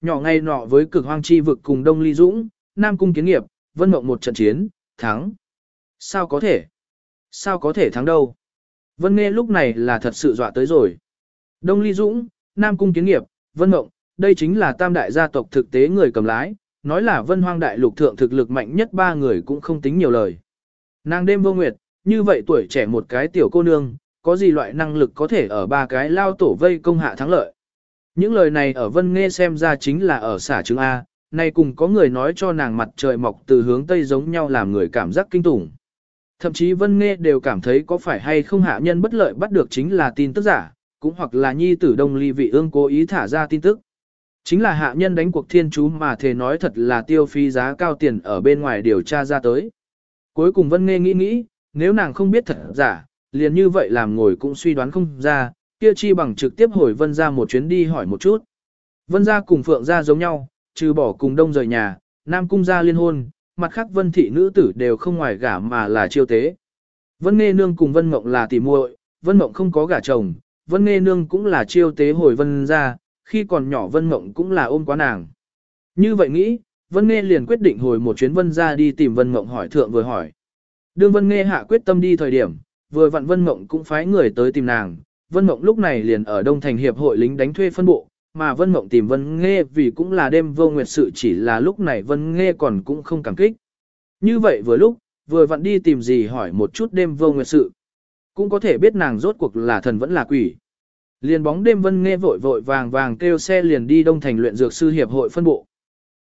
Nhỏ ngay nọ với cực hoang chi vực cùng Đông Ly Dũng, Nam Cung Kiến Nghiệp, Vân Mộng một trận chiến, thắng. Sao có thể? Sao có thể thắng đâu? Vân Nghe lúc này là thật sự dọa tới rồi. Đông Ly Dũng, Nam Cung Kiến Nghiệp, Vân Mộng, đây chính là tam đại gia tộc thực tế người cầm lái, nói là Vân Hoang đại lục thượng thực lực mạnh nhất ba người cũng không tính nhiều lời. Nàng đêm vô nguyệt, như vậy tuổi trẻ một cái tiểu cô nương, có gì loại năng lực có thể ở ba cái lao tổ vây công hạ thắng lợi. Những lời này ở Vân Nghe xem ra chính là ở xả chứng A, nay cùng có người nói cho nàng mặt trời mọc từ hướng Tây giống nhau làm người cảm giác kinh tủng. Thậm chí Vân Nghe đều cảm thấy có phải hay không hạ nhân bất lợi bắt được chính là tin tức giả, cũng hoặc là nhi tử đông ly vị ương cố ý thả ra tin tức. Chính là hạ nhân đánh cuộc thiên chú mà thề nói thật là tiêu phí giá cao tiền ở bên ngoài điều tra ra tới. Cuối cùng Vân Nghe nghĩ nghĩ, nếu nàng không biết thật giả, liền như vậy làm ngồi cũng suy đoán không ra, kia chi bằng trực tiếp hồi Vân ra một chuyến đi hỏi một chút. Vân ra cùng Phượng ra giống nhau, trừ bỏ cùng đông rời nhà, Nam cung ra liên hôn, mặt khác Vân thị nữ tử đều không ngoài gả mà là chiêu tế. Vân Nghe Nương cùng Vân Mộng là tỉ muội, Vân Mộng không có gả chồng, Vân Nghe Nương cũng là chiêu tế hồi Vân ra, khi còn nhỏ Vân Mộng cũng là ôm quá nàng. Như vậy nghĩ, Vân Nghe liền quyết định hồi một chuyến Vân ra đi tìm Vân Mộng hỏi thượng vừa hỏi. Đương Vân Nghe hạ quyết tâm đi thời điểm, vừa vặn Vân Mộng cũng phái người tới tìm nàng, Vân Mộng lúc này liền ở Đông Thành Hiệp hội lính đánh thuê phân bộ, mà Vân Mộng tìm Vân Nghe vì cũng là đêm vô nguyệt sự chỉ là lúc này Vân Nghe còn cũng không cảm kích. Như vậy vừa lúc, vừa vặn đi tìm gì hỏi một chút đêm vô nguyệt sự. Cũng có thể biết nàng rốt cuộc là thần vẫn là quỷ. Liền bóng đêm Vân Nghe vội vội vàng vàng kêu xe liền đi Đông Thành luyện dược sư hiệp hội phân bộ.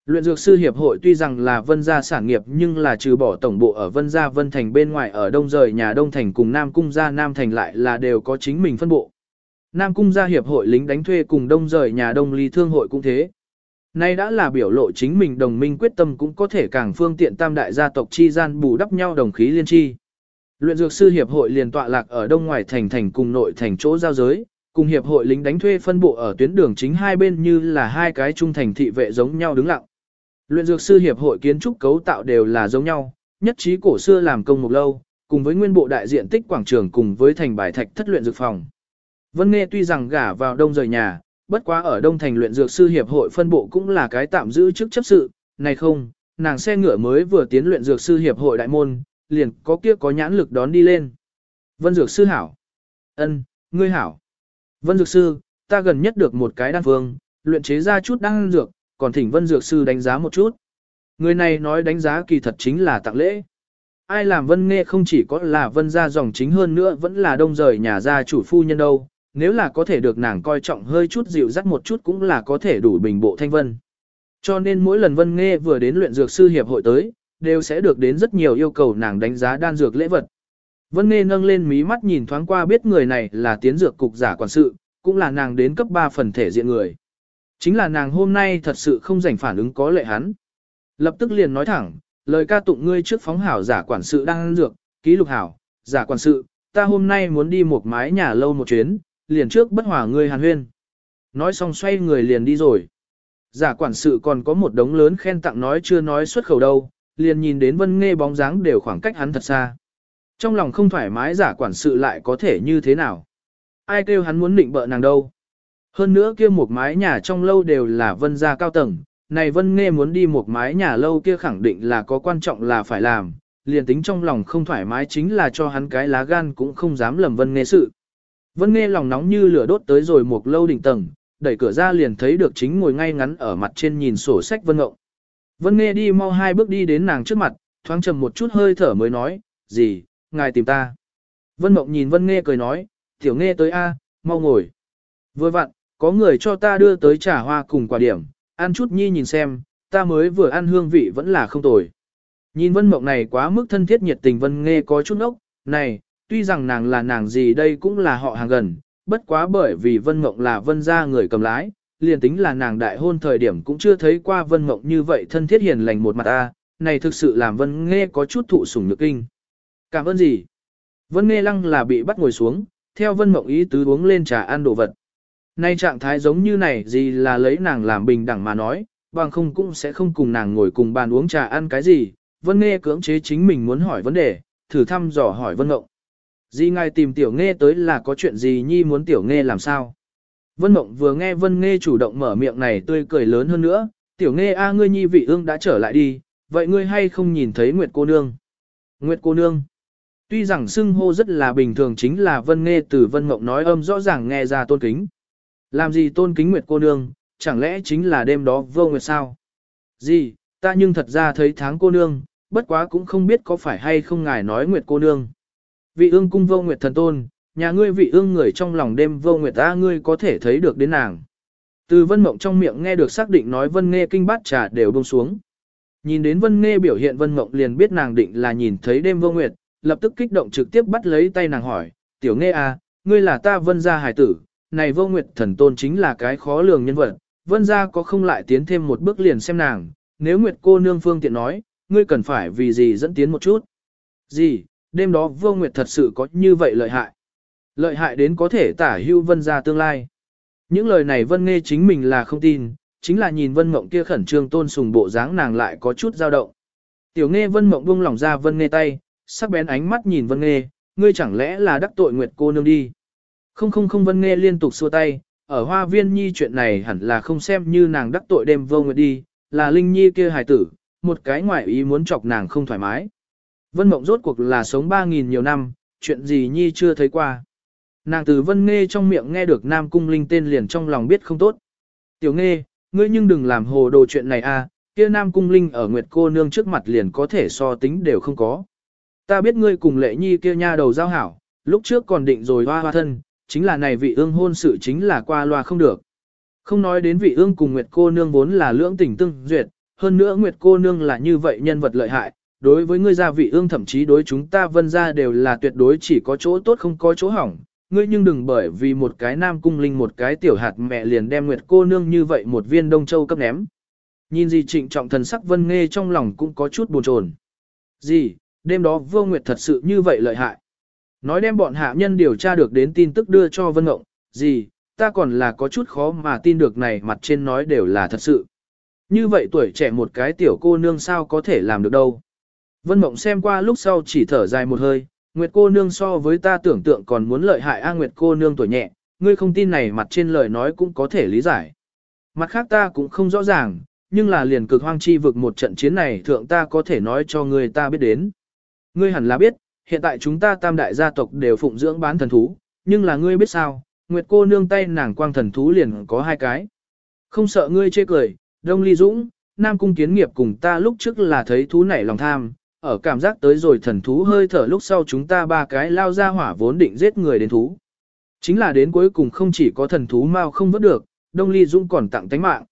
Luyện dược sư hiệp hội tuy rằng là vân gia sản nghiệp nhưng là trừ bỏ tổng bộ ở vân gia vân thành bên ngoài ở đông rời nhà đông thành cùng nam cung gia nam thành lại là đều có chính mình phân bộ. Nam cung gia hiệp hội lính đánh thuê cùng đông rời nhà đông ly thương hội cũng thế. Nay đã là biểu lộ chính mình đồng minh quyết tâm cũng có thể càng phương tiện tam đại gia tộc chi gian bù đắp nhau đồng khí liên chi. Luyện dược sư hiệp hội liền tọa lạc ở đông ngoài thành thành cùng nội thành chỗ giao giới, cùng hiệp hội lính đánh thuê phân bộ ở tuyến đường chính hai bên như là hai cái trung thành thị vệ giống nhau đứng lặng. Luyện dược sư hiệp hội kiến trúc cấu tạo đều là giống nhau, nhất trí cổ xưa làm công một lâu, cùng với nguyên bộ đại diện tích quảng trường cùng với thành bài thạch thất luyện dược phòng. Vân Nghê tuy rằng gả vào đông rời nhà, bất quá ở đông thành luyện dược sư hiệp hội phân bộ cũng là cái tạm giữ chức chấp sự, này không, nàng xe ngựa mới vừa tiến luyện dược sư hiệp hội đại môn, liền có kia có nhãn lực đón đi lên. Vân dược sư hảo. ân, ngươi hảo. Vân dược sư, ta gần nhất được một cái đan phương, luyện chế ra chút đan dược, còn thỉnh vân dược sư đánh giá một chút. Người này nói đánh giá kỳ thật chính là tặng lễ. Ai làm vân nghe không chỉ có là vân gia dòng chính hơn nữa vẫn là đông rời nhà gia chủ phu nhân đâu, nếu là có thể được nàng coi trọng hơi chút dịu dắt một chút cũng là có thể đủ bình bộ thanh vân. Cho nên mỗi lần vân nghe vừa đến luyện dược sư hiệp hội tới, đều sẽ được đến rất nhiều yêu cầu nàng đánh giá đan dược lễ vật. Vân nghe nâng lên mí mắt nhìn thoáng qua biết người này là tiến dược cục giả quản sự, cũng là nàng đến cấp 3 phần thể diện người. Chính là nàng hôm nay thật sự không rảnh phản ứng có lệ hắn. Lập tức liền nói thẳng, lời ca tụng ngươi trước phóng hảo giả quản sự đang ăn dược, ký lục hảo, giả quản sự, ta hôm nay muốn đi một mái nhà lâu một chuyến, liền trước bất hòa ngươi hàn huyên. Nói xong xoay người liền đi rồi. Giả quản sự còn có một đống lớn khen tặng nói chưa nói xuất khẩu đâu, liền nhìn đến vân nghe bóng dáng đều khoảng cách hắn thật xa. Trong lòng không thoải mái giả quản sự lại có thể như thế nào. Ai kêu hắn muốn định bợ nàng đâu. Hơn nữa kia một mái nhà trong lâu đều là vân gia cao tầng, này vân nghe muốn đi một mái nhà lâu kia khẳng định là có quan trọng là phải làm, liền tính trong lòng không thoải mái chính là cho hắn cái lá gan cũng không dám lầm vân nghe sự. Vân nghe lòng nóng như lửa đốt tới rồi một lâu đỉnh tầng, đẩy cửa ra liền thấy được chính ngồi ngay ngắn ở mặt trên nhìn sổ sách vân ngộng. Vân nghe đi mau hai bước đi đến nàng trước mặt, thoáng trầm một chút hơi thở mới nói, gì, ngài tìm ta. Vân mộng nhìn vân nghe cười nói, tiểu nghe tới a, mau ngồi. Vừa vặn, có người cho ta đưa tới trà hoa cùng quả điểm, ăn chút nhi nhìn xem, ta mới vừa ăn hương vị vẫn là không tồi. Nhìn vân mộng này quá mức thân thiết nhiệt tình vân nghe có chút ốc, này, tuy rằng nàng là nàng gì đây cũng là họ hàng gần, bất quá bởi vì vân mộng là vân gia người cầm lái, liền tính là nàng đại hôn thời điểm cũng chưa thấy qua vân mộng như vậy thân thiết hiền lành một mặt ta, này thực sự làm vân nghe có chút thụ sủng nhược kinh. Cảm ơn gì? Vân nghe lăng là bị bắt ngồi xuống, theo vân mộng ý tứ uống lên trà ăn đồ vật. Nay trạng thái giống như này gì là lấy nàng làm bình đẳng mà nói, bằng không cũng sẽ không cùng nàng ngồi cùng bàn uống trà ăn cái gì. Vân Nghe cưỡng chế chính mình muốn hỏi vấn đề, thử thăm dò hỏi Vân Ngộng. Di ngài tìm Tiểu Nghe tới là có chuyện gì nhi muốn Tiểu Nghe làm sao? Vân Mộng vừa nghe Vân Nghe chủ động mở miệng này tươi cười lớn hơn nữa, tiểu nghe a ngươi nhi vị ương đã trở lại đi, vậy ngươi hay không nhìn thấy Nguyệt cô nương? Nguyệt cô nương. Tuy rằng xưng hô rất là bình thường chính là Vân Nghe từ Vân Mộng nói âm rõ ràng nghe ra tôn kính. Làm gì tôn kính Nguyệt cô nương, chẳng lẽ chính là đêm đó vô nguyệt sao? Gì, ta nhưng thật ra thấy tháng cô nương, bất quá cũng không biết có phải hay không ngài nói Nguyệt cô nương. Vị ương cung vô nguyệt thần tôn, nhà ngươi vị ương người trong lòng đêm vô nguyệt ta ngươi có thể thấy được đến nàng. Từ vân mộng trong miệng nghe được xác định nói vân nghe kinh bát trà đều buông xuống. Nhìn đến vân nghe biểu hiện vân mộng liền biết nàng định là nhìn thấy đêm vô nguyệt, lập tức kích động trực tiếp bắt lấy tay nàng hỏi, tiểu nghe à, ngươi là ta vân gia hải tử, này vô nguyệt thần tôn chính là cái khó lường nhân vật, vân gia có không lại tiến thêm một bước liền xem nàng, nếu nguyệt cô nương phương tiện nói, ngươi cần phải vì gì dẫn tiến một chút. Gì, đêm đó vô nguyệt thật sự có như vậy lợi hại. Lợi hại đến có thể tả hưu vân gia tương lai. Những lời này vân nghe chính mình là không tin, chính là nhìn vân mộng kia khẩn trương tôn sùng bộ dáng nàng lại có chút dao động. Tiểu nghe vân mộng buông lỏng ra vân nghe tay, sắc bén ánh mắt nhìn vân nghe, ngươi chẳng lẽ là đắc tội nguyệt cô nương đi. Không không không vân nghe liên tục xua tay, ở hoa viên nhi chuyện này hẳn là không xem như nàng đắc tội đêm vô nguyệt đi, là linh nhi kia hài tử, một cái ngoại ý muốn chọc nàng không thoải mái. Vân mộng rốt cuộc là sống 3.000 nhiều năm, chuyện gì nhi chưa thấy qua. Nàng từ vân nghe trong miệng nghe được nam cung linh tên liền trong lòng biết không tốt. Tiểu nghe, ngươi nhưng đừng làm hồ đồ chuyện này a, kia nam cung linh ở nguyệt cô nương trước mặt liền có thể so tính đều không có. Ta biết ngươi cùng lệ nhi kia nha đầu giao hảo, lúc trước còn định rồi hoa hoa thân, chính là này vị ương hôn sự chính là qua loa không được. Không nói đến vị ương cùng nguyệt cô nương vốn là lưỡng tình tương duyệt, hơn nữa nguyệt cô nương là như vậy nhân vật lợi hại, đối với ngươi gia vị ương thậm chí đối chúng ta vân gia đều là tuyệt đối chỉ có chỗ tốt không có chỗ hỏng, ngươi nhưng đừng bởi vì một cái nam cung linh một cái tiểu hạt mẹ liền đem nguyệt cô nương như vậy một viên đông châu cấp ném. Nhìn gì trịnh trọng thần sắc vân nghe trong lòng cũng có chút buồn chồn. Gì, đêm đó vô nguyệt thật sự như vậy lợi hại. Nói đem bọn hạ nhân điều tra được đến tin tức đưa cho vân ngộng, gì, ta còn là có chút khó mà tin được này mặt trên nói đều là thật sự. Như vậy tuổi trẻ một cái tiểu cô nương sao có thể làm được đâu. Vân Mộng xem qua lúc sau chỉ thở dài một hơi, Nguyệt cô nương so với ta tưởng tượng còn muốn lợi hại A Nguyệt cô nương tuổi nhẹ, ngươi không tin này mặt trên lời nói cũng có thể lý giải. Mặt khác ta cũng không rõ ràng, nhưng là liền cực hoang chi vực một trận chiến này thượng ta có thể nói cho ngươi ta biết đến. Ngươi hẳn là biết, hiện tại chúng ta tam đại gia tộc đều phụng dưỡng bán thần thú, nhưng là ngươi biết sao, Nguyệt cô nương tay nàng quang thần thú liền có hai cái. Không sợ ngươi chê cười, Đông Ly Dũng, Nam Cung Kiến Nghiệp cùng ta lúc trước là thấy thú nảy lòng tham, ở cảm giác tới rồi thần thú hơi thở lúc sau chúng ta ba cái lao ra hỏa vốn định giết người đến thú. Chính là đến cuối cùng không chỉ có thần thú mau không vớt được, Đông Ly Dũng còn tặng tánh mạng.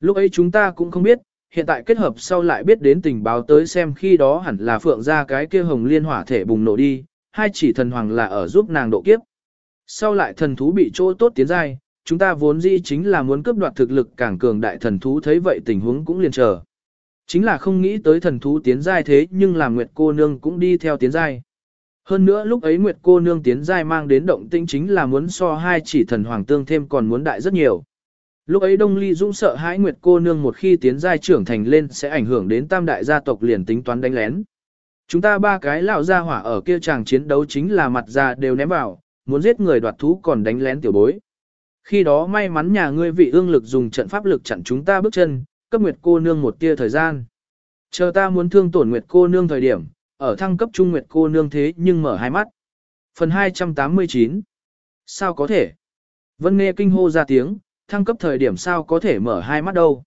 Lúc ấy chúng ta cũng không biết, hiện tại kết hợp sau lại biết đến tình báo tới xem khi đó hẳn là phượng ra cái kia hồng liên hỏa thể bùng nổ đi, hai chỉ thần hoàng là ở giúp nàng độ kiếp. Sau lại thần thú bị chỗ tốt tiến giai, chúng ta vốn dĩ chính là muốn cướp đoạt thực lực càng cường đại thần thú thấy vậy tình huống cũng liền chờ. Chính là không nghĩ tới thần thú tiến giai thế nhưng là Nguyệt cô nương cũng đi theo tiến giai. Hơn nữa lúc ấy Nguyệt cô nương tiến giai mang đến động tĩnh chính là muốn so hai chỉ thần hoàng tương thêm còn muốn đại rất nhiều. Lúc ấy Đông Ly Dũng sợ hãi Nguyệt cô nương một khi tiến giai trưởng thành lên sẽ ảnh hưởng đến tam đại gia tộc liền tính toán đánh lén. Chúng ta ba cái lão gia hỏa ở kia chàng chiến đấu chính là mặt ra đều ném vào, muốn giết người đoạt thú còn đánh lén tiểu bối. Khi đó may mắn nhà ngươi vị ương lực dùng trận pháp lực chặn chúng ta bước chân, cấp Nguyệt cô nương một tia thời gian. Chờ ta muốn thương tổn Nguyệt cô nương thời điểm, ở thăng cấp trung Nguyệt cô nương thế nhưng mở hai mắt. Phần 289 Sao có thể? Vân nghe kinh hô ra tiếng, thăng cấp thời điểm sao có thể mở hai mắt đâu.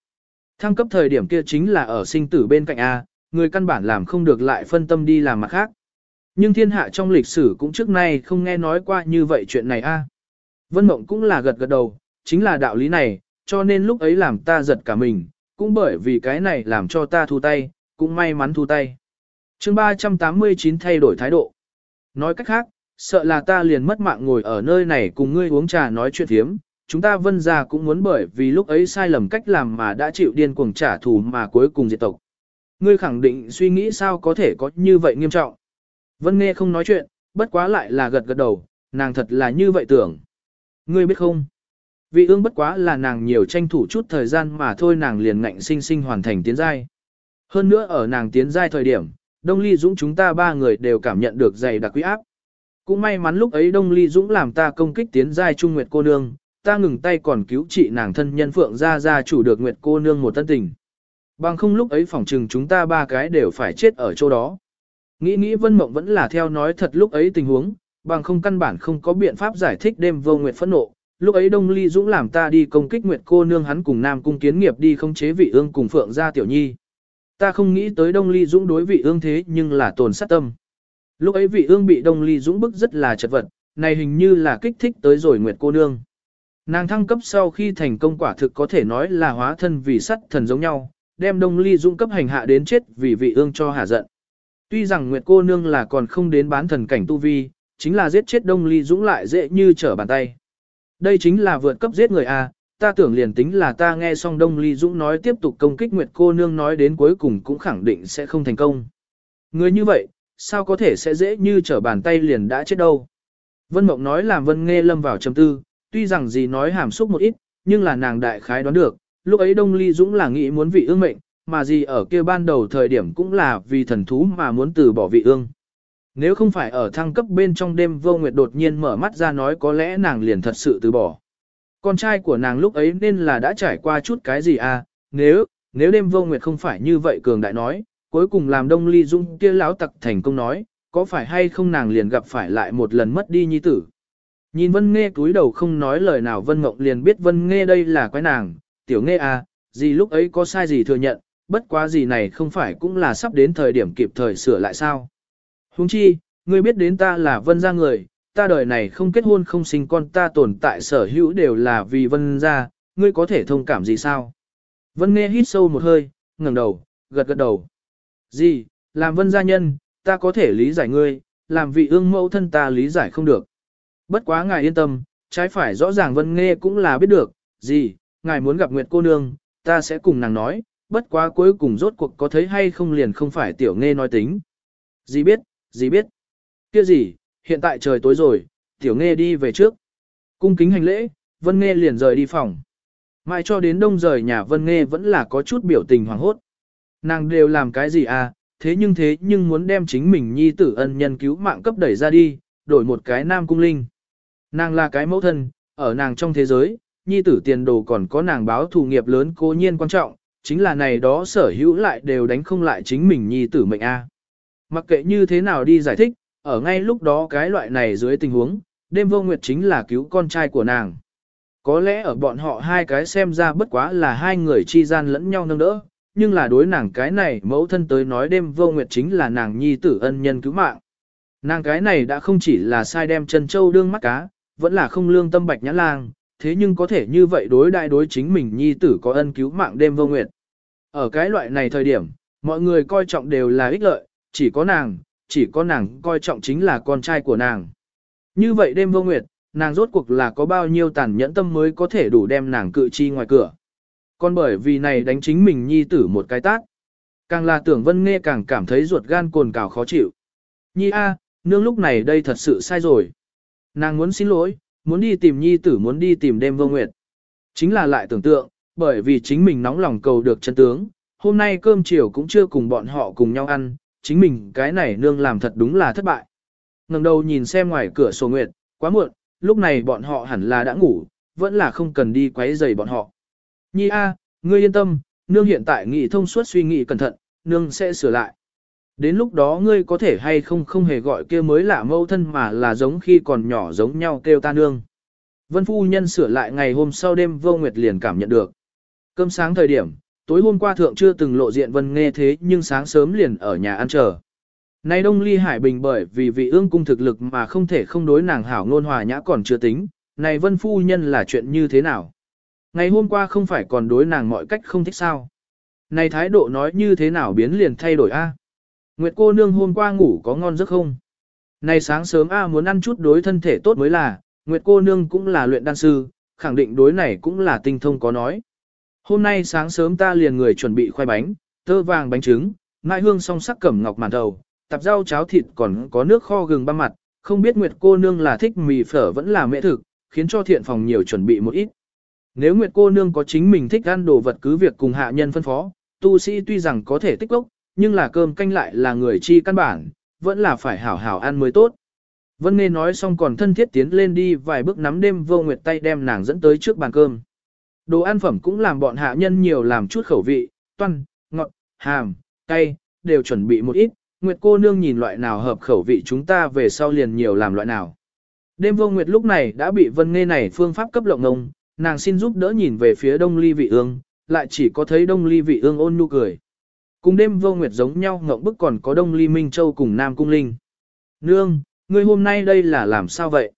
Thăng cấp thời điểm kia chính là ở sinh tử bên cạnh A, người căn bản làm không được lại phân tâm đi làm mặt khác. Nhưng thiên hạ trong lịch sử cũng trước nay không nghe nói qua như vậy chuyện này A. Vân Mộng cũng là gật gật đầu, chính là đạo lý này, cho nên lúc ấy làm ta giật cả mình, cũng bởi vì cái này làm cho ta thu tay, cũng may mắn thu tay. chương 389 thay đổi thái độ. Nói cách khác, sợ là ta liền mất mạng ngồi ở nơi này cùng ngươi uống trà nói chuyện thiếm, chúng ta vân ra cũng muốn bởi vì lúc ấy sai lầm cách làm mà đã chịu điên cuồng trả thù mà cuối cùng diệt tộc. Ngươi khẳng định suy nghĩ sao có thể có như vậy nghiêm trọng. Vân nghe không nói chuyện, bất quá lại là gật gật đầu, nàng thật là như vậy tưởng. Ngươi biết không? Vị ương bất quá là nàng nhiều tranh thủ chút thời gian mà thôi nàng liền ngạnh sinh sinh hoàn thành tiến giai. Hơn nữa ở nàng tiến giai thời điểm, Đông Ly Dũng chúng ta ba người đều cảm nhận được dày đặc quý áp. Cũng may mắn lúc ấy Đông Ly Dũng làm ta công kích tiến giai Trung Nguyệt cô nương, ta ngừng tay còn cứu trị nàng thân nhân phượng ra ra chủ được nguyệt cô nương một tân tình. Bằng không lúc ấy phỏng trừng chúng ta ba cái đều phải chết ở chỗ đó. Nghĩ nghĩ Vân Mộng vẫn là theo nói thật lúc ấy tình huống, bằng không căn bản không có biện pháp giải thích đêm vô nguyệt phẫn nộ. Lúc ấy Đông Ly Dũng làm ta đi công kích Nguyệt cô nương hắn cùng Nam cung kiến nghiệp đi không chế vị ương cùng Phượng gia tiểu nhi. Ta không nghĩ tới Đông Ly Dũng đối vị ương thế nhưng là tồn sát tâm. Lúc ấy vị ương bị Đông Ly Dũng bức rất là chật vật, này hình như là kích thích tới rồi Nguyệt cô nương. Nàng thăng cấp sau khi thành công quả thực có thể nói là hóa thân vì sắt thần giống nhau, đem Đông Ly Dung cấp hành hạ đến chết vì vị ương cho hạ giận. Tuy rằng Nguyệt cô nương là còn không đến bán thần cảnh tu vi, chính là giết chết Đông Ly Dũng lại dễ như trở bàn tay. Đây chính là vượt cấp giết người a, ta tưởng liền tính là ta nghe xong Đông Ly Dũng nói tiếp tục công kích Nguyệt cô nương nói đến cuối cùng cũng khẳng định sẽ không thành công. Người như vậy, sao có thể sẽ dễ như trở bàn tay liền đã chết đâu. Vân Mộng nói làm Vân Nghe lâm vào trầm tư, tuy rằng gì nói hàm xúc một ít, nhưng là nàng đại khái đoán được, lúc ấy Đông Ly Dũng là nghĩ muốn vị ương mệnh, mà gì ở kia ban đầu thời điểm cũng là vì thần thú mà muốn từ bỏ vị ương. Nếu không phải ở thăng cấp bên trong đêm vô nguyệt đột nhiên mở mắt ra nói có lẽ nàng liền thật sự từ bỏ. Con trai của nàng lúc ấy nên là đã trải qua chút cái gì à, nếu, nếu đêm vô nguyệt không phải như vậy cường đại nói, cuối cùng làm đông ly dung kia lão tặc thành công nói, có phải hay không nàng liền gặp phải lại một lần mất đi nhi tử. Nhìn Vân Nghe túi đầu không nói lời nào Vân Mộng liền biết Vân Nghe đây là quái nàng, tiểu Nghe à, gì lúc ấy có sai gì thừa nhận, bất quá gì này không phải cũng là sắp đến thời điểm kịp thời sửa lại sao. Huống chi, ngươi biết đến ta là Vân gia người, ta đời này không kết hôn không sinh con ta tồn tại sở hữu đều là vì Vân gia, ngươi có thể thông cảm gì sao? Vân Nghe hít sâu một hơi, ngẩng đầu, gật gật đầu. Gì, làm Vân gia nhân, ta có thể lý giải ngươi, làm vị ương mẫu thân ta lý giải không được. Bất quá ngài yên tâm, trái phải rõ ràng Vân Nghe cũng là biết được, gì, ngài muốn gặp Nguyệt cô nương, ta sẽ cùng nàng nói, bất quá cuối cùng rốt cuộc có thấy hay không liền không phải tiểu nghe nói tính. Gì biết, gì biết. Kia gì, hiện tại trời tối rồi, tiểu nghe đi về trước. Cung kính hành lễ, Vân Nghe liền rời đi phòng. Mai cho đến đông rời nhà Vân Nghe vẫn là có chút biểu tình hoàng hốt. Nàng đều làm cái gì à, thế nhưng thế nhưng muốn đem chính mình nhi tử ân nhân cứu mạng cấp đẩy ra đi, đổi một cái nam cung linh. Nàng là cái mẫu thân, ở nàng trong thế giới, nhi tử tiền đồ còn có nàng báo thù nghiệp lớn cố nhiên quan trọng, chính là này đó sở hữu lại đều đánh không lại chính mình nhi tử mệnh A. Mặc kệ như thế nào đi giải thích, ở ngay lúc đó cái loại này dưới tình huống, đêm vô nguyệt chính là cứu con trai của nàng. Có lẽ ở bọn họ hai cái xem ra bất quá là hai người chi gian lẫn nhau nâng đỡ, nhưng là đối nàng cái này mẫu thân tới nói đêm vô nguyệt chính là nàng nhi tử ân nhân cứu mạng. Nàng cái này đã không chỉ là sai đem chân châu đương mắt cá, vẫn là không lương tâm bạch nhã lang, thế nhưng có thể như vậy đối đại đối chính mình nhi tử có ân cứu mạng đêm vô nguyệt. Ở cái loại này thời điểm, mọi người coi trọng đều là ích lợi, chỉ có nàng, chỉ có nàng coi trọng chính là con trai của nàng. Như vậy đêm vô nguyệt, nàng rốt cuộc là có bao nhiêu tàn nhẫn tâm mới có thể đủ đem nàng cự chi ngoài cửa. Còn bởi vì này đánh chính mình nhi tử một cái tát. Càng là tưởng vân nghe càng cảm thấy ruột gan cồn cào khó chịu. Nhi a, nương lúc này đây thật sự sai rồi. Nàng muốn xin lỗi, muốn đi tìm nhi tử muốn đi tìm đêm vô nguyệt. Chính là lại tưởng tượng, bởi vì chính mình nóng lòng cầu được chân tướng, hôm nay cơm chiều cũng chưa cùng bọn họ cùng nhau ăn, chính mình cái này nương làm thật đúng là thất bại. ngẩng đầu nhìn xem ngoài cửa sổ nguyệt, quá muộn, lúc này bọn họ hẳn là đã ngủ, vẫn là không cần đi quấy rầy bọn họ. Nhi a, ngươi yên tâm, nương hiện tại nghĩ thông suốt suy nghĩ cẩn thận, nương sẽ sửa lại. Đến lúc đó ngươi có thể hay không không hề gọi kia mới lạ mâu thân mà là giống khi còn nhỏ giống nhau kêu ta nương. Vân phu nhân sửa lại ngày hôm sau đêm vô nguyệt liền cảm nhận được. Cơm sáng thời điểm, tối hôm qua thượng chưa từng lộ diện vân nghe thế nhưng sáng sớm liền ở nhà ăn chờ. Nay Đông Ly Hải Bình bởi vì vị ương cung thực lực mà không thể không đối nàng hảo ngôn hòa nhã còn chưa tính, này vân phu nhân là chuyện như thế nào? Ngày hôm qua không phải còn đối nàng mọi cách không thích sao? Này thái độ nói như thế nào biến liền thay đổi a? Nguyệt cô nương hôm qua ngủ có ngon giấc không? Nay sáng sớm a muốn ăn chút đối thân thể tốt mới là, Nguyệt cô nương cũng là luyện đan sư, khẳng định đối này cũng là tinh thông có nói. Hôm nay sáng sớm ta liền người chuẩn bị khoai bánh, tơ vàng bánh trứng, mai hương song sắc cẩm ngọc màn đầu, tạp rau cháo thịt còn có nước kho gừng băm mặt, không biết Nguyệt cô nương là thích mì phở vẫn là mẹ thực, khiến cho thiện phòng nhiều chuẩn bị một ít. Nếu Nguyệt cô nương có chính mình thích ăn đồ vật cứ việc cùng hạ nhân phân phó, tu sĩ tuy rằng có thể tích lốc, nhưng là cơm canh lại là người chi căn bản, vẫn là phải hảo hảo ăn mới tốt. Vân Nghê nói xong còn thân thiết tiến lên đi vài bước nắm đêm vô nguyệt tay đem nàng dẫn tới trước bàn cơm. Đồ ăn phẩm cũng làm bọn hạ nhân nhiều làm chút khẩu vị, toan, ngọt, hàm, cay, đều chuẩn bị một ít. Nguyệt cô nương nhìn loại nào hợp khẩu vị chúng ta về sau liền nhiều làm loại nào. Đêm vô nguyệt lúc này đã bị vân Nghê này phương pháp cấp lộng ngông, nàng xin giúp đỡ nhìn về phía đông ly vị ương, lại chỉ có thấy đông ly vị ương ôn nhu cười. Cùng đêm vô nguyệt giống nhau ngộng bức còn có đông ly minh châu cùng nam cung linh. Nương, ngươi hôm nay đây là làm sao vậy?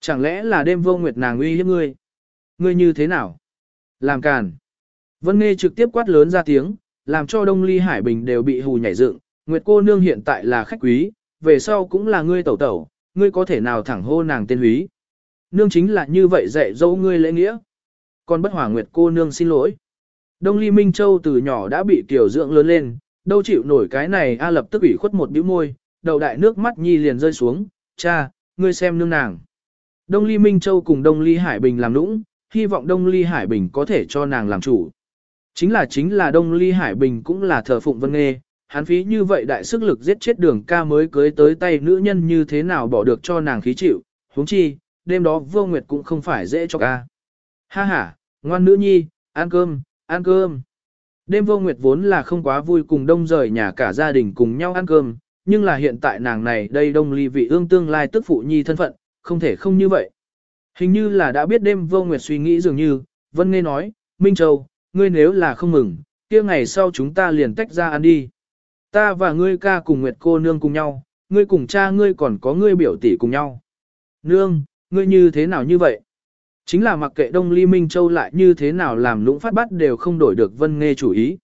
Chẳng lẽ là đêm vô nguyệt nàng uy hiếp ngươi? Ngươi như thế nào? Làm càn. Vân Nghê trực tiếp quát lớn ra tiếng, làm cho Đông Ly Hải Bình đều bị hù nhảy dựng. Nguyệt cô nương hiện tại là khách quý, về sau cũng là ngươi tẩu tẩu, ngươi có thể nào thẳng hô nàng tên húy. Nương chính là như vậy dạy dỗ ngươi lễ nghĩa. Còn bất hòa Nguyệt cô nương xin lỗi. Đông Ly Minh Châu từ nhỏ đã bị tiểu dưỡng lớn lên, đâu chịu nổi cái này a lập tức ủy khuất một bĩu môi, đầu đại nước mắt nhi liền rơi xuống, cha, ngươi xem nương nàng. Đông Ly Minh Châu cùng Đông Ly Hải Bình làm nũng, hy vọng Đông Ly Hải Bình có thể cho nàng làm chủ. Chính là chính là Đông Ly Hải Bình cũng là thờ phụng vân nghê, hắn phí như vậy đại sức lực giết chết đường ca mới cưới tới tay nữ nhân như thế nào bỏ được cho nàng khí chịu, huống chi, đêm đó vô nguyệt cũng không phải dễ cho ca. Ha ha, ngoan nữ nhi, ăn cơm, ăn cơm. Đêm vô nguyệt vốn là không quá vui cùng đông rời nhà cả gia đình cùng nhau ăn cơm, nhưng là hiện tại nàng này đây đông ly vị ương tương lai tức phụ nhi thân phận, không thể không như vậy. Hình như là đã biết đêm vô nguyệt suy nghĩ dường như, Vân Nghe nói, Minh Châu, ngươi nếu là không mừng, kia ngày sau chúng ta liền tách ra ăn đi. Ta và ngươi ca cùng Nguyệt cô nương cùng nhau, ngươi cùng cha ngươi còn có ngươi biểu tỷ cùng nhau. Nương, ngươi như thế nào như vậy? Chính là mặc kệ Đông Ly Minh Châu lại như thế nào làm lũng phát bắt đều không đổi được Vân Nghe chủ ý.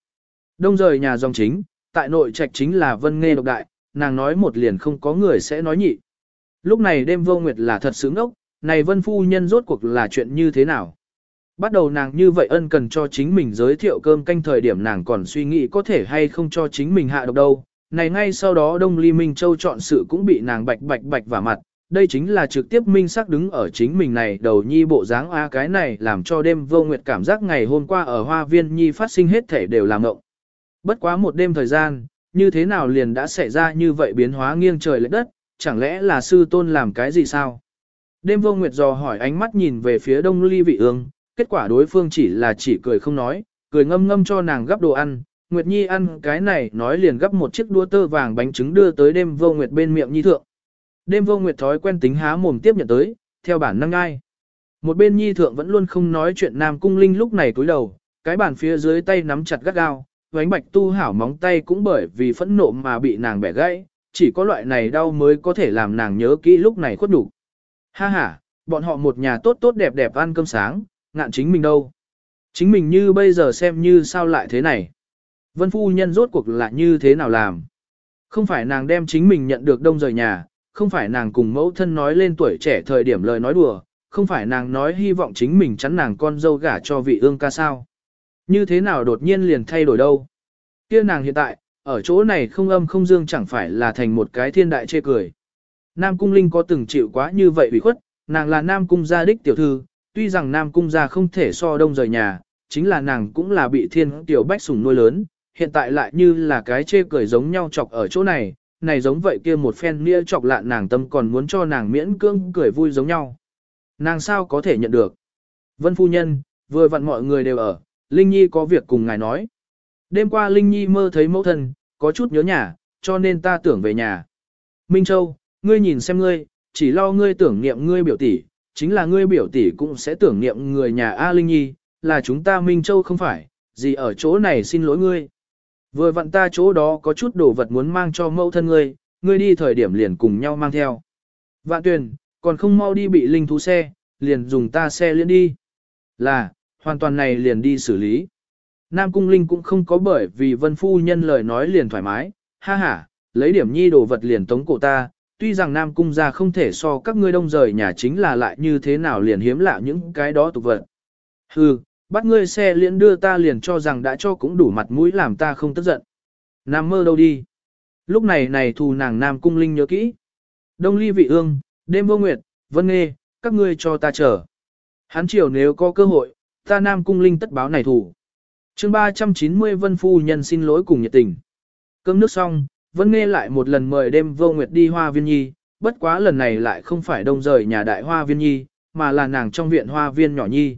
Đông rời nhà dòng chính, tại nội trạch chính là Vân Nghe độc đại, nàng nói một liền không có người sẽ nói nhị. Lúc này đêm vô nguyệt là thật sướng ốc, này vân phu nhân rốt cuộc là chuyện như thế nào? Bắt đầu nàng như vậy ân cần cho chính mình giới thiệu cơm canh thời điểm nàng còn suy nghĩ có thể hay không cho chính mình hạ độc đâu. Này ngay sau đó Đông Ly Minh Châu chọn sự cũng bị nàng bạch bạch bạch vào mặt, đây chính là trực tiếp minh sắc đứng ở chính mình này đầu nhi bộ dáng a cái này làm cho đêm vô nguyệt cảm giác ngày hôm qua ở hoa viên nhi phát sinh hết thể đều làm ngộng. Bất quá một đêm thời gian, như thế nào liền đã xảy ra như vậy biến hóa nghiêng trời lệch đất, chẳng lẽ là sư tôn làm cái gì sao? Đêm vô nguyệt dò hỏi ánh mắt nhìn về phía đông ly vị ương, kết quả đối phương chỉ là chỉ cười không nói, cười ngâm ngâm cho nàng gấp đồ ăn. Nguyệt Nhi ăn cái này nói liền gấp một chiếc đũa tơ vàng bánh trứng đưa tới đêm vô nguyệt bên miệng Nhi thượng. Đêm vô nguyệt thói quen tính há mồm tiếp nhận tới, theo bản năng ai Một bên Nhi thượng vẫn luôn không nói chuyện Nam Cung Linh lúc này túi đầu, cái bàn phía dưới tay nắm chặt gắt gao, vánh bạch tu hảo móng tay cũng bởi vì phẫn nộ mà bị nàng bẻ gãy, chỉ có loại này đau mới có thể làm nàng nhớ kỹ lúc này khuất đủ. Ha ha, bọn họ một nhà tốt tốt đẹp đẹp ăn cơm sáng, ngạn chính mình đâu. Chính mình như bây giờ xem như sao lại thế này. Vân phu nhân rốt cuộc là như thế nào làm. Không phải nàng đem chính mình nhận được đông rời nhà, không phải nàng cùng mẫu thân nói lên tuổi trẻ thời điểm lời nói đùa, không phải nàng nói hy vọng chính mình chắn nàng con dâu gả cho vị ương ca sao. Như thế nào đột nhiên liền thay đổi đâu. kia nàng hiện tại, ở chỗ này không âm không dương chẳng phải là thành một cái thiên đại chê cười. Nam Cung Linh có từng chịu quá như vậy bị khuất, nàng là Nam Cung gia đích tiểu thư, tuy rằng Nam Cung gia không thể so đông rời nhà, chính là nàng cũng là bị thiên tiểu bách sủng nuôi lớn, hiện tại lại như là cái chê cười giống nhau chọc ở chỗ này, này giống vậy kia một phen nghĩa chọc lạn nàng tâm còn muốn cho nàng miễn cưỡng cười vui giống nhau. Nàng sao có thể nhận được? Vân phu nhân, vừa vặn mọi người đều ở, Linh Nhi có việc cùng ngài nói. Đêm qua Linh Nhi mơ thấy mẫu thân, có chút nhớ nhà, cho nên ta tưởng về nhà. Minh Châu, ngươi nhìn xem ngươi, chỉ lo ngươi tưởng niệm ngươi biểu tỷ, chính là ngươi biểu tỷ cũng sẽ tưởng niệm người nhà A Linh Nhi, là chúng ta Minh Châu không phải, gì ở chỗ này xin lỗi ngươi. Vừa vặn ta chỗ đó có chút đồ vật muốn mang cho mẫu thân ngươi, ngươi đi thời điểm liền cùng nhau mang theo. Vạn tuyền, còn không mau đi bị linh thú xe, liền dùng ta xe liên đi. Là, hoàn toàn này liền đi xử lý. Nam Cung Linh cũng không có bởi vì vân phu nhân lời nói liền thoải mái, ha ha, lấy điểm nhi đồ vật liền tống cổ ta, tuy rằng Nam Cung gia không thể so các ngươi đông rời nhà chính là lại như thế nào liền hiếm lạ những cái đó tục vật. Hừ, bắt ngươi xe liễn đưa ta liền cho rằng đã cho cũng đủ mặt mũi làm ta không tức giận. Nam mơ đâu đi. Lúc này này thù nàng Nam Cung Linh nhớ kỹ. Đông ly vị ương, đêm vô nguyệt, vân nghê, các ngươi cho ta chờ. Hắn chiều nếu có cơ hội, ta Nam Cung Linh tất báo này thủ. chương 390 Vân Phu Nhân xin lỗi cùng nhiệt tình. Cơm nước xong, Vân Nghe lại một lần mời đêm vô nguyệt đi hoa viên nhi, bất quá lần này lại không phải đông rời nhà đại hoa viên nhi, mà là nàng trong viện hoa viên nhỏ nhi.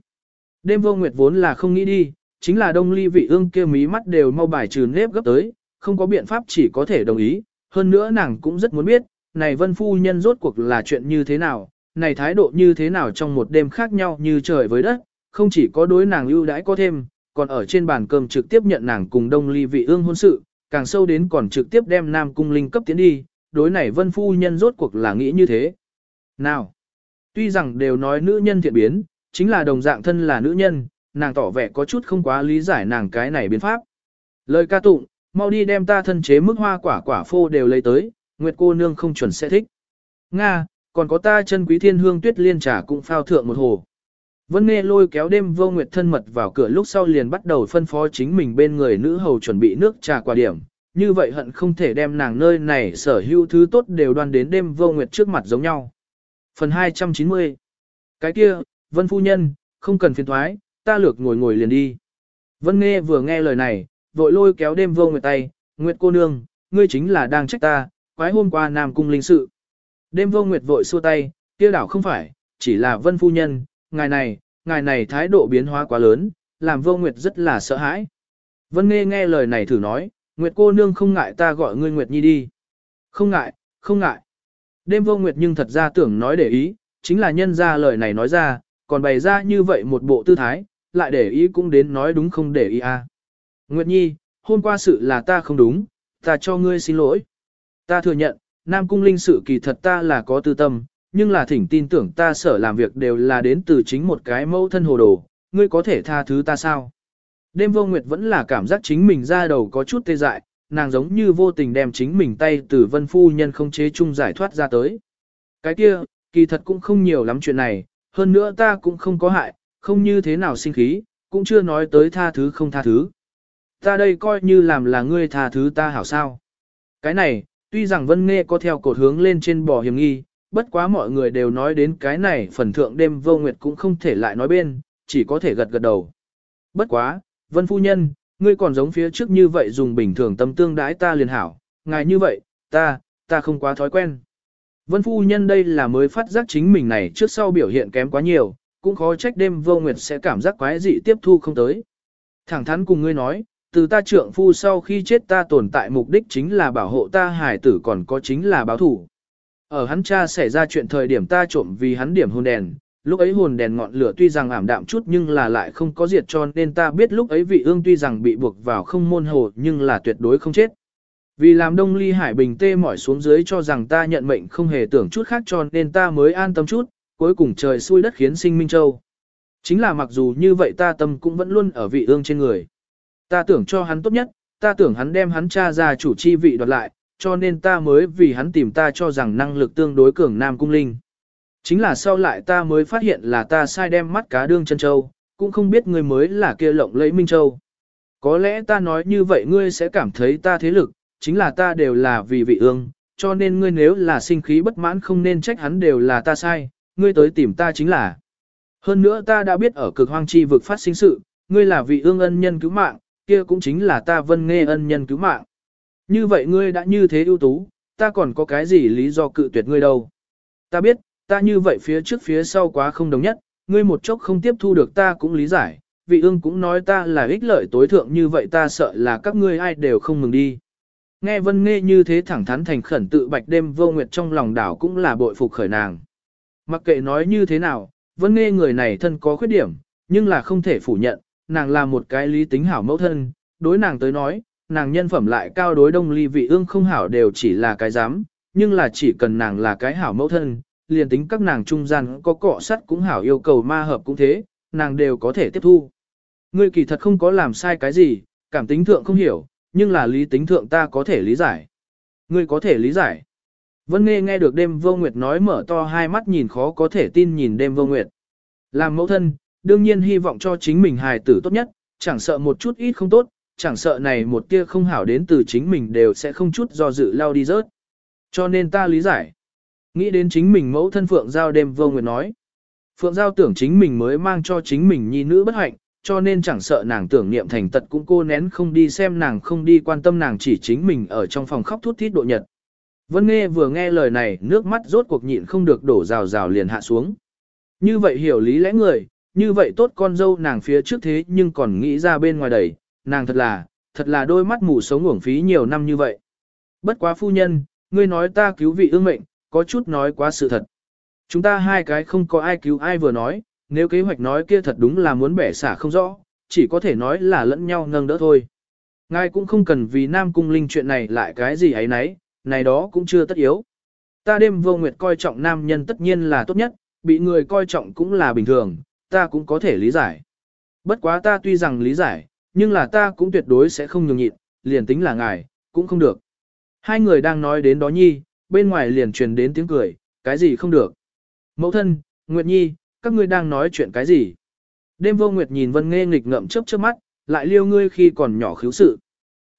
Đêm vô nguyệt vốn là không nghĩ đi, chính là đông ly vị ương kia mí mắt đều mau bài trừ nếp gấp tới, không có biện pháp chỉ có thể đồng ý, hơn nữa nàng cũng rất muốn biết, này vân phu nhân rốt cuộc là chuyện như thế nào, này thái độ như thế nào trong một đêm khác nhau như trời với đất, không chỉ có đối nàng ưu đãi có thêm, còn ở trên bàn cơm trực tiếp nhận nàng cùng đông ly vị ương hôn sự, càng sâu đến còn trực tiếp đem nam cung linh cấp tiến đi, đối này vân phu nhân rốt cuộc là nghĩ như thế. Nào, tuy rằng đều nói nữ nhân thiện biến, chính là đồng dạng thân là nữ nhân, nàng tỏ vẻ có chút không quá lý giải nàng cái này biến pháp. Lời ca tụng, mau đi đem ta thân chế mức hoa quả quả phô đều lấy tới, Nguyệt cô nương không chuẩn sẽ thích. Nga, còn có ta chân quý thiên hương tuyết liên trà cũng phao thượng một hồ. Vân Nghe lôi kéo đêm vô nguyệt thân mật vào cửa lúc sau liền bắt đầu phân phó chính mình bên người nữ hầu chuẩn bị nước trà quả điểm, như vậy hận không thể đem nàng nơi này sở hữu thứ tốt đều đoan đến đêm vô nguyệt trước mặt giống nhau. Phần 290 Cái kia, Vân Phu Nhân, không cần phiền thoái, ta lược ngồi ngồi liền đi. Vân Nghe vừa nghe lời này, vội lôi kéo đêm vô nguyệt tay, Nguyệt cô nương, ngươi chính là đang trách ta, quái hôm qua Nam Cung linh sự. Đêm vô nguyệt vội xua tay, kia đảo không phải, chỉ là Vân Phu Nhân, ngài này, ngài này thái độ biến hóa quá lớn, làm vô nguyệt rất là sợ hãi. Vân nghe nghe lời này thử nói, Nguyệt cô nương không ngại ta gọi ngươi Nguyệt Nhi đi. Không ngại, không ngại. Đêm vô Nguyệt nhưng thật ra tưởng nói để ý, chính là nhân ra lời này nói ra, còn bày ra như vậy một bộ tư thái, lại để ý cũng đến nói đúng không để ý à. Nguyệt Nhi, hôm qua sự là ta không đúng, ta cho ngươi xin lỗi. Ta thừa nhận, Nam Cung Linh sự kỳ thật ta là có tư tâm, nhưng là thỉnh tin tưởng ta sở làm việc đều là đến từ chính một cái mẫu thân hồ đồ, ngươi có thể tha thứ ta sao? Đêm vô nguyệt vẫn là cảm giác chính mình ra đầu có chút tê dại, nàng giống như vô tình đem chính mình tay từ vân phu nhân không chế chung giải thoát ra tới. Cái kia, kỳ thật cũng không nhiều lắm chuyện này, hơn nữa ta cũng không có hại, không như thế nào sinh khí, cũng chưa nói tới tha thứ không tha thứ. Ta đây coi như làm là ngươi tha thứ ta hảo sao. Cái này, tuy rằng Vân Nghe có theo cột hướng lên trên bò hiểm nghi, bất quá mọi người đều nói đến cái này phần thượng đêm vô nguyệt cũng không thể lại nói bên, chỉ có thể gật gật đầu. Bất quá, Vân Phu Nhân, ngươi còn giống phía trước như vậy dùng bình thường tâm tương đãi ta liền hảo, ngài như vậy, ta, ta không quá thói quen. Vân Phu Nhân đây là mới phát giác chính mình này trước sau biểu hiện kém quá nhiều, cũng khó trách đêm vô nguyệt sẽ cảm giác quái dị tiếp thu không tới. Thẳng thắn cùng ngươi nói, từ ta trượng phu sau khi chết ta tồn tại mục đích chính là bảo hộ ta hải tử còn có chính là báo thủ. Ở hắn cha xảy ra chuyện thời điểm ta trộm vì hắn điểm hồn đèn, lúc ấy hồn đèn ngọn lửa tuy rằng ảm đạm chút nhưng là lại không có diệt cho nên ta biết lúc ấy vị ương tuy rằng bị buộc vào không môn hồ nhưng là tuyệt đối không chết. Vì làm đông ly hải bình tê mỏi xuống dưới cho rằng ta nhận mệnh không hề tưởng chút khác cho nên ta mới an tâm chút, cuối cùng trời xui đất khiến sinh Minh Châu. Chính là mặc dù như vậy ta tâm cũng vẫn luôn ở vị ương trên người. Ta tưởng cho hắn tốt nhất, ta tưởng hắn đem hắn cha ra chủ chi vị đoạt lại, cho nên ta mới vì hắn tìm ta cho rằng năng lực tương đối cường Nam Cung Linh. Chính là sau lại ta mới phát hiện là ta sai đem mắt cá đương chân châu, cũng không biết người mới là kia lộng lẫy Minh Châu. Có lẽ ta nói như vậy ngươi sẽ cảm thấy ta thế lực, chính là ta đều là vì vị ương, cho nên ngươi nếu là sinh khí bất mãn không nên trách hắn đều là ta sai, ngươi tới tìm ta chính là. Hơn nữa ta đã biết ở cực hoang chi vực phát sinh sự, ngươi là vị ương ân nhân cứu mạng, kia cũng chính là ta vân nghe ân nhân cứu mạng. Như vậy ngươi đã như thế ưu tú, ta còn có cái gì lý do cự tuyệt ngươi đâu. Ta biết, ta như vậy phía trước phía sau quá không đồng nhất, ngươi một chốc không tiếp thu được ta cũng lý giải, vị ương cũng nói ta là ích lợi tối thượng như vậy ta sợ là các ngươi ai đều không mừng đi. Nghe vân nghe như thế thẳng thắn thành khẩn tự bạch đêm vô nguyệt trong lòng đảo cũng là bội phục khởi nàng. Mặc kệ nói như thế nào, vân nghe người này thân có khuyết điểm, nhưng là không thể phủ nhận, nàng là một cái lý tính hảo mẫu thân, đối nàng tới nói, nàng nhân phẩm lại cao đối đông ly vị ương không hảo đều chỉ là cái dám, nhưng là chỉ cần nàng là cái hảo mẫu thân, liền tính các nàng trung gian có cọ sắt cũng hảo yêu cầu ma hợp cũng thế, nàng đều có thể tiếp thu. Ngươi kỳ thật không có làm sai cái gì, cảm tính thượng không hiểu, nhưng là lý tính thượng ta có thể lý giải. Ngươi có thể lý giải. Vân nghe nghe được đêm vô nguyệt nói mở to hai mắt nhìn khó có thể tin nhìn đêm vô nguyệt. Làm mẫu thân, đương nhiên hy vọng cho chính mình hài tử tốt nhất, chẳng sợ một chút ít không tốt, chẳng sợ này một tia không hảo đến từ chính mình đều sẽ không chút do dự lao đi rớt. Cho nên ta lý giải. Nghĩ đến chính mình mẫu thân Phượng Giao đêm vô nguyệt nói. Phượng Giao tưởng chính mình mới mang cho chính mình nhi nữ bất hạnh, cho nên chẳng sợ nàng tưởng niệm thành tật cũng cô nén không đi xem nàng không đi quan tâm nàng chỉ chính mình ở trong phòng khóc thút thít độ nhật. Vân nghe vừa nghe lời này, nước mắt rốt cuộc nhịn không được đổ rào rào liền hạ xuống. Như vậy hiểu lý lẽ người, như vậy tốt con dâu nàng phía trước thế nhưng còn nghĩ ra bên ngoài đẩy, nàng thật là, thật là đôi mắt mù sống uổng phí nhiều năm như vậy. Bất quá phu nhân, ngươi nói ta cứu vị ương mệnh, có chút nói quá sự thật. Chúng ta hai cái không có ai cứu ai vừa nói, nếu kế hoạch nói kia thật đúng là muốn bẻ xả không rõ, chỉ có thể nói là lẫn nhau nâng đỡ thôi. Ngài cũng không cần vì Nam Cung Linh chuyện này lại cái gì ấy nấy, này đó cũng chưa tất yếu. Ta đêm vô nguyệt coi trọng nam nhân tất nhiên là tốt nhất, bị người coi trọng cũng là bình thường, ta cũng có thể lý giải. Bất quá ta tuy rằng lý giải, nhưng là ta cũng tuyệt đối sẽ không nhường nhịn, liền tính là ngài, cũng không được. Hai người đang nói đến đó nhi, bên ngoài liền truyền đến tiếng cười, cái gì không được. Mẫu thân, Nguyệt Nhi, các ngươi đang nói chuyện cái gì? Đêm vô Nguyệt nhìn Vân Nghê nghịch ngậm chớp chớp mắt, lại liêu ngươi khi còn nhỏ khiếu sự.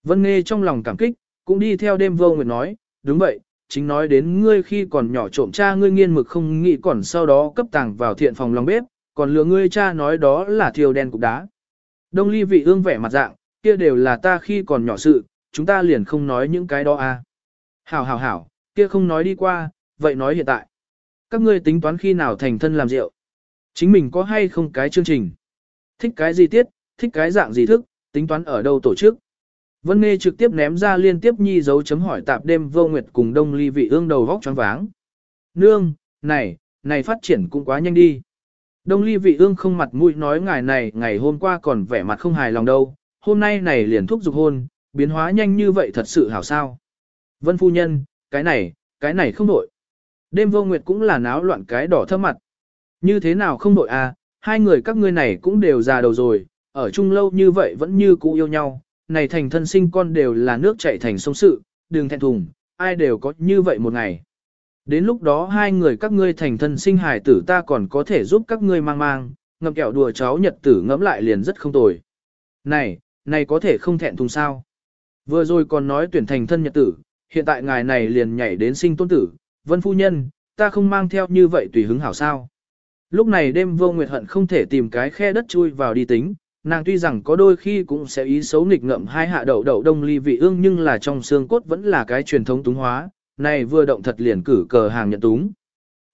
Vân Nghê trong lòng cảm kích, cũng đi theo đêm vô Nguyệt nói, đúng vậy, chính nói đến ngươi khi còn nhỏ trộm cha ngươi nghiên mực không nghĩ còn sau đó cấp tàng vào thiện phòng lòng bếp, còn lừa ngươi cha nói đó là thiêu đen cục đá. Đông ly vị ương vẻ mặt dạng, kia đều là ta khi còn nhỏ sự, chúng ta liền không nói những cái đó à. Hảo hảo hảo, kia không nói đi qua, vậy nói hiện tại. Các ngươi tính toán khi nào thành thân làm rượu. Chính mình có hay không cái chương trình. Thích cái gì tiết, thích cái dạng gì thức, tính toán ở đâu tổ chức. Vân Nghê trực tiếp ném ra liên tiếp nhi dấu chấm hỏi tạp đêm vô nguyệt cùng đông ly vị ương đầu vóc choáng váng. Nương, này, này phát triển cũng quá nhanh đi. Đông ly vị ương không mặt mũi nói ngài này ngày hôm qua còn vẻ mặt không hài lòng đâu, hôm nay này liền thúc giục hôn, biến hóa nhanh như vậy thật sự hảo sao. Vân phu nhân, cái này, cái này không đổi. Đêm vô nguyệt cũng là náo loạn cái đỏ thơm mặt. Như thế nào không đổi à, hai người các ngươi này cũng đều già đầu rồi, ở chung lâu như vậy vẫn như cũ yêu nhau, này thành thân sinh con đều là nước chảy thành sông sự, đừng thẹn thùng, ai đều có như vậy một ngày. Đến lúc đó hai người các ngươi thành thân sinh hài tử ta còn có thể giúp các ngươi mang mang, ngậm kẹo đùa cháu nhật tử ngẫm lại liền rất không tồi. Này, này có thể không thẹn thùng sao? Vừa rồi còn nói tuyển thành thân nhật tử, hiện tại ngài này liền nhảy đến sinh tôn tử, vân phu nhân, ta không mang theo như vậy tùy hứng hảo sao. Lúc này đêm vô nguyệt hận không thể tìm cái khe đất chui vào đi tính, nàng tuy rằng có đôi khi cũng sẽ ý xấu nghịch ngợm hai hạ đậu đậu đông ly vị ương nhưng là trong xương cốt vẫn là cái truyền thống túng hóa, này vừa động thật liền cử cờ hàng nhận túng.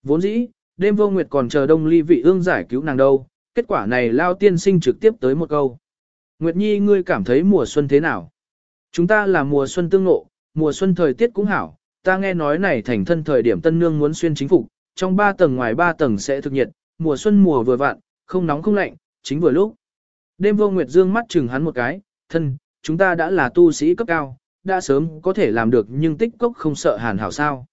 Vốn dĩ, đêm vô nguyệt còn chờ đông ly vị ương giải cứu nàng đâu, kết quả này lao tiên sinh trực tiếp tới một câu. Nguyệt Nhi ngươi cảm thấy mùa xuân thế nào? Chúng ta là mùa xuân tương ngộ, mùa xuân thời tiết cũng hảo, ta nghe nói này thành thân thời điểm tân nương muốn xuyên chính phục, trong ba tầng ngoài ba tầng sẽ thực nhiệt, mùa xuân mùa vừa vặn, không nóng không lạnh, chính vừa lúc. Đêm vô nguyệt dương mắt chừng hắn một cái, thân, chúng ta đã là tu sĩ cấp cao, đã sớm có thể làm được nhưng tích cốc không sợ hàn hảo sao.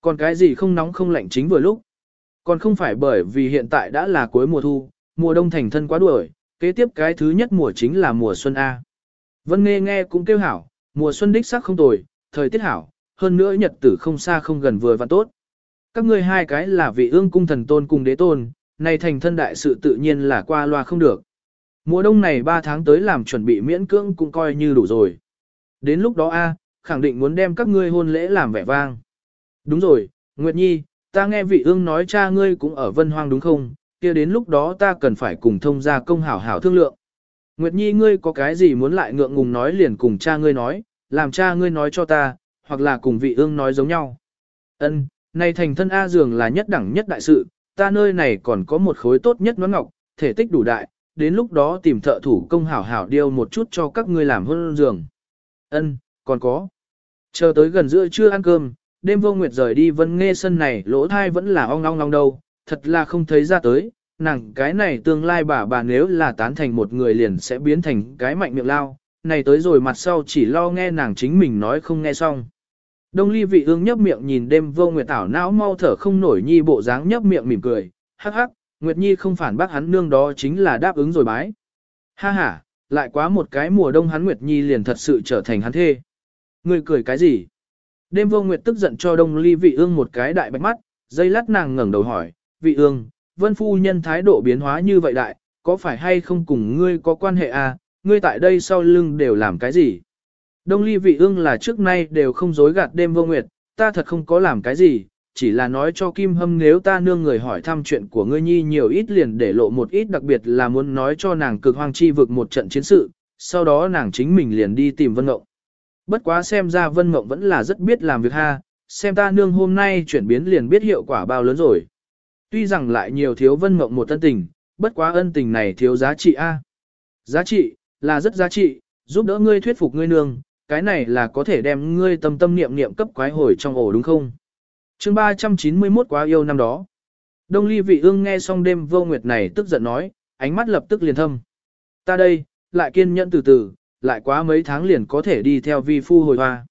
Còn cái gì không nóng không lạnh chính vừa lúc. Còn không phải bởi vì hiện tại đã là cuối mùa thu, mùa đông thành thân quá đuổi, kế tiếp cái thứ nhất mùa chính là mùa xuân A. Vân nghe nghe cũng kêu hảo, mùa xuân đích sắc không tồi, thời tiết hảo, hơn nữa nhật tử không xa không gần vừa và tốt. Các ngươi hai cái là vị ương cung thần tôn cùng đế tôn, này thành thân đại sự tự nhiên là qua loa không được. Mùa đông này 3 tháng tới làm chuẩn bị miễn cưỡng cũng coi như đủ rồi. Đến lúc đó a, khẳng định muốn đem các ngươi hôn lễ làm vẻ vang. Đúng rồi, Nguyệt Nhi, ta nghe vị ương nói cha ngươi cũng ở vân hoang đúng không, kia đến lúc đó ta cần phải cùng thông gia công hảo hảo thương lượng. Nguyệt Nhi ngươi có cái gì muốn lại ngượng ngùng nói liền cùng cha ngươi nói, làm cha ngươi nói cho ta, hoặc là cùng vị ương nói giống nhau. Ân, này thành thân A dường là nhất đẳng nhất đại sự, ta nơi này còn có một khối tốt nhất nón ngọc, thể tích đủ đại, đến lúc đó tìm thợ thủ công hảo hảo điêu một chút cho các ngươi làm hôn giường. Ân, còn có. Chờ tới gần giữa trưa ăn cơm, đêm vô nguyệt rời đi vân nghe sân này lỗ thai vẫn là ong ong ong đâu, thật là không thấy ra tới, nàng cái này tương lai bà bà nếu là tán thành một người liền sẽ biến thành cái mạnh miệng lao, này tới rồi mặt sau chỉ lo nghe nàng chính mình nói không nghe xong. Đông ly vị ương nhấp miệng nhìn đêm vô nguyệt ảo não mau thở không nổi nhi bộ dáng nhấp miệng mỉm cười, hắc hắc, Nguyệt Nhi không phản bác hắn nương đó chính là đáp ứng rồi bái. Ha ha, lại quá một cái mùa đông hắn Nguyệt Nhi liền thật sự trở thành hắn thê. Ngươi cười cái gì? Đêm vô Nguyệt tức giận cho đông ly vị ương một cái đại bạch mắt, dây lát nàng ngẩng đầu hỏi, vị ương, vân phu nhân thái độ biến hóa như vậy đại, có phải hay không cùng ngươi có quan hệ à, ngươi tại đây sau lưng đều làm cái gì? Đông ly vị ương là trước nay đều không dối gạt đêm vô nguyệt, ta thật không có làm cái gì, chỉ là nói cho Kim Hâm nếu ta nương người hỏi thăm chuyện của ngươi nhi nhiều ít liền để lộ một ít đặc biệt là muốn nói cho nàng cực hoang chi vực một trận chiến sự, sau đó nàng chính mình liền đi tìm Vân Ngộng. Bất quá xem ra Vân Ngộng vẫn là rất biết làm việc ha, xem ta nương hôm nay chuyển biến liền biết hiệu quả bao lớn rồi. Tuy rằng lại nhiều thiếu vân mộng một ân tình, bất quá ân tình này thiếu giá trị A. Giá trị, là rất giá trị, giúp đỡ ngươi thuyết phục ngươi nương, cái này là có thể đem ngươi tâm tâm niệm niệm cấp quái hồi trong ổ đúng không? chương 391 quá yêu năm đó. Đông ly vị ương nghe xong đêm vô nguyệt này tức giận nói, ánh mắt lập tức liền thâm. Ta đây, lại kiên nhẫn từ từ, lại quá mấy tháng liền có thể đi theo vi phu hồi hoa.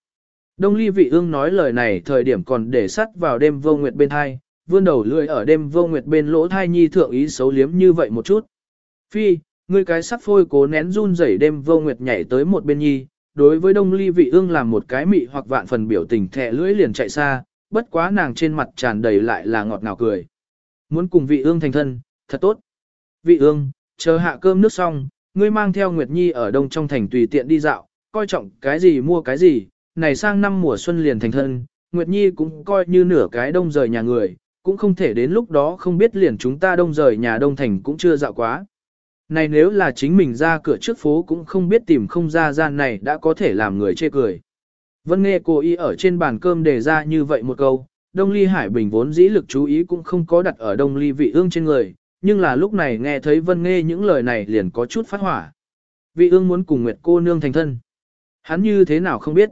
Đông ly vị ương nói lời này thời điểm còn để sắt vào đêm vô nguyệt bên thai, vươn đầu lưỡi ở đêm vô nguyệt bên lỗ thai nhi thượng ý xấu liếm như vậy một chút. Phi, ngươi cái sắc phôi cố nén run rẩy đêm vô nguyệt nhảy tới một bên nhi, đối với đông ly vị ương làm một cái mị hoặc vạn phần biểu tình thẻ lưỡi liền chạy xa, bất quá nàng trên mặt tràn đầy lại là ngọt ngào cười. Muốn cùng vị ương thành thân, thật tốt. Vị ương, chờ hạ cơm nước xong, ngươi mang theo Nguyệt Nhi ở đông trong thành tùy tiện đi dạo, coi trọng cái gì mua cái gì, này sang năm mùa xuân liền thành thân, Nguyệt Nhi cũng coi như nửa cái đông rời nhà người, cũng không thể đến lúc đó không biết liền chúng ta đông rời nhà đông thành cũng chưa dạo quá. Này nếu là chính mình ra cửa trước phố cũng không biết tìm không ra gian này đã có thể làm người chê cười. Vân nghe cô y ở trên bàn cơm đề ra như vậy một câu, Đông Ly Hải Bình vốn dĩ lực chú ý cũng không có đặt ở Đông Ly vị ương trên người, nhưng là lúc này nghe thấy Vân nghe những lời này liền có chút phát hỏa. Vị ương muốn cùng Nguyệt cô nương thành thân. Hắn như thế nào không biết.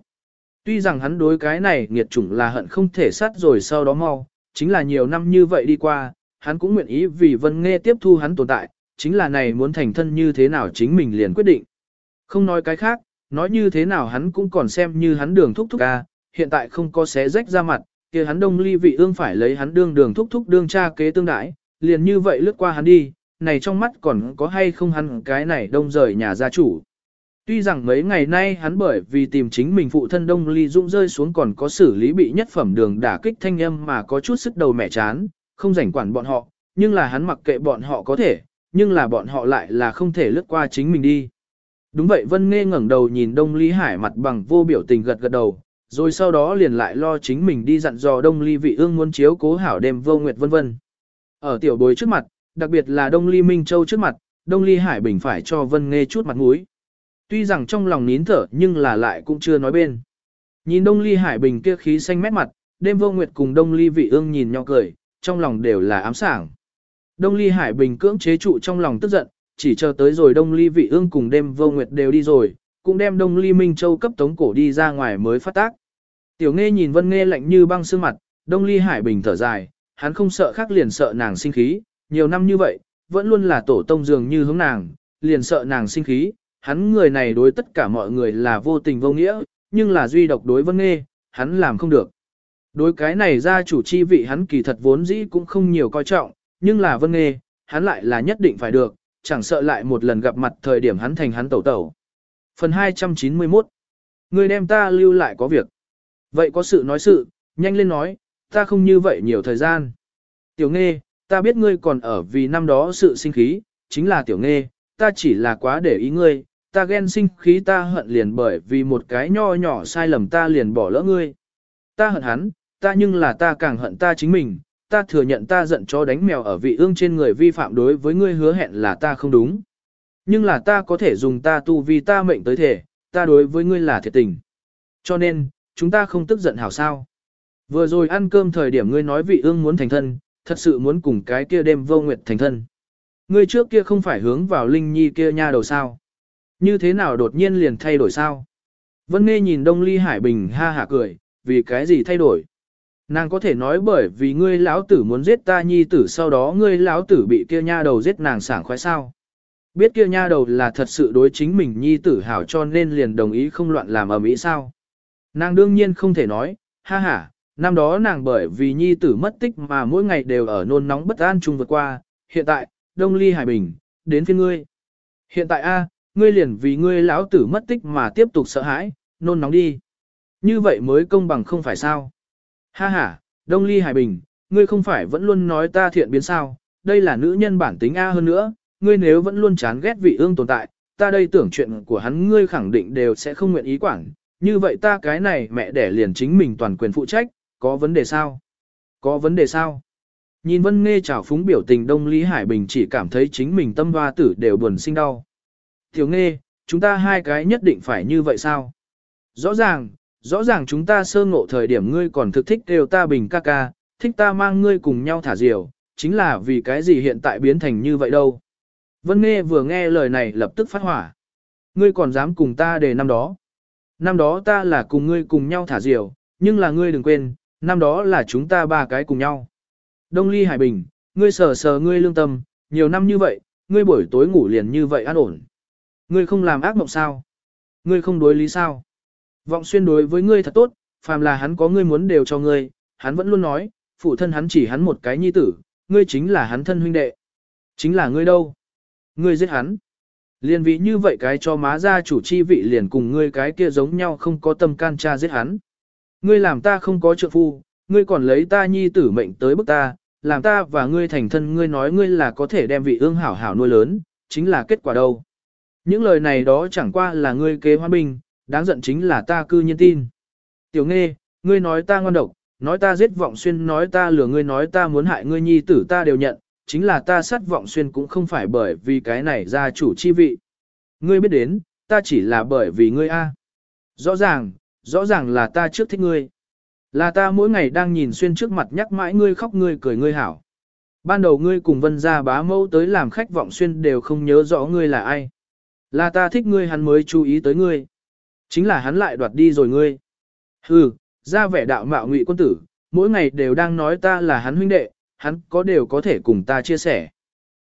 Tuy rằng hắn đối cái này nghiệt chủng là hận không thể sát rồi sau đó mau, chính là nhiều năm như vậy đi qua, hắn cũng nguyện ý vì Vân nghe tiếp thu hắn tồn tại, chính là này muốn thành thân như thế nào chính mình liền quyết định. Không nói cái khác, nói như thế nào hắn cũng còn xem như hắn đường thúc thúc ca, hiện tại không có xé rách ra mặt, kia hắn đông ly vị ương phải lấy hắn đương đường thúc thúc đương cha kế tương đãi, liền như vậy lướt qua hắn đi, này trong mắt còn có hay không hắn cái này đông rời nhà gia chủ. Tuy rằng mấy ngày nay hắn bởi vì tìm chính mình phụ thân Đông Ly Dũng rơi xuống còn có xử lý bị nhất phẩm đường đả kích thanh âm mà có chút sức đầu mẻ chán, không rảnh quản bọn họ, nhưng là hắn mặc kệ bọn họ có thể, nhưng là bọn họ lại là không thể lướt qua chính mình đi. Đúng vậy Vân Nghe ngẩng đầu nhìn Đông Ly Hải mặt bằng vô biểu tình gật gật đầu, rồi sau đó liền lại lo chính mình đi dặn dò Đông Ly vị ương muốn chiếu cố hảo đêm vô nguyệt vân vân. Ở tiểu bối trước mặt, đặc biệt là Đông Ly Minh Châu trước mặt, Đông Ly Hải Bình phải cho Vân Nghe chút mặt mũi. Tuy rằng trong lòng nín thở nhưng là lại cũng chưa nói bên. Nhìn Đông Ly Hải Bình kia khí xanh mét mặt, đêm vô nguyệt cùng Đông Ly vị ương nhìn nhau cười, trong lòng đều là ám sảng. Đông Ly Hải Bình cưỡng chế trụ trong lòng tức giận, chỉ chờ tới rồi Đông Ly Vị Ương cùng đêm vô nguyệt đều đi rồi, cũng đem Đông Ly Minh Châu cấp tống cổ đi ra ngoài mới phát tác. Tiểu Nghe nhìn Vân Nghe lạnh như băng sương mặt, Đông Ly Hải Bình thở dài, hắn không sợ khác liền sợ nàng sinh khí, nhiều năm như vậy, vẫn luôn là tổ tông dường như hướng nàng, liền sợ nàng sinh khí, hắn người này đối tất cả mọi người là vô tình vô nghĩa, nhưng là duy độc đối Vân Nghe, hắn làm không được. Đối cái này gia chủ chi vị hắn kỳ thật vốn dĩ cũng không nhiều coi trọng, nhưng là Vân Nghe, hắn lại là nhất định phải được, chẳng sợ lại một lần gặp mặt thời điểm hắn thành hắn tẩu tẩu. Phần 291 Người đem ta lưu lại có việc. Vậy có sự nói sự, nhanh lên nói, ta không như vậy nhiều thời gian. Tiểu Nghe, ta biết ngươi còn ở vì năm đó sự sinh khí, chính là Tiểu Nghe, ta chỉ là quá để ý ngươi, ta ghen sinh khí ta hận liền bởi vì một cái nho nhỏ sai lầm ta liền bỏ lỡ ngươi. Ta hận hắn, ta nhưng là ta càng hận ta chính mình, ta thừa nhận ta giận cho đánh mèo ở vị ương trên người vi phạm đối với ngươi hứa hẹn là ta không đúng. Nhưng là ta có thể dùng ta tu vì ta mệnh tới thể, ta đối với ngươi là thiệt tình. Cho nên, chúng ta không tức giận hảo sao. Vừa rồi ăn cơm thời điểm ngươi nói vị ương muốn thành thân, thật sự muốn cùng cái kia đêm vô nguyệt thành thân. Ngươi trước kia không phải hướng vào Linh Nhi kia nha đầu sao. Như thế nào đột nhiên liền thay đổi sao? Vân Nghe nhìn Đông Ly Hải Bình ha hả cười, vì cái gì thay đổi? Nàng có thể nói bởi vì ngươi lão tử muốn giết ta nhi tử sau đó ngươi lão tử bị kia nha đầu giết nàng sảng khoái sao. Biết kia nha đầu là thật sự đối chính mình nhi tử hảo cho nên liền đồng ý không loạn làm ở mỹ sao. Nàng đương nhiên không thể nói, ha ha, năm đó nàng bởi vì nhi tử mất tích mà mỗi ngày đều ở nôn nóng bất an chung vượt qua, hiện tại, đông ly hải bình, đến phiên ngươi. Hiện tại a, ngươi liền vì ngươi lão tử mất tích mà tiếp tục sợ hãi, nôn nóng đi. Như vậy mới công bằng không phải sao. Ha ha, Đông Ly Hải Bình, ngươi không phải vẫn luôn nói ta thiện biến sao, đây là nữ nhân bản tính A hơn nữa, ngươi nếu vẫn luôn chán ghét vị ương tồn tại, ta đây tưởng chuyện của hắn ngươi khẳng định đều sẽ không nguyện ý quản, như vậy ta cái này mẹ đẻ liền chính mình toàn quyền phụ trách, có vấn đề sao? Có vấn đề sao? Nhìn Vân Nghe trào phúng biểu tình Đông Lý Hải Bình chỉ cảm thấy chính mình tâm hoa tử đều buồn sinh đau. Tiểu Nghe, chúng ta hai cái nhất định phải như vậy sao? Rõ ràng, Rõ ràng chúng ta sơ ngộ thời điểm ngươi còn thực thích đều ta bình ca ca, thích ta mang ngươi cùng nhau thả diều, chính là vì cái gì hiện tại biến thành như vậy đâu. Vân Nghe vừa nghe lời này lập tức phát hỏa. Ngươi còn dám cùng ta để năm đó. Năm đó ta là cùng ngươi cùng nhau thả diều, nhưng là ngươi đừng quên, năm đó là chúng ta ba cái cùng nhau. Đông Ly Hải Bình, ngươi sờ sờ ngươi lương tâm, nhiều năm như vậy, ngươi buổi tối ngủ liền như vậy an ổn. Ngươi không làm ác mộng sao? Ngươi không đối lý sao? Vọng xuyên đối với ngươi thật tốt, phàm là hắn có ngươi muốn đều cho ngươi, hắn vẫn luôn nói, phụ thân hắn chỉ hắn một cái nhi tử, ngươi chính là hắn thân huynh đệ. Chính là ngươi đâu? Ngươi giết hắn. Liên vị như vậy cái cho má ra chủ chi vị liền cùng ngươi cái kia giống nhau không có tâm can cha giết hắn. Ngươi làm ta không có trợ phu, ngươi còn lấy ta nhi tử mệnh tới bức ta, làm ta và ngươi thành thân ngươi nói ngươi là có thể đem vị ương hảo hảo nuôi lớn, chính là kết quả đâu. Những lời này đó chẳng qua là ngươi kế hoa bình đáng giận chính là ta cư nhiên tin. Tiểu nghe, ngươi nói ta ngon độc, nói ta giết vọng xuyên, nói ta lừa ngươi nói ta muốn hại ngươi nhi tử ta đều nhận, chính là ta sát vọng xuyên cũng không phải bởi vì cái này ra chủ chi vị. Ngươi biết đến, ta chỉ là bởi vì ngươi a. Rõ ràng, rõ ràng là ta trước thích ngươi. Là ta mỗi ngày đang nhìn xuyên trước mặt nhắc mãi ngươi khóc ngươi cười ngươi hảo. Ban đầu ngươi cùng vân gia bá mẫu tới làm khách vọng xuyên đều không nhớ rõ ngươi là ai. Là ta thích ngươi hắn mới chú ý tới ngươi. Chính là hắn lại đoạt đi rồi ngươi. Hừ, ra vẻ đạo mạo ngụy quân tử, mỗi ngày đều đang nói ta là hắn huynh đệ, hắn có đều có thể cùng ta chia sẻ.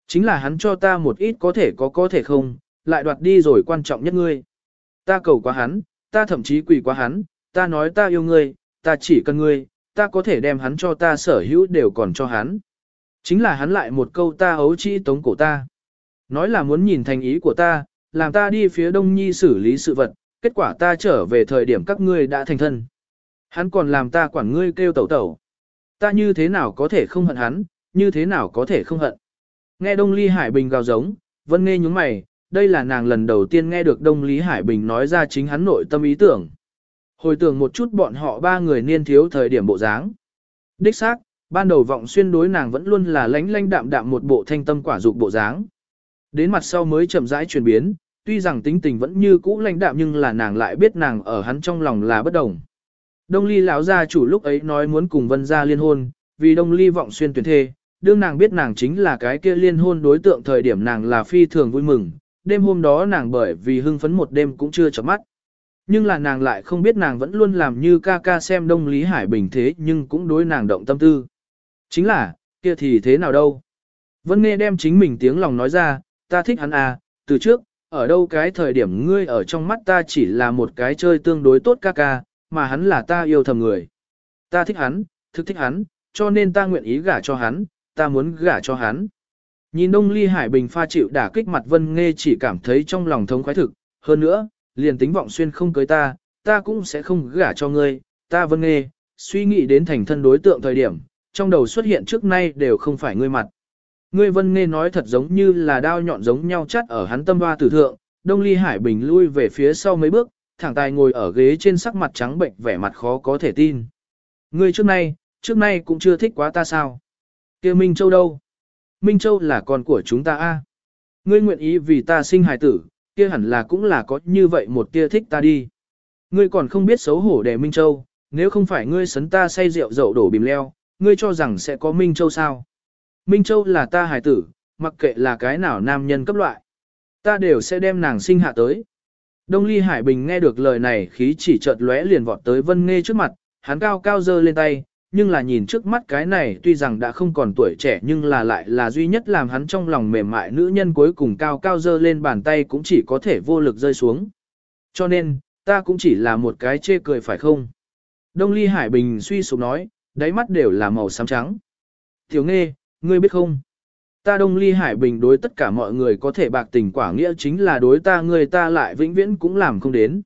Chính là hắn cho ta một ít có thể có có thể không, lại đoạt đi rồi quan trọng nhất ngươi. Ta cầu quá hắn, ta thậm chí quỳ quá hắn, ta nói ta yêu ngươi, ta chỉ cần ngươi, ta có thể đem hắn cho ta sở hữu đều còn cho hắn. Chính là hắn lại một câu ta ấu chi tống cổ ta. Nói là muốn nhìn thành ý của ta, làm ta đi phía đông nhi xử lý sự vật, kết quả ta trở về thời điểm các ngươi đã thành thân. Hắn còn làm ta quản ngươi kêu tẩu tẩu. Ta như thế nào có thể không hận hắn, như thế nào có thể không hận. Nghe Đông Ly Hải Bình gào giống, Vân nghe nhúng mày, đây là nàng lần đầu tiên nghe được Đông Lý Hải Bình nói ra chính hắn nội tâm ý tưởng. Hồi tưởng một chút bọn họ ba người niên thiếu thời điểm bộ dáng. Đích xác, ban đầu vọng xuyên đối nàng vẫn luôn là lánh lánh đạm đạm một bộ thanh tâm quả dục bộ dáng. Đến mặt sau mới chậm rãi chuyển biến, tuy rằng tính tình vẫn như cũ lãnh đạm nhưng là nàng lại biết nàng ở hắn trong lòng là bất đồng. Đông ly lão gia chủ lúc ấy nói muốn cùng vân gia liên hôn, vì đông ly vọng xuyên tuyển thê, đương nàng biết nàng chính là cái kia liên hôn đối tượng thời điểm nàng là phi thường vui mừng, đêm hôm đó nàng bởi vì hưng phấn một đêm cũng chưa chợp mắt. Nhưng là nàng lại không biết nàng vẫn luôn làm như ca ca xem Đông Lý Hải Bình thế nhưng cũng đối nàng động tâm tư. Chính là, kia thì thế nào đâu. Vân nghe đem chính mình tiếng lòng nói ra, ta thích hắn à, từ trước, ở đâu cái thời điểm ngươi ở trong mắt ta chỉ là một cái chơi tương đối tốt ca ca, mà hắn là ta yêu thầm người. Ta thích hắn, thực thích hắn, cho nên ta nguyện ý gả cho hắn, ta muốn gả cho hắn. Nhìn Đông Ly Hải Bình pha chịu đả kích mặt Vân Nghe chỉ cảm thấy trong lòng thống khoái thực, hơn nữa, liền tính vọng xuyên không cưới ta, ta cũng sẽ không gả cho ngươi, ta Vân Nghe, suy nghĩ đến thành thân đối tượng thời điểm, trong đầu xuất hiện trước nay đều không phải ngươi mặt. Ngươi Vân Nghe nói thật giống như là đao nhọn giống nhau chắt ở hắn tâm hoa tử thượng, Đông Ly Hải Bình lui về phía sau mấy bước, thẳng tài ngồi ở ghế trên sắc mặt trắng bệnh vẻ mặt khó có thể tin. Ngươi trước nay, trước nay cũng chưa thích quá ta sao? kia Minh Châu đâu? Minh Châu là con của chúng ta a. Ngươi nguyện ý vì ta sinh hài tử, kia hẳn là cũng là có như vậy một tia thích ta đi. Ngươi còn không biết xấu hổ để Minh Châu, nếu không phải ngươi sấn ta say rượu dậu đổ bìm leo, ngươi cho rằng sẽ có Minh Châu sao? Minh Châu là ta hài tử, mặc kệ là cái nào nam nhân cấp loại. Ta đều sẽ đem nàng sinh hạ tới. Đông Ly Hải Bình nghe được lời này khí chỉ chợt lóe liền vọt tới Vân Nghê trước mặt, hắn cao cao giơ lên tay, nhưng là nhìn trước mắt cái này tuy rằng đã không còn tuổi trẻ nhưng là lại là duy nhất làm hắn trong lòng mềm mại nữ nhân cuối cùng cao cao dơ lên bàn tay cũng chỉ có thể vô lực rơi xuống. Cho nên, ta cũng chỉ là một cái chê cười phải không? Đông Ly Hải Bình suy sụp nói, đáy mắt đều là màu xám trắng. Tiểu Nghê, ngươi biết không? Ta Đông Ly Hải Bình đối tất cả mọi người có thể bạc tình quả nghĩa chính là đối ta người ta lại vĩnh viễn cũng làm không đến.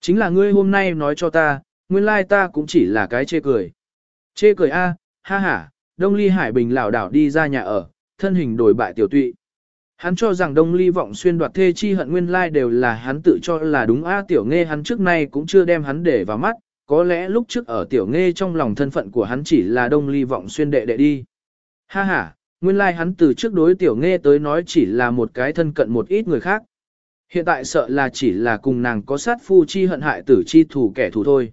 Chính là ngươi hôm nay nói cho ta, nguyên lai ta cũng chỉ là cái chê cười. Chê cười a, ha ha, Đông Ly Hải Bình lảo đảo đi ra nhà ở, thân hình đổi bại tiểu tụy. Hắn cho rằng Đông Ly vọng xuyên đoạt thê chi hận nguyên lai đều là hắn tự cho là đúng a tiểu nghe hắn trước nay cũng chưa đem hắn để vào mắt, có lẽ lúc trước ở tiểu nghe trong lòng thân phận của hắn chỉ là Đông Ly vọng xuyên đệ đệ đi. Ha ha, nguyên lai hắn từ trước đối tiểu nghe tới nói chỉ là một cái thân cận một ít người khác. Hiện tại sợ là chỉ là cùng nàng có sát phu chi hận hại tử chi thủ kẻ thù thôi.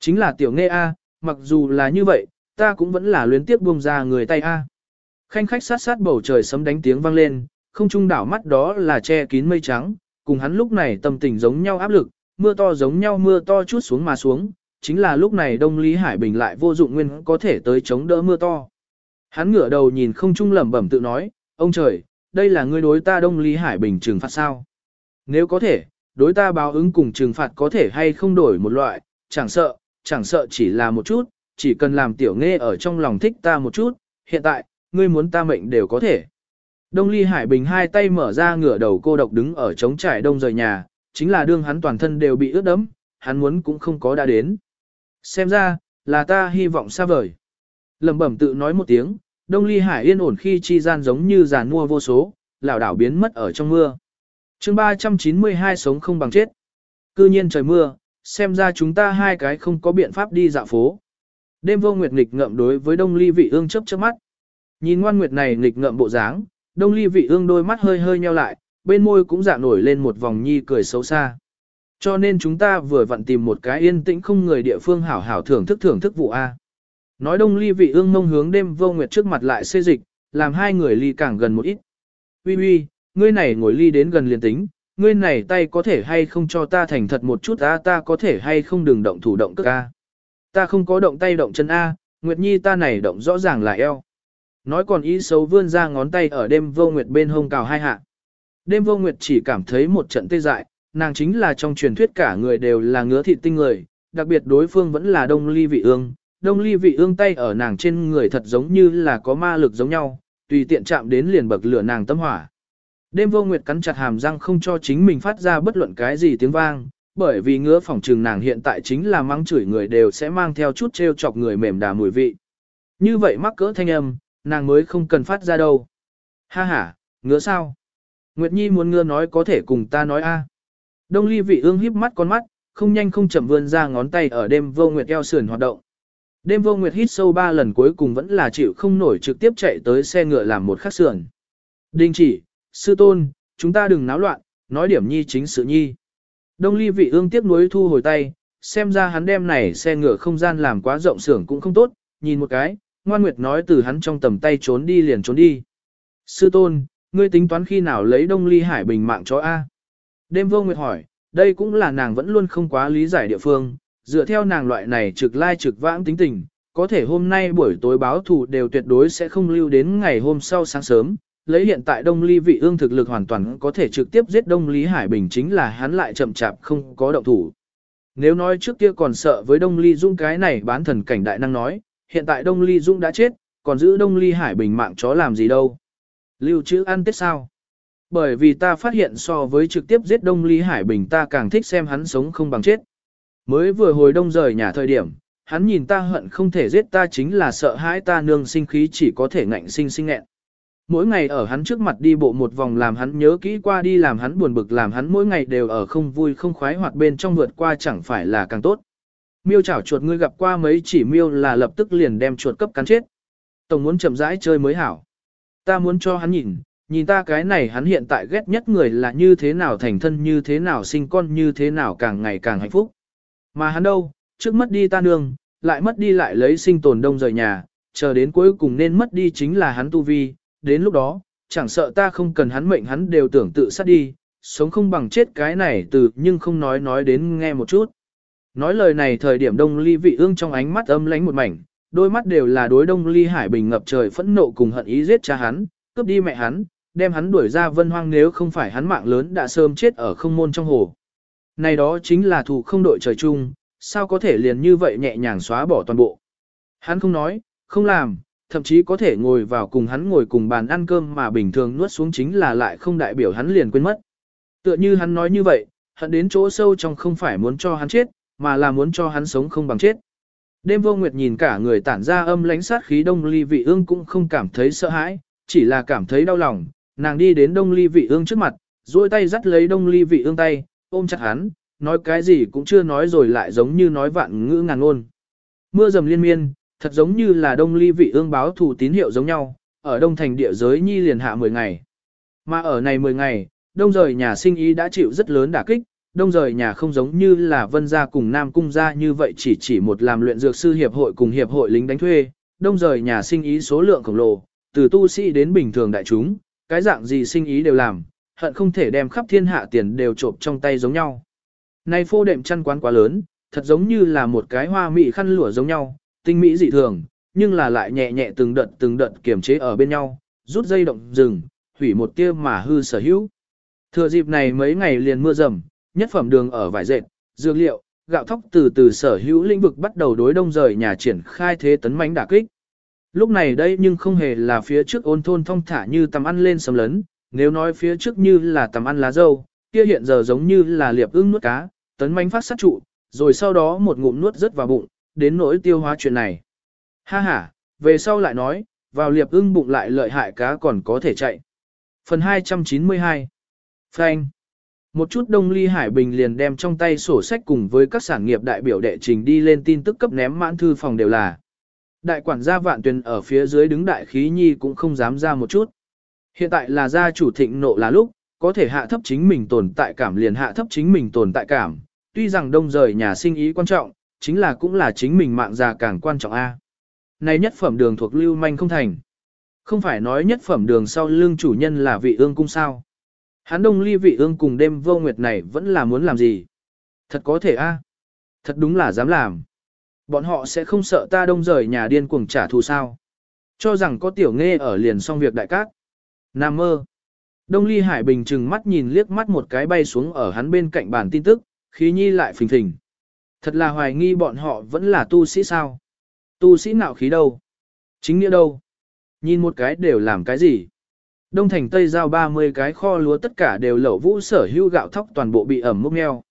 Chính là tiểu nghe A, mặc dù là như vậy, ta cũng vẫn là luyến tiếp buông ra người tay A. Khanh khách sát sát bầu trời sấm đánh tiếng vang lên, không trung đảo mắt đó là che kín mây trắng, cùng hắn lúc này tâm tình giống nhau áp lực, mưa to giống nhau mưa to chút xuống mà xuống, chính là lúc này Đông Lý Hải Bình lại vô dụng nguyên có thể tới chống đỡ mưa to. Hắn ngửa đầu nhìn không trung lẩm bẩm tự nói, ông trời, đây là ngươi đối ta Đông Lý Hải Bình trừng phạt sao? Nếu có thể, đối ta báo ứng cùng trừng phạt có thể hay không đổi một loại, chẳng sợ, chẳng sợ chỉ là một chút, chỉ cần làm tiểu nghe ở trong lòng thích ta một chút, hiện tại, ngươi muốn ta mệnh đều có thể. Đông Ly Hải Bình hai tay mở ra ngửa đầu cô độc đứng ở trống trải đông rời nhà, chính là đương hắn toàn thân đều bị ướt đẫm, hắn muốn cũng không có đã đến. Xem ra, là ta hy vọng xa vời. Lầm bẩm tự nói một tiếng, Đông Ly Hải yên ổn khi chi gian giống như giàn mua vô số, lão đảo biến mất ở trong mưa. chương 392 sống không bằng chết. Cư nhiên trời mưa, xem ra chúng ta hai cái không có biện pháp đi dạo phố. Đêm vô nguyệt nghịch ngậm đối với Đông Ly vị ương chớp chớp mắt. Nhìn ngoan nguyệt này nghịch ngậm bộ dáng, Đông Ly vị ương đôi mắt hơi hơi nheo lại, bên môi cũng dạ nổi lên một vòng nhi cười xấu xa. Cho nên chúng ta vừa vặn tìm một cái yên tĩnh không người địa phương hảo hảo thưởng thức thưởng thức vụ A. Nói đông ly vị ương mông hướng đêm vô nguyệt trước mặt lại xê dịch, làm hai người ly càng gần một ít. Ui ui, ngươi này ngồi ly đến gần liền tính, ngươi này tay có thể hay không cho ta thành thật một chút a ta có thể hay không đừng động thủ động cước a. Ta không có động tay động chân a, Nguyệt Nhi ta này động rõ ràng là eo. Nói còn ý xấu vươn ra ngón tay ở đêm vô nguyệt bên hông cào hai hạ. Đêm vô nguyệt chỉ cảm thấy một trận tê dại, nàng chính là trong truyền thuyết cả người đều là ngứa thịt tinh người, đặc biệt đối phương vẫn là đông ly vị ương. Đông ly vị ương tay ở nàng trên người thật giống như là có ma lực giống nhau, tùy tiện chạm đến liền bậc lửa nàng tâm hỏa. Đêm vô nguyệt cắn chặt hàm răng không cho chính mình phát ra bất luận cái gì tiếng vang, bởi vì ngứa phòng trừng nàng hiện tại chính là mắng chửi người đều sẽ mang theo chút treo chọc người mềm đà mùi vị. Như vậy mắc cỡ thanh âm, nàng mới không cần phát ra đâu. Ha ha, ngứa sao? Nguyệt Nhi muốn ngứa nói có thể cùng ta nói a. Đông ly vị ương híp mắt con mắt, không nhanh không chậm vươn ra ngón tay ở đêm vô nguyệt eo sườn hoạt động. Đêm vô nguyệt hít sâu ba lần cuối cùng vẫn là chịu không nổi trực tiếp chạy tới xe ngựa làm một khắc sườn. Đình chỉ, sư tôn, chúng ta đừng náo loạn, nói điểm nhi chính sự nhi. Đông ly vị ương tiếp nối thu hồi tay, xem ra hắn đem này xe ngựa không gian làm quá rộng sưởng cũng không tốt, nhìn một cái, ngoan nguyệt nói từ hắn trong tầm tay trốn đi liền trốn đi. Sư tôn, ngươi tính toán khi nào lấy đông ly hải bình mạng cho A. Đêm vô nguyệt hỏi, đây cũng là nàng vẫn luôn không quá lý giải địa phương, dựa theo nàng loại này trực lai trực vãng tính tình, có thể hôm nay buổi tối báo thù đều tuyệt đối sẽ không lưu đến ngày hôm sau sáng sớm. Lấy hiện tại Đông Ly vị ương thực lực hoàn toàn có thể trực tiếp giết Đông Lý Hải Bình chính là hắn lại chậm chạp không có động thủ. Nếu nói trước kia còn sợ với Đông Ly Dung cái này bán thần cảnh đại năng nói, hiện tại Đông Ly Dung đã chết, còn giữ Đông Ly Hải Bình mạng chó làm gì đâu. Lưu trữ ăn tết sao? Bởi vì ta phát hiện so với trực tiếp giết Đông Ly Hải Bình ta càng thích xem hắn sống không bằng chết. Mới vừa hồi đông rời nhà thời điểm, hắn nhìn ta hận không thể giết ta chính là sợ hãi ta nương sinh khí chỉ có thể ngạnh sinh sinh nghẹn. Mỗi ngày ở hắn trước mặt đi bộ một vòng làm hắn nhớ kỹ qua đi làm hắn buồn bực làm hắn mỗi ngày đều ở không vui không khoái hoặc bên trong vượt qua chẳng phải là càng tốt. Miêu chảo chuột ngươi gặp qua mấy chỉ miêu là lập tức liền đem chuột cấp cắn chết. Tổng muốn chậm rãi chơi mới hảo. Ta muốn cho hắn nhìn, nhìn ta cái này hắn hiện tại ghét nhất người là như thế nào thành thân như thế nào sinh con như thế nào càng ngày càng hạnh phúc. Mà hắn đâu, trước mất đi ta nương, lại mất đi lại lấy sinh tồn đông rời nhà, chờ đến cuối cùng nên mất đi chính là hắn tu vi, đến lúc đó, chẳng sợ ta không cần hắn mệnh hắn đều tưởng tự sát đi, sống không bằng chết cái này từ nhưng không nói nói đến nghe một chút. Nói lời này thời điểm đông ly vị ương trong ánh mắt âm lánh một mảnh, đôi mắt đều là đối đông ly hải bình ngập trời phẫn nộ cùng hận ý giết cha hắn, cướp đi mẹ hắn, đem hắn đuổi ra vân hoang nếu không phải hắn mạng lớn đã sớm chết ở không môn trong hồ. Này đó chính là thủ không đội trời chung, sao có thể liền như vậy nhẹ nhàng xóa bỏ toàn bộ. Hắn không nói, không làm, thậm chí có thể ngồi vào cùng hắn ngồi cùng bàn ăn cơm mà bình thường nuốt xuống chính là lại không đại biểu hắn liền quên mất. Tựa như hắn nói như vậy, hận đến chỗ sâu trong không phải muốn cho hắn chết, mà là muốn cho hắn sống không bằng chết. Đêm vô nguyệt nhìn cả người tản ra âm lãnh sát khí đông ly vị ương cũng không cảm thấy sợ hãi, chỉ là cảm thấy đau lòng, nàng đi đến đông ly vị ương trước mặt, duỗi tay dắt lấy đông ly vị ương tay, ôm chặt hắn, nói cái gì cũng chưa nói rồi lại giống như nói vạn ngữ ngàn ngôn. Mưa dầm liên miên, thật giống như là đông ly vị ương báo thủ tín hiệu giống nhau, ở đông thành địa giới nhi liền hạ 10 ngày. Mà ở này 10 ngày, đông rời nhà sinh ý đã chịu rất lớn đả kích, đông rời nhà không giống như là vân gia cùng nam cung gia như vậy chỉ chỉ một làm luyện dược sư hiệp hội cùng hiệp hội lính đánh thuê, đông rời nhà sinh ý số lượng khổng lồ, từ tu sĩ đến bình thường đại chúng, cái dạng gì sinh ý đều làm, hận không thể đem khắp thiên hạ tiền đều trộm trong tay giống nhau. Nay phô đệm chăn quán quá lớn, thật giống như là một cái hoa mỹ khăn lụa giống nhau, tinh mỹ dị thường, nhưng là lại nhẹ nhẹ từng đợt từng đợt kiềm chế ở bên nhau, rút dây động rừng, hủy một tia mà hư sở hữu. Thừa dịp này mấy ngày liền mưa rầm, nhất phẩm đường ở vải dệt, dược liệu, gạo thóc từ từ sở hữu lĩnh vực bắt đầu đối đông rời nhà triển khai thế tấn mãnh đả kích. Lúc này đây nhưng không hề là phía trước ôn thôn thông thả như tầm ăn lên sầm lớn, nếu nói phía trước như là tầm ăn lá dâu, kia hiện giờ giống như là liệp ưng nuốt cá, tấn mãnh phát sát trụ, rồi sau đó một ngụm nuốt rất vào bụng, đến nỗi tiêu hóa chuyện này. Ha ha, về sau lại nói, vào liệp ưng bụng lại lợi hại cá còn có thể chạy. Phần 292 Frank Một chút đông ly Hải Bình liền đem trong tay sổ sách cùng với các sản nghiệp đại biểu đệ trình đi lên tin tức cấp ném mãn thư phòng đều là. Đại quản gia vạn tuyền ở phía dưới đứng đại khí nhi cũng không dám ra một chút. Hiện tại là gia chủ thịnh nộ là lúc, có thể hạ thấp chính mình tồn tại cảm liền hạ thấp chính mình tồn tại cảm. Tuy rằng đông rời nhà sinh ý quan trọng, chính là cũng là chính mình mạng già càng quan trọng a. Này nhất phẩm đường thuộc lưu manh không thành. Không phải nói nhất phẩm đường sau lương chủ nhân là vị ương cung sao. Hắn đông ly vị ương cùng đêm vô nguyệt này vẫn là muốn làm gì. Thật có thể a, Thật đúng là dám làm. Bọn họ sẽ không sợ ta đông rời nhà điên cuồng trả thù sao. Cho rằng có tiểu nghe ở liền xong việc đại cát. Nam mơ. Đông ly hải bình chừng mắt nhìn liếc mắt một cái bay xuống ở hắn bên cạnh bàn tin tức, khí nhi lại phình phình. Thật là hoài nghi bọn họ vẫn là tu sĩ sao. Tu sĩ nào khí đâu? Chính nghĩa đâu? Nhìn một cái đều làm cái gì? Đông thành Tây giao 30 cái kho lúa tất cả đều lẩu vũ sở hữu gạo thóc toàn bộ bị ẩm mốc neo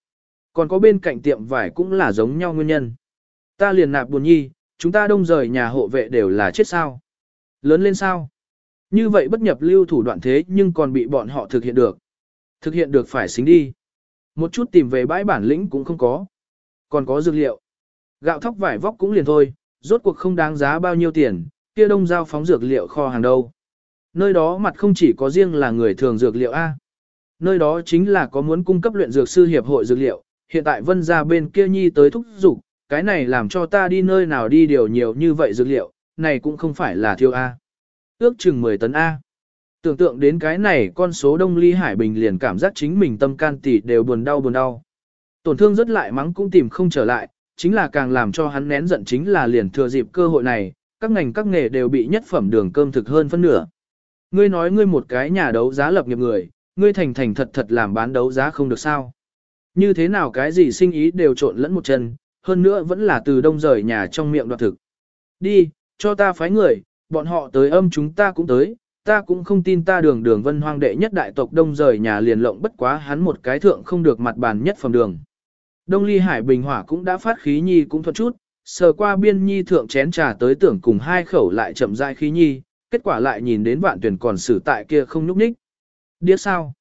Còn có bên cạnh tiệm vải cũng là giống nhau nguyên nhân. Ta liền nạp buồn nhi, chúng ta đông rời nhà hộ vệ đều là chết sao. Lớn lên sao? Như vậy bất nhập lưu thủ đoạn thế nhưng còn bị bọn họ thực hiện được. Thực hiện được phải xính đi. Một chút tìm về bãi bản lĩnh cũng không có. Còn có dược liệu. Gạo thóc vải vóc cũng liền thôi, rốt cuộc không đáng giá bao nhiêu tiền, kia đông giao phóng dược liệu kho hàng đâu. Nơi đó mặt không chỉ có riêng là người thường dược liệu A. Nơi đó chính là có muốn cung cấp luyện dược sư hiệp hội dược liệu, hiện tại vân ra bên kia nhi tới thúc giục, cái này làm cho ta đi nơi nào đi điều nhiều như vậy dược liệu, này cũng không phải là thiêu A. Ước chừng 10 tấn A. Tưởng tượng đến cái này con số đông ly hải bình liền cảm giác chính mình tâm can tỷ đều buồn đau buồn đau. Tổn thương rất lại mắng cũng tìm không trở lại, chính là càng làm cho hắn nén giận chính là liền thừa dịp cơ hội này, các ngành các nghề đều bị nhất phẩm đường cơm thực hơn phân nửa. Ngươi nói ngươi một cái nhà đấu giá lập nghiệp người, ngươi thành thành thật thật làm bán đấu giá không được sao. Như thế nào cái gì sinh ý đều trộn lẫn một chân, hơn nữa vẫn là từ đông rời nhà trong miệng đoạt thực. Đi, cho ta phái người, bọn họ tới âm chúng ta cũng tới, ta cũng không tin ta đường đường vân hoang đệ nhất đại tộc đông rời nhà liền lộng bất quá hắn một cái thượng không được mặt bàn nhất phẩm đường. Đông ly hải bình hỏa cũng đã phát khí nhi cũng thuật chút, sờ qua biên nhi thượng chén trà tới tưởng cùng hai khẩu lại chậm rãi khí nhi, kết quả lại nhìn đến vạn tuyển còn xử tại kia không nhúc ních. Điếc sao?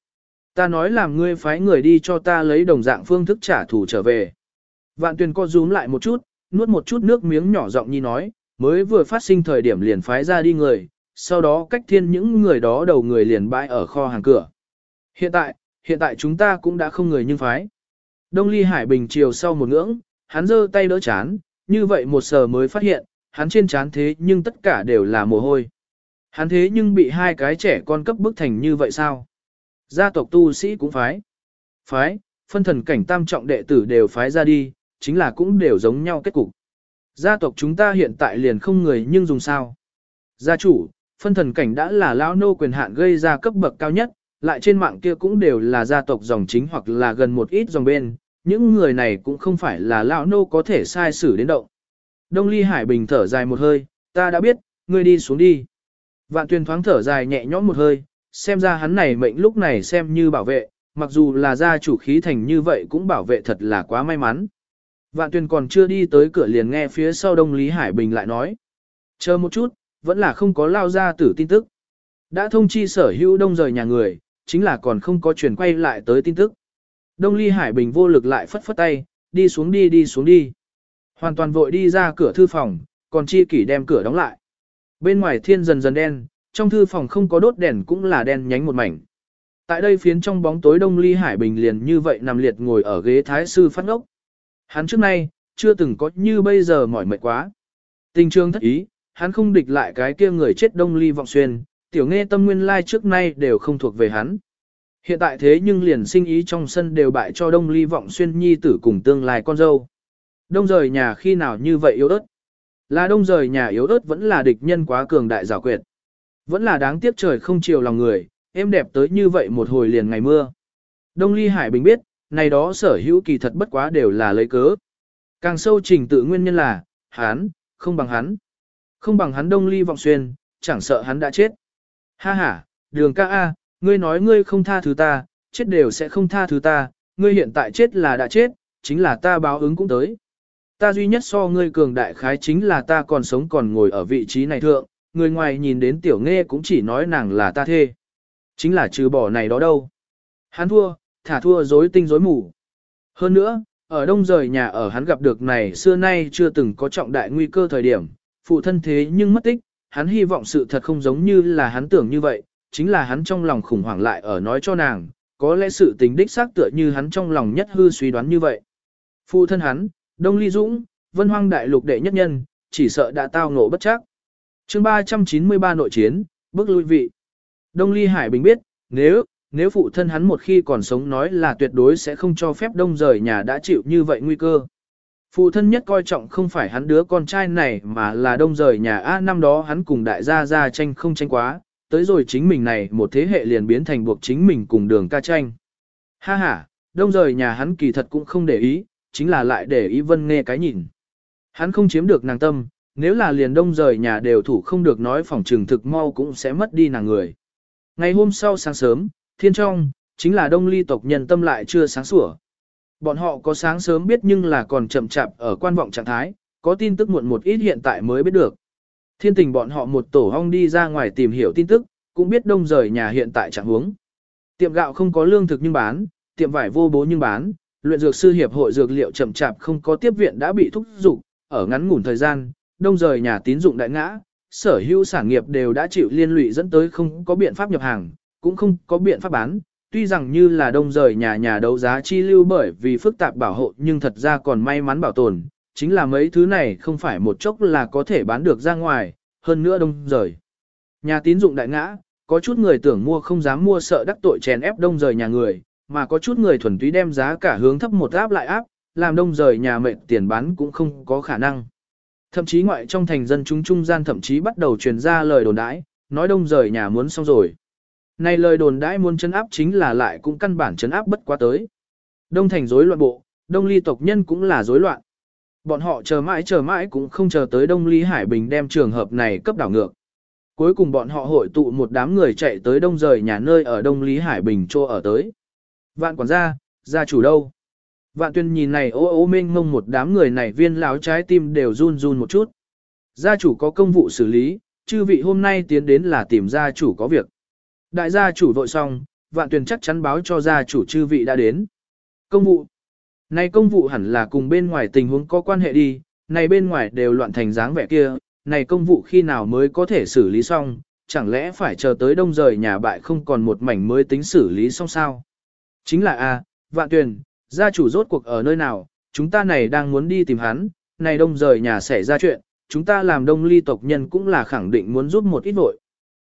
Ta nói làm ngươi phái người đi cho ta lấy đồng dạng phương thức trả thù trở về. Vạn tuyển co rúm lại một chút, nuốt một chút nước miếng nhỏ giọng nhi nói, mới vừa phát sinh thời điểm liền phái ra đi người, sau đó cách thiên những người đó đầu người liền bãi ở kho hàng cửa. Hiện tại, hiện tại chúng ta cũng đã không người nhưng phái. Đông ly hải bình chiều sau một ngưỡng, hắn giơ tay đỡ chán, như vậy một sờ mới phát hiện, hắn trên chán thế nhưng tất cả đều là mồ hôi. Hắn thế nhưng bị hai cái trẻ con cấp bức thành như vậy sao? Gia tộc tu sĩ cũng phái. Phái, phân thần cảnh tam trọng đệ tử đều phái ra đi, chính là cũng đều giống nhau kết cục. Gia tộc chúng ta hiện tại liền không người nhưng dùng sao. Gia chủ, phân thần cảnh đã là lão nô quyền hạn gây ra cấp bậc cao nhất, lại trên mạng kia cũng đều là gia tộc dòng chính hoặc là gần một ít dòng bên, những người này cũng không phải là lão nô có thể sai xử đến động. Đông ly hải bình thở dài một hơi, ta đã biết, ngươi đi xuống đi. Vạn tuyên thoáng thở dài nhẹ nhõm một hơi, xem ra hắn này mệnh lúc này xem như bảo vệ, mặc dù là gia chủ khí thành như vậy cũng bảo vệ thật là quá may mắn. Vạn tuyên còn chưa đi tới cửa liền nghe phía sau đông Lý Hải Bình lại nói. Chờ một chút, vẫn là không có lao ra tử tin tức. Đã thông chi sở hữu đông rời nhà người, chính là còn không có chuyển quay lại tới tin tức. Đông Ly Hải Bình vô lực lại phất phất tay, đi xuống đi đi xuống đi. Hoàn toàn vội đi ra cửa thư phòng, còn chi kỷ đem cửa đóng lại. Bên ngoài thiên dần dần đen, trong thư phòng không có đốt đèn cũng là đen nhánh một mảnh. Tại đây phiến trong bóng tối Đông Ly Hải Bình liền như vậy nằm liệt ngồi ở ghế thái sư phát ngốc. Hắn trước nay, chưa từng có như bây giờ mỏi mệt quá. Tình trường thất ý, hắn không địch lại cái kia người chết Đông Ly vọng xuyên, tiểu nghe tâm nguyên lai trước nay đều không thuộc về hắn. Hiện tại thế nhưng liền sinh ý trong sân đều bại cho Đông Ly vọng xuyên nhi tử cùng tương lai con dâu. Đông rời nhà khi nào như vậy yếu ớt? Là đông rời nhà yếu ớt vẫn là địch nhân quá cường đại rào quyệt. Vẫn là đáng tiếc trời không chiều lòng người, em đẹp tới như vậy một hồi liền ngày mưa. Đông ly hải bình biết, này đó sở hữu kỳ thật bất quá đều là lấy cớ. Càng sâu trình tự nguyên nhân là, hắn, không bằng hắn. Không bằng hắn đông ly vọng xuyên, chẳng sợ hắn đã chết. Ha ha, đường ca A, ngươi nói ngươi không tha thứ ta, chết đều sẽ không tha thứ ta, ngươi hiện tại chết là đã chết, chính là ta báo ứng cũng tới. Ta duy nhất so ngươi cường đại khái chính là ta còn sống còn ngồi ở vị trí này thượng, người ngoài nhìn đến tiểu nghe cũng chỉ nói nàng là ta thê. Chính là trừ bỏ này đó đâu. Hắn thua, thả thua dối tinh dối mù. Hơn nữa, ở đông rời nhà ở hắn gặp được này xưa nay chưa từng có trọng đại nguy cơ thời điểm, phụ thân thế nhưng mất tích, hắn hy vọng sự thật không giống như là hắn tưởng như vậy, chính là hắn trong lòng khủng hoảng lại ở nói cho nàng, có lẽ sự tình đích xác tựa như hắn trong lòng nhất hư suy đoán như vậy. Phụ thân hắn, Đông Ly Dũng, vân hoang đại lục đệ nhất nhân, chỉ sợ đã tao ngộ bất chắc. chương 393 nội chiến, bước lui vị. Đông Ly Hải Bình biết, nếu, nếu phụ thân hắn một khi còn sống nói là tuyệt đối sẽ không cho phép đông rời nhà đã chịu như vậy nguy cơ. Phụ thân nhất coi trọng không phải hắn đứa con trai này mà là đông rời nhà A năm đó hắn cùng đại gia gia tranh không tranh quá, tới rồi chính mình này một thế hệ liền biến thành buộc chính mình cùng đường ca tranh. Ha ha, đông rời nhà hắn kỳ thật cũng không để ý, chính là lại để ý vân nghe cái nhìn. Hắn không chiếm được nàng tâm, nếu là liền đông rời nhà đều thủ không được nói phòng trừng thực mau cũng sẽ mất đi nàng người. Ngày hôm sau sáng sớm, thiên trong, chính là đông ly tộc nhân tâm lại chưa sáng sủa. Bọn họ có sáng sớm biết nhưng là còn chậm chạp ở quan vọng trạng thái, có tin tức muộn một ít hiện tại mới biết được. Thiên tình bọn họ một tổ hong đi ra ngoài tìm hiểu tin tức, cũng biết đông rời nhà hiện tại trạng huống. Tiệm gạo không có lương thực nhưng bán, tiệm vải vô bố nhưng bán, luyện dược sư hiệp hội dược liệu chậm chạp không có tiếp viện đã bị thúc giục, ở ngắn ngủn thời gian, đông rời nhà tín dụng đại ngã, sở hữu sản nghiệp đều đã chịu liên lụy dẫn tới không có biện pháp nhập hàng, cũng không có biện pháp bán. Tuy rằng như là đông rời nhà nhà đấu giá chi lưu bởi vì phức tạp bảo hộ nhưng thật ra còn may mắn bảo tồn, chính là mấy thứ này không phải một chốc là có thể bán được ra ngoài, hơn nữa đông rời. Nhà tín dụng đại ngã, có chút người tưởng mua không dám mua sợ đắc tội chèn ép đông rời nhà người, mà có chút người thuần túy đem giá cả hướng thấp một áp lại áp, làm đông rời nhà mệnh tiền bán cũng không có khả năng. Thậm chí ngoại trong thành dân chúng trung gian thậm chí bắt đầu truyền ra lời đồn đãi, nói đông rời nhà muốn xong rồi. Này lời đồn đãi muốn chấn áp chính là lại cũng căn bản chấn áp bất quá tới. Đông thành rối loạn bộ, đông ly tộc nhân cũng là rối loạn. Bọn họ chờ mãi chờ mãi cũng không chờ tới đông ly Hải Bình đem trường hợp này cấp đảo ngược. Cuối cùng bọn họ hội tụ một đám người chạy tới đông rời nhà nơi ở đông lý Hải Bình cho ở tới. Vạn quản gia, gia chủ đâu? Vạn tuyên nhìn này ô ô mênh mông một đám người này viên láo trái tim đều run run một chút. Gia chủ có công vụ xử lý, chư vị hôm nay tiến đến là tìm gia chủ có việc. Đại gia chủ vội xong, vạn tuyển chắc chắn báo cho gia chủ chư vị đã đến. Công vụ. Này công vụ hẳn là cùng bên ngoài tình huống có quan hệ đi, này bên ngoài đều loạn thành dáng vẻ kia, này công vụ khi nào mới có thể xử lý xong, chẳng lẽ phải chờ tới đông rời nhà bại không còn một mảnh mới tính xử lý xong sao? Chính là a, vạn tuyền, gia chủ rốt cuộc ở nơi nào, chúng ta này đang muốn đi tìm hắn, này đông rời nhà xảy ra chuyện, chúng ta làm đông ly tộc nhân cũng là khẳng định muốn giúp một ít vội.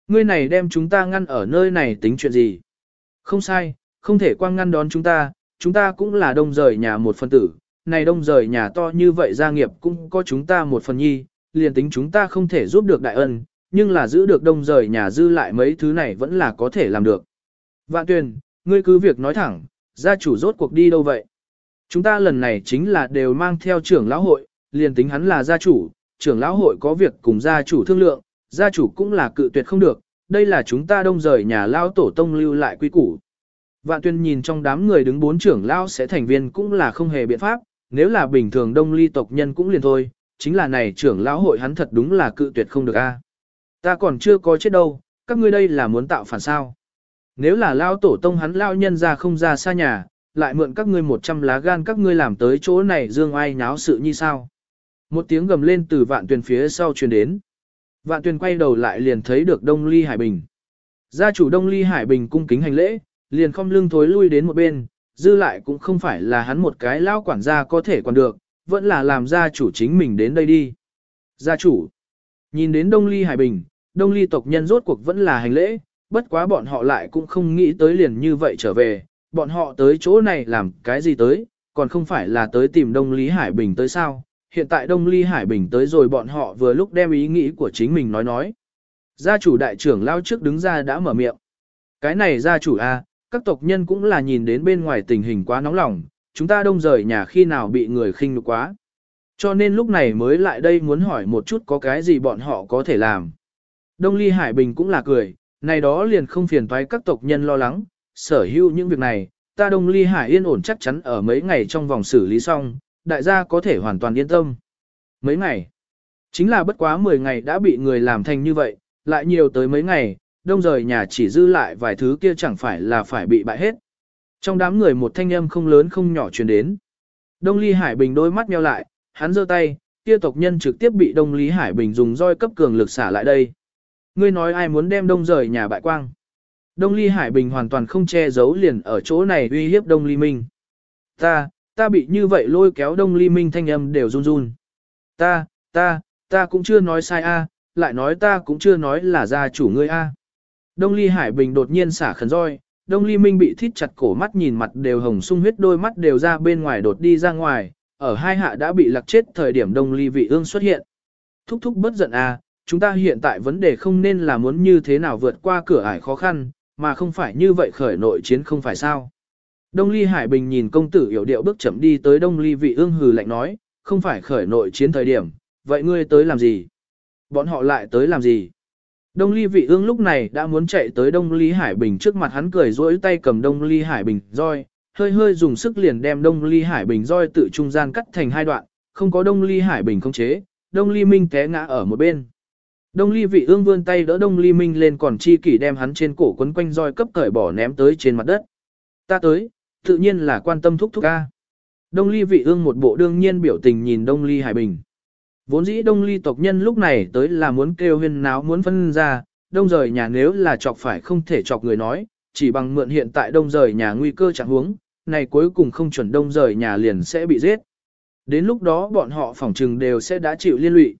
Ngươi này đem chúng ta ngăn ở nơi này tính chuyện gì? Không sai, không thể quang ngăn đón chúng ta, chúng ta cũng là đông rời nhà một phần tử, này đông rời nhà to như vậy gia nghiệp cũng có chúng ta một phần nhi, liền tính chúng ta không thể giúp được đại ân, nhưng là giữ được đông rời nhà dư lại mấy thứ này vẫn là có thể làm được. Vạn tuyền, ngươi cứ việc nói thẳng, gia chủ rốt cuộc đi đâu vậy? Chúng ta lần này chính là đều mang theo trưởng lão hội, liền tính hắn là gia chủ, trưởng lão hội có việc cùng gia chủ thương lượng, gia chủ cũng là cự tuyệt không được, đây là chúng ta đông rời nhà lao tổ tông lưu lại quy củ. Vạn tuyên nhìn trong đám người đứng bốn trưởng lao sẽ thành viên cũng là không hề biện pháp, nếu là bình thường đông ly tộc nhân cũng liền thôi, chính là này trưởng lão hội hắn thật đúng là cự tuyệt không được a. À? Ta còn chưa có chết đâu, các ngươi đây là muốn tạo phản sao. Nếu là lao tổ tông hắn lao nhân ra không ra xa nhà, lại mượn các ngươi một trăm lá gan các ngươi làm tới chỗ này dương ai nháo sự như sao. Một tiếng gầm lên từ vạn tuyển phía sau truyền đến. Vạn tuyền quay đầu lại liền thấy được Đông Ly Hải Bình. Gia chủ Đông Ly Hải Bình cung kính hành lễ, liền không lưng thối lui đến một bên, dư lại cũng không phải là hắn một cái lao quản gia có thể còn được, vẫn là làm gia chủ chính mình đến đây đi. Gia chủ, nhìn đến Đông Ly Hải Bình, Đông Ly tộc nhân rốt cuộc vẫn là hành lễ, bất quá bọn họ lại cũng không nghĩ tới liền như vậy trở về, bọn họ tới chỗ này làm cái gì tới, còn không phải là tới tìm Đông Ly Hải Bình tới sao, hiện tại Đông Ly Hải Bình tới rồi bọn họ vừa lúc đem ý nghĩ của chính mình nói nói. Gia chủ đại trưởng lao trước đứng ra đã mở miệng. Cái này gia chủ a, các tộc nhân cũng là nhìn đến bên ngoài tình hình quá nóng lòng, chúng ta đông rời nhà khi nào bị người khinh nhục quá. Cho nên lúc này mới lại đây muốn hỏi một chút có cái gì bọn họ có thể làm. Đông Ly Hải Bình cũng là cười, này đó liền không phiền toái các tộc nhân lo lắng, sở hữu những việc này, ta Đông Ly Hải yên ổn chắc chắn ở mấy ngày trong vòng xử lý xong, đại gia có thể hoàn toàn yên tâm. Mấy ngày, chính là bất quá 10 ngày đã bị người làm thành như vậy, lại nhiều tới mấy ngày, đông rời nhà chỉ dư lại vài thứ kia chẳng phải là phải bị bại hết. Trong đám người một thanh âm không lớn không nhỏ truyền đến. Đông Ly Hải Bình đôi mắt nheo lại, hắn giơ tay, kia tộc nhân trực tiếp bị Đông Ly Hải Bình dùng roi cấp cường lực xả lại đây. Ngươi nói ai muốn đem đông rời nhà bại quang. Đông Ly Hải Bình hoàn toàn không che giấu liền ở chỗ này uy hiếp Đông Ly Minh. Ta, ta bị như vậy lôi kéo Đông Ly Minh thanh âm đều run run. Ta, ta, ta cũng chưa nói sai a, lại nói ta cũng chưa nói là gia chủ ngươi a. Đông Ly Hải Bình đột nhiên xả khẩn roi, Đông Ly Minh bị thít chặt cổ mắt nhìn mặt đều hồng sung huyết đôi mắt đều ra bên ngoài đột đi ra ngoài, ở hai hạ đã bị lạc chết thời điểm Đông Ly vị ương xuất hiện. Thúc thúc bất giận a, chúng ta hiện tại vấn đề không nên là muốn như thế nào vượt qua cửa ải khó khăn, mà không phải như vậy khởi nội chiến không phải sao. Đông Ly Hải Bình nhìn công tử hiểu điệu bước chậm đi tới Đông Ly vị ương hừ lạnh nói, không phải khởi nội chiến thời điểm, vậy ngươi tới làm gì? Bọn họ lại tới làm gì? Đông Ly vị ương lúc này đã muốn chạy tới Đông Ly Hải Bình trước mặt hắn cười rỗi tay cầm Đông Ly Hải Bình roi, hơi hơi dùng sức liền đem Đông Ly Hải Bình roi tự trung gian cắt thành hai đoạn, không có Đông Ly Hải Bình không chế, Đông Ly Minh té ngã ở một bên. Đông Ly vị ương vươn tay đỡ Đông Ly Minh lên còn chi kỷ đem hắn trên cổ quấn quanh roi cấp cởi bỏ ném tới trên mặt đất. Ta tới, tự nhiên là quan tâm thúc thúc ca. Đông Ly vị ương một bộ đương nhiên biểu tình nhìn Đông Ly Hải Bình. Vốn dĩ Đông Ly tộc nhân lúc này tới là muốn kêu huyên náo muốn phân ra, đông rời nhà nếu là chọc phải không thể chọc người nói, chỉ bằng mượn hiện tại đông rời nhà nguy cơ chẳng huống, này cuối cùng không chuẩn đông rời nhà liền sẽ bị giết. Đến lúc đó bọn họ phỏng trừng đều sẽ đã chịu liên lụy.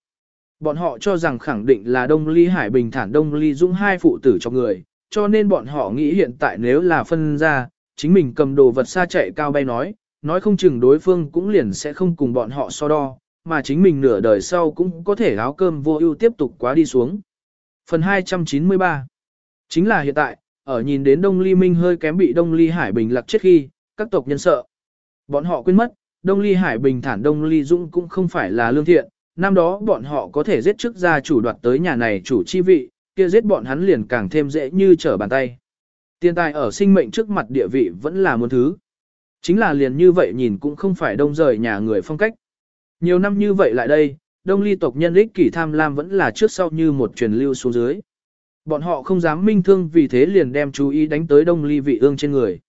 Bọn họ cho rằng khẳng định là Đông Ly Hải Bình thản Đông Ly Dũng hai phụ tử cho người, cho nên bọn họ nghĩ hiện tại nếu là phân ra, chính mình cầm đồ vật xa chạy cao bay nói, nói không chừng đối phương cũng liền sẽ không cùng bọn họ so đo, mà chính mình nửa đời sau cũng có thể áo cơm vô ưu tiếp tục quá đi xuống. Phần 293 Chính là hiện tại, ở nhìn đến Đông Ly Minh hơi kém bị Đông Ly Hải Bình lặc chết khi, các tộc nhân sợ. Bọn họ quên mất, Đông Ly Hải Bình thản Đông Ly Dũng cũng không phải là lương thiện, năm đó bọn họ có thể giết trước gia chủ đoạt tới nhà này chủ chi vị, kia giết bọn hắn liền càng thêm dễ như trở bàn tay. Tiền tài ở sinh mệnh trước mặt địa vị vẫn là một thứ. Chính là liền như vậy nhìn cũng không phải đông rời nhà người phong cách. Nhiều năm như vậy lại đây, đông ly tộc nhân ích kỷ tham lam vẫn là trước sau như một truyền lưu xuống dưới. Bọn họ không dám minh thương vì thế liền đem chú ý đánh tới đông ly vị ương trên người.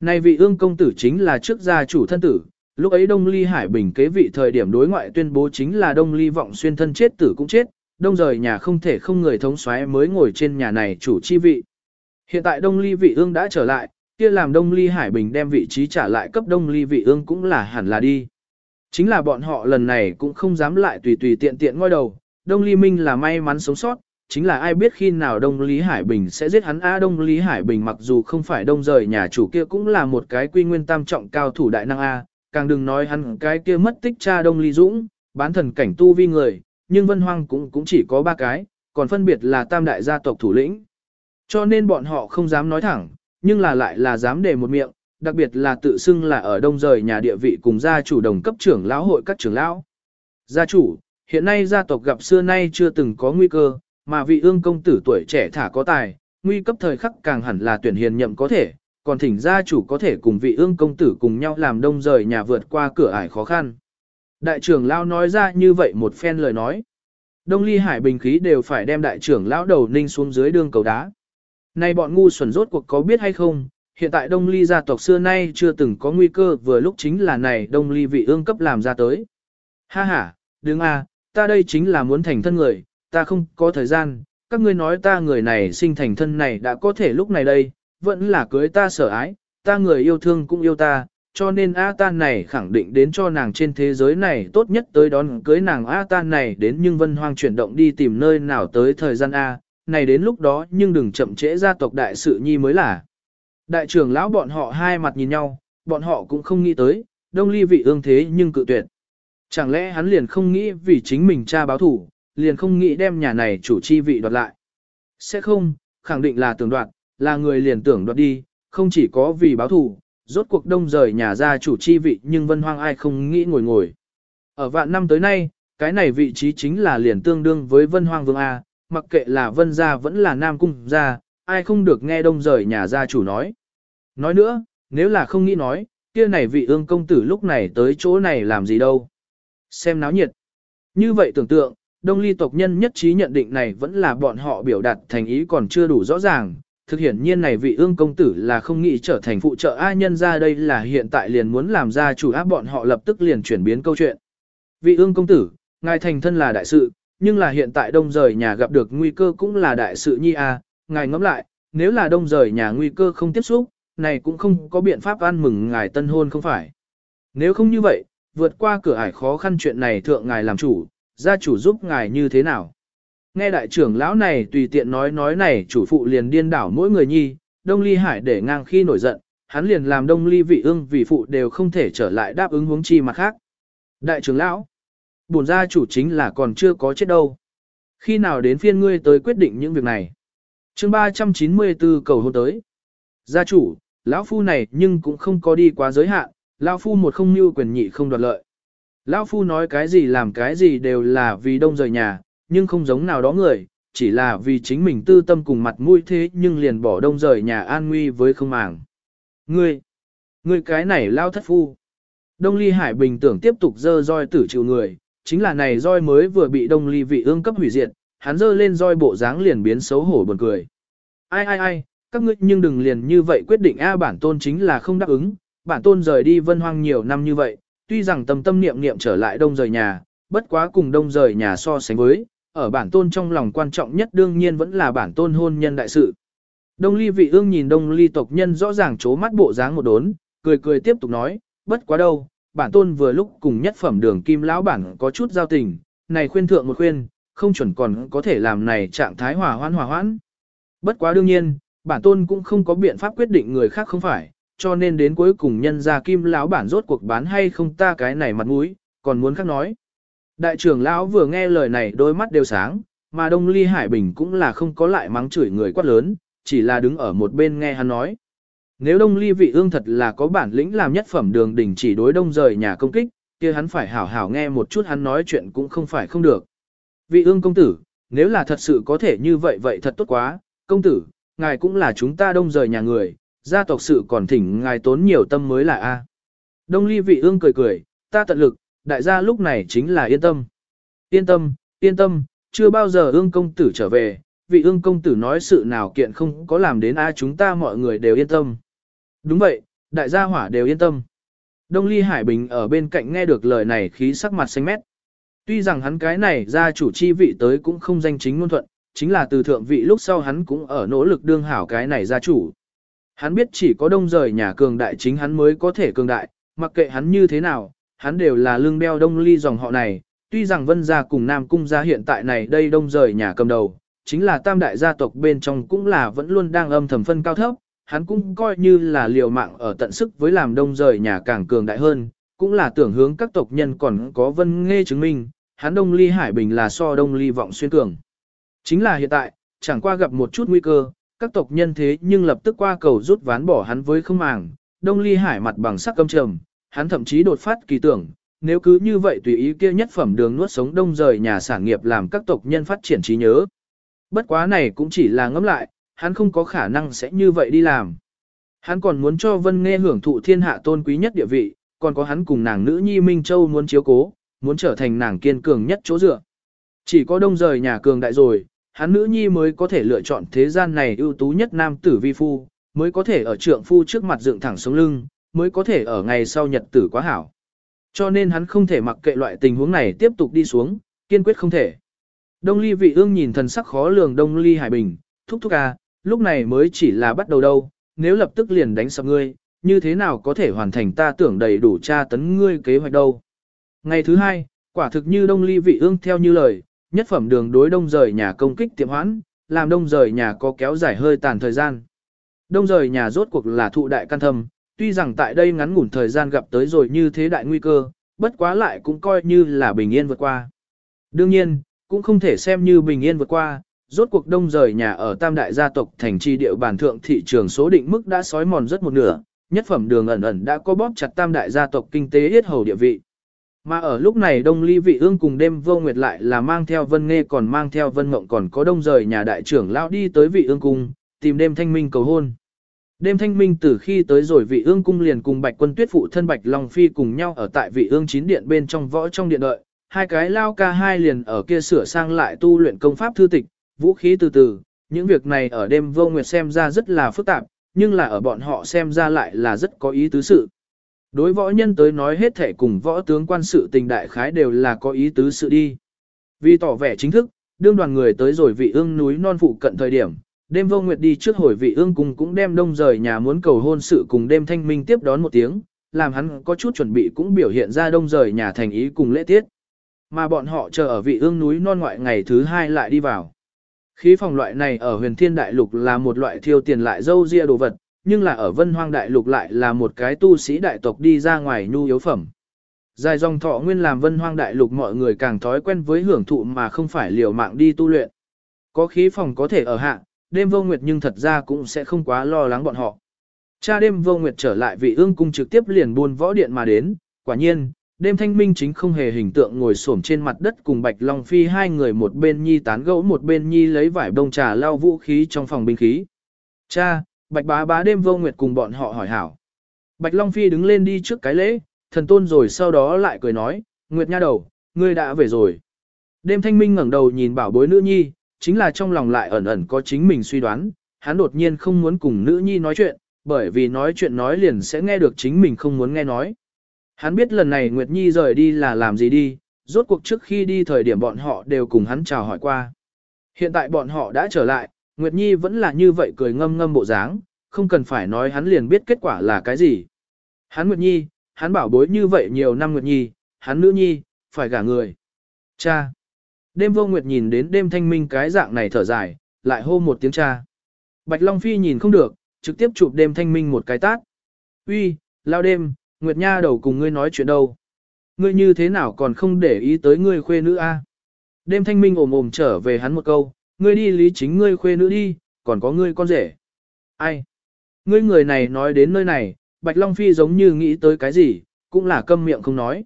Này vị ương công tử chính là trước gia chủ thân tử, lúc ấy đông ly hải bình kế vị thời điểm đối ngoại tuyên bố chính là đông ly vọng xuyên thân chết tử cũng chết, đông rời nhà không thể không người thống soái mới ngồi trên nhà này chủ chi vị. Hiện tại đông ly vị ương đã trở lại, kia làm đông ly hải bình đem vị trí trả lại cấp đông ly vị ương cũng là hẳn là đi. Chính là bọn họ lần này cũng không dám lại tùy tùy tiện tiện ngoi đầu, Đông Ly Minh là may mắn sống sót, chính là ai biết khi nào Đông Lý Hải Bình sẽ giết hắn A Đông Lý Hải Bình mặc dù không phải đông rời nhà chủ kia cũng là một cái quy nguyên tam trọng cao thủ đại năng A, càng đừng nói hắn cái kia mất tích cha Đông Lý Dũng, bán thần cảnh tu vi người, nhưng Vân Hoang cũng cũng chỉ có ba cái, còn phân biệt là tam đại gia tộc thủ lĩnh. Cho nên bọn họ không dám nói thẳng, nhưng là lại là dám để một miệng, đặc biệt là tự xưng là ở đông rời nhà địa vị cùng gia chủ đồng cấp trưởng lão hội các trưởng lão. Gia chủ, hiện nay gia tộc gặp xưa nay chưa từng có nguy cơ, mà vị ương công tử tuổi trẻ thả có tài, nguy cấp thời khắc càng hẳn là tuyển hiền nhậm có thể, còn thỉnh gia chủ có thể cùng vị ương công tử cùng nhau làm đông rời nhà vượt qua cửa ải khó khăn. Đại trưởng lão nói ra như vậy một phen lời nói. Đông ly hải bình khí đều phải đem đại trưởng lão đầu ninh xuống dưới đường cầu đá. Này bọn ngu xuẩn rốt cuộc có biết hay không, hiện tại Đông Ly gia tộc xưa nay chưa từng có nguy cơ vừa lúc chính là này Đông Ly vị ương cấp làm ra tới. Ha ha, đứng à, ta đây chính là muốn thành thân người, ta không có thời gian, các ngươi nói ta người này sinh thành thân này đã có thể lúc này đây, vẫn là cưới ta sở ái, ta người yêu thương cũng yêu ta, cho nên A Tan này khẳng định đến cho nàng trên thế giới này tốt nhất tới đón cưới nàng A Tan này đến nhưng vân hoang chuyển động đi tìm nơi nào tới thời gian A, này đến lúc đó nhưng đừng chậm trễ gia tộc đại sự nhi mới là. Đại trưởng lão bọn họ hai mặt nhìn nhau, bọn họ cũng không nghĩ tới, đông ly vị ương thế nhưng cự tuyệt. Chẳng lẽ hắn liền không nghĩ vì chính mình cha báo thủ, liền không nghĩ đem nhà này chủ chi vị đoạt lại. Sẽ không, khẳng định là tưởng đoạt, là người liền tưởng đoạt đi, không chỉ có vì báo thủ, rốt cuộc đông rời nhà ra chủ chi vị nhưng vân hoang ai không nghĩ ngồi ngồi. Ở vạn năm tới nay, cái này vị trí chính là liền tương đương với vân hoang vương A, mặc kệ là vân gia vẫn là nam cung gia, ai không được nghe đông rời nhà gia chủ nói. Nói nữa, nếu là không nghĩ nói, kia này vị ương công tử lúc này tới chỗ này làm gì đâu. Xem náo nhiệt. Như vậy tưởng tượng, đông ly tộc nhân nhất trí nhận định này vẫn là bọn họ biểu đạt thành ý còn chưa đủ rõ ràng. Thực hiện nhiên này vị ương công tử là không nghĩ trở thành phụ trợ ai nhân ra đây là hiện tại liền muốn làm ra chủ áp bọn họ lập tức liền chuyển biến câu chuyện. Vị ương công tử, ngài thành thân là đại sự, nhưng là hiện tại đông rời nhà gặp được nguy cơ cũng là đại sự nhi a, à. ngài ngẫm lại, nếu là đông rời nhà nguy cơ không tiếp xúc, này cũng không có biện pháp ăn mừng ngài tân hôn không phải. Nếu không như vậy, vượt qua cửa ải khó khăn chuyện này thượng ngài làm chủ, gia chủ giúp ngài như thế nào. Nghe đại trưởng lão này tùy tiện nói nói này chủ phụ liền điên đảo mỗi người nhi, đông ly hải để ngang khi nổi giận, hắn liền làm đông ly vị ương vì phụ đều không thể trở lại đáp ứng huống chi mặt khác. Đại trưởng lão, bổn gia chủ chính là còn chưa có chết đâu. Khi nào đến phiên ngươi tới quyết định những việc này? chương 394 cầu hôn tới. Gia chủ, lão phu này nhưng cũng không có đi quá giới hạn, lão phu một không mưu quyền nhị không đoạt lợi. Lão phu nói cái gì làm cái gì đều là vì đông rời nhà, nhưng không giống nào đó người, chỉ là vì chính mình tư tâm cùng mặt mũi thế nhưng liền bỏ đông rời nhà an nguy với không màng. Ngươi, ngươi cái này lao thất phu. Đông ly hải bình tưởng tiếp tục dơ roi tử chịu người, chính là này roi mới vừa bị đông ly vị ương cấp hủy diệt, hắn dơ lên roi bộ dáng liền biến xấu hổ buồn cười. Ai ai ai, các ngươi nhưng đừng liền như vậy quyết định A bản tôn chính là không đáp ứng, bản tôn rời đi vân hoang nhiều năm như vậy, tuy rằng tâm tâm niệm niệm trở lại đông rời nhà, bất quá cùng đông rời nhà so sánh với, ở bản tôn trong lòng quan trọng nhất đương nhiên vẫn là bản tôn hôn nhân đại sự. Đông ly vị ương nhìn đông ly tộc nhân rõ ràng chố mắt bộ dáng một đốn, cười cười tiếp tục nói, bất quá đâu, bản tôn vừa lúc cùng nhất phẩm đường kim lão bản có chút giao tình, này khuyên thượng một khuyên, không chuẩn còn có thể làm này trạng thái hòa hoãn hòa hoãn. Bất quá đương nhiên, bản tôn cũng không có biện pháp quyết định người khác không phải, cho nên đến cuối cùng nhân ra kim lão bản rốt cuộc bán hay không ta cái này mặt mũi, còn muốn khác nói. Đại trưởng lão vừa nghe lời này đôi mắt đều sáng, mà Đông Ly Hải Bình cũng là không có lại mắng chửi người quát lớn, chỉ là đứng ở một bên nghe hắn nói. Nếu Đông Ly vị ương thật là có bản lĩnh làm nhất phẩm đường đỉnh chỉ đối đông rời nhà công kích, kia hắn phải hảo hảo nghe một chút hắn nói chuyện cũng không phải không được. Vị ương công tử, nếu là thật sự có thể như vậy vậy thật tốt quá, công tử, ngài cũng là chúng ta đông rời nhà người, gia tộc sự còn thỉnh ngài tốn nhiều tâm mới là A. Đông ly vị ương cười cười, ta tận lực, đại gia lúc này chính là yên tâm. Yên tâm, yên tâm, chưa bao giờ ương công tử trở về, vị ương công tử nói sự nào kiện không có làm đến ai chúng ta mọi người đều yên tâm. Đúng vậy, đại gia hỏa đều yên tâm. Đông ly Hải Bình ở bên cạnh nghe được lời này khí sắc mặt xanh mét. Tuy rằng hắn cái này gia chủ chi vị tới cũng không danh chính ngôn thuận, chính là từ thượng vị lúc sau hắn cũng ở nỗ lực đương hảo cái này gia chủ. Hắn biết chỉ có đông rời nhà cường đại chính hắn mới có thể cường đại, mặc kệ hắn như thế nào, hắn đều là lương đeo đông ly dòng họ này, tuy rằng vân gia cùng nam cung gia hiện tại này đây đông rời nhà cầm đầu, chính là tam đại gia tộc bên trong cũng là vẫn luôn đang âm thầm phân cao thấp, hắn cũng coi như là liều mạng ở tận sức với làm đông rời nhà càng cường đại hơn, cũng là tưởng hướng các tộc nhân còn có vân nghe chứng minh, hắn đông ly hải bình là so đông ly vọng xuyên cường. Chính là hiện tại, chẳng qua gặp một chút nguy cơ, các tộc nhân thế nhưng lập tức qua cầu rút ván bỏ hắn với không màng, đông ly hải mặt bằng sắc căm trầm, hắn thậm chí đột phát kỳ tưởng, nếu cứ như vậy tùy ý kia nhất phẩm đường nuốt sống đông rời nhà sản nghiệp làm các tộc nhân phát triển trí nhớ. Bất quá này cũng chỉ là ngẫm lại, hắn không có khả năng sẽ như vậy đi làm. Hắn còn muốn cho Vân Nghe hưởng thụ thiên hạ tôn quý nhất địa vị, còn có hắn cùng nàng nữ nhi Minh Châu muốn chiếu cố, muốn trở thành nàng kiên cường nhất chỗ dựa. Chỉ có đông rời nhà cường đại rồi, hắn nữ nhi mới có thể lựa chọn thế gian này ưu tú nhất nam tử vi phu, mới có thể ở trượng phu trước mặt dựng thẳng sống lưng, mới có thể ở ngày sau nhật tử quá hảo. Cho nên hắn không thể mặc kệ loại tình huống này tiếp tục đi xuống, kiên quyết không thể. Đông ly vị ương nhìn thần sắc khó lường đông ly hải bình, thúc thúc à, lúc này mới chỉ là bắt đầu đâu, nếu lập tức liền đánh sập ngươi, như thế nào có thể hoàn thành ta tưởng đầy đủ tra tấn ngươi kế hoạch đâu. Ngày thứ hai, quả thực như đông ly vị ương theo như lời, nhất phẩm đường đối đông rời nhà công kích tiệm hoãn, làm đông rời nhà có kéo dài hơi tàn thời gian. Đông rời nhà rốt cuộc là thụ đại căn thâm, tuy rằng tại đây ngắn ngủn thời gian gặp tới rồi như thế đại nguy cơ, bất quá lại cũng coi như là bình yên vượt qua. Đương nhiên, cũng không thể xem như bình yên vượt qua, rốt cuộc đông rời nhà ở tam đại gia tộc thành trì địa bàn thượng thị trường số định mức đã sói mòn rất một nửa, nhất phẩm đường ẩn ẩn đã có bóp chặt tam đại gia tộc kinh tế yết hầu địa vị. Mà ở lúc này Đông Ly Vị Ương cùng đêm vô nguyệt lại là mang theo Vân Nghê còn mang theo Vân Mộng còn có đông rời nhà đại trưởng lao đi tới Vị Ương cung, tìm đêm thanh minh cầu hôn. Đêm thanh minh từ khi tới rồi Vị Ương cung liền cùng Bạch Quân Tuyết phụ thân Bạch Long Phi cùng nhau ở tại Vị Ương chín điện bên trong võ trong điện đợi, hai cái lao ca hai liền ở kia sửa sang lại tu luyện công pháp thư tịch, vũ khí từ từ, những việc này ở đêm vô nguyệt xem ra rất là phức tạp, nhưng là ở bọn họ xem ra lại là rất có ý tứ sự. Đối võ nhân tới nói hết thể cùng võ tướng quan sự tình đại khái đều là có ý tứ sự đi. Vì tỏ vẻ chính thức, đương đoàn người tới rồi vị ương núi non phụ cận thời điểm, đêm vô nguyệt đi trước hồi vị ương cùng cũng đem đông rời nhà muốn cầu hôn sự cùng đêm thanh minh tiếp đón một tiếng, làm hắn có chút chuẩn bị cũng biểu hiện ra đông rời nhà thành ý cùng lễ tiết. Mà bọn họ chờ ở vị ương núi non ngoại ngày thứ hai lại đi vào. Khí phòng loại này ở huyền thiên đại lục là một loại thiêu tiền lại dâu ria đồ vật, nhưng là ở vân hoang đại lục lại là một cái tu sĩ đại tộc đi ra ngoài nhu yếu phẩm. Dài dòng thọ nguyên làm vân hoang đại lục mọi người càng thói quen với hưởng thụ mà không phải liều mạng đi tu luyện. Có khí phòng có thể ở hạ, đêm vô nguyệt nhưng thật ra cũng sẽ không quá lo lắng bọn họ. Cha đêm vô nguyệt trở lại vị ương cung trực tiếp liền buôn võ điện mà đến, quả nhiên, đêm thanh minh chính không hề hình tượng ngồi xổm trên mặt đất cùng Bạch Long Phi hai người một bên nhi tán gẫu một bên nhi lấy vải bông trà lao vũ khí trong phòng binh khí. Cha, Bạch bá bá đêm vô nguyệt cùng bọn họ hỏi hảo. Bạch Long Phi đứng lên đi trước cái lễ, thần tôn rồi sau đó lại cười nói, Nguyệt nha đầu, ngươi đã về rồi. Đêm thanh minh ngẩng đầu nhìn bảo bối nữ nhi, chính là trong lòng lại ẩn ẩn có chính mình suy đoán, hắn đột nhiên không muốn cùng nữ nhi nói chuyện, bởi vì nói chuyện nói liền sẽ nghe được chính mình không muốn nghe nói. Hắn biết lần này Nguyệt Nhi rời đi là làm gì đi, rốt cuộc trước khi đi thời điểm bọn họ đều cùng hắn chào hỏi qua. Hiện tại bọn họ đã trở lại, Nguyệt Nhi vẫn là như vậy cười ngâm ngâm bộ dáng, không cần phải nói hắn liền biết kết quả là cái gì. Hắn Nguyệt Nhi, hắn bảo bối như vậy nhiều năm Nguyệt Nhi, hắn nữ Nhi, phải gả người. Cha. Đêm vô Nguyệt nhìn đến đêm thanh minh cái dạng này thở dài, lại hô một tiếng cha. Bạch Long Phi nhìn không được, trực tiếp chụp đêm thanh minh một cái tát. Uy, lao đêm, Nguyệt Nha đầu cùng ngươi nói chuyện đâu. Ngươi như thế nào còn không để ý tới ngươi khuê nữ a? Đêm thanh minh ồm ồm trở về hắn một câu, ngươi đi lý chính ngươi khuê nữ đi, còn có ngươi con rể. Ai? Ngươi người này nói đến nơi này, Bạch Long Phi giống như nghĩ tới cái gì, cũng là câm miệng không nói.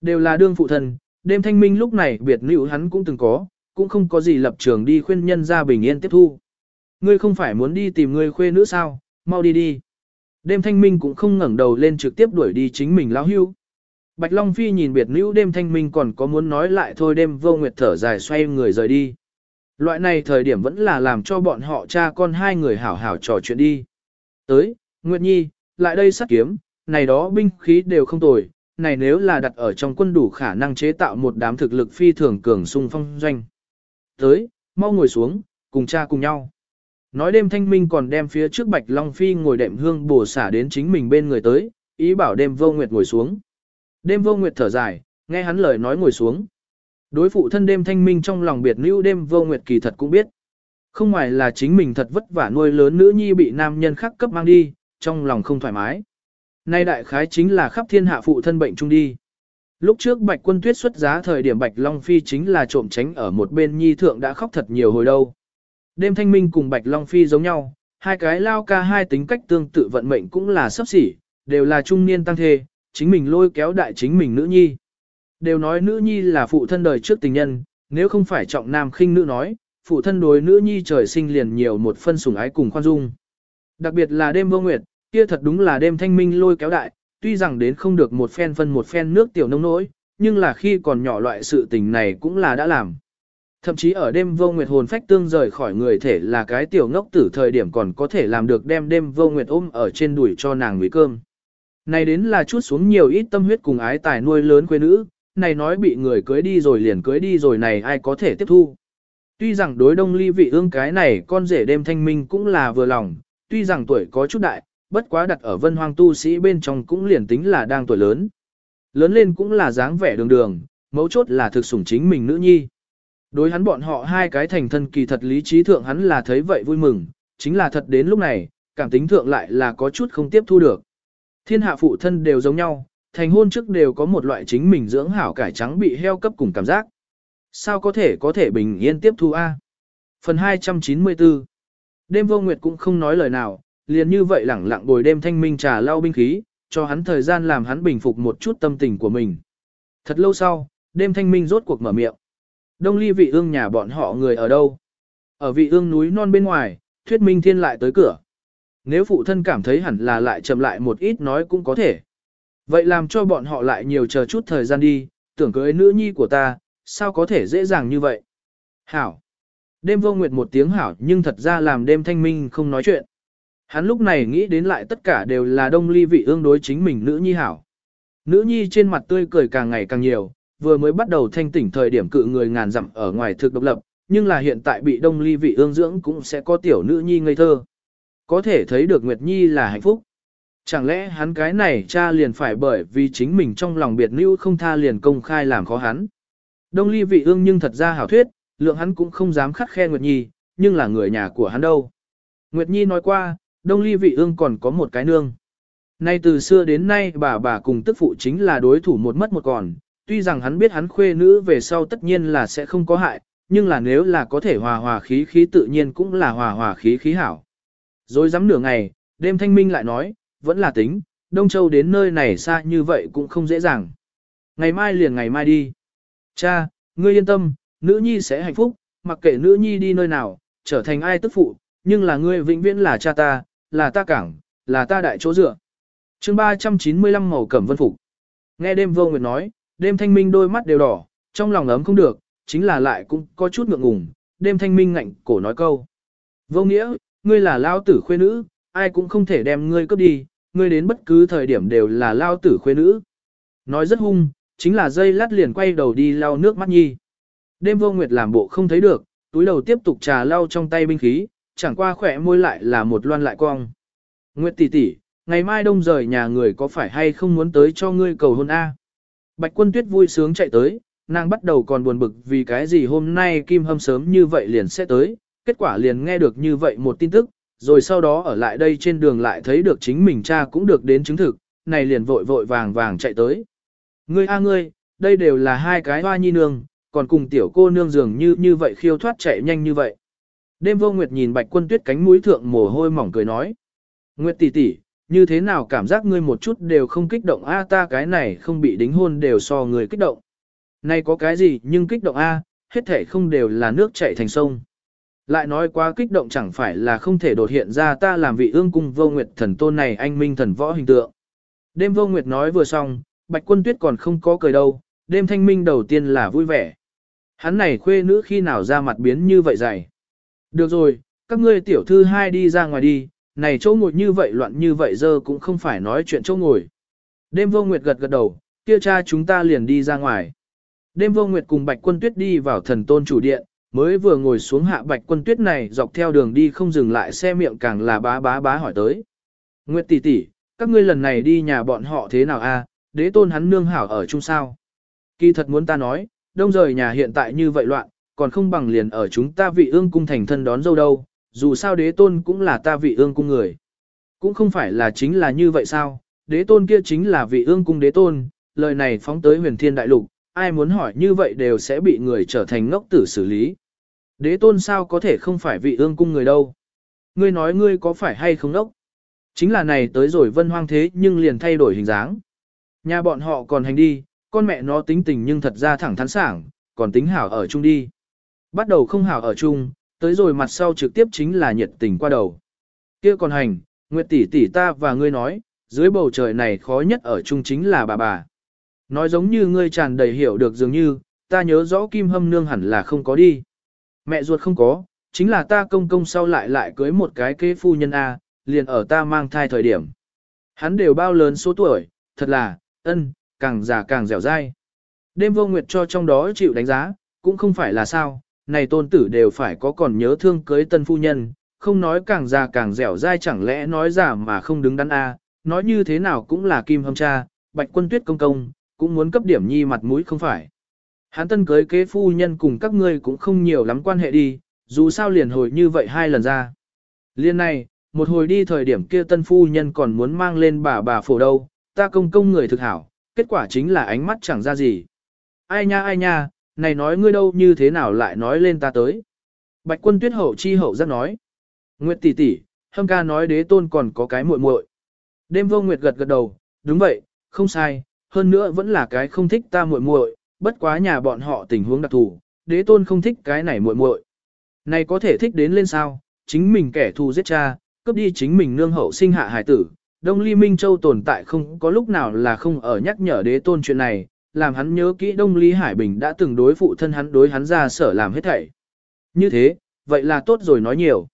Đều là đương phụ thần, đêm thanh minh lúc này biệt nữ hắn cũng từng có, cũng không có gì lập trường đi khuyên nhân ra bình yên tiếp thu. Ngươi không phải muốn đi tìm ngươi khuê nữ sao, mau đi đi. Đêm thanh minh cũng không ngẩng đầu lên trực tiếp đuổi đi chính mình lão hưu. Bạch Long Phi nhìn biệt nữ đêm thanh minh còn có muốn nói lại thôi đêm vô nguyệt thở dài xoay người rời đi. Loại này thời điểm vẫn là làm cho bọn họ cha con hai người hảo hảo trò chuyện đi. Tới, Nguyệt Nhi, lại đây sắt kiếm, này đó binh khí đều không tồi, này nếu là đặt ở trong quân đủ khả năng chế tạo một đám thực lực phi thường cường sung phong doanh. Tới, mau ngồi xuống, cùng cha cùng nhau. Nói đêm thanh minh còn đem phía trước Bạch Long Phi ngồi đệm hương bổ xả đến chính mình bên người tới, ý bảo đêm vô nguyệt ngồi xuống. Đêm vô nguyệt thở dài, nghe hắn lời nói ngồi xuống. Đối phụ thân đêm thanh minh trong lòng biệt lưu đêm vô nguyệt kỳ thật cũng biết. Không ngoài là chính mình thật vất vả nuôi lớn nữ nhi bị nam nhân khác cấp mang đi, trong lòng không thoải mái. Nay đại khái chính là khắp thiên hạ phụ thân bệnh chung đi. Lúc trước Bạch Quân Tuyết xuất giá thời điểm Bạch Long Phi chính là trộm tránh ở một bên nhi thượng đã khóc thật nhiều hồi đâu. Đêm thanh minh cùng Bạch Long Phi giống nhau, hai cái lao ca hai tính cách tương tự vận mệnh cũng là sắp xỉ, đều là trung niên tăng thê, chính mình lôi kéo đại chính mình nữ nhi. Đều nói nữ nhi là phụ thân đời trước tình nhân, nếu không phải trọng nam khinh nữ nói, phụ thân đối nữ nhi trời sinh liền nhiều một phân sủng ái cùng khoan dung. Đặc biệt là đêm vô nguyệt, kia thật đúng là đêm thanh minh lôi kéo đại, tuy rằng đến không được một phen phân một phen nước tiểu nông nỗi, nhưng là khi còn nhỏ loại sự tình này cũng là đã làm. Thậm chí ở đêm vô nguyệt hồn phách tương rời khỏi người thể là cái tiểu ngốc tử thời điểm còn có thể làm được đem đêm vô nguyệt ôm ở trên đùi cho nàng nguy cơm. Này đến là chút xuống nhiều ít tâm huyết cùng ái tài nuôi lớn quê nữ, này nói bị người cưới đi rồi liền cưới đi rồi này ai có thể tiếp thu. Tuy rằng đối đông ly vị ương cái này con rể đêm thanh minh cũng là vừa lòng, tuy rằng tuổi có chút đại, bất quá đặt ở vân hoang tu sĩ bên trong cũng liền tính là đang tuổi lớn. Lớn lên cũng là dáng vẻ đường đường, mấu chốt là thực sủng chính mình nữ nhi. Đối hắn bọn họ hai cái thành thân kỳ thật lý trí thượng hắn là thấy vậy vui mừng, chính là thật đến lúc này, cảm tính thượng lại là có chút không tiếp thu được. Thiên hạ phụ thân đều giống nhau, thành hôn trước đều có một loại chính mình dưỡng hảo cải trắng bị heo cấp cùng cảm giác. Sao có thể có thể bình yên tiếp thu A? Phần 294 Đêm vô nguyệt cũng không nói lời nào, liền như vậy lẳng lặng bồi đêm thanh minh trà lau binh khí, cho hắn thời gian làm hắn bình phục một chút tâm tình của mình. Thật lâu sau, đêm thanh minh rốt cuộc mở miệng. Đông ly vị ương nhà bọn họ người ở đâu? Ở vị ương núi non bên ngoài, thuyết minh thiên lại tới cửa. Nếu phụ thân cảm thấy hẳn là lại chậm lại một ít nói cũng có thể. Vậy làm cho bọn họ lại nhiều chờ chút thời gian đi, tưởng cưới nữ nhi của ta, sao có thể dễ dàng như vậy? Hảo. Đêm vô nguyệt một tiếng hảo nhưng thật ra làm đêm thanh minh không nói chuyện. Hắn lúc này nghĩ đến lại tất cả đều là đông ly vị ương đối chính mình nữ nhi hảo. Nữ nhi trên mặt tươi cười càng ngày càng nhiều, vừa mới bắt đầu thanh tỉnh thời điểm cự người ngàn dặm ở ngoài thực độc lập, nhưng là hiện tại bị đông ly vị ương dưỡng cũng sẽ có tiểu nữ nhi ngây thơ. Có thể thấy được Nguyệt Nhi là hạnh phúc. Chẳng lẽ hắn cái này cha liền phải bởi vì chính mình trong lòng biệt lưu không tha liền công khai làm khó hắn. Đông ly vị ương nhưng thật ra hảo thuyết, lượng hắn cũng không dám khắt khe Nguyệt Nhi, nhưng là người nhà của hắn đâu. Nguyệt Nhi nói qua, Đông ly vị ương còn có một cái nương. Nay từ xưa đến nay bà bà cùng tức phụ chính là đối thủ một mất một còn, tuy rằng hắn biết hắn khuê nữ về sau tất nhiên là sẽ không có hại, nhưng là nếu là có thể hòa hòa khí khí tự nhiên cũng là hòa hòa khí khí hảo. Rồi dám nửa ngày, đêm thanh minh lại nói, vẫn là tính, Đông Châu đến nơi này xa như vậy cũng không dễ dàng. Ngày mai liền ngày mai đi. Cha, ngươi yên tâm, nữ nhi sẽ hạnh phúc, mặc kệ nữ nhi đi nơi nào, trở thành ai tức phụ, nhưng là ngươi vĩnh viễn là cha ta, là ta cảng, là ta đại chỗ dựa. chương 395 màu cẩm vân phục. Nghe đêm vô nguyệt nói, đêm thanh minh đôi mắt đều đỏ, trong lòng ấm không được, chính là lại cũng có chút ngượng ngùng, đêm thanh minh ngạnh cổ nói câu. Vô nghĩa, ngươi là lao tử khuê nữ, ai cũng không thể đem ngươi cướp đi, ngươi đến bất cứ thời điểm đều là lao tử khuê nữ. Nói rất hung, chính là dây lát liền quay đầu đi lau nước mắt nhi. Đêm vô nguyệt làm bộ không thấy được, túi đầu tiếp tục trà lau trong tay binh khí, chẳng qua khỏe môi lại là một loan lại cong. Nguyệt tỷ tỷ, ngày mai đông rời nhà người có phải hay không muốn tới cho ngươi cầu hôn A? Bạch quân tuyết vui sướng chạy tới, nàng bắt đầu còn buồn bực vì cái gì hôm nay Kim Hâm sớm như vậy liền sẽ tới, kết quả liền nghe được như vậy một tin tức, rồi sau đó ở lại đây trên đường lại thấy được chính mình cha cũng được đến chứng thực, này liền vội vội vàng vàng chạy tới. Ngươi a ngươi, đây đều là hai cái hoa nhi nương, còn cùng tiểu cô nương dường như như vậy khiêu thoát chạy nhanh như vậy. Đêm vô nguyệt nhìn bạch quân tuyết cánh mũi thượng mồ hôi mỏng cười nói. Nguyệt tỷ tỷ, như thế nào cảm giác ngươi một chút đều không kích động a ta cái này không bị đính hôn đều so người kích động. nay có cái gì nhưng kích động a, hết thể không đều là nước chảy thành sông. Lại nói quá kích động chẳng phải là không thể đột hiện ra ta làm vị ương cung vô nguyệt thần tôn này anh minh thần võ hình tượng. Đêm vô nguyệt nói vừa xong, bạch quân tuyết còn không có cười đâu, đêm thanh minh đầu tiên là vui vẻ. Hắn này khuê nữ khi nào ra mặt biến như vậy dày. Được rồi, các ngươi tiểu thư hai đi ra ngoài đi, này chỗ ngồi như vậy loạn như vậy giờ cũng không phải nói chuyện chỗ ngồi. Đêm vô nguyệt gật gật đầu, kia cha chúng ta liền đi ra ngoài. Đêm vô nguyệt cùng bạch quân tuyết đi vào thần tôn chủ điện, mới vừa ngồi xuống hạ bạch quân tuyết này dọc theo đường đi không dừng lại xe miệng càng là bá bá bá hỏi tới. Nguyệt tỷ tỷ, các ngươi lần này đi nhà bọn họ thế nào a? đế tôn hắn nương hảo ở chung sao? Kỳ thật muốn ta nói, đông rời nhà hiện tại như vậy loạn, còn không bằng liền ở chúng ta vị ương cung thành thân đón dâu đâu, dù sao đế tôn cũng là ta vị ương cung người. Cũng không phải là chính là như vậy sao, đế tôn kia chính là vị ương cung đế tôn, lời này phóng tới huyền thiên đại lục, ai muốn hỏi như vậy đều sẽ bị người trở thành ngốc tử xử lý. Đế tôn sao có thể không phải vị ương cung người đâu. Ngươi nói ngươi có phải hay không ngốc? Chính là này tới rồi vân hoang thế nhưng liền thay đổi hình dáng. Nhà bọn họ còn hành đi, con mẹ nó tính tình nhưng thật ra thẳng thắn sảng, còn tính hảo ở chung đi. Bắt đầu không hảo ở chung, tới rồi mặt sau trực tiếp chính là nhiệt tình qua đầu. kia còn hành, Nguyệt tỷ tỷ ta và ngươi nói, dưới bầu trời này khó nhất ở chung chính là bà bà. Nói giống như ngươi tràn đầy hiểu được dường như, ta nhớ rõ Kim Hâm Nương hẳn là không có đi. Mẹ ruột không có, chính là ta công công sau lại lại cưới một cái kế phu nhân A, liền ở ta mang thai thời điểm. Hắn đều bao lớn số tuổi, thật là, ân, càng già càng dẻo dai. Đêm vô nguyệt cho trong đó chịu đánh giá, cũng không phải là sao, này tôn tử đều phải có còn nhớ thương cưới tân phu nhân, không nói càng già càng dẻo dai chẳng lẽ nói giả mà không đứng đắn a, nói như thế nào cũng là kim hâm cha, bạch quân tuyết công công, cũng muốn cấp điểm nhi mặt mũi không phải. Hán tân cưới kế phu nhân cùng các ngươi cũng không nhiều lắm quan hệ đi, dù sao liền hồi như vậy hai lần ra. Liên này, một hồi đi thời điểm kia tân phu nhân còn muốn mang lên bà bà phổ đâu, ta công công người thực hảo, kết quả chính là ánh mắt chẳng ra gì. Ai nha ai nha, này nói ngươi đâu như thế nào lại nói lên ta tới. Bạch quân tuyết hậu chi hậu rất nói. Nguyệt tỷ tỷ, hâm ca nói đế tôn còn có cái muội muội. Đêm vô Nguyệt gật gật đầu, đúng vậy, không sai, hơn nữa vẫn là cái không thích ta muội muội, bất quá nhà bọn họ tình huống đặc thù, đế tôn không thích cái này muội muội. Này có thể thích đến lên sao, chính mình kẻ thù giết cha, cướp đi chính mình nương hậu sinh hạ hải tử. Đông Ly Minh Châu tồn tại không có lúc nào là không ở nhắc nhở đế tôn chuyện này, làm hắn nhớ kỹ Đông Lý Hải Bình đã từng đối phụ thân hắn đối hắn ra sở làm hết thảy. Như thế, vậy là tốt rồi nói nhiều.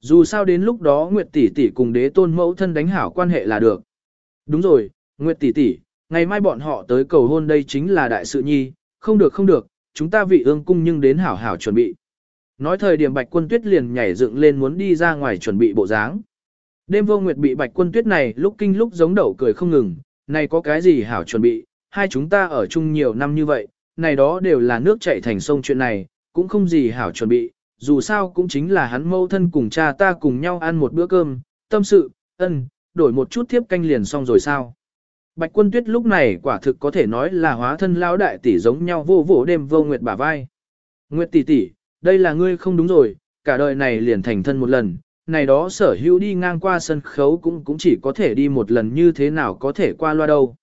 Dù sao đến lúc đó Nguyệt tỷ tỷ cùng đế tôn mẫu thân đánh hảo quan hệ là được. Đúng rồi, Nguyệt tỷ tỷ, ngày mai bọn họ tới cầu hôn đây chính là đại sự nhi, không được không được, chúng ta vị ương cung nhưng đến hảo hảo chuẩn bị. Nói thời điểm Bạch Quân Tuyết liền nhảy dựng lên muốn đi ra ngoài chuẩn bị bộ dáng. Đêm vô nguyệt bị Bạch Quân Tuyết này lúc kinh lúc giống đậu cười không ngừng, này có cái gì hảo chuẩn bị, hai chúng ta ở chung nhiều năm như vậy, này đó đều là nước chảy thành sông chuyện này, cũng không gì hảo chuẩn bị, dù sao cũng chính là hắn mâu thân cùng cha ta cùng nhau ăn một bữa cơm, tâm sự, ân, đổi một chút thiếp canh liền xong rồi sao. Bạch quân tuyết lúc này quả thực có thể nói là hóa thân lao đại tỷ giống nhau vô vỗ đêm vô nguyệt bả vai. Nguyệt tỷ tỷ, đây là ngươi không đúng rồi, cả đời này liền thành thân một lần, này đó sở hữu đi ngang qua sân khấu cũng cũng chỉ có thể đi một lần như thế nào có thể qua loa đâu.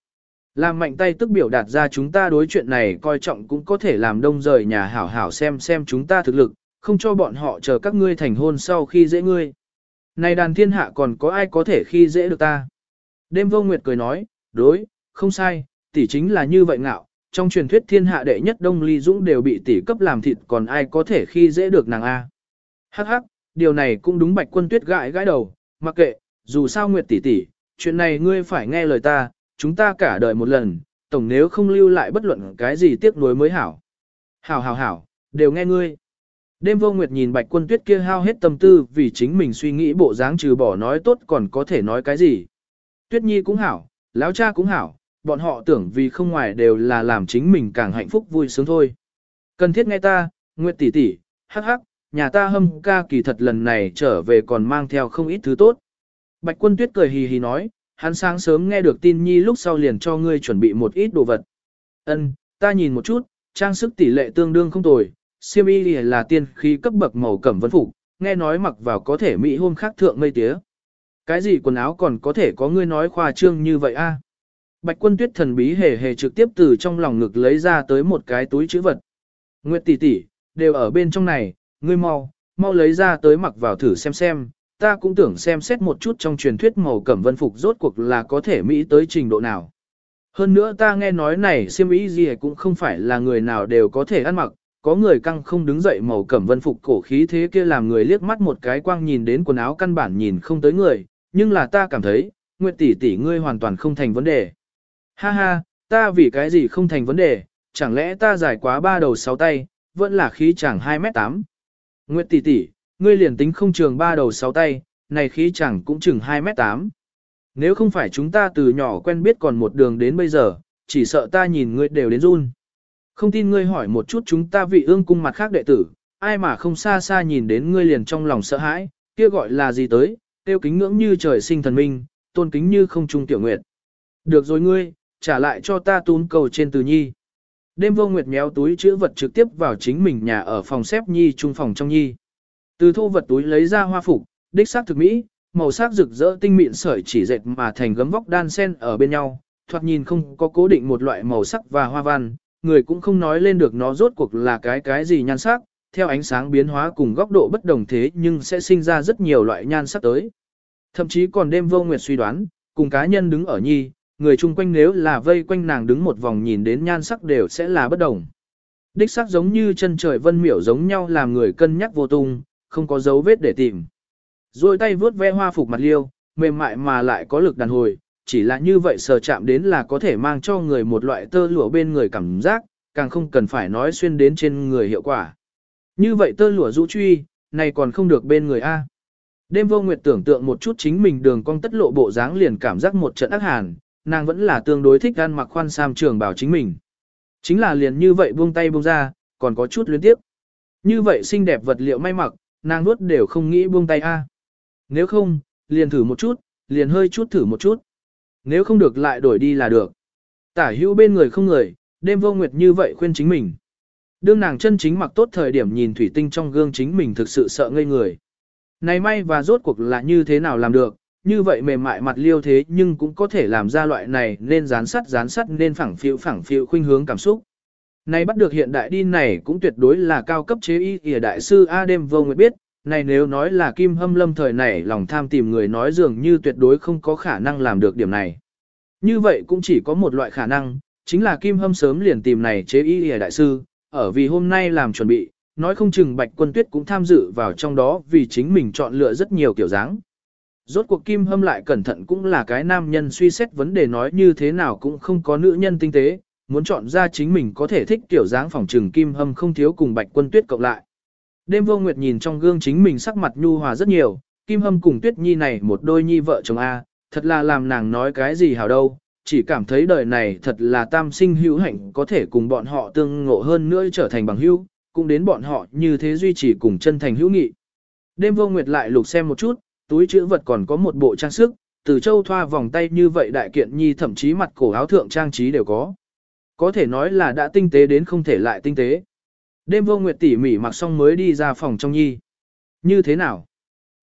Làm mạnh tay tức biểu đạt ra chúng ta đối chuyện này coi trọng cũng có thể làm đông rời nhà hảo hảo xem xem chúng ta thực lực, không cho bọn họ chờ các ngươi thành hôn sau khi dễ ngươi. Này đàn thiên hạ còn có ai có thể khi dễ được ta? Đêm vô nguyệt cười nói, đối, không sai, tỷ chính là như vậy ngạo, trong truyền thuyết thiên hạ đệ nhất Đông Ly Dũng đều bị tỷ cấp làm thịt còn ai có thể khi dễ được nàng A. Hắc hắc, điều này cũng đúng bạch quân tuyết gãi gãi đầu, mặc kệ, dù sao nguyệt tỷ tỷ, chuyện này ngươi phải nghe lời ta, chúng ta cả đời một lần, tổng nếu không lưu lại bất luận cái gì tiếc nuối mới hảo. Hảo hảo hảo, đều nghe ngươi. Đêm vô nguyệt nhìn bạch quân tuyết kia hao hết tâm tư vì chính mình suy nghĩ bộ dáng trừ bỏ nói tốt còn có thể nói cái gì. Tuyết nhi cũng hảo, lão cha cũng hảo, bọn họ tưởng vì không ngoài đều là làm chính mình càng hạnh phúc vui sướng thôi. Cần thiết nghe ta, Nguyệt tỷ tỷ, hắc hắc, nhà ta hâm ca kỳ thật lần này trở về còn mang theo không ít thứ tốt. Bạch quân tuyết cười hì hì nói, hắn sáng sớm nghe được tin nhi lúc sau liền cho ngươi chuẩn bị một ít đồ vật. Ân, ta nhìn một chút, trang sức tỷ lệ tương đương không tồi, siêm y là tiên khí cấp bậc màu cẩm vân phục, nghe nói mặc vào có thể mỹ hôm khác thượng mây tía. Cái gì quần áo còn có thể có ngươi nói khoa trương như vậy a? Bạch quân tuyết thần bí hề hề trực tiếp từ trong lòng ngực lấy ra tới một cái túi chữ vật. Nguyệt tỷ tỷ, đều ở bên trong này, ngươi mau, mau lấy ra tới mặc vào thử xem xem, ta cũng tưởng xem xét một chút trong truyền thuyết màu cẩm vân phục rốt cuộc là có thể mỹ tới trình độ nào. Hơn nữa ta nghe nói này siêm ý gì cũng không phải là người nào đều có thể ăn mặc, có người căng không đứng dậy màu cẩm vân phục cổ khí thế kia làm người liếc mắt một cái quang nhìn đến quần áo căn bản nhìn không tới người, nhưng là ta cảm thấy, Nguyệt tỷ tỷ ngươi hoàn toàn không thành vấn đề. Ha ha, ta vì cái gì không thành vấn đề, chẳng lẽ ta dài quá ba đầu sáu tay, vẫn là khí chẳng 2 mét 8. Nguyệt tỷ tỷ, ngươi liền tính không trường ba đầu sáu tay, này khí chẳng cũng chừng 2 mét 8. Nếu không phải chúng ta từ nhỏ quen biết còn một đường đến bây giờ, chỉ sợ ta nhìn ngươi đều đến run. Không tin ngươi hỏi một chút chúng ta vị ương cung mặt khác đệ tử, ai mà không xa xa nhìn đến ngươi liền trong lòng sợ hãi, kia gọi là gì tới, tiêu kính ngưỡng như trời sinh thần minh, tôn kính như không trung tiểu nguyệt. Được rồi ngươi, trả lại cho ta tún cầu trên từ nhi. Đêm vô nguyệt méo túi chữ vật trực tiếp vào chính mình nhà ở phòng xếp nhi trung phòng trong nhi. Từ thu vật túi lấy ra hoa phục, đích sắc thực mỹ, màu sắc rực rỡ tinh mịn sợi chỉ dệt mà thành gấm vóc đan sen ở bên nhau, thoạt nhìn không có cố định một loại màu sắc và hoa văn, người cũng không nói lên được nó rốt cuộc là cái cái gì nhan sắc, theo ánh sáng biến hóa cùng góc độ bất đồng thế nhưng sẽ sinh ra rất nhiều loại nhan sắc tới. Thậm chí còn đêm vô nguyệt suy đoán, cùng cá nhân đứng ở nhi, người chung quanh nếu là vây quanh nàng đứng một vòng nhìn đến nhan sắc đều sẽ là bất đồng. Đích sắc giống như chân trời vân miểu giống nhau làm người cân nhắc vô tung, không có dấu vết để tìm. Rồi tay vướt ve hoa phục mặt liêu, mềm mại mà lại có lực đàn hồi, chỉ là như vậy sờ chạm đến là có thể mang cho người một loại tơ lụa bên người cảm giác, càng không cần phải nói xuyên đến trên người hiệu quả. Như vậy tơ lụa rũ truy, này còn không được bên người A. Đêm vô nguyệt tưởng tượng một chút chính mình đường cong tất lộ bộ dáng liền cảm giác một trận ác hàn, nàng vẫn là tương đối thích ăn mặc khoan sam trường bảo chính mình. Chính là liền như vậy buông tay buông ra, còn có chút luyến tiếp. Như vậy xinh đẹp vật liệu may mặc, nàng nuốt đều không nghĩ buông tay a. Nếu không, liền thử một chút, liền hơi chút thử một chút. Nếu không được lại đổi đi là được. Tả hữu bên người không người, đêm vô nguyệt như vậy khuyên chính mình. Đương nàng chân chính mặc tốt thời điểm nhìn thủy tinh trong gương chính mình thực sự sợ ngây người. Này may và rốt cuộc là như thế nào làm được, như vậy mềm mại mặt liêu thế nhưng cũng có thể làm ra loại này nên dán sắt dán sắt nên phẳng phiu phẳng phiu khuynh hướng cảm xúc. Này bắt được hiện đại đi này cũng tuyệt đối là cao cấp chế y kìa đại sư A đêm vô nguyệt biết, này nếu nói là kim hâm lâm thời này lòng tham tìm người nói dường như tuyệt đối không có khả năng làm được điểm này. Như vậy cũng chỉ có một loại khả năng, chính là kim hâm sớm liền tìm này chế y kìa đại sư, ở vì hôm nay làm chuẩn bị, nói không chừng bạch quân tuyết cũng tham dự vào trong đó vì chính mình chọn lựa rất nhiều kiểu dáng. Rốt cuộc kim hâm lại cẩn thận cũng là cái nam nhân suy xét vấn đề nói như thế nào cũng không có nữ nhân tinh tế, muốn chọn ra chính mình có thể thích kiểu dáng phòng trừng kim hâm không thiếu cùng bạch quân tuyết cộng lại. Đêm vô nguyệt nhìn trong gương chính mình sắc mặt nhu hòa rất nhiều, kim hâm cùng tuyết nhi này một đôi nhi vợ chồng A, thật là làm nàng nói cái gì hảo đâu, chỉ cảm thấy đời này thật là tam sinh hữu hạnh có thể cùng bọn họ tương ngộ hơn nữa trở thành bằng hữu, cũng đến bọn họ như thế duy trì cùng chân thành hữu nghị. Đêm vô nguyệt lại lục xem một chút, túi chữ vật còn có một bộ trang sức, từ châu thoa vòng tay như vậy đại kiện nhi thậm chí mặt cổ áo thượng trang trí đều có. Có thể nói là đã tinh tế đến không thể lại tinh tế. Đêm vô nguyệt tỉ mỉ mặc xong mới đi ra phòng trong nhi. Như thế nào?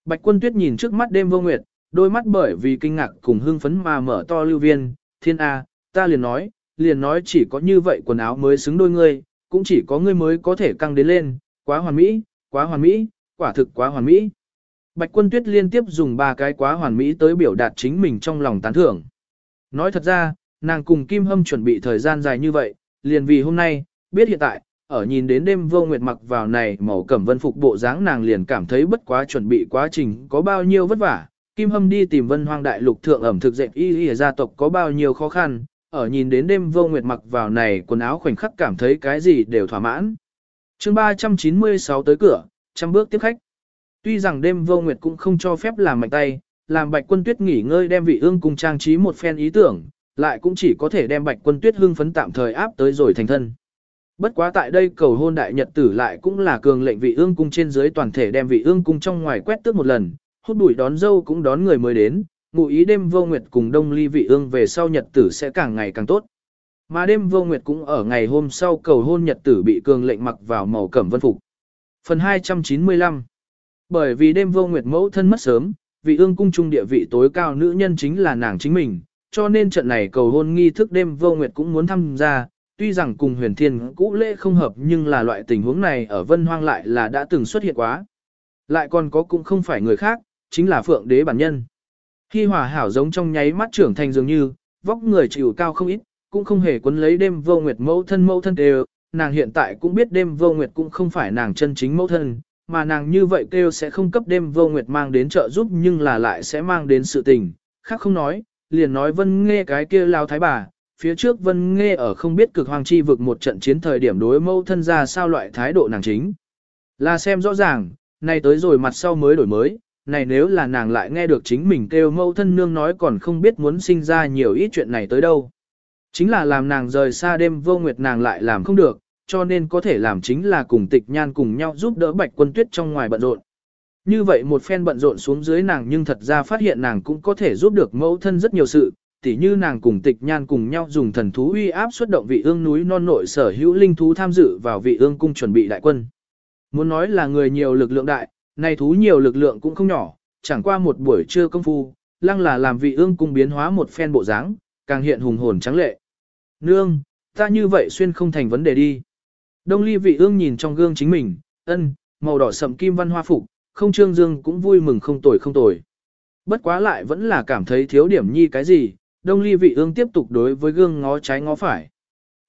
Bạch quân tuyết nhìn trước mắt đêm vô nguyệt, đôi mắt bởi vì kinh ngạc cùng hưng phấn mà mở to lưu viên. Thiên A, ta liền nói, liền nói chỉ có như vậy quần áo mới xứng đôi ngươi, cũng chỉ có ngươi mới có thể căng đến lên, quá hoàn mỹ, quá hoàn mỹ, quả thực quá hoàn mỹ. Bạch quân tuyết liên tiếp dùng ba cái quá hoàn mỹ tới biểu đạt chính mình trong lòng tán thưởng. Nói thật ra, nàng cùng Kim Hâm chuẩn bị thời gian dài như vậy, liền vì hôm nay, biết hiện tại, ở nhìn đến đêm vô nguyệt mặc vào này màu cẩm vân phục bộ dáng nàng liền cảm thấy bất quá chuẩn bị quá trình có bao nhiêu vất vả. Kim Hâm đi tìm vân hoang đại lục thượng ẩm thực dệt y y gia tộc có bao nhiêu khó khăn, ở nhìn đến đêm vô nguyệt mặc vào này quần áo khoảnh khắc cảm thấy cái gì đều thỏa mãn. chương 396 tới cửa, trăm bước tiếp khách. Tuy rằng đêm vô nguyệt cũng không cho phép làm mạnh tay, làm bạch quân tuyết nghỉ ngơi đem vị ương cùng trang trí một phen ý tưởng, lại cũng chỉ có thể đem bạch quân tuyết hương phấn tạm thời áp tới rồi thành thân. Bất quá tại đây cầu hôn đại nhật tử lại cũng là cường lệnh vị ương cung trên dưới toàn thể đem vị ương cung trong ngoài quét tước một lần, hút bụi đón dâu cũng đón người mới đến, ngụ ý đêm vô nguyệt cùng đông ly vị ương về sau nhật tử sẽ càng ngày càng tốt. Mà đêm vô nguyệt cũng ở ngày hôm sau cầu hôn nhật tử bị cường lệnh mặc vào màu cẩm vân phục. Phần 295 Bởi vì đêm vô nguyệt mẫu thân mất sớm, vị ương cung trung địa vị tối cao nữ nhân chính là nàng chính mình, cho nên trận này cầu hôn nghi thức đêm vô nguyệt cũng muốn tham gia, tuy rằng cùng huyền thiên cũ lễ không hợp nhưng là loại tình huống này ở vân hoang lại là đã từng xuất hiện quá. Lại còn có cũng không phải người khác, chính là phượng đế bản nhân. Khi hòa hảo giống trong nháy mắt trưởng thành dường như, vóc người chịu cao không ít, cũng không hề quấn lấy đêm vô nguyệt mẫu thân mẫu thân đều, nàng hiện tại cũng biết đêm vô nguyệt cũng không phải nàng chân chính mẫu thân, mà nàng như vậy kêu sẽ không cấp đêm vô nguyệt mang đến trợ giúp nhưng là lại sẽ mang đến sự tình, khác không nói, liền nói vân nghe cái kia lao thái bà, phía trước vân nghe ở không biết cực hoàng chi vực một trận chiến thời điểm đối mẫu thân ra sao loại thái độ nàng chính. Là xem rõ ràng, này tới rồi mặt sau mới đổi mới, này nếu là nàng lại nghe được chính mình kêu mẫu thân nương nói còn không biết muốn sinh ra nhiều ít chuyện này tới đâu. Chính là làm nàng rời xa đêm vô nguyệt nàng lại làm không được, cho nên có thể làm chính là cùng tịch nhan cùng nhau giúp đỡ bạch quân tuyết trong ngoài bận rộn. Như vậy một phen bận rộn xuống dưới nàng nhưng thật ra phát hiện nàng cũng có thể giúp được mẫu thân rất nhiều sự, tỉ như nàng cùng tịch nhan cùng nhau dùng thần thú uy áp xuất động vị ương núi non nội sở hữu linh thú tham dự vào vị ương cung chuẩn bị đại quân. Muốn nói là người nhiều lực lượng đại, này thú nhiều lực lượng cũng không nhỏ, chẳng qua một buổi trưa công phu, lăng là làm vị ương cung biến hóa một phen bộ dáng, càng hiện hùng hồn trắng lệ. Nương, ta như vậy xuyên không thành vấn đề đi. Đông ly vị ương nhìn trong gương chính mình, ân, màu đỏ sậm kim văn hoa phục, không trương dương cũng vui mừng không tồi không tồi. Bất quá lại vẫn là cảm thấy thiếu điểm nhi cái gì, đông ly vị ương tiếp tục đối với gương ngó trái ngó phải.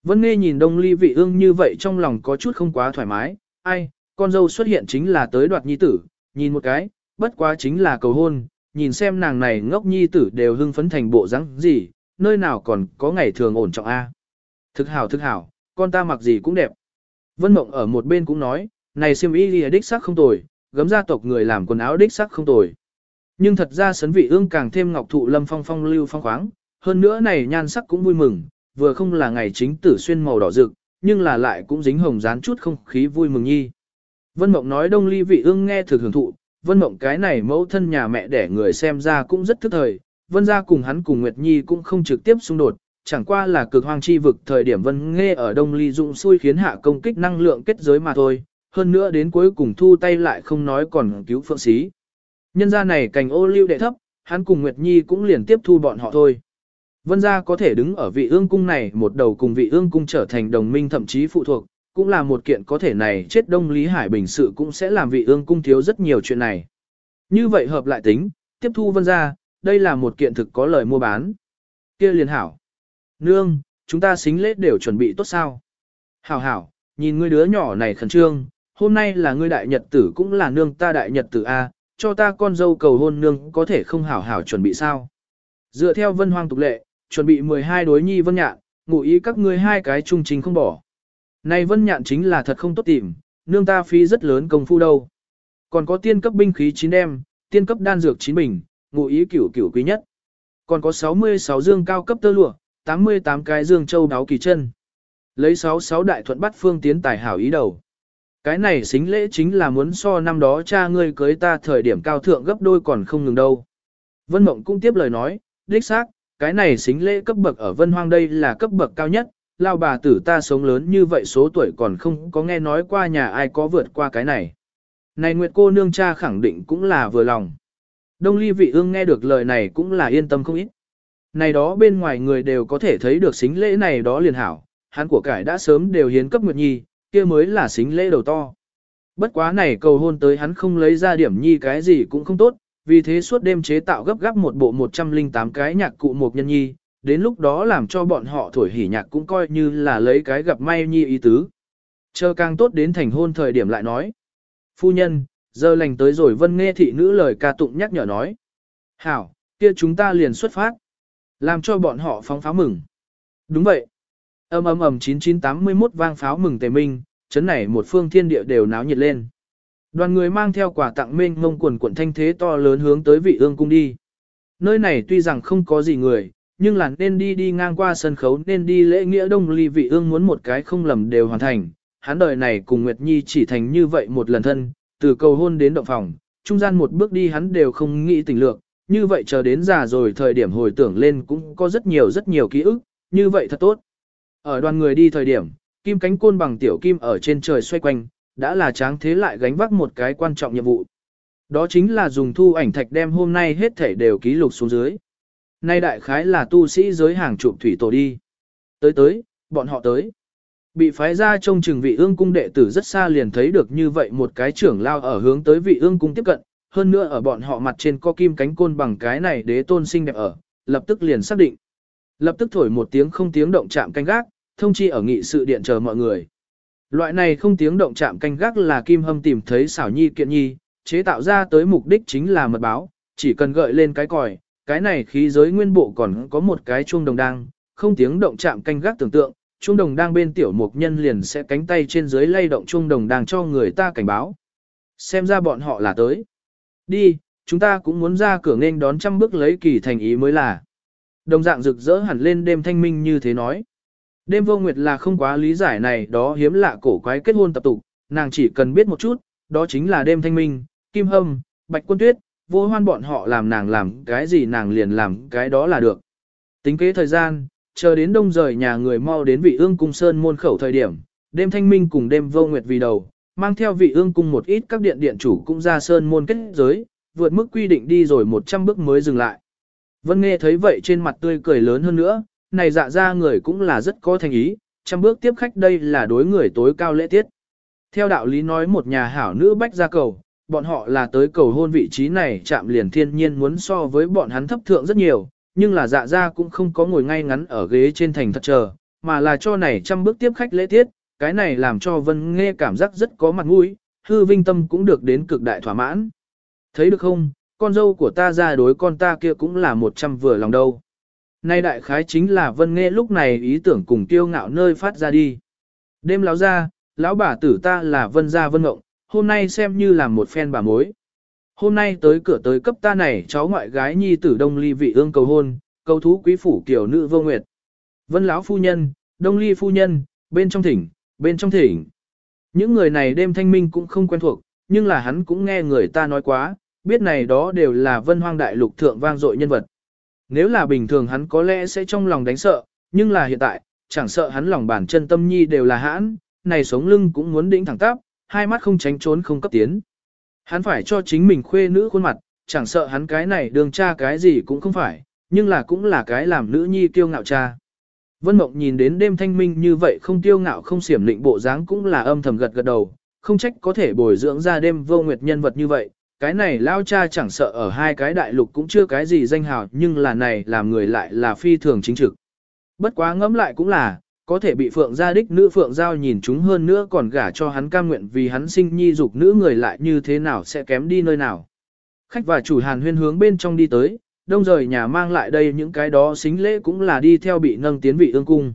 Vân nghe nhìn đông ly vị ương như vậy trong lòng có chút không quá thoải mái, ai, con dâu xuất hiện chính là tới đoạt nhi tử, nhìn một cái, bất quá chính là cầu hôn, nhìn xem nàng này ngốc nhi tử đều hưng phấn thành bộ rắn gì, nơi nào còn có ngày thường ổn trọng a. Thực hảo thực hảo, con ta mặc gì cũng đẹp. Vân Mộng ở một bên cũng nói, này siêm y lìa đích xác không tồi, gấm gia tộc người làm quần áo đích sắc không tồi. Nhưng thật ra sấn vị ương càng thêm ngọc thụ lâm phong phong lưu phong khoáng, hơn nữa này nhan sắc cũng vui mừng, vừa không là ngày chính tử xuyên màu đỏ rực, nhưng là lại cũng dính hồng dán chút không khí vui mừng nhi. Vân Mộng nói đông ly vị ương nghe thực hưởng thụ, Vân Mộng cái này mẫu thân nhà mẹ để người xem ra cũng rất thức thời, Vân gia cùng hắn cùng Nguyệt Nhi cũng không trực tiếp xung đột, chẳng qua là cực hoang chi vực thời điểm Vân nghe ở đông ly dụng xui khiến hạ công kích năng lượng kết giới mà thôi, hơn nữa đến cuối cùng thu tay lại không nói còn cứu phượng xí. Nhân gia này cành ô lưu đệ thấp, hắn cùng Nguyệt Nhi cũng liền tiếp thu bọn họ thôi. Vân gia có thể đứng ở vị ương cung này một đầu cùng vị ương cung trở thành đồng minh thậm chí phụ thuộc, cũng là một kiện có thể này chết đông Lý Hải Bình sự cũng sẽ làm vị ương cung thiếu rất nhiều chuyện này. Như vậy hợp lại tính, tiếp thu vân gia, đây là một kiện thực có lời mua bán. kia liền hảo. Nương, chúng ta xính lễ đều chuẩn bị tốt sao? Hảo hảo, nhìn ngươi đứa nhỏ này khẩn trương, hôm nay là ngươi đại nhật tử cũng là nương ta đại nhật tử A, cho ta con dâu cầu hôn nương có thể không hảo hảo chuẩn bị sao? Dựa theo vân hoang tục lệ, chuẩn bị 12 đối nhi vân nhạn, ngụ ý các ngươi hai cái trung trình không bỏ. Này vân nhạn chính là thật không tốt tìm, nương ta phí rất lớn công phu đâu. Còn có tiên cấp binh khí 9 đem, tiên cấp đan dược 9 bình, ngụ ý cửu cửu quý nhất. Còn có 66 dương cao cấp tơ lụa, 88 cái dương châu đáo kỳ chân. Lấy 66 đại thuận bắt phương tiến tài hảo ý đầu. Cái này xính lễ chính là muốn so năm đó cha ngươi cưới ta thời điểm cao thượng gấp đôi còn không ngừng đâu. Vân Mộng cũng tiếp lời nói, đích xác, cái này xính lễ cấp bậc ở Vân Hoang đây là cấp bậc cao nhất, lao bà tử ta sống lớn như vậy số tuổi còn không có nghe nói qua nhà ai có vượt qua cái này. Này Nguyệt cô nương cha khẳng định cũng là vừa lòng. Đông ly vị ương nghe được lời này cũng là yên tâm không ít. Này đó bên ngoài người đều có thể thấy được xính lễ này đó liền hảo, hắn của cải đã sớm đều hiến cấp Nguyệt Nhi, kia mới là xính lễ đầu to. Bất quá này cầu hôn tới hắn không lấy ra điểm nhi cái gì cũng không tốt, vì thế suốt đêm chế tạo gấp gáp một bộ 108 cái nhạc cụ một nhân nhi, đến lúc đó làm cho bọn họ thổi hỉ nhạc cũng coi như là lấy cái gặp may nhi ý tứ. Chờ càng tốt đến thành hôn thời điểm lại nói. Phu nhân, giờ lành tới rồi vân nghe thị nữ lời ca tụng nhắc nhở nói. Hảo, kia chúng ta liền xuất phát. Làm cho bọn họ phóng pháo mừng. Đúng vậy. Âm ầm ầm 9981 vang pháo mừng tề minh, chấn này một phương thiên địa đều náo nhiệt lên. Đoàn người mang theo quả tặng mênh mông quần quận thanh thế to lớn hướng tới vị ương cung đi. Nơi này tuy rằng không có gì người, nhưng là nên đi đi ngang qua sân khấu nên đi lễ nghĩa đông ly vị ương muốn một cái không lầm đều hoàn thành. Hắn đời này cùng Nguyệt Nhi chỉ thành như vậy một lần thân, từ cầu hôn đến động phòng, trung gian một bước đi hắn đều không nghĩ tình lược, như vậy chờ đến già rồi thời điểm hồi tưởng lên cũng có rất nhiều rất nhiều ký ức, như vậy thật tốt. Ở đoàn người đi thời điểm, kim cánh côn bằng tiểu kim ở trên trời xoay quanh, đã là tráng thế lại gánh vác một cái quan trọng nhiệm vụ. Đó chính là dùng thu ảnh thạch đem hôm nay hết thể đều ký lục xuống dưới. Nay đại khái là tu sĩ giới hàng chụp thủy tổ đi. Tới tới, bọn họ tới. Bị phái ra trong trường vị ương cung đệ tử rất xa liền thấy được như vậy một cái trưởng lao ở hướng tới vị ương cung tiếp cận, hơn nữa ở bọn họ mặt trên có kim cánh côn bằng cái này đế tôn sinh đẹp ở, lập tức liền xác định. Lập tức thổi một tiếng không tiếng động chạm canh gác, thông chi ở nghị sự điện chờ mọi người. Loại này không tiếng động chạm canh gác là Kim Hâm tìm thấy xảo nhi kiện nhi, chế tạo ra tới mục đích chính là mật báo, chỉ cần gợi lên cái còi, cái này khí giới nguyên bộ còn có một cái chuông đồng đang, không tiếng động chạm canh gác tưởng tượng, chuông đồng đang bên tiểu mục nhân liền sẽ cánh tay trên dưới lay động chuông đồng đang cho người ta cảnh báo. Xem ra bọn họ là tới. Đi, chúng ta cũng muốn ra cửa nghênh đón trăm bước lấy kỳ thành ý mới là. Đồng dạng rực rỡ hẳn lên đêm thanh minh như thế nói. Đêm vô nguyệt là không quá lý giải này đó hiếm lạ cổ quái kết hôn tập tục, nàng chỉ cần biết một chút, đó chính là đêm thanh minh, kim hâm, bạch quân tuyết, vô hoan bọn họ làm nàng làm cái gì nàng liền làm cái đó là được. Tính kế thời gian, chờ đến đông rời nhà người mau đến vị ương cung sơn môn khẩu thời điểm, đêm thanh minh cùng đêm vô nguyệt vì đầu, mang theo vị ương cung một ít các điện điện chủ cũng ra sơn môn kết giới, vượt mức quy định đi rồi 100 bước mới dừng lại. Vân nghe thấy vậy trên mặt tươi cười lớn hơn nữa, này dạ ra người cũng là rất có thành ý, trăm bước tiếp khách đây là đối người tối cao lễ tiết. Theo đạo lý nói một nhà hảo nữ bách ra cầu, bọn họ là tới cầu hôn vị trí này chạm liền thiên nhiên muốn so với bọn hắn thấp thượng rất nhiều, nhưng là dạ ra cũng không có ngồi ngay ngắn ở ghế trên thành thật chờ, mà là cho này trăm bước tiếp khách lễ tiết, cái này làm cho Vân Nghe cảm giác rất có mặt mũi, hư vinh tâm cũng được đến cực đại thỏa mãn. Thấy được không, con dâu của ta ra đối con ta kia cũng là một trăm vừa lòng đâu. Nay đại khái chính là Vân Nghe lúc này ý tưởng cùng tiêu ngạo nơi phát ra đi. Đêm láo ra, lão bà tử ta là Vân gia Vân Ngộng, hôm nay xem như là một phen bà mối. hôm nay tới cửa tới cấp ta này cháu ngoại gái nhi tử đông ly vị ương cầu hôn, cầu thú quý phủ kiểu nữ vô nguyệt. Vân lão phu nhân, đông ly phu nhân, bên trong thỉnh, bên trong thỉnh. Những người này đêm thanh minh cũng không quen thuộc, nhưng là hắn cũng nghe người ta nói quá, biết này đó đều là vân hoang đại lục thượng vang dội nhân vật. Nếu là bình thường hắn có lẽ sẽ trong lòng đánh sợ, nhưng là hiện tại, chẳng sợ hắn lòng bản chân tâm nhi đều là hãn, này sống lưng cũng muốn đĩnh thẳng tắp, hai mắt không tránh trốn không cấp tiến. Hắn phải cho chính mình khuê nữ khuôn mặt, chẳng sợ hắn cái này đường cha cái gì cũng không phải, nhưng là cũng là cái làm nữ nhi kiêu ngạo cha. Vân Mộng nhìn đến đêm thanh minh như vậy không kiêu ngạo không xiểm lịnh bộ dáng cũng là âm thầm gật gật đầu, không trách có thể bồi dưỡng ra đêm vô nguyệt nhân vật như vậy. Cái này lao cha chẳng sợ ở hai cái đại lục cũng chưa cái gì danh hào nhưng là này làm người lại là phi thường chính trực. Bất quá ngẫm lại cũng là, có thể bị phượng gia đích nữ phượng giao nhìn chúng hơn nữa còn gả cho hắn cam nguyện vì hắn sinh nhi dục nữ người lại như thế nào sẽ kém đi nơi nào. Khách và chủ hàn huyên hướng bên trong đi tới, đông rời nhà mang lại đây những cái đó xính lễ cũng là đi theo bị nâng tiến vị ương cung.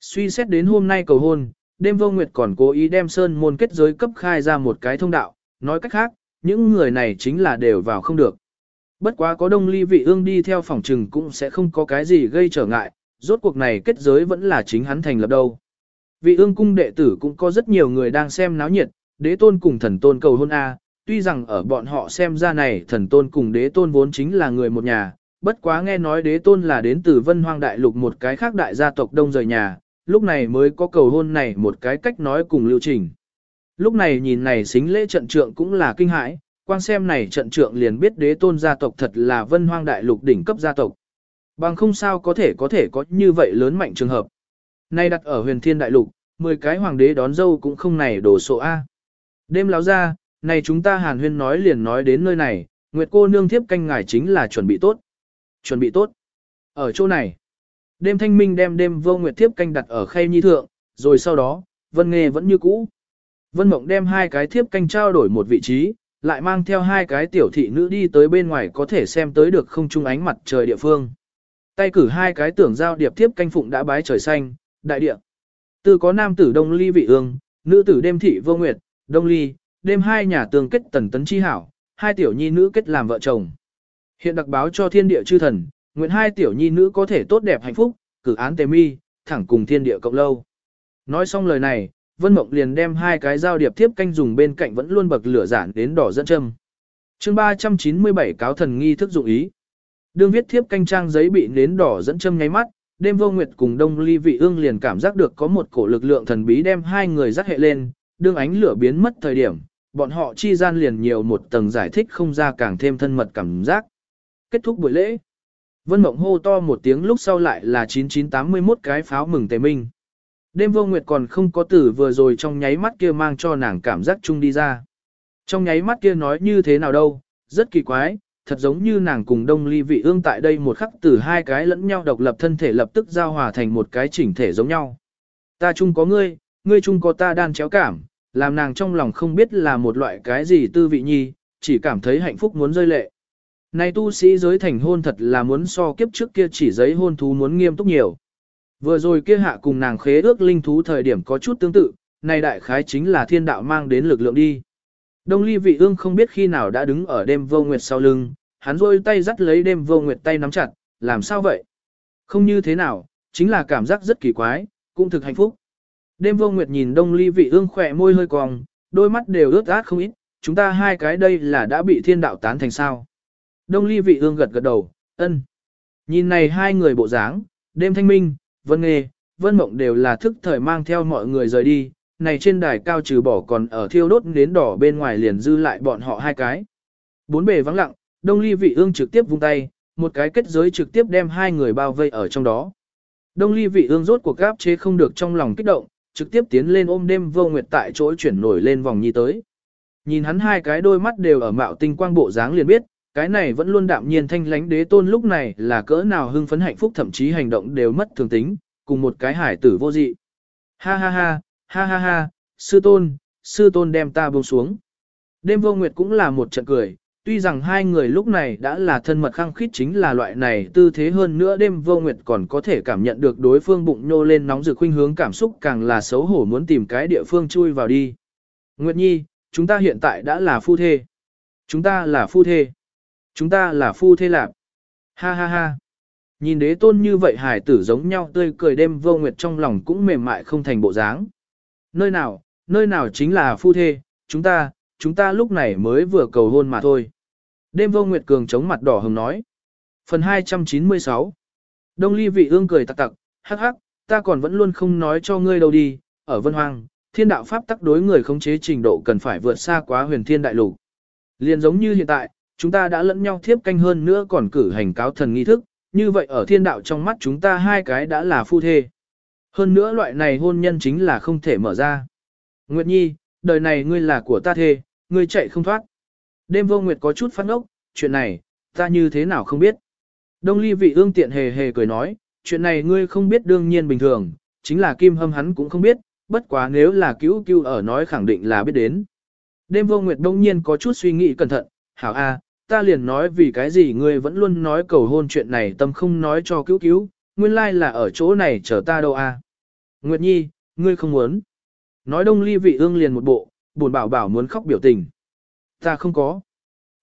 Suy xét đến hôm nay cầu hôn, đêm vô nguyệt còn cố ý đem sơn môn kết giới cấp khai ra một cái thông đạo, nói cách khác, những người này chính là đều vào không được. Bất quá có đông ly vị ương đi theo phòng trừng cũng sẽ không có cái gì gây trở ngại, rốt cuộc này kết giới vẫn là chính hắn thành lập đâu. Vị ương cung đệ tử cũng có rất nhiều người đang xem náo nhiệt, đế tôn cùng thần tôn cầu hôn A, tuy rằng ở bọn họ xem ra này thần tôn cùng đế tôn vốn chính là người một nhà, bất quá nghe nói đế tôn là đến từ vân hoang đại lục một cái khác đại gia tộc đông rời nhà, lúc này mới có cầu hôn này một cái cách nói cùng lưu trình. Lúc này nhìn này xính lễ trận trượng cũng là kinh hãi, quang xem này trận trượng liền biết đế tôn gia tộc thật là vân hoang đại lục đỉnh cấp gia tộc. Bằng không sao có thể có thể có như vậy lớn mạnh trường hợp. Nay đặt ở huyền thiên đại lục, 10 cái hoàng đế đón dâu cũng không này đổ sộ A. Đêm láo ra, này chúng ta hàn huyên nói liền nói đến nơi này, Nguyệt cô nương thiếp canh ngài chính là chuẩn bị tốt. Chuẩn bị tốt. Ở chỗ này, đêm thanh minh đem đêm vô Nguyệt thiếp canh đặt ở khay nhi thượng, rồi sau đó, Vân nghề vẫn như cũ. Vân Mộng đem hai cái thiếp canh trao đổi một vị trí, lại mang theo hai cái tiểu thị nữ đi tới bên ngoài có thể xem tới được không trung ánh mặt trời địa phương. Tay cử hai cái tưởng giao điệp thiếp canh phụng đã bái trời xanh, đại địa. Từ có nam tử đông ly vị ương, nữ tử đêm thị vô nguyệt, đông ly, đêm hai nhà tường kết tần tấn chi hảo, hai tiểu nhi nữ kết làm vợ chồng. Hiện đặc báo cho thiên địa chư thần, nguyện hai tiểu nhi nữ có thể tốt đẹp hạnh phúc, cử án tề mi, thẳng cùng thiên địa cộng lâu. Nói xong lời này, Vân Mộng liền đem hai cái giao điệp tiếp canh dùng bên cạnh vẫn luôn bậc lửa giản đến đỏ dẫn châm. chương 397 cáo thần nghi thức dụng ý. Đương viết thiếp canh trang giấy bị nến đỏ dẫn châm nháy mắt, đêm vô nguyệt cùng đông ly vị ương liền cảm giác được có một cổ lực lượng thần bí đem hai người dắt hệ lên, đương ánh lửa biến mất thời điểm, bọn họ chi gian liền nhiều một tầng giải thích không ra càng thêm thân mật cảm giác. Kết thúc buổi lễ. Vân Mộng hô to một tiếng lúc sau lại là 9981 cái pháo mừng tề minh. Đêm vô nguyệt còn không có tử vừa rồi trong nháy mắt kia mang cho nàng cảm giác chung đi ra. Trong nháy mắt kia nói như thế nào đâu, rất kỳ quái, thật giống như nàng cùng đông ly vị ương tại đây một khắc từ hai cái lẫn nhau độc lập thân thể lập tức giao hòa thành một cái chỉnh thể giống nhau. Ta chung có ngươi, ngươi chung có ta đan chéo cảm, làm nàng trong lòng không biết là một loại cái gì tư vị nhi, chỉ cảm thấy hạnh phúc muốn rơi lệ. Này tu sĩ giới thành hôn thật là muốn so kiếp trước kia chỉ giấy hôn thú muốn nghiêm túc nhiều. Vừa rồi kia hạ cùng nàng khế ước linh thú thời điểm có chút tương tự, này đại khái chính là thiên đạo mang đến lực lượng đi. Đông ly vị ương không biết khi nào đã đứng ở đêm vô nguyệt sau lưng, hắn rôi tay dắt lấy đêm vô nguyệt tay nắm chặt, làm sao vậy? Không như thế nào, chính là cảm giác rất kỳ quái, cũng thực hạnh phúc. Đêm vô nguyệt nhìn đông ly vị ương khỏe môi hơi cong, đôi mắt đều ướt át không ít, chúng ta hai cái đây là đã bị thiên đạo tán thành sao. Đông ly vị ương gật gật đầu, ân. Nhìn này hai người bộ dáng, đêm thanh minh, vân nghe, vân mộng đều là thức thời mang theo mọi người rời đi, này trên đài cao trừ bỏ còn ở thiêu đốt đến đỏ bên ngoài liền dư lại bọn họ hai cái. Bốn bề vắng lặng, Đông Ly Vị Ương trực tiếp vung tay, một cái kết giới trực tiếp đem hai người bao vây ở trong đó. Đông Ly Vị Ương rốt cuộc gáp chế không được trong lòng kích động, trực tiếp tiến lên ôm đêm vô nguyệt tại chỗ chuyển nổi lên vòng nhi tới. Nhìn hắn hai cái đôi mắt đều ở mạo tinh quang bộ dáng liền biết, cái này vẫn luôn đạm nhiên thanh lánh đế tôn lúc này là cỡ nào hưng phấn hạnh phúc thậm chí hành động đều mất thường tính, cùng một cái hải tử vô dị. Ha ha ha, ha ha ha, sư tôn, sư tôn đem ta buông xuống. Đêm vô nguyệt cũng là một trận cười, tuy rằng hai người lúc này đã là thân mật khăng khít chính là loại này tư thế hơn nữa đêm vô nguyệt còn có thể cảm nhận được đối phương bụng nhô lên nóng rực khuynh hướng cảm xúc càng là xấu hổ muốn tìm cái địa phương chui vào đi. Nguyệt Nhi, chúng ta hiện tại đã là phu thê. Chúng ta là phu thê. Chúng ta là phu thê lạp. Ha ha ha. Nhìn đế tôn như vậy hải tử giống nhau tươi cười đêm vô nguyệt trong lòng cũng mềm mại không thành bộ dáng. Nơi nào, nơi nào chính là phu thê, chúng ta, chúng ta lúc này mới vừa cầu hôn mà thôi. Đêm vô nguyệt cường chống mặt đỏ hừng nói. Phần 296 Đông ly vị ương cười tặc tặc, hắc hắc, ta còn vẫn luôn không nói cho ngươi đâu đi, ở vân hoang, thiên đạo pháp tắc đối người khống chế trình độ cần phải vượt xa quá huyền thiên đại lục. Liền giống như hiện tại, chúng ta đã lẫn nhau thiếp canh hơn nữa còn cử hành cáo thần nghi thức, như vậy ở thiên đạo trong mắt chúng ta hai cái đã là phu thê. Hơn nữa loại này hôn nhân chính là không thể mở ra. Nguyệt Nhi, đời này ngươi là của ta thê, ngươi chạy không thoát. Đêm vô Nguyệt có chút phát ốc, chuyện này, ta như thế nào không biết. Đông ly vị ương tiện hề hề cười nói, chuyện này ngươi không biết đương nhiên bình thường, chính là kim hâm hắn cũng không biết, bất quá nếu là cứu cứu ở nói khẳng định là biết đến. Đêm vô nguyệt đông nhiên có chút suy nghĩ cẩn thận, hảo a, ta liền nói vì cái gì ngươi vẫn luôn nói cầu hôn chuyện này tâm không nói cho cứu cứu, nguyên lai là ở chỗ này chờ ta đâu à Nguyệt Nhi, ngươi không muốn. Nói đông ly vị ương liền một bộ, buồn bảo bảo muốn khóc biểu tình. Ta không có.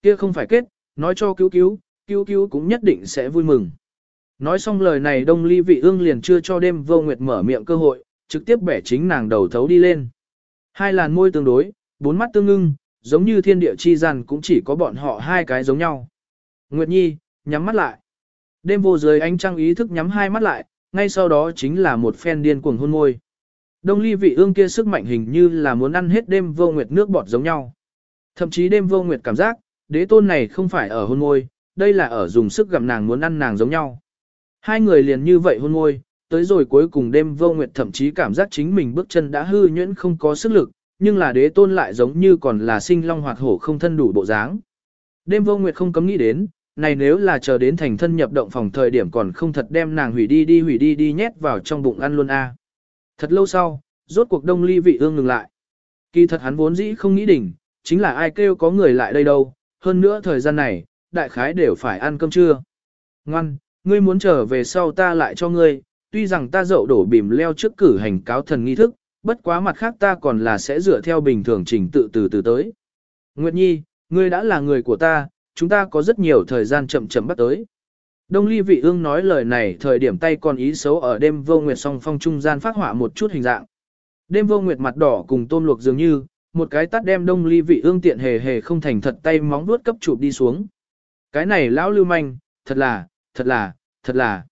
Kia không phải kết, nói cho cứu cứu, cứu cứu cũng nhất định sẽ vui mừng. Nói xong lời này đông ly vị ương liền chưa cho đêm vô nguyệt mở miệng cơ hội, trực tiếp bẻ chính nàng đầu thấu đi lên. Hai làn môi tương đối, bốn mắt tương ngưng, giống như thiên địa chi gian cũng chỉ có bọn họ hai cái giống nhau. Nguyệt Nhi, nhắm mắt lại. Đêm vô dưới ánh trăng ý thức nhắm hai mắt lại, ngay sau đó chính là một phen điên cuồng hôn môi. Đông ly vị ương kia sức mạnh hình như là muốn ăn hết đêm vô nguyệt nước bọt giống nhau. Thậm chí đêm vô nguyệt cảm giác, đế tôn này không phải ở hôn môi, đây là ở dùng sức gặm nàng muốn ăn nàng giống nhau. Hai người liền như vậy hôn môi, tới rồi cuối cùng đêm vô nguyệt thậm chí cảm giác chính mình bước chân đã hư nhuyễn không có sức lực, nhưng là đế tôn lại giống như còn là sinh long hoạt hổ không thân đủ bộ dáng. Đêm vô nguyệt không cấm nghĩ đến, này nếu là chờ đến thành thân nhập động phòng thời điểm còn không thật đem nàng hủy đi đi hủy đi đi nhét vào trong bụng ăn luôn a. Thật lâu sau, rốt cuộc đông ly vị ương ngừng lại. Kỳ thật hắn vốn dĩ không nghĩ đỉnh, chính là ai kêu có người lại đây đâu, hơn nữa thời gian này, đại khái đều phải ăn cơm trưa. Ngoan, ngươi muốn trở về sau ta lại cho ngươi, tuy rằng ta dậu đổ bìm leo trước cử hành cáo thần nghi thức, bất quá mặt khác ta còn là sẽ dựa theo bình thường trình tự từ từ tới. Nguyệt Nhi, ngươi đã là người của ta, chúng ta có rất nhiều thời gian chậm chậm bắt tới. Đông ly vị ương nói lời này thời điểm tay còn ý xấu ở đêm vô nguyệt song phong trung gian phát họa một chút hình dạng. Đêm vô nguyệt mặt đỏ cùng tôm luộc dường như, một cái tát đem đông ly vị ương tiện hề hề không thành thật tay móng vuốt cấp chụp đi xuống. Cái này lão lưu manh, thật là, thật là, thật là.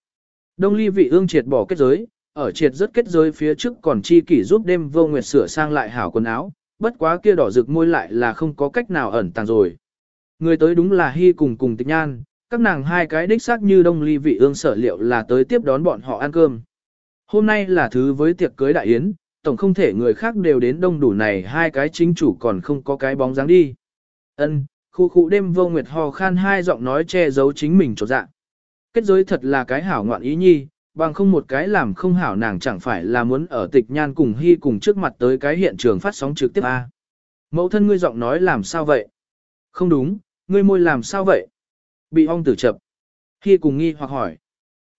Đông ly vị ương triệt bỏ kết giới, ở triệt rất kết giới phía trước còn chi kỷ giúp đêm vô nguyệt sửa sang lại hảo quần áo, bất quá kia đỏ rực môi lại là không có cách nào ẩn tàng rồi. Người tới đúng là hy cùng cùng tịch nhan, các nàng hai cái đích xác như đông ly vị ương sở liệu là tới tiếp đón bọn họ ăn cơm. Hôm nay là thứ với tiệc cưới đại yến, tổng không thể người khác đều đến đông đủ này hai cái chính chủ còn không có cái bóng dáng đi. Ân, khu khu đêm vô nguyệt hò khan hai giọng nói che giấu chính mình trột dạ. Kết giới thật là cái hảo ngoạn ý nhi, bằng không một cái làm không hảo nàng chẳng phải là muốn ở tịch nhan cùng hy cùng trước mặt tới cái hiện trường phát sóng trực tiếp a. Mẫu thân ngươi giọng nói làm sao vậy? Không đúng, ngươi môi làm sao vậy? Bị ong tử chập. Hy cùng nghi hoặc hỏi.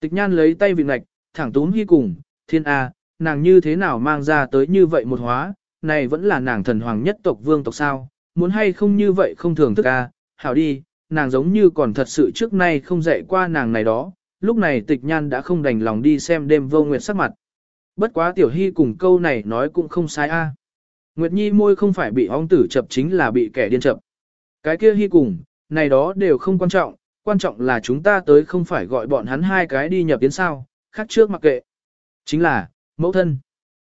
Tịch nhan lấy tay vịn ngạch, thẳng túm hy cùng, thiên a, nàng như thế nào mang ra tới như vậy một hóa, này vẫn là nàng thần hoàng nhất tộc vương tộc sao, muốn hay không như vậy không thường thức a, hảo đi, nàng giống như còn thật sự trước nay không dạy qua nàng này đó, lúc này tịch nhan đã không đành lòng đi xem đêm vô nguyệt sắc mặt. Bất quá tiểu hy cùng câu này nói cũng không sai a. Nguyệt Nhi môi không phải bị ong tử chập chính là bị kẻ điên chập. Cái kia hy cùng, này đó đều không quan trọng, quan trọng là chúng ta tới không phải gọi bọn hắn hai cái đi nhập tiến sao, khác trước mặc kệ. Chính là, mẫu thân.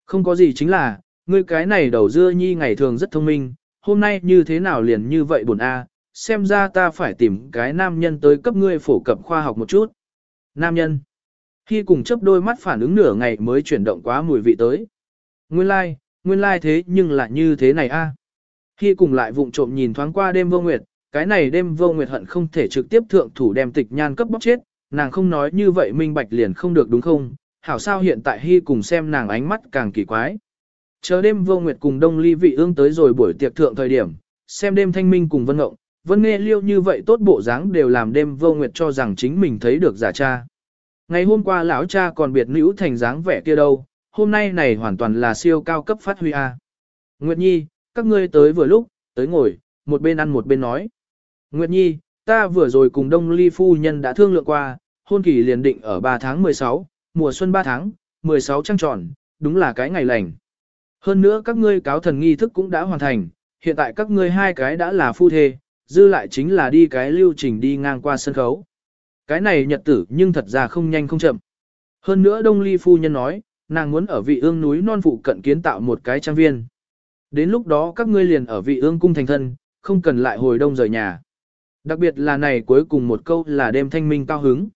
Không có gì chính là, ngươi cái này đầu dưa nhi ngày thường rất thông minh, hôm nay như thế nào liền như vậy buồn a, xem ra ta phải tìm cái nam nhân tới cấp ngươi phổ cập khoa học một chút. Nam nhân. Khi cùng chấp đôi mắt phản ứng nửa ngày mới chuyển động quá mùi vị tới. Nguyên lai, like, nguyên lai like thế nhưng lại như thế này a. Khi cùng lại vụng trộm nhìn thoáng qua đêm vô nguyệt, cái này đêm vô nguyệt hận không thể trực tiếp thượng thủ đem tịch nhan cấp bóc chết, nàng không nói như vậy minh bạch liền không được đúng không, hảo sao hiện tại hy cùng xem nàng ánh mắt càng kỳ quái. Chờ đêm vô nguyệt cùng đông ly vị ương tới rồi buổi tiệc thượng thời điểm, xem đêm thanh minh cùng vân ngộng, vân nghe liêu như vậy tốt bộ dáng đều làm đêm vô nguyệt cho rằng chính mình thấy được giả cha. Ngày hôm qua lão cha còn biệt nữ thành dáng vẻ kia đâu, hôm nay này hoàn toàn là siêu cao cấp phát huy a. Nguyệt Nhi, các ngươi tới vừa lúc, tới ngồi, một bên ăn một bên nói. Nguyệt Nhi, ta vừa rồi cùng Đông Ly Phu Nhân đã thương lượng qua, hôn kỳ liền định ở 3 tháng 16, mùa xuân 3 tháng, 16 trăng tròn, đúng là cái ngày lành. Hơn nữa các ngươi cáo thần nghi thức cũng đã hoàn thành, hiện tại các ngươi hai cái đã là phu thê, dư lại chính là đi cái lưu trình đi ngang qua sân khấu. Cái này nhật tử nhưng thật ra không nhanh không chậm. Hơn nữa Đông Ly Phu Nhân nói, nàng muốn ở vị ương núi non phụ cận kiến tạo một cái trang viên. Đến lúc đó các ngươi liền ở vị ương cung thành thân, không cần lại hồi đông rời nhà. Đặc biệt là này cuối cùng một câu là đêm thanh minh cao hứng.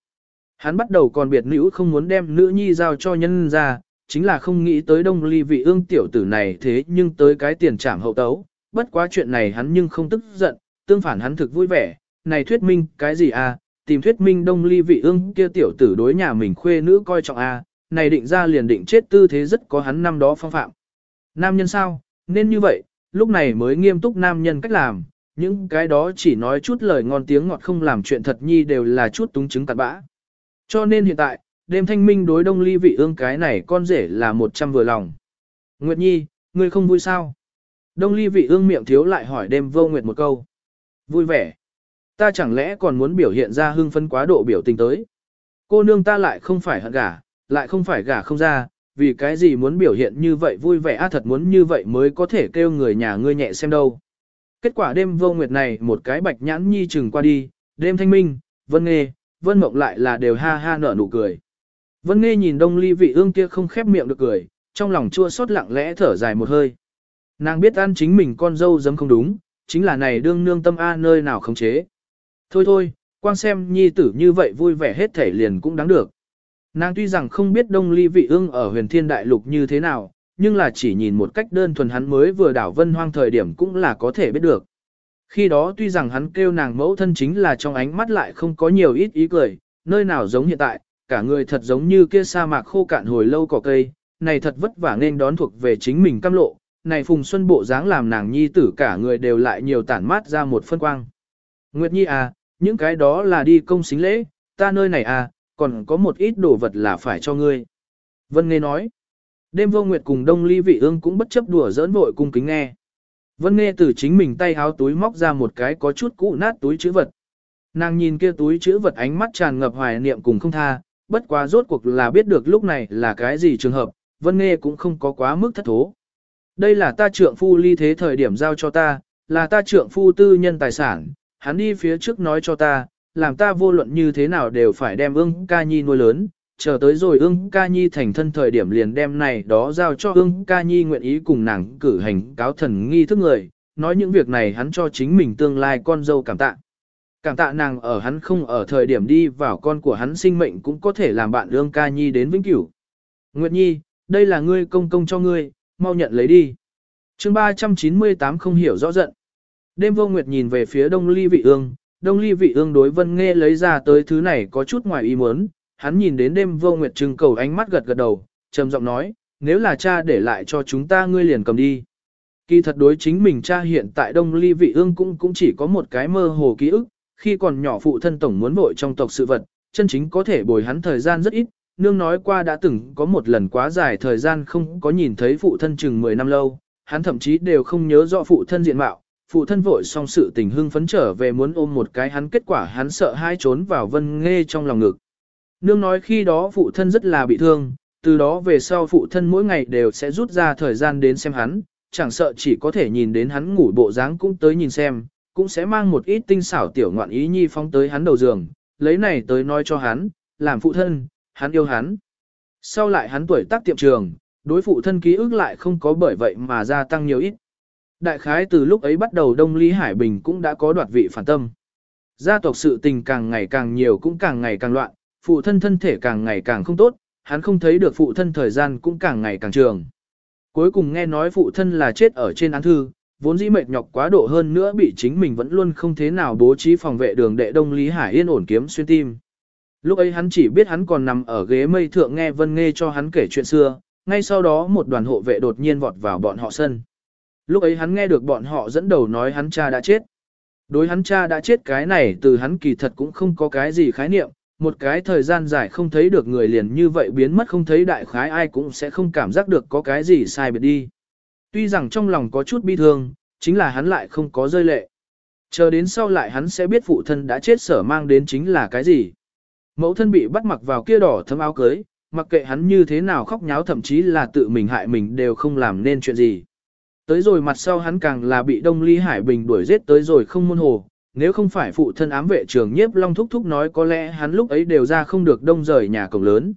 Hắn bắt đầu còn biệt nữ không muốn đem nữ nhi giao cho nhân ra, chính là không nghĩ tới đông ly vị ương tiểu tử này thế nhưng tới cái tiền trảm hậu tấu. Bất quá chuyện này hắn nhưng không tức giận, tương phản hắn thực vui vẻ, này thuyết minh cái gì à, tìm thuyết minh đông ly vị ương kia tiểu tử đối nhà mình khuê nữ coi trọng à, này định ra liền định chết tư thế rất có hắn năm đó phong phạm. Nam nhân sao, nên như vậy, lúc này mới nghiêm túc nam nhân cách làm, những cái đó chỉ nói chút lời ngon tiếng ngọt không làm chuyện thật nhi đều là chút túng chứng cặn bã. Cho nên hiện tại, đêm thanh minh đối đông ly vị ương cái này con rể là một trăm vừa lòng. Nguyệt Nhi, ngươi không vui sao? Đông ly vị ương miệng thiếu lại hỏi đêm vô nguyệt một câu. Vui vẻ. Ta chẳng lẽ còn muốn biểu hiện ra hưng phấn quá độ biểu tình tới. Cô nương ta lại không phải hận gả, lại không phải gả không ra, vì cái gì muốn biểu hiện như vậy vui vẻ a thật muốn như vậy mới có thể kêu người nhà ngươi nhẹ xem đâu. Kết quả đêm vô nguyệt này một cái bạch nhãn nhi chừng qua đi, đêm thanh minh, vân nghe, vân mộng lại là đều ha ha nở nụ cười. Vân nghe nhìn đông ly vị ương kia không khép miệng được cười, trong lòng chua xót lặng lẽ thở dài một hơi. Nàng biết ăn chính mình con dâu dấm không đúng, chính là này đương nương tâm A nơi nào khống chế. Thôi thôi, quan xem nhi tử như vậy vui vẻ hết thể liền cũng đáng được. Nàng tuy rằng không biết đông ly vị ương ở huyền thiên đại lục như thế nào, nhưng là chỉ nhìn một cách đơn thuần hắn mới vừa đảo vân hoang thời điểm cũng là có thể biết được. Khi đó tuy rằng hắn kêu nàng mẫu thân chính là trong ánh mắt lại không có nhiều ít ý cười, nơi nào giống hiện tại, cả người thật giống như kia sa mạc khô cạn hồi lâu cỏ cây, này thật vất vả nên đón thuộc về chính mình cam lộ, này phùng xuân bộ dáng làm nàng nhi tử cả người đều lại nhiều tản mát ra một phân quang. Nguyệt nhi à, những cái đó là đi công xính lễ, ta nơi này à, còn có một ít đồ vật là phải cho ngươi. Vân Nghe nói, đêm vô nguyệt cùng đông ly vị ương cũng bất chấp đùa giỡn vội cung kính nghe. Vân Nghe từ chính mình tay háo túi móc ra một cái có chút cũ nát túi chữ vật. Nàng nhìn kia túi chữ vật ánh mắt tràn ngập hoài niệm cùng không tha, bất quá rốt cuộc là biết được lúc này là cái gì trường hợp, Vân Nghe cũng không có quá mức thất thố. Đây là ta trượng phu ly thế thời điểm giao cho ta, là ta trượng phu tư nhân tài sản, hắn đi phía trước nói cho ta, làm ta vô luận như thế nào đều phải đem ương ca nhi nuôi lớn, chờ tới rồi ương ca nhi thành thân thời điểm liền đem này đó giao cho ương ca nhi nguyện ý cùng nàng cử hành cáo thần nghi thức người, nói những việc này hắn cho chính mình tương lai con dâu cảm tạ. Cảm tạ nàng ở hắn không ở thời điểm đi vào con của hắn sinh mệnh cũng có thể làm bạn ương ca nhi đến vĩnh cửu. Nguyệt nhi, đây là ngươi công công cho ngươi, mau nhận lấy đi. chương 398 không hiểu rõ giận. Đêm vô nguyệt nhìn về phía đông ly vị ương, đông ly vị ương đối vân nghe lấy ra tới thứ này có chút ngoài ý muốn, hắn nhìn đến đêm vô nguyệt trưng cầu ánh mắt gật gật đầu, trầm giọng nói, nếu là cha để lại cho chúng ta ngươi liền cầm đi. Kỳ thật đối chính mình cha hiện tại đông ly vị ương cũng cũng chỉ có một cái mơ hồ ký ức, khi còn nhỏ phụ thân tổng muốn vội trong tộc sự vật, chân chính có thể bồi hắn thời gian rất ít, nương nói qua đã từng có một lần quá dài thời gian không có nhìn thấy phụ thân chừng 10 năm lâu, hắn thậm chí đều không nhớ rõ phụ thân diện mạo, phụ thân vội xong sự tình hưng phấn trở về muốn ôm một cái hắn kết quả hắn sợ hai trốn vào vân nghe trong lòng ngực. Nương nói khi đó phụ thân rất là bị thương, từ đó về sau phụ thân mỗi ngày đều sẽ rút ra thời gian đến xem hắn, chẳng sợ chỉ có thể nhìn đến hắn ngủ bộ dáng cũng tới nhìn xem, cũng sẽ mang một ít tinh xảo tiểu ngoạn ý nhi phong tới hắn đầu giường, lấy này tới nói cho hắn, làm phụ thân, hắn yêu hắn. Sau lại hắn tuổi tác tiệm trường, đối phụ thân ký ức lại không có bởi vậy mà gia tăng nhiều ít. Đại khái từ lúc ấy bắt đầu Đông Lý Hải Bình cũng đã có đoạt vị phản tâm. Gia tộc sự tình càng ngày càng nhiều cũng càng ngày càng loạn, phụ thân thân thể càng ngày càng không tốt, hắn không thấy được phụ thân thời gian cũng càng ngày càng trường. Cuối cùng nghe nói phụ thân là chết ở trên án thư, vốn dĩ mệt nhọc quá độ hơn nữa bị chính mình vẫn luôn không thế nào bố trí phòng vệ đường đệ Đông Lý Hải yên ổn kiếm xuyên tim. Lúc ấy hắn chỉ biết hắn còn nằm ở ghế mây thượng nghe Vân Nghe cho hắn kể chuyện xưa, ngay sau đó một đoàn hộ vệ đột nhiên vọt vào bọn họ sân. Lúc ấy hắn nghe được bọn họ dẫn đầu nói hắn cha đã chết. Đối hắn cha đã chết cái này từ hắn kỳ thật cũng không có cái gì khái niệm, một cái thời gian dài không thấy được người liền như vậy biến mất không thấy đại khái ai cũng sẽ không cảm giác được có cái gì sai biệt đi. Tuy rằng trong lòng có chút bi thương, chính là hắn lại không có rơi lệ. Chờ đến sau lại hắn sẽ biết phụ thân đã chết sở mang đến chính là cái gì. Mẫu thân bị bắt mặc vào kia đỏ thấm áo cưới, mặc kệ hắn như thế nào khóc nháo thậm chí là tự mình hại mình đều không làm nên chuyện gì. Tới rồi mặt sau hắn càng là bị Đông Ly Hải Bình đuổi giết tới rồi không môn hồ, nếu không phải phụ thân ám vệ trường nhiếp long thúc thúc nói có lẽ hắn lúc ấy đều ra không được đông rời nhà cổng lớn.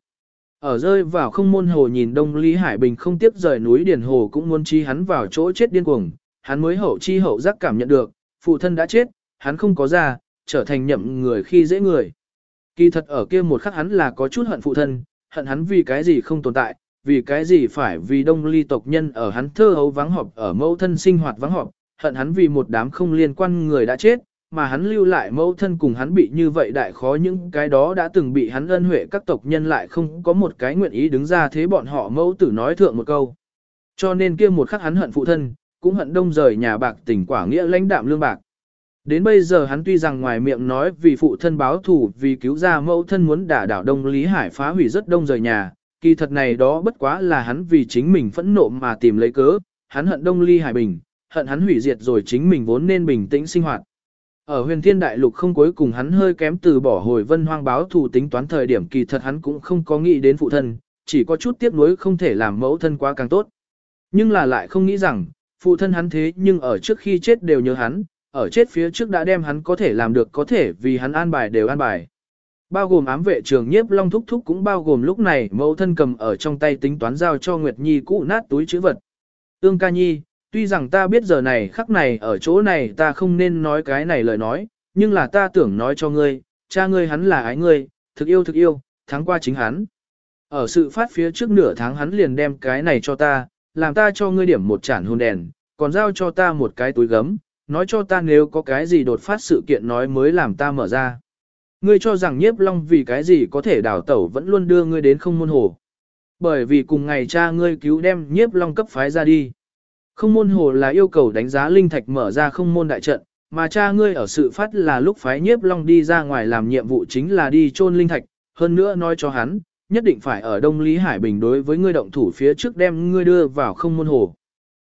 Ở rơi vào không môn hồ nhìn Đông Ly Hải Bình không tiếp rời núi Điền Hồ cũng muốn chi hắn vào chỗ chết điên cuồng, hắn mới hậu chi hậu giác cảm nhận được, phụ thân đã chết, hắn không có ra, trở thành nhậm người khi dễ người. Kỳ thật ở kia một khắc hắn là có chút hận phụ thân, hận hắn vì cái gì không tồn tại, vì cái gì phải vì đông ly tộc nhân ở hắn thơ hấu vắng họp ở mẫu thân sinh hoạt vắng họp, hận hắn vì một đám không liên quan người đã chết, mà hắn lưu lại mẫu thân cùng hắn bị như vậy đại khó những cái đó đã từng bị hắn ân huệ các tộc nhân lại không có một cái nguyện ý đứng ra thế bọn họ mẫu tử nói thượng một câu. Cho nên kia một khắc hắn hận phụ thân, cũng hận đông rời nhà bạc tỉnh quả nghĩa lãnh đạm lương bạc. Đến bây giờ hắn tuy rằng ngoài miệng nói vì phụ thân báo thù vì cứu ra mẫu thân muốn đả đảo Đông Lý Hải phá hủy rất đông rời nhà, kỳ thật này đó bất quá là hắn vì chính mình phẫn nộ mà tìm lấy cớ, hắn hận Đông Ly Hải Bình, hận hắn hủy diệt rồi chính mình vốn nên bình tĩnh sinh hoạt. Ở huyền thiên đại lục không cuối cùng hắn hơi kém từ bỏ hồi vân hoang báo thù tính toán thời điểm kỳ thật hắn cũng không có nghĩ đến phụ thân, chỉ có chút tiếc nuối không thể làm mẫu thân quá càng tốt. Nhưng là lại không nghĩ rằng, phụ thân hắn thế nhưng ở trước khi chết đều nhớ hắn, ở chết phía trước đã đem hắn có thể làm được có thể vì hắn an bài đều an bài. Bao gồm ám vệ trường nhiếp long thúc thúc cũng bao gồm lúc này mẫu thân cầm ở trong tay tính toán giao cho Nguyệt Nhi cũ nát túi chữ vật. Ương ca nhi, tuy rằng ta biết giờ này khắc này ở chỗ này ta không nên nói cái này lời nói, nhưng là ta tưởng nói cho ngươi, cha ngươi hắn là ái ngươi, thực yêu thực yêu, tháng qua chính hắn. Ở sự phát phía trước nửa tháng hắn liền đem cái này cho ta, làm ta cho ngươi điểm một chản hôn đèn, còn giao cho ta một cái túi gấm, nói cho ta nếu có cái gì đột phát sự kiện nói mới làm ta mở ra. Ngươi cho rằng nhiếp long vì cái gì có thể đào tẩu vẫn luôn đưa ngươi đến không môn hồ. Bởi vì cùng ngày cha ngươi cứu đem nhiếp long cấp phái ra đi. Không môn hồ là yêu cầu đánh giá linh thạch mở ra không môn đại trận, mà cha ngươi ở sự phát là lúc phái nhiếp long đi ra ngoài làm nhiệm vụ chính là đi chôn linh thạch, hơn nữa nói cho hắn, nhất định phải ở Đông Lý Hải Bình đối với ngươi động thủ phía trước đem ngươi đưa vào không môn hồ.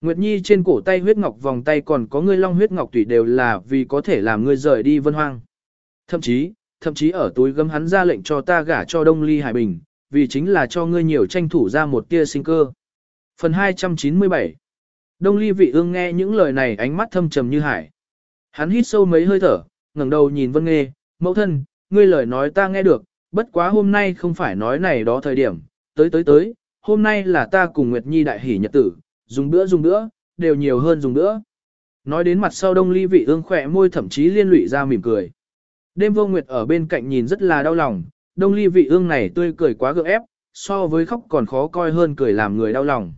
Nguyệt Nhi trên cổ tay huyết ngọc vòng tay còn có ngươi long huyết ngọc tùy đều là vì có thể làm ngươi rời đi vân hoang. Thậm chí, thậm chí ở túi gấm hắn ra lệnh cho ta gả cho Đông Ly Hải Bình, vì chính là cho ngươi nhiều tranh thủ ra một tia sinh cơ. Phần 297 Đông Ly vị ương nghe những lời này ánh mắt thâm trầm như hải. Hắn hít sâu mấy hơi thở, ngẩng đầu nhìn Vân Nghê, mẫu thân, ngươi lời nói ta nghe được, bất quá hôm nay không phải nói này đó thời điểm, tới tới tới, hôm nay là ta cùng Nguyệt Nhi đại hỉ nhật tử, dùng bữa dùng bữa, đều nhiều hơn dùng bữa. Nói đến mặt sau đông ly vị ương khỏe môi thậm chí liên lụy ra mỉm cười. Đêm vô nguyệt ở bên cạnh nhìn rất là đau lòng, đông ly vị ương này tươi cười quá gượng ép, so với khóc còn khó coi hơn cười làm người đau lòng.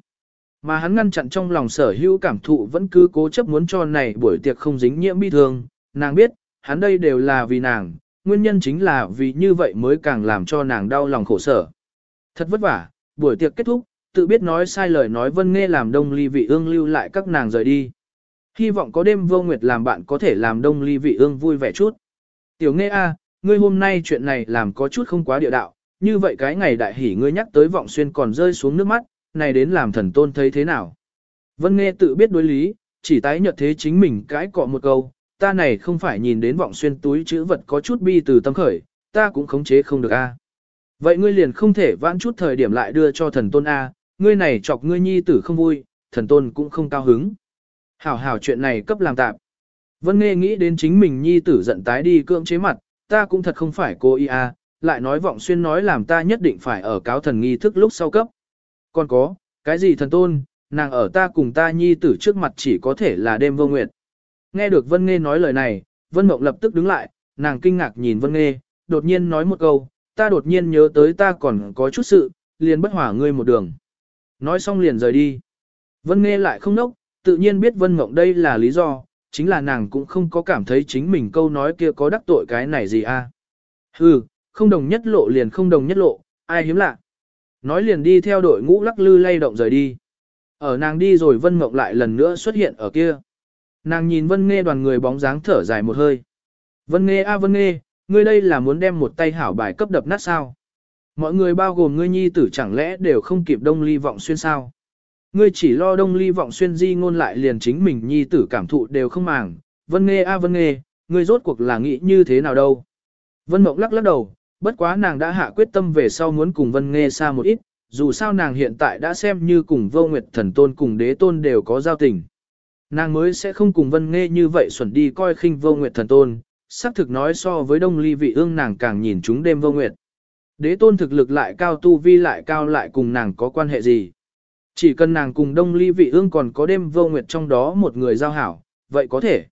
Mà hắn ngăn chặn trong lòng sở hữu cảm thụ vẫn cứ cố chấp muốn cho này buổi tiệc không dính nhiễm bi thương, nàng biết, hắn đây đều là vì nàng, nguyên nhân chính là vì như vậy mới càng làm cho nàng đau lòng khổ sở. Thật vất vả, buổi tiệc kết thúc, tự biết nói sai lời nói vân nghe làm đông ly vị ương lưu lại các nàng rời đi. Hy vọng có đêm vô nguyệt làm bạn có thể làm đông ly vị ương vui vẻ chút. Tiểu nghe a, ngươi hôm nay chuyện này làm có chút không quá địa đạo, như vậy cái ngày đại hỉ ngươi nhắc tới vọng xuyên còn rơi xuống nước mắt, này đến làm thần tôn thấy thế nào. Vân nghe tự biết đối lý, chỉ tái nhợt thế chính mình cái cọ một câu, ta này không phải nhìn đến vọng xuyên túi chữ vật có chút bi từ tâm khởi, ta cũng khống chế không được a. Vậy ngươi liền không thể vãn chút thời điểm lại đưa cho thần tôn A, ngươi này chọc ngươi nhi tử không vui, thần tôn cũng không cao hứng. Hảo hảo chuyện này cấp làm tạm. Vân nghe nghĩ đến chính mình nhi tử giận tái đi cưỡng chế mặt, ta cũng thật không phải cô y a, lại nói vọng xuyên nói làm ta nhất định phải ở cáo thần nghi thức lúc sau cấp. Còn có, cái gì thần tôn, nàng ở ta cùng ta nhi tử trước mặt chỉ có thể là đêm vô nguyệt. Nghe được Vân Nghe nói lời này, Vân Mộng lập tức đứng lại, nàng kinh ngạc nhìn Vân Nghe, đột nhiên nói một câu, ta đột nhiên nhớ tới ta còn có chút sự, liền bất hỏa ngươi một đường. Nói xong liền rời đi. Vân nghe lại không nốc, tự nhiên biết Vân Mộng đây là lý do, chính là nàng cũng không có cảm thấy chính mình câu nói kia có đắc tội cái này gì a. À. Hừ, không đồng nhất lộ liền không đồng nhất lộ, ai hiếm lạ. Nói liền đi theo đội ngũ lắc lư lay động rời đi. Ở nàng đi rồi Vân Mộng lại lần nữa xuất hiện ở kia. Nàng nhìn Vân Nghe đoàn người bóng dáng thở dài một hơi. Vân Nghe a Vân Nghe, ngươi đây là muốn đem một tay hảo bài cấp đập nát sao? Mọi người bao gồm ngươi nhi tử chẳng lẽ đều không kịp đông ly vọng xuyên sao? Ngươi chỉ lo đông ly vọng xuyên di ngôn lại liền chính mình nhi tử cảm thụ đều không màng, Vân Nghe a Vân Nghe, ngươi rốt cuộc là nghĩ như thế nào đâu. Vân Mộng lắc lắc đầu, bất quá nàng đã hạ quyết tâm về sau muốn cùng Vân Nghe xa một ít, dù sao nàng hiện tại đã xem như cùng vô nguyệt thần tôn cùng đế tôn đều có giao tình. Nàng mới sẽ không cùng Vân Nghe như vậy xuẩn đi coi khinh vô nguyệt thần tôn, xác thực nói so với đông ly vị ương nàng càng nhìn chúng đêm vô nguyệt. Đế tôn thực lực lại cao tu vi lại cao lại cùng nàng có quan hệ gì. Chỉ cần nàng cùng đông ly vị ương còn có đêm vô nguyệt trong đó một người giao hảo, vậy có thể.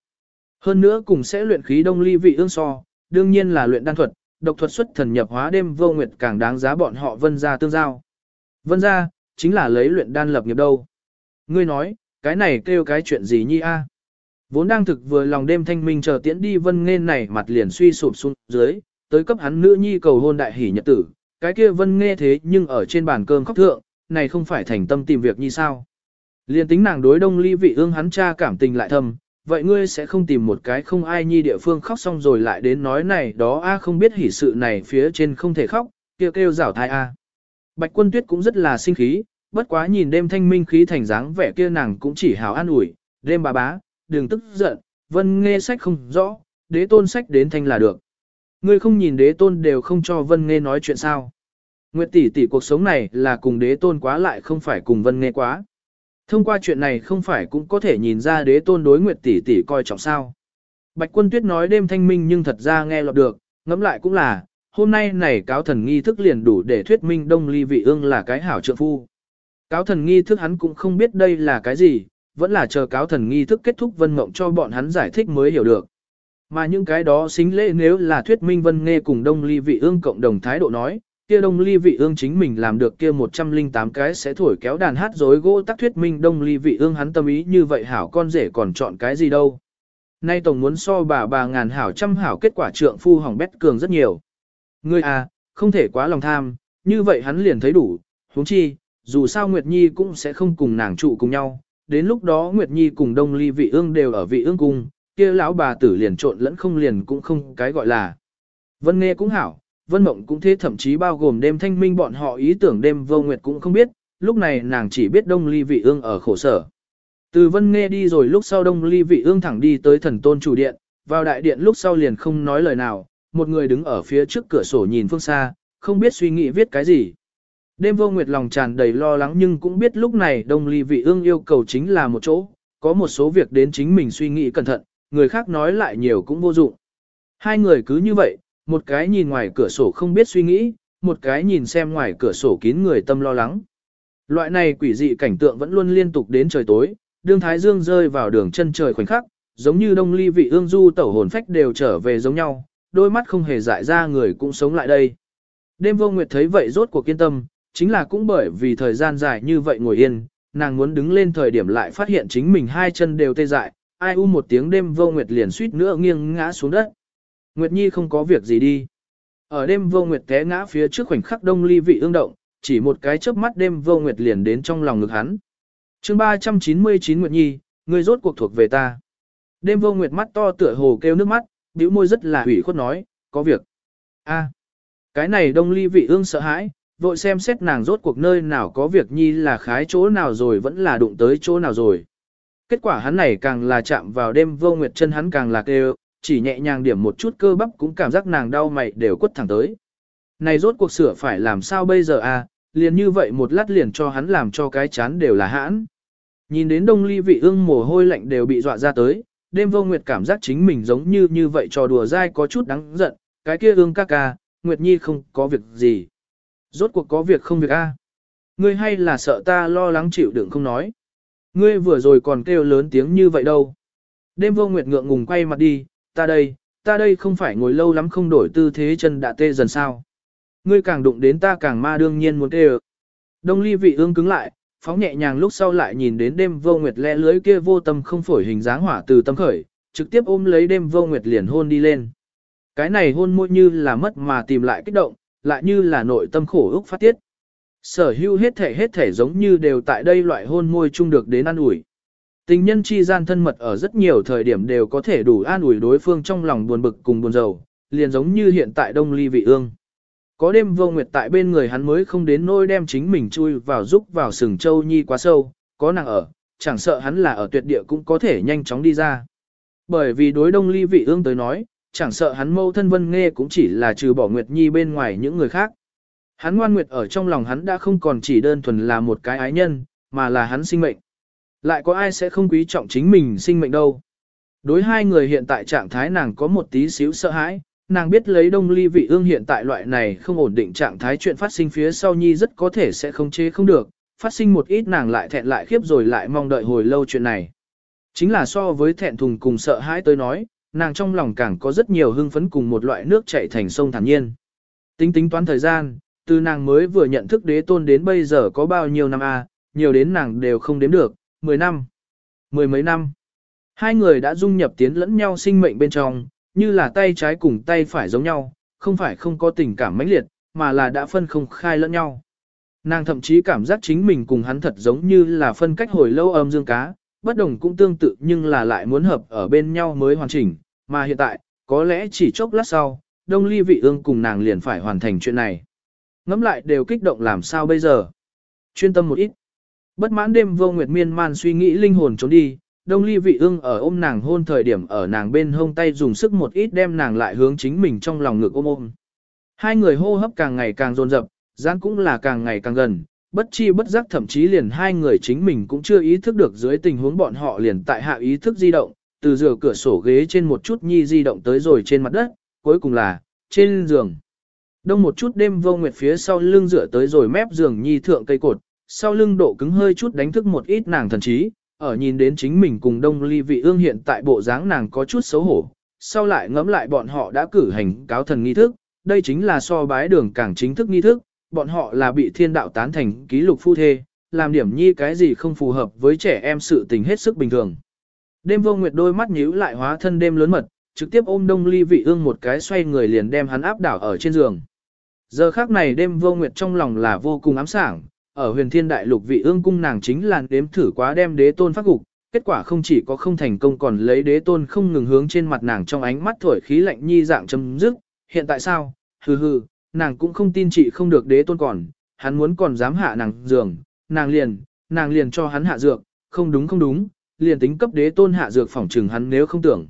Hơn nữa cùng sẽ luyện khí đông ly vị ương so, đương nhiên là luyện đan thuật, độc thuật xuất thần nhập hóa đêm vô nguyệt càng đáng giá bọn họ vân ra tương giao. Vân ra, chính là lấy luyện đan lập nghiệp đâu. Ngươi nói, cái này kêu cái chuyện gì nhi a? Vốn đang thực vừa lòng đêm thanh minh chờ tiễn đi vân nên này mặt liền suy sụp xuống dưới, tới cấp hắn nữ nhi cầu hôn đại hỷ nhật tử, cái kia vân nghe thế nhưng ở trên bàn cơm khóc thượng, này không phải thành tâm tìm việc như sao. Liên tính nàng đối đông ly vị ương hắn cha cảm tình lại thầm vậy ngươi sẽ không tìm một cái không ai nhi địa phương khóc xong rồi lại đến nói này đó a không biết hỉ sự này phía trên không thể khóc, kia kêu, kêu rảo thai a. Bạch quân tuyết cũng rất là sinh khí, bất quá nhìn đêm thanh minh khí thành dáng vẻ kia nàng cũng chỉ hào an ủi, đêm bà bá, đừng tức giận, vân nghe sách không rõ, đế tôn sách đến thanh là được. Ngươi không nhìn đế tôn đều không cho vân nghe nói chuyện sao. Nguyệt tỷ tỷ cuộc sống này là cùng đế tôn quá lại không phải cùng vân nghe quá. Thông qua chuyện này không phải cũng có thể nhìn ra đế tôn đối Nguyệt tỷ tỷ coi trọng sao. Bạch quân tuyết nói đêm thanh minh nhưng thật ra nghe lọt được, ngẫm lại cũng là, hôm nay này cáo thần nghi thức liền đủ để thuyết minh đông ly vị ương là cái hảo trượng phu. Cáo thần nghi thức hắn cũng không biết đây là cái gì, vẫn là chờ cáo thần nghi thức kết thúc vân mộng cho bọn hắn giải thích mới hiểu được. Mà những cái đó xính lễ nếu là thuyết minh vân nghe cùng đông ly vị ương cộng đồng thái độ nói, kia đông ly vị ương chính mình làm được kia 108 cái sẽ thổi kéo đàn hát dối gỗ tắc thuyết minh đông ly vị ương hắn tâm ý như vậy hảo con rể còn chọn cái gì đâu. Nay tổng muốn so bà bà ngàn hảo trăm hảo kết quả trượng phu hỏng bét cường rất nhiều. Ngươi à, không thể quá lòng tham, như vậy hắn liền thấy đủ, huống chi, dù sao Nguyệt Nhi cũng sẽ không cùng nàng trụ cùng nhau, đến lúc đó Nguyệt Nhi cùng Đông Ly vị ương đều ở vị ương cung, kia lão bà tử liền trộn lẫn không liền cũng không cái gọi là. Vân nghe cũng hảo, Vân Mộng cũng thế thậm chí bao gồm đêm thanh minh bọn họ ý tưởng đêm vô nguyệt cũng không biết, lúc này nàng chỉ biết Đông Ly vị ương ở khổ sở. Từ Vân nghe đi rồi lúc sau Đông Ly vị ương thẳng đi tới thần tôn chủ điện, vào đại điện lúc sau liền không nói lời nào, một người đứng ở phía trước cửa sổ nhìn phương xa, không biết suy nghĩ viết cái gì. Đêm vô nguyệt lòng tràn đầy lo lắng nhưng cũng biết lúc này đông ly vị ương yêu cầu chính là một chỗ, có một số việc đến chính mình suy nghĩ cẩn thận, người khác nói lại nhiều cũng vô dụng. Hai người cứ như vậy, một cái nhìn ngoài cửa sổ không biết suy nghĩ, một cái nhìn xem ngoài cửa sổ kín người tâm lo lắng. Loại này quỷ dị cảnh tượng vẫn luôn liên tục đến trời tối, đương thái dương rơi vào đường chân trời khoảnh khắc, giống như đông ly vị ương du tẩu hồn phách đều trở về giống nhau, đôi mắt không hề dại ra người cũng sống lại đây. Đêm vô nguyệt thấy vậy rốt cuộc kiên tâm, chính là cũng bởi vì thời gian dài như vậy ngồi yên, nàng muốn đứng lên thời điểm lại phát hiện chính mình hai chân đều tê dại, ai u một tiếng đêm vô nguyệt liền suýt nữa nghiêng ngã xuống đất. Nguyệt Nhi không có việc gì đi. Ở đêm vô nguyệt té ngã phía trước khoảnh khắc đông ly vị ương động, chỉ một cái chớp mắt đêm vô nguyệt liền đến trong lòng ngực hắn. chương 399 Nguyệt Nhi, ngươi rốt cuộc thuộc về ta. Đêm vô nguyệt mắt to tựa hồ kêu nước mắt, bĩu môi rất là hủy khuất nói, có việc. a cái này đông ly vị ương sợ hãi, vội xem xét nàng rốt cuộc nơi nào có việc nhi là khái chỗ nào rồi vẫn là đụng tới chỗ nào rồi. Kết quả hắn này càng là chạm vào đêm vô nguyệt chân hắn càng là kêu, chỉ nhẹ nhàng điểm một chút cơ bắp cũng cảm giác nàng đau mày đều quất thẳng tới. Này rốt cuộc sửa phải làm sao bây giờ à, liền như vậy một lát liền cho hắn làm cho cái chán đều là hãn. Nhìn đến đông ly vị ương mồ hôi lạnh đều bị dọa ra tới, đêm vô nguyệt cảm giác chính mình giống như như vậy trò đùa dai có chút đáng giận, cái kia ương ca ca, Nguyệt Nhi không có việc gì. Rốt cuộc có việc không việc a? Ngươi hay là sợ ta lo lắng chịu đựng không nói. Ngươi vừa rồi còn kêu lớn tiếng như vậy đâu. Đêm vô nguyệt ngượng ngùng quay mặt đi, ta đây, ta đây không phải ngồi lâu lắm không đổi tư thế chân đã tê dần sao. Ngươi càng đụng đến ta càng ma đương nhiên muốn kêu. Đông ly vị ương cứng lại, phóng nhẹ nhàng lúc sau lại nhìn đến đêm vô nguyệt lẽ lưới kia vô tâm không phổi hình dáng hỏa từ tâm khởi, trực tiếp ôm lấy đêm vô nguyệt liền hôn đi lên. Cái này hôn môi như là mất mà tìm lại kích động, lại như là nội tâm khổ ức phát tiết. Sở hữu hết thể hết thể giống như đều tại đây loại hôn môi chung được đến an ủi. Tình nhân chi gian thân mật ở rất nhiều thời điểm đều có thể đủ an ủi đối phương trong lòng buồn bực cùng buồn rầu, liền giống như hiện tại đông ly vị ương. Có đêm vô nguyệt tại bên người hắn mới không đến nôi đem chính mình chui vào giúp vào sừng châu nhi quá sâu, có nàng ở, chẳng sợ hắn là ở tuyệt địa cũng có thể nhanh chóng đi ra. Bởi vì đối đông ly vị ương tới nói, chẳng sợ hắn mâu thân vân nghe cũng chỉ là trừ bỏ Nguyệt Nhi bên ngoài những người khác. Hắn ngoan nguyệt ở trong lòng hắn đã không còn chỉ đơn thuần là một cái ái nhân, mà là hắn sinh mệnh. Lại có ai sẽ không quý trọng chính mình sinh mệnh đâu. Đối hai người hiện tại trạng thái nàng có một tí xíu sợ hãi, nàng biết lấy đông ly vị ương hiện tại loại này không ổn định trạng thái chuyện phát sinh phía sau nhi rất có thể sẽ không chế không được, phát sinh một ít nàng lại thẹn lại khiếp rồi lại mong đợi hồi lâu chuyện này. Chính là so với thẹn thùng cùng sợ hãi tới nói, nàng trong lòng càng có rất nhiều hưng phấn cùng một loại nước chảy thành sông thản nhiên. Tính tính toán thời gian, từ nàng mới vừa nhận thức đế tôn đến bây giờ có bao nhiêu năm a, nhiều đến nàng đều không đếm được, 10 năm, mười mấy năm. Hai người đã dung nhập tiến lẫn nhau sinh mệnh bên trong, như là tay trái cùng tay phải giống nhau, không phải không có tình cảm mãnh liệt, mà là đã phân không khai lẫn nhau. Nàng thậm chí cảm giác chính mình cùng hắn thật giống như là phân cách hồi lâu âm dương cá, bất đồng cũng tương tự nhưng là lại muốn hợp ở bên nhau mới hoàn chỉnh, mà hiện tại, có lẽ chỉ chốc lát sau, đông ly vị ương cùng nàng liền phải hoàn thành chuyện này. Ngắm lại đều kích động làm sao bây giờ. Chuyên tâm một ít. Bất mãn đêm vô nguyệt miên man suy nghĩ linh hồn trốn đi, đông ly vị ương ở ôm nàng hôn thời điểm ở nàng bên hông tay dùng sức một ít đem nàng lại hướng chính mình trong lòng ngực ôm ôm. Hai người hô hấp càng ngày càng dồn dập, gian cũng là càng ngày càng gần, bất chi bất giác thậm chí liền hai người chính mình cũng chưa ý thức được dưới tình huống bọn họ liền tại hạ ý thức di động, từ rửa cửa sổ ghế trên một chút nhi di động tới rồi trên mặt đất, cuối cùng là trên giường. Đông một chút đêm vô nguyệt phía sau lưng rửa tới rồi mép giường nhi thượng cây cột, sau lưng độ cứng hơi chút đánh thức một ít nàng thần trí, ở nhìn đến chính mình cùng đông ly vị ương hiện tại bộ dáng nàng có chút xấu hổ, sau lại ngẫm lại bọn họ đã cử hành cáo thần nghi thức, đây chính là so bái đường càng chính thức nghi thức, bọn họ là bị thiên đạo tán thành ký lục phu thê, làm điểm nhi cái gì không phù hợp với trẻ em sự tình hết sức bình thường. Đêm vô nguyệt đôi mắt nhíu lại hóa thân đêm lớn mật, trực tiếp ôm đông ly vị ương một cái xoay người liền đem hắn áp đảo ở trên giường. Giờ khác này đêm vô nguyệt trong lòng là vô cùng ám sảng, ở huyền thiên đại lục vị ương cung nàng chính là đếm thử quá đem đế tôn phát gục, kết quả không chỉ có không thành công còn lấy đế tôn không ngừng hướng trên mặt nàng trong ánh mắt thổi khí lạnh nhi dạng chấm dứt, hiện tại sao, hừ hừ, nàng cũng không tin chị không được đế tôn còn, hắn muốn còn dám hạ nàng giường, nàng liền, nàng liền cho hắn hạ dược, không đúng không đúng, liền tính cấp đế tôn hạ dược phỏng trừng hắn nếu không tưởng.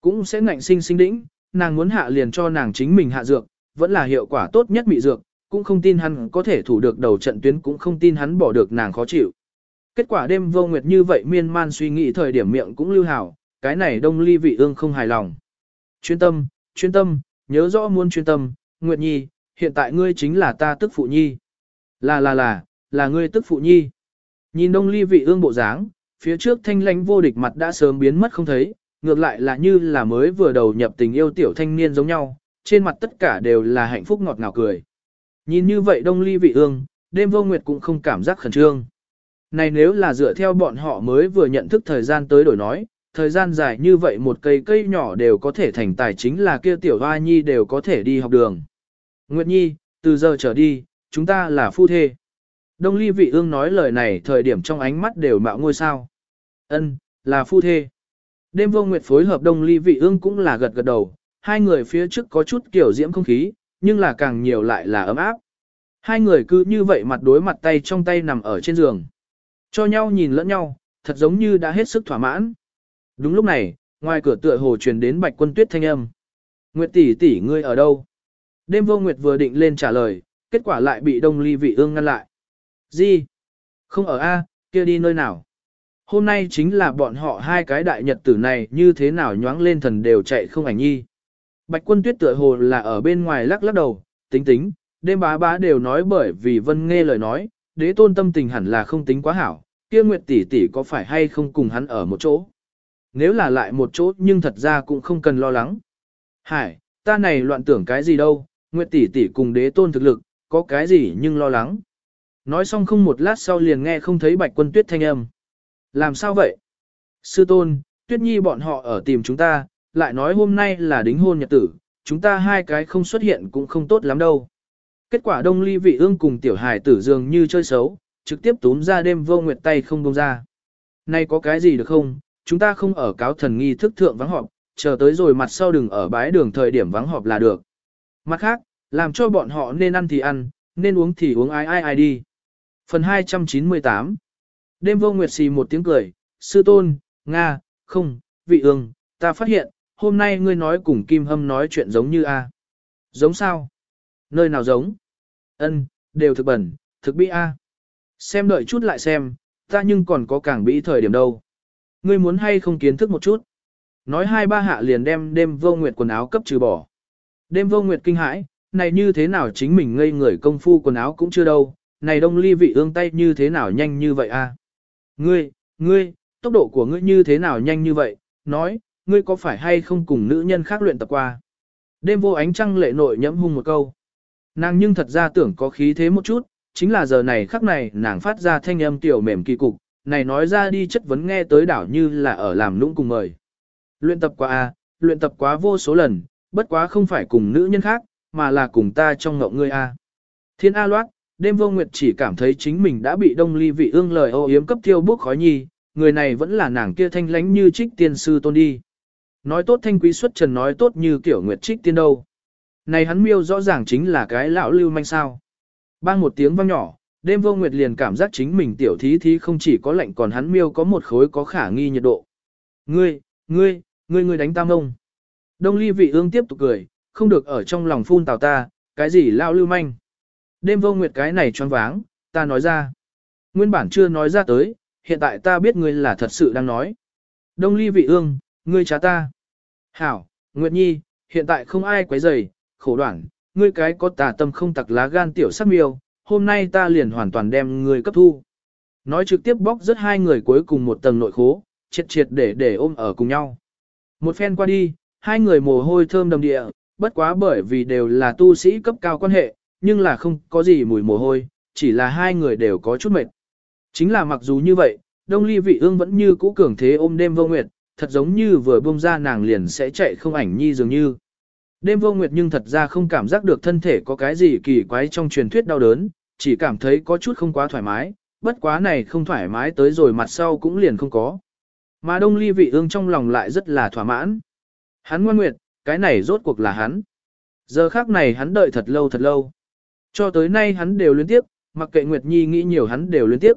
Cũng sẽ ngạnh sinh sinh đĩnh, nàng muốn hạ liền cho nàng chính mình hạ dược, vẫn là hiệu quả tốt nhất mị dược, cũng không tin hắn có thể thủ được đầu trận tuyến cũng không tin hắn bỏ được nàng khó chịu. Kết quả đêm vô nguyệt như vậy miên man suy nghĩ thời điểm miệng cũng lưu hảo, cái này đông ly vị ương không hài lòng. Chuyên tâm, chuyên tâm, nhớ rõ muốn chuyên tâm, Nguyệt Nhi, hiện tại ngươi chính là ta tức phụ nhi. Là là là, là ngươi tức phụ nhi. Nhìn đông ly vị ương bộ dáng, phía trước thanh lãnh vô địch mặt đã sớm biến mất không thấy, ngược lại là như là mới vừa đầu nhập tình yêu tiểu thanh niên giống nhau, trên mặt tất cả đều là hạnh phúc ngọt ngào cười. Nhìn như vậy đông ly vị ương, đêm vô nguyệt cũng không cảm giác khẩn trương. Này nếu là dựa theo bọn họ mới vừa nhận thức thời gian tới đổi nói, thời gian dài như vậy một cây cây nhỏ đều có thể thành tài chính là kia tiểu hoa nhi đều có thể đi học đường. Nguyệt nhi, từ giờ trở đi, chúng ta là phu thê. Đông ly vị ương nói lời này thời điểm trong ánh mắt đều mạo ngôi sao. Ân, là phu thê. Đêm vô nguyệt phối hợp đông ly vị ương cũng là gật gật đầu, hai người phía trước có chút kiểu diễm không khí, nhưng là càng nhiều lại là ấm áp. Hai người cứ như vậy mặt đối mặt tay trong tay nằm ở trên giường. Cho nhau nhìn lẫn nhau, thật giống như đã hết sức thỏa mãn. Đúng lúc này, ngoài cửa tựa hồ truyền đến bạch quân tuyết thanh âm. Nguyệt tỷ tỷ ngươi ở đâu? Đêm vô Nguyệt vừa định lên trả lời, kết quả lại bị đông ly vị ương ngăn lại. Gì? Không ở A, kia đi nơi nào? Hôm nay chính là bọn họ hai cái đại nhật tử này như thế nào nhoáng lên thần đều chạy không ảnh nhi. Bạch quân tuyết tựa hồ là ở bên ngoài lắc lắc đầu, tính tính, đêm bá bá đều nói bởi vì vân nghe lời nói, đế tôn tâm tình hẳn là không tính quá hảo, kia nguyệt tỷ tỷ có phải hay không cùng hắn ở một chỗ. Nếu là lại một chỗ nhưng thật ra cũng không cần lo lắng. Hải, ta này loạn tưởng cái gì đâu, nguyệt tỷ tỷ cùng đế tôn thực lực, có cái gì nhưng lo lắng. Nói xong không một lát sau liền nghe không thấy bạch quân tuyết thanh âm. Làm sao vậy? Sư tôn, tuyết nhi bọn họ ở tìm chúng ta, lại nói hôm nay là đính hôn nhật tử, chúng ta hai cái không xuất hiện cũng không tốt lắm đâu. Kết quả đông ly vị ương cùng tiểu hải tử dường như chơi xấu, trực tiếp túm ra đêm vô nguyệt tay không đông ra. Nay có cái gì được không, chúng ta không ở cáo thần nghi thức thượng vắng họp, chờ tới rồi mặt sau đừng ở bái đường thời điểm vắng họp là được. Mặt khác, làm cho bọn họ nên ăn thì ăn, nên uống thì uống ai ai ai đi. Phần 298 Đêm vô nguyệt xì một tiếng cười, sư tôn, Nga, không, vị ương, ta phát hiện, hôm nay ngươi nói cùng Kim Hâm nói chuyện giống như a. Giống sao? Nơi nào giống? Ân, đều thực bẩn, thực bị a. Xem đợi chút lại xem, ta nhưng còn có càng bị thời điểm đâu. Ngươi muốn hay không kiến thức một chút. Nói hai ba hạ liền đem đêm vô nguyệt quần áo cấp trừ bỏ. Đêm vô nguyệt kinh hãi, này như thế nào chính mình ngây người công phu quần áo cũng chưa đâu, này đông ly vị ương tay như thế nào nhanh như vậy a? Ngươi, ngươi, tốc độ của ngươi như thế nào nhanh như vậy, nói, ngươi có phải hay không cùng nữ nhân khác luyện tập qua? Đêm vô ánh trăng lệ nội nhẫm hung một câu. Nàng nhưng thật ra tưởng có khí thế một chút, chính là giờ này khắc này nàng phát ra thanh âm tiểu mềm kỳ cục, này nói ra đi chất vấn nghe tới đảo như là ở làm nũng cùng mời. Luyện tập quá a, luyện tập quá vô số lần, bất quá không phải cùng nữ nhân khác, mà là cùng ta trong ngộng ngươi a. Thiên A loát, đêm vô nguyệt chỉ cảm thấy chính mình đã bị đông ly vị ương lời ô yếm cấp thiêu bước khói nhi, người này vẫn là nàng kia thanh lánh như trích tiên sư tôn đi. Nói tốt thanh quý xuất trần nói tốt như kiểu nguyệt trích tiên đâu. Này hắn miêu rõ ràng chính là cái lão lưu manh sao. Bang một tiếng vang nhỏ, đêm vô nguyệt liền cảm giác chính mình tiểu thí thí không chỉ có lạnh còn hắn miêu có một khối có khả nghi nhiệt độ. Ngươi, ngươi, ngươi ngươi đánh tam ông. Đông ly vị ương tiếp tục cười, không được ở trong lòng phun tào ta, cái gì lão lưu manh. Đêm vô nguyệt cái này choáng váng, ta nói ra. Nguyên bản chưa nói ra tới, hiện tại ta biết ngươi là thật sự đang nói. Đông ly vị ương, ngươi trả ta. Hảo, Nguyệt Nhi, hiện tại không ai quấy rầy, khổ đoạn, ngươi cái có tà tâm không tặc lá gan tiểu sắc miêu, hôm nay ta liền hoàn toàn đem ngươi cấp thu. Nói trực tiếp bóc rất hai người cuối cùng một tầng nội khố, triệt triệt để để ôm ở cùng nhau. Một phen qua đi, hai người mồ hôi thơm đầm địa, bất quá bởi vì đều là tu sĩ cấp cao quan hệ, nhưng là không có gì mùi mồ hôi, chỉ là hai người đều có chút mệt. Chính là mặc dù như vậy, Đông Ly Vị Ương vẫn như cũ cường thế ôm đêm vô nguyệt, thật giống như vừa buông ra nàng liền sẽ chạy không ảnh nhi dường như. Đêm vô nguyệt nhưng thật ra không cảm giác được thân thể có cái gì kỳ quái trong truyền thuyết đau đớn, chỉ cảm thấy có chút không quá thoải mái, bất quá này không thoải mái tới rồi mặt sau cũng liền không có. Mà Đông Ly Vị Ương trong lòng lại rất là thỏa mãn. Hắn ngoan nguyệt, cái này rốt cuộc là hắn. Giờ khác này hắn đợi thật lâu thật lâu. Cho tới nay hắn đều liên tiếp, mặc kệ Nguyệt Nhi nghĩ nhiều hắn đều liên tiếp.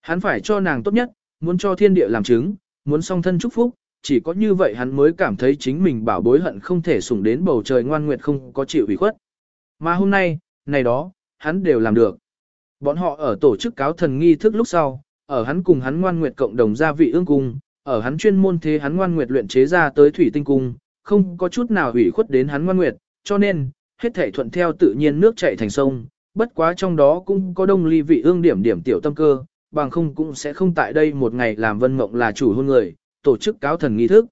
Hắn phải cho nàng tốt nhất, muốn cho thiên địa làm chứng, muốn song thân chúc phúc, chỉ có như vậy hắn mới cảm thấy chính mình bảo bối hận không thể sủng đến bầu trời ngoan nguyệt không có chịu ủy khuất. Mà hôm nay, này đó, hắn đều làm được. Bọn họ ở tổ chức cáo thần nghi thức lúc sau, ở hắn cùng hắn ngoan nguyệt cộng đồng gia vị ương cung, ở hắn chuyên môn thế hắn ngoan nguyệt luyện chế ra tới thủy tinh cung, không có chút nào ủy khuất đến hắn ngoan nguyệt, cho nên, hết thể thuận theo tự nhiên nước chảy thành sông, bất quá trong đó cũng có đông ly vị ương điểm điểm tiểu tâm cơ, bằng không cũng sẽ không tại đây một ngày làm vân mộng là chủ hôn người, tổ chức cáo thần nghi thức.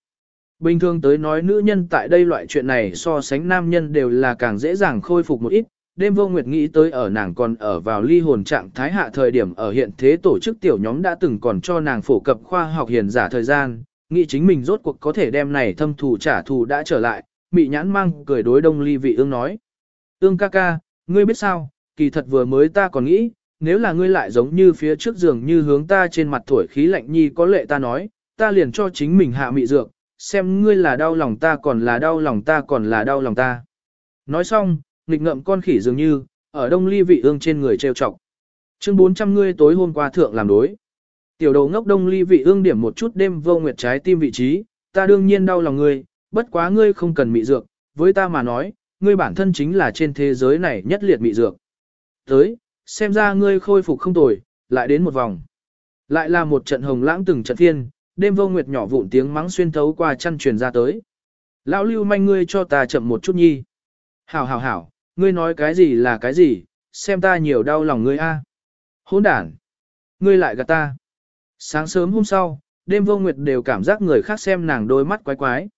Bình thường tới nói nữ nhân tại đây loại chuyện này so sánh nam nhân đều là càng dễ dàng khôi phục một ít. Đêm vô nguyệt nghĩ tới ở nàng còn ở vào ly hồn trạng thái hạ thời điểm ở hiện thế tổ chức tiểu nhóm đã từng còn cho nàng phổ cập khoa học hiền giả thời gian, nghĩ chính mình rốt cuộc có thể đem này thâm thù trả thù đã trở lại, mị nhãn mang cười đối đông ly vị ương nói. Ương ca ca, ngươi biết sao, kỳ thật vừa mới ta còn nghĩ, nếu là ngươi lại giống như phía trước giường như hướng ta trên mặt thổi khí lạnh nhi có lệ ta nói, ta liền cho chính mình hạ mị dược, xem ngươi là đau lòng ta còn là đau lòng ta còn là đau lòng ta. Nói xong, nghịch ngậm con khỉ dường như, ở đông ly vị ương trên người treo trọc. Chương 400 ngươi tối hôm qua thượng làm đối. Tiểu đầu ngốc đông ly vị ương điểm một chút đêm vô nguyệt trái tim vị trí, ta đương nhiên đau lòng ngươi, bất quá ngươi không cần mị dược, với ta mà nói, ngươi bản thân chính là trên thế giới này nhất liệt mị dược. Tới, xem ra ngươi khôi phục không tồi, lại đến một vòng. Lại là một trận hồng lãng từng trận thiên, đêm vô nguyệt nhỏ vụn tiếng mắng xuyên thấu qua chăn truyền ra tới. Lão lưu manh ngươi cho ta chậm một chút nhi. Hảo hảo hảo, ngươi nói cái gì là cái gì, xem ta nhiều đau lòng ngươi a. Hỗn đản, ngươi lại gạt ta. Sáng sớm hôm sau, đêm vô nguyệt đều cảm giác người khác xem nàng đôi mắt quái quái.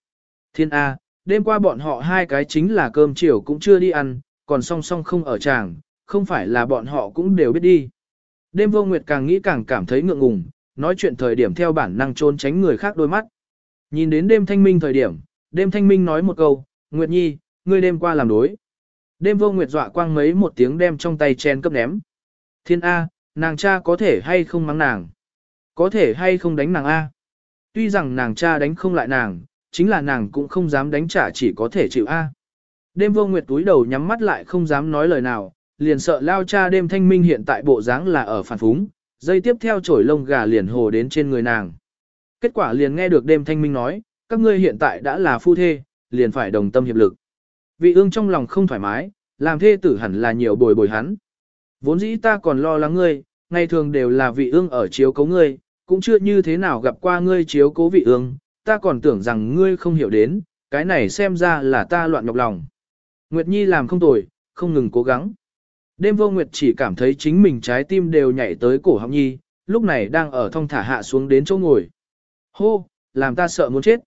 Thiên A, đêm qua bọn họ hai cái chính là cơm chiều cũng chưa đi ăn, còn song song không ở tràng, không phải là bọn họ cũng đều biết đi. Đêm vô nguyệt càng nghĩ càng cảm thấy ngượng ngùng, nói chuyện thời điểm theo bản năng trốn tránh người khác đôi mắt. Nhìn đến đêm thanh minh thời điểm, đêm thanh minh nói một câu, Nguyệt Nhi, ngươi đêm qua làm đối. Đêm vô nguyệt dọa quang mấy một tiếng đem trong tay chen cấp ném. Thiên A, nàng cha có thể hay không mắng nàng? Có thể hay không đánh nàng A? Tuy rằng nàng cha đánh không lại nàng, chính là nàng cũng không dám đánh trả chỉ có thể chịu A. Đêm vô nguyệt túi đầu nhắm mắt lại không dám nói lời nào, liền sợ lao cha đêm thanh minh hiện tại bộ dáng là ở phản phúng, dây tiếp theo chổi lông gà liền hồ đến trên người nàng. Kết quả liền nghe được đêm thanh minh nói, các ngươi hiện tại đã là phu thê, liền phải đồng tâm hiệp lực. Vị ương trong lòng không thoải mái, làm thê tử hẳn là nhiều bồi bồi hắn. Vốn dĩ ta còn lo lắng ngươi, ngày thường đều là vị ương ở chiếu cố ngươi, cũng chưa như thế nào gặp qua ngươi chiếu cố vị ương, ta còn tưởng rằng ngươi không hiểu đến, cái này xem ra là ta loạn nhọc lòng. Nguyệt Nhi làm không tồi, không ngừng cố gắng. Đêm vô Nguyệt chỉ cảm thấy chính mình trái tim đều nhảy tới cổ họng Nhi, lúc này đang ở thong thả hạ xuống đến chỗ ngồi. Hô, làm ta sợ muốn chết.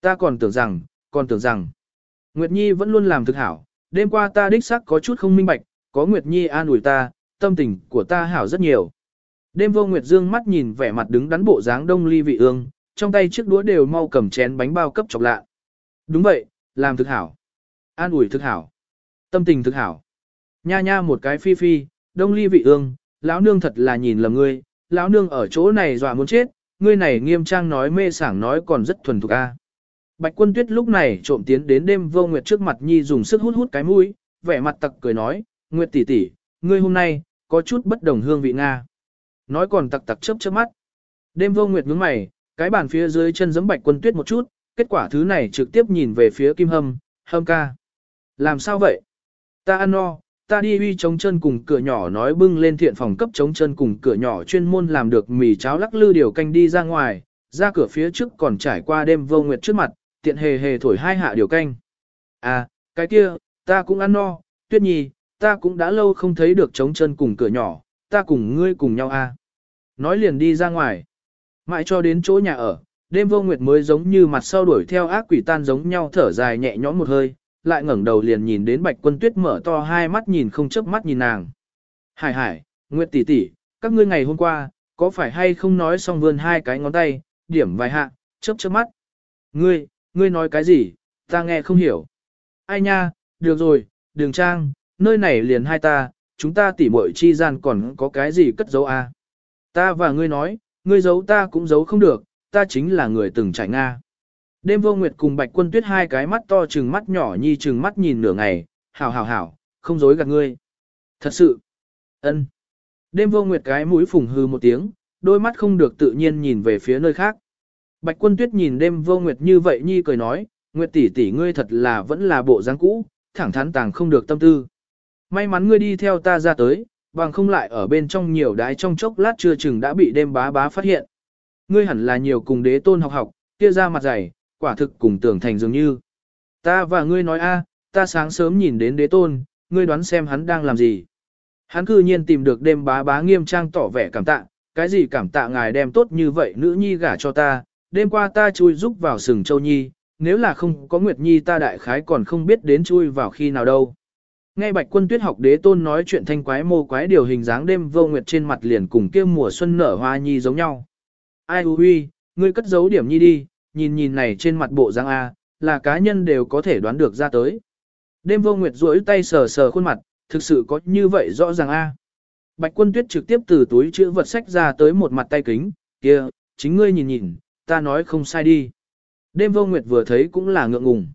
Ta còn tưởng rằng, còn tưởng rằng. Nguyệt Nhi vẫn luôn làm thực hảo, đêm qua ta đích xác có chút không minh bạch, có Nguyệt Nhi an ủi ta, tâm tình của ta hảo rất nhiều. Đêm vô Nguyệt dương mắt nhìn vẻ mặt đứng đắn bộ dáng đông ly vị ương, trong tay chiếc đũa đều mau cầm chén bánh bao cấp chọc lạ. Đúng vậy, làm thực hảo. An ủi thực hảo. Tâm tình thực hảo. Nha nha một cái phi phi, đông ly vị ương, lão nương thật là nhìn lầm ngươi, lão nương ở chỗ này dọa muốn chết, ngươi này nghiêm trang nói mê sảng nói còn rất thuần thục a. Bạch quân tuyết lúc này trộm tiến đến đêm vô nguyệt trước mặt nhi dùng sức hút hút cái mũi, vẻ mặt tặc cười nói, nguyệt tỷ tỷ, ngươi hôm nay, có chút bất đồng hương vị Nga. Nói còn tặc tặc chớp chớp mắt. Đêm vô nguyệt nhướng mày, cái bàn phía dưới chân giẫm bạch quân tuyết một chút, kết quả thứ này trực tiếp nhìn về phía kim hâm, hâm ca. Làm sao vậy? Ta ăn no, ta đi uy chống chân cùng cửa nhỏ nói bưng lên thiện phòng cấp chống chân cùng cửa nhỏ chuyên môn làm được mì cháo lắc lư điều canh đi ra ngoài, ra cửa phía trước còn trải qua đêm vô nguyệt trước mặt, tiện hề hề thổi hai hạ điều canh. À, cái kia, ta cũng ăn no, tuyết nhi, ta cũng đã lâu không thấy được chống chân cùng cửa nhỏ, ta cùng ngươi cùng nhau à. Nói liền đi ra ngoài. Mãi cho đến chỗ nhà ở, đêm vô nguyệt mới giống như mặt sau đuổi theo ác quỷ tan giống nhau thở dài nhẹ nhõm một hơi, lại ngẩng đầu liền nhìn đến bạch quân tuyết mở to hai mắt nhìn không chớp mắt nhìn nàng. Hải hải, nguyệt tỷ tỷ, các ngươi ngày hôm qua, có phải hay không nói xong vươn hai cái ngón tay, điểm vài hạ, chớp chớp mắt. Ngươi, ngươi nói cái gì, ta nghe không hiểu. Ai nha, được rồi, đường trang, nơi này liền hai ta, chúng ta tỉ muội chi gian còn có cái gì cất giấu à? Ta và ngươi nói, ngươi giấu ta cũng giấu không được, ta chính là người từng trải Nga. Đêm vô nguyệt cùng bạch quân tuyết hai cái mắt to trừng mắt nhỏ nhi trừng mắt nhìn nửa ngày, hảo hảo hảo, không dối gạt ngươi. Thật sự, ân. Đêm vô nguyệt cái mũi phùng hư một tiếng, đôi mắt không được tự nhiên nhìn về phía nơi khác. Bạch quân tuyết nhìn đêm vô nguyệt như vậy nhi cười nói, nguyệt tỷ tỷ ngươi thật là vẫn là bộ dáng cũ, thẳng thắn tàng không được tâm tư. May mắn ngươi đi theo ta ra tới, bằng không lại ở bên trong nhiều đái trong chốc lát chưa chừng đã bị đêm bá bá phát hiện. Ngươi hẳn là nhiều cùng đế tôn học học, kia ra mặt dày, quả thực cùng tưởng thành dường như. Ta và ngươi nói a, ta sáng sớm nhìn đến đế tôn, ngươi đoán xem hắn đang làm gì. Hắn cư nhiên tìm được đêm bá bá nghiêm trang tỏ vẻ cảm tạ, cái gì cảm tạ ngài đem tốt như vậy nữ nhi gả cho ta, đêm qua ta chui giúp vào sừng châu nhi, nếu là không có Nguyệt Nhi ta đại khái còn không biết đến chui vào khi nào đâu. Nghe Bạch Quân Tuyết học đế tôn nói chuyện thanh quái mô quái điều hình dáng đêm vô nguyệt trên mặt liền cùng kia mùa xuân nở hoa nhi giống nhau. Ai hư huy, ngươi cất giấu điểm nhi đi, nhìn nhìn này trên mặt bộ răng A, là cá nhân đều có thể đoán được ra tới. Đêm vô nguyệt duỗi tay sờ sờ khuôn mặt, thực sự có như vậy rõ ràng A. Bạch quân tuyết trực tiếp từ túi chữ vật sách ra tới một mặt tay kính, kia, chính ngươi nhìn nhìn, ta nói không sai đi. Đêm vô nguyệt vừa thấy cũng là ngượng ngùng.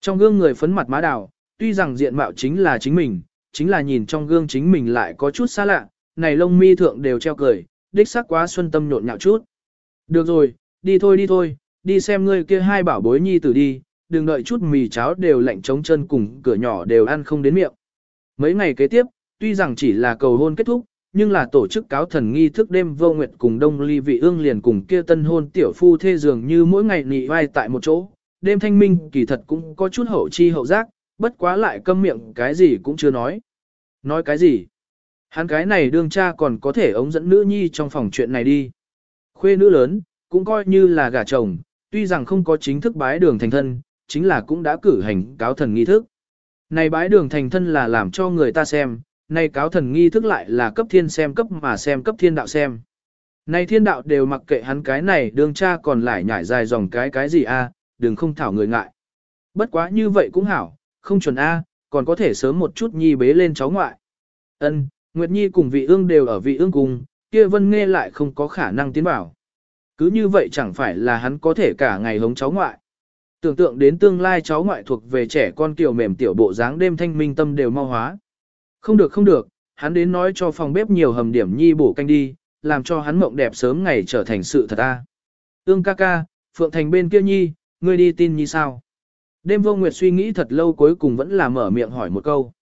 Trong gương người phấn mặt má đào, tuy rằng diện mạo chính là chính mình, chính là nhìn trong gương chính mình lại có chút xa lạ, này lông mi thượng đều treo cười, đích xác quá xuân tâm nhộn nhạo chút. Được rồi, đi thôi đi thôi, đi xem ngươi kia hai bảo bối nhi tử đi, đừng đợi chút mì cháo đều lạnh trống chân cùng cửa nhỏ đều ăn không đến miệng. Mấy ngày kế tiếp, tuy rằng chỉ là cầu hôn kết thúc, nhưng là tổ chức cáo thần nghi thức đêm vô nguyệt cùng đông ly vị ương liền cùng kia tân hôn tiểu phu thê dường như mỗi ngày nị vai tại một chỗ. Đêm thanh minh kỳ thật cũng có chút hậu chi hậu giác, bất quá lại câm miệng cái gì cũng chưa nói. Nói cái gì? Hắn cái này đương cha còn có thể ống dẫn nữ nhi trong phòng chuyện này đi. Khuê nữ lớn, cũng coi như là gả chồng, tuy rằng không có chính thức bái đường thành thân, chính là cũng đã cử hành cáo thần nghi thức. Này bái đường thành thân là làm cho người ta xem, này cáo thần nghi thức lại là cấp thiên xem cấp mà xem cấp thiên đạo xem. Này thiên đạo đều mặc kệ hắn cái này đường cha còn lại nhảy dài dòng cái cái gì a, đừng không thảo người ngại. Bất quá như vậy cũng hảo, không chuẩn a, còn có thể sớm một chút nhi bế lên cháu ngoại. Ân, Nguyệt Nhi cùng vị ương đều ở vị ương cùng, kia vân nghe lại không có khả năng tiến bảo. Cứ như vậy chẳng phải là hắn có thể cả ngày hống cháu ngoại. Tưởng tượng đến tương lai cháu ngoại thuộc về trẻ con kiểu mềm tiểu bộ dáng đêm thanh minh tâm đều mau hóa. Không được không được, hắn đến nói cho phòng bếp nhiều hầm điểm nhi bổ canh đi, làm cho hắn mộng đẹp sớm ngày trở thành sự thật ta. Ương ca ca, Phượng Thành bên kia nhi, ngươi đi tin nhi sao? Đêm vô nguyệt suy nghĩ thật lâu cuối cùng vẫn là mở miệng hỏi một câu.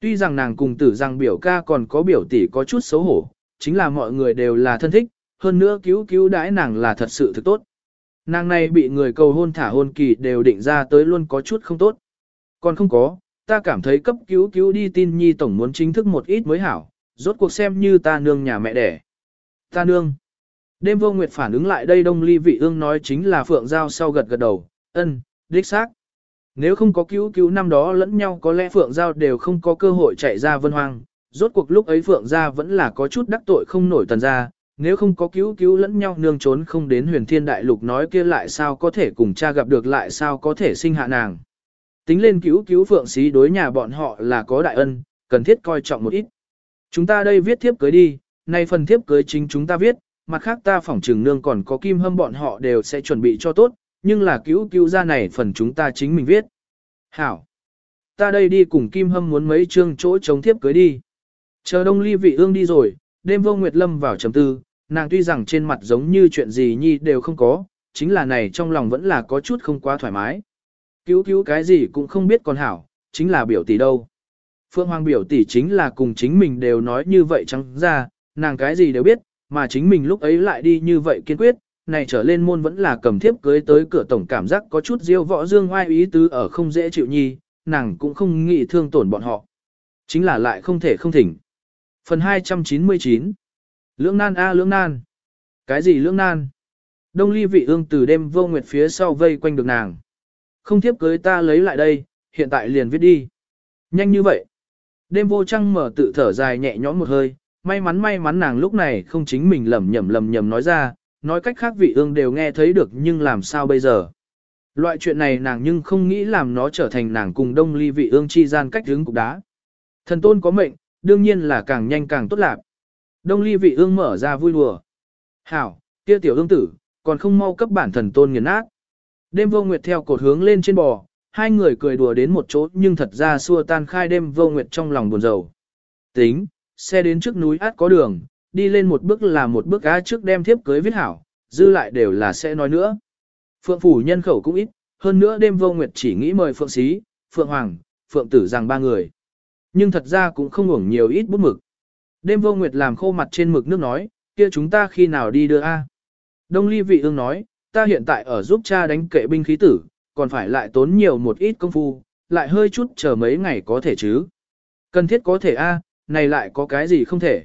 Tuy rằng nàng cùng tử rằng biểu ca còn có biểu tỷ có chút xấu hổ, chính là mọi người đều là thân thích, hơn nữa cứu cứu đãi nàng là thật sự thực tốt. Nàng này bị người cầu hôn thả hôn kỳ đều định ra tới luôn có chút không tốt. Còn không có, ta cảm thấy cấp cứu cứu đi tin nhi tổng muốn chính thức một ít mới hảo, rốt cuộc xem như ta nương nhà mẹ đẻ. Ta nương. Đêm vô nguyệt phản ứng lại đây đông ly vị ương nói chính là phượng giao sau gật gật đầu, ân, đích xác. Nếu không có cứu cứu năm đó lẫn nhau có lẽ phượng giao đều không có cơ hội chạy ra vân hoang, rốt cuộc lúc ấy phượng gia vẫn là có chút đắc tội không nổi tần gia, nếu không có cứu cứu lẫn nhau nương trốn không đến huyền thiên đại lục nói kia lại sao có thể cùng cha gặp được lại sao có thể sinh hạ nàng. Tính lên cứu cứu phượng xí đối nhà bọn họ là có đại ân, cần thiết coi trọng một ít. Chúng ta đây viết thiếp cưới đi, nay phần thiếp cưới chính chúng ta viết, mặt khác ta phỏng trừng nương còn có kim hâm bọn họ đều sẽ chuẩn bị cho tốt, nhưng là cứu cứu ra này phần chúng ta chính mình viết. Hảo! Ta đây đi cùng kim hâm muốn mấy chương chỗ chống thiếp cưới đi. Chờ đông ly vị ương đi rồi, đêm vô nguyệt lâm vào trầm tư, nàng tuy rằng trên mặt giống như chuyện gì nhi đều không có, chính là này trong lòng vẫn là có chút không quá thoải mái. Cứu cứu cái gì cũng không biết còn hảo, chính là biểu tỷ đâu. Phương Hoàng biểu tỷ chính là cùng chính mình đều nói như vậy trắng ra, nàng cái gì đều biết, mà chính mình lúc ấy lại đi như vậy kiên quyết, này trở lên môn vẫn là cầm thiếp cưới tới cửa tổng cảm giác có chút diêu võ dương oai ý tứ ở không dễ chịu nhi, nàng cũng không nghĩ thương tổn bọn họ. Chính là lại không thể không thỉnh. Phần 299 Lưỡng nan a lưỡng nan. Cái gì lưỡng nan? Đông ly vị ương từ đêm vô nguyệt phía sau vây quanh được nàng. Không tiếp cưới ta lấy lại đây, hiện tại liền viết đi. Nhanh như vậy. Đêm vô trăng mở tự thở dài nhẹ nhõm một hơi, may mắn may mắn nàng lúc này không chính mình lầm nhầm lầm nhầm nói ra, nói cách khác vị ương đều nghe thấy được nhưng làm sao bây giờ. Loại chuyện này nàng nhưng không nghĩ làm nó trở thành nàng cùng đông ly vị ương chi gian cách hướng cục đá. Thần tôn có mệnh, đương nhiên là càng nhanh càng tốt lạc. Đông ly vị ương mở ra vui đùa. Hảo, kia tiểu ương tử, còn không mau cấp bản thần tôn nghiền nát. Đêm vô nguyệt theo cột hướng lên trên bò, hai người cười đùa đến một chỗ nhưng thật ra xua tan khai đêm vô nguyệt trong lòng buồn rầu. Tính, xe đến trước núi át có đường, đi lên một bước là một bước á trước đem thiếp cưới viết hảo, dư lại đều là sẽ nói nữa. Phượng phủ nhân khẩu cũng ít, hơn nữa đêm vô nguyệt chỉ nghĩ mời Phượng Xí, Phượng Hoàng, Phượng Tử rằng ba người. Nhưng thật ra cũng không ngủng nhiều ít bút mực. Đêm vô nguyệt làm khô mặt trên mực nước nói, kia chúng ta khi nào đi đưa a? Đông ly vị ương nói, ta hiện tại ở giúp cha đánh kệ binh khí tử, còn phải lại tốn nhiều một ít công phu, lại hơi chút chờ mấy ngày có thể chứ. Cần thiết có thể a, này lại có cái gì không thể.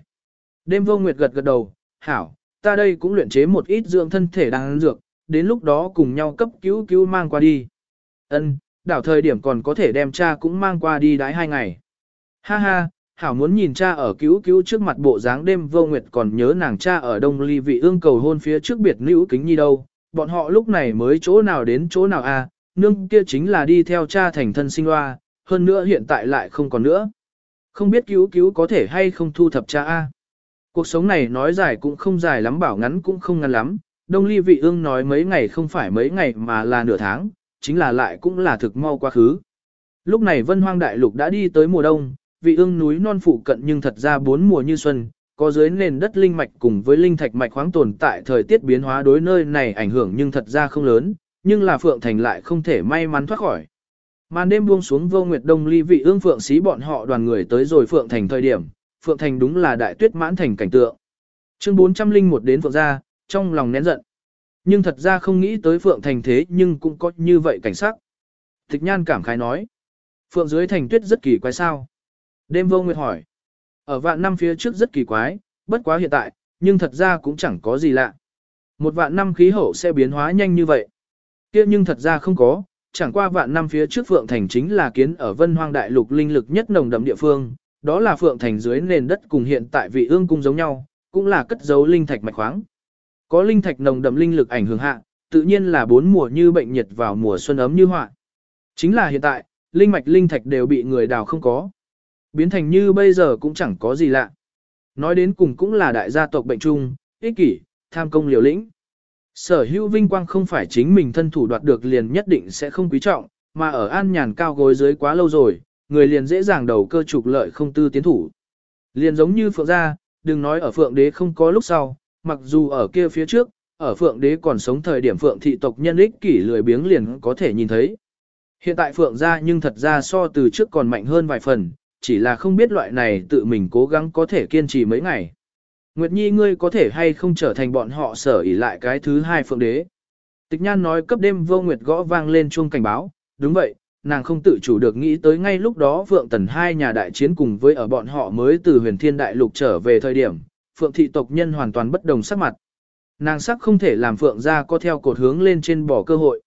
Đêm vô nguyệt gật gật đầu, hảo, ta đây cũng luyện chế một ít dưỡng thân thể đang dược, đến lúc đó cùng nhau cấp cứu cứu mang qua đi. Ân, đảo thời điểm còn có thể đem cha cũng mang qua đi đái hai ngày. Ha ha, Hảo muốn nhìn cha ở cứu cứu trước mặt bộ dáng đêm vô nguyệt còn nhớ nàng cha ở đông ly vị ương cầu hôn phía trước biệt nữ kính nhi đâu, bọn họ lúc này mới chỗ nào đến chỗ nào a à, nương kia chính là đi theo cha thành thân sinh loa, hơn nữa hiện tại lại không còn nữa. Không biết cứu cứu có thể hay không thu thập cha a Cuộc sống này nói dài cũng không dài lắm bảo ngắn cũng không ngắn lắm, đông ly vị ương nói mấy ngày không phải mấy ngày mà là nửa tháng, chính là lại cũng là thực mau quá khứ. Lúc này vân hoang đại lục đã đi tới mùa đông, vị ương núi non phụ cận nhưng thật ra bốn mùa như xuân, có dưới nền đất linh mạch cùng với linh thạch mạch khoáng tồn tại thời tiết biến hóa đối nơi này ảnh hưởng nhưng thật ra không lớn, nhưng là Phượng Thành lại không thể may mắn thoát khỏi. Màn đêm buông xuống vô nguyệt đông ly vị ương Phượng xí bọn họ đoàn người tới rồi Phượng Thành thời điểm, Phượng Thành đúng là đại tuyết mãn thành cảnh tượng. Chương 401 đến Phượng gia, trong lòng nén giận. Nhưng thật ra không nghĩ tới Phượng Thành thế nhưng cũng có như vậy cảnh sắc. Tịch nhan cảm khái nói. Phượng dưới thành tuyết rất kỳ quái sao. Đêm vô nguyệt hỏi. Ở vạn năm phía trước rất kỳ quái, bất quá hiện tại, nhưng thật ra cũng chẳng có gì lạ. Một vạn năm khí hậu sẽ biến hóa nhanh như vậy. kia nhưng thật ra không có, chẳng qua vạn năm phía trước Phượng Thành chính là kiến ở vân hoang đại lục linh lực nhất nồng đậm địa phương, đó là Phượng Thành dưới nền đất cùng hiện tại vị ương cung giống nhau, cũng là cất giấu linh thạch mạch khoáng. Có linh thạch nồng đậm linh lực ảnh hưởng hạ, tự nhiên là bốn mùa như bệnh nhiệt vào mùa xuân ấm như họa. Chính là hiện tại, linh mạch linh thạch đều bị người đào không có. Biến thành như bây giờ cũng chẳng có gì lạ. Nói đến cùng cũng là đại gia tộc bệnh chung, ích kỷ, tham công liều lĩnh. Sở hữu vinh quang không phải chính mình thân thủ đoạt được liền nhất định sẽ không quý trọng, mà ở an nhàn cao gối dưới quá lâu rồi, người liền dễ dàng đầu cơ trục lợi không tư tiến thủ. Liền giống như phượng gia, đừng nói ở phượng đế không có lúc sau, mặc dù ở kia phía trước, ở Phượng đế còn sống thời điểm Phượng thị tộc nhân ích kỷ lười biếng liền có thể nhìn thấy. Hiện tại Phượng gia nhưng thật ra so từ trước còn mạnh hơn vài phần, chỉ là không biết loại này tự mình cố gắng có thể kiên trì mấy ngày. Nguyệt Nhi ngươi có thể hay không trở thành bọn họ sở ỉ lại cái thứ hai Phượng đế. Tịch Nhan nói cấp đêm vô Nguyệt gõ vang lên chuông cảnh báo, đúng vậy, nàng không tự chủ được nghĩ tới ngay lúc đó Phượng Tần hai nhà đại chiến cùng với ở bọn họ mới từ huyền thiên đại lục trở về thời điểm, Phượng thị tộc nhân hoàn toàn bất đồng sắc mặt. Nàng sắc không thể làm Phượng gia có theo cột hướng lên trên bỏ cơ hội.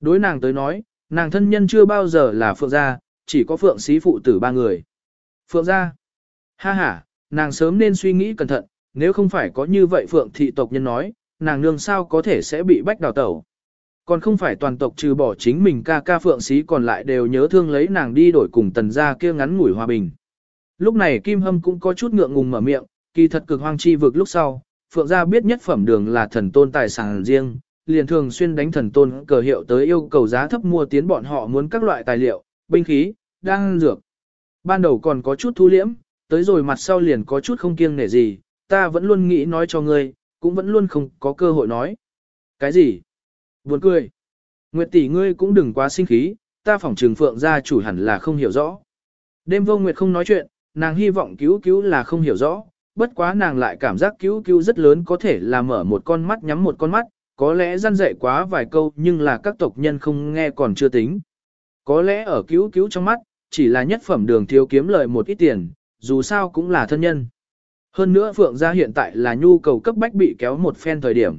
Đối nàng tới nói, nàng thân nhân chưa bao giờ là Phượng gia, chỉ có Phượng xí phụ tử ba người. Phượng gia. Ha ha, nàng sớm nên suy nghĩ cẩn thận, nếu không phải có như vậy Phượng thị tộc nhân nói, nàng nương sao có thể sẽ bị bách đào tẩu. Còn không phải toàn tộc trừ bỏ chính mình ca ca phượng xí còn lại đều nhớ thương lấy nàng đi đổi cùng tần gia kia ngắn ngủi hòa bình. Lúc này Kim Hâm cũng có chút ngượng ngùng mở miệng, kỳ thật cực hoang chi vực lúc sau, phượng gia biết nhất phẩm đường là thần tôn tài sản riêng, liền thường xuyên đánh thần tôn cờ hiệu tới yêu cầu giá thấp mua tiến bọn họ muốn các loại tài liệu, binh khí, đang dược. Ban đầu còn có chút thu liễm, tới rồi mặt sau liền có chút không kiêng nể gì, ta vẫn luôn nghĩ nói cho ngươi, cũng vẫn luôn không có cơ hội nói. Cái gì? Buồn cười. Nguyệt tỷ ngươi cũng đừng quá sinh khí, ta phỏng trường phượng gia chủ hẳn là không hiểu rõ. Đêm vô Nguyệt không nói chuyện, nàng hy vọng cứu cứu là không hiểu rõ, bất quá nàng lại cảm giác cứu cứu rất lớn có thể là mở một con mắt nhắm một con mắt, có lẽ gian dạy quá vài câu nhưng là các tộc nhân không nghe còn chưa tính. Có lẽ ở cứu cứu trong mắt, chỉ là nhất phẩm đường thiếu kiếm lợi một ít tiền, dù sao cũng là thân nhân. Hơn nữa Phượng gia hiện tại là nhu cầu cấp bách bị kéo một phen thời điểm.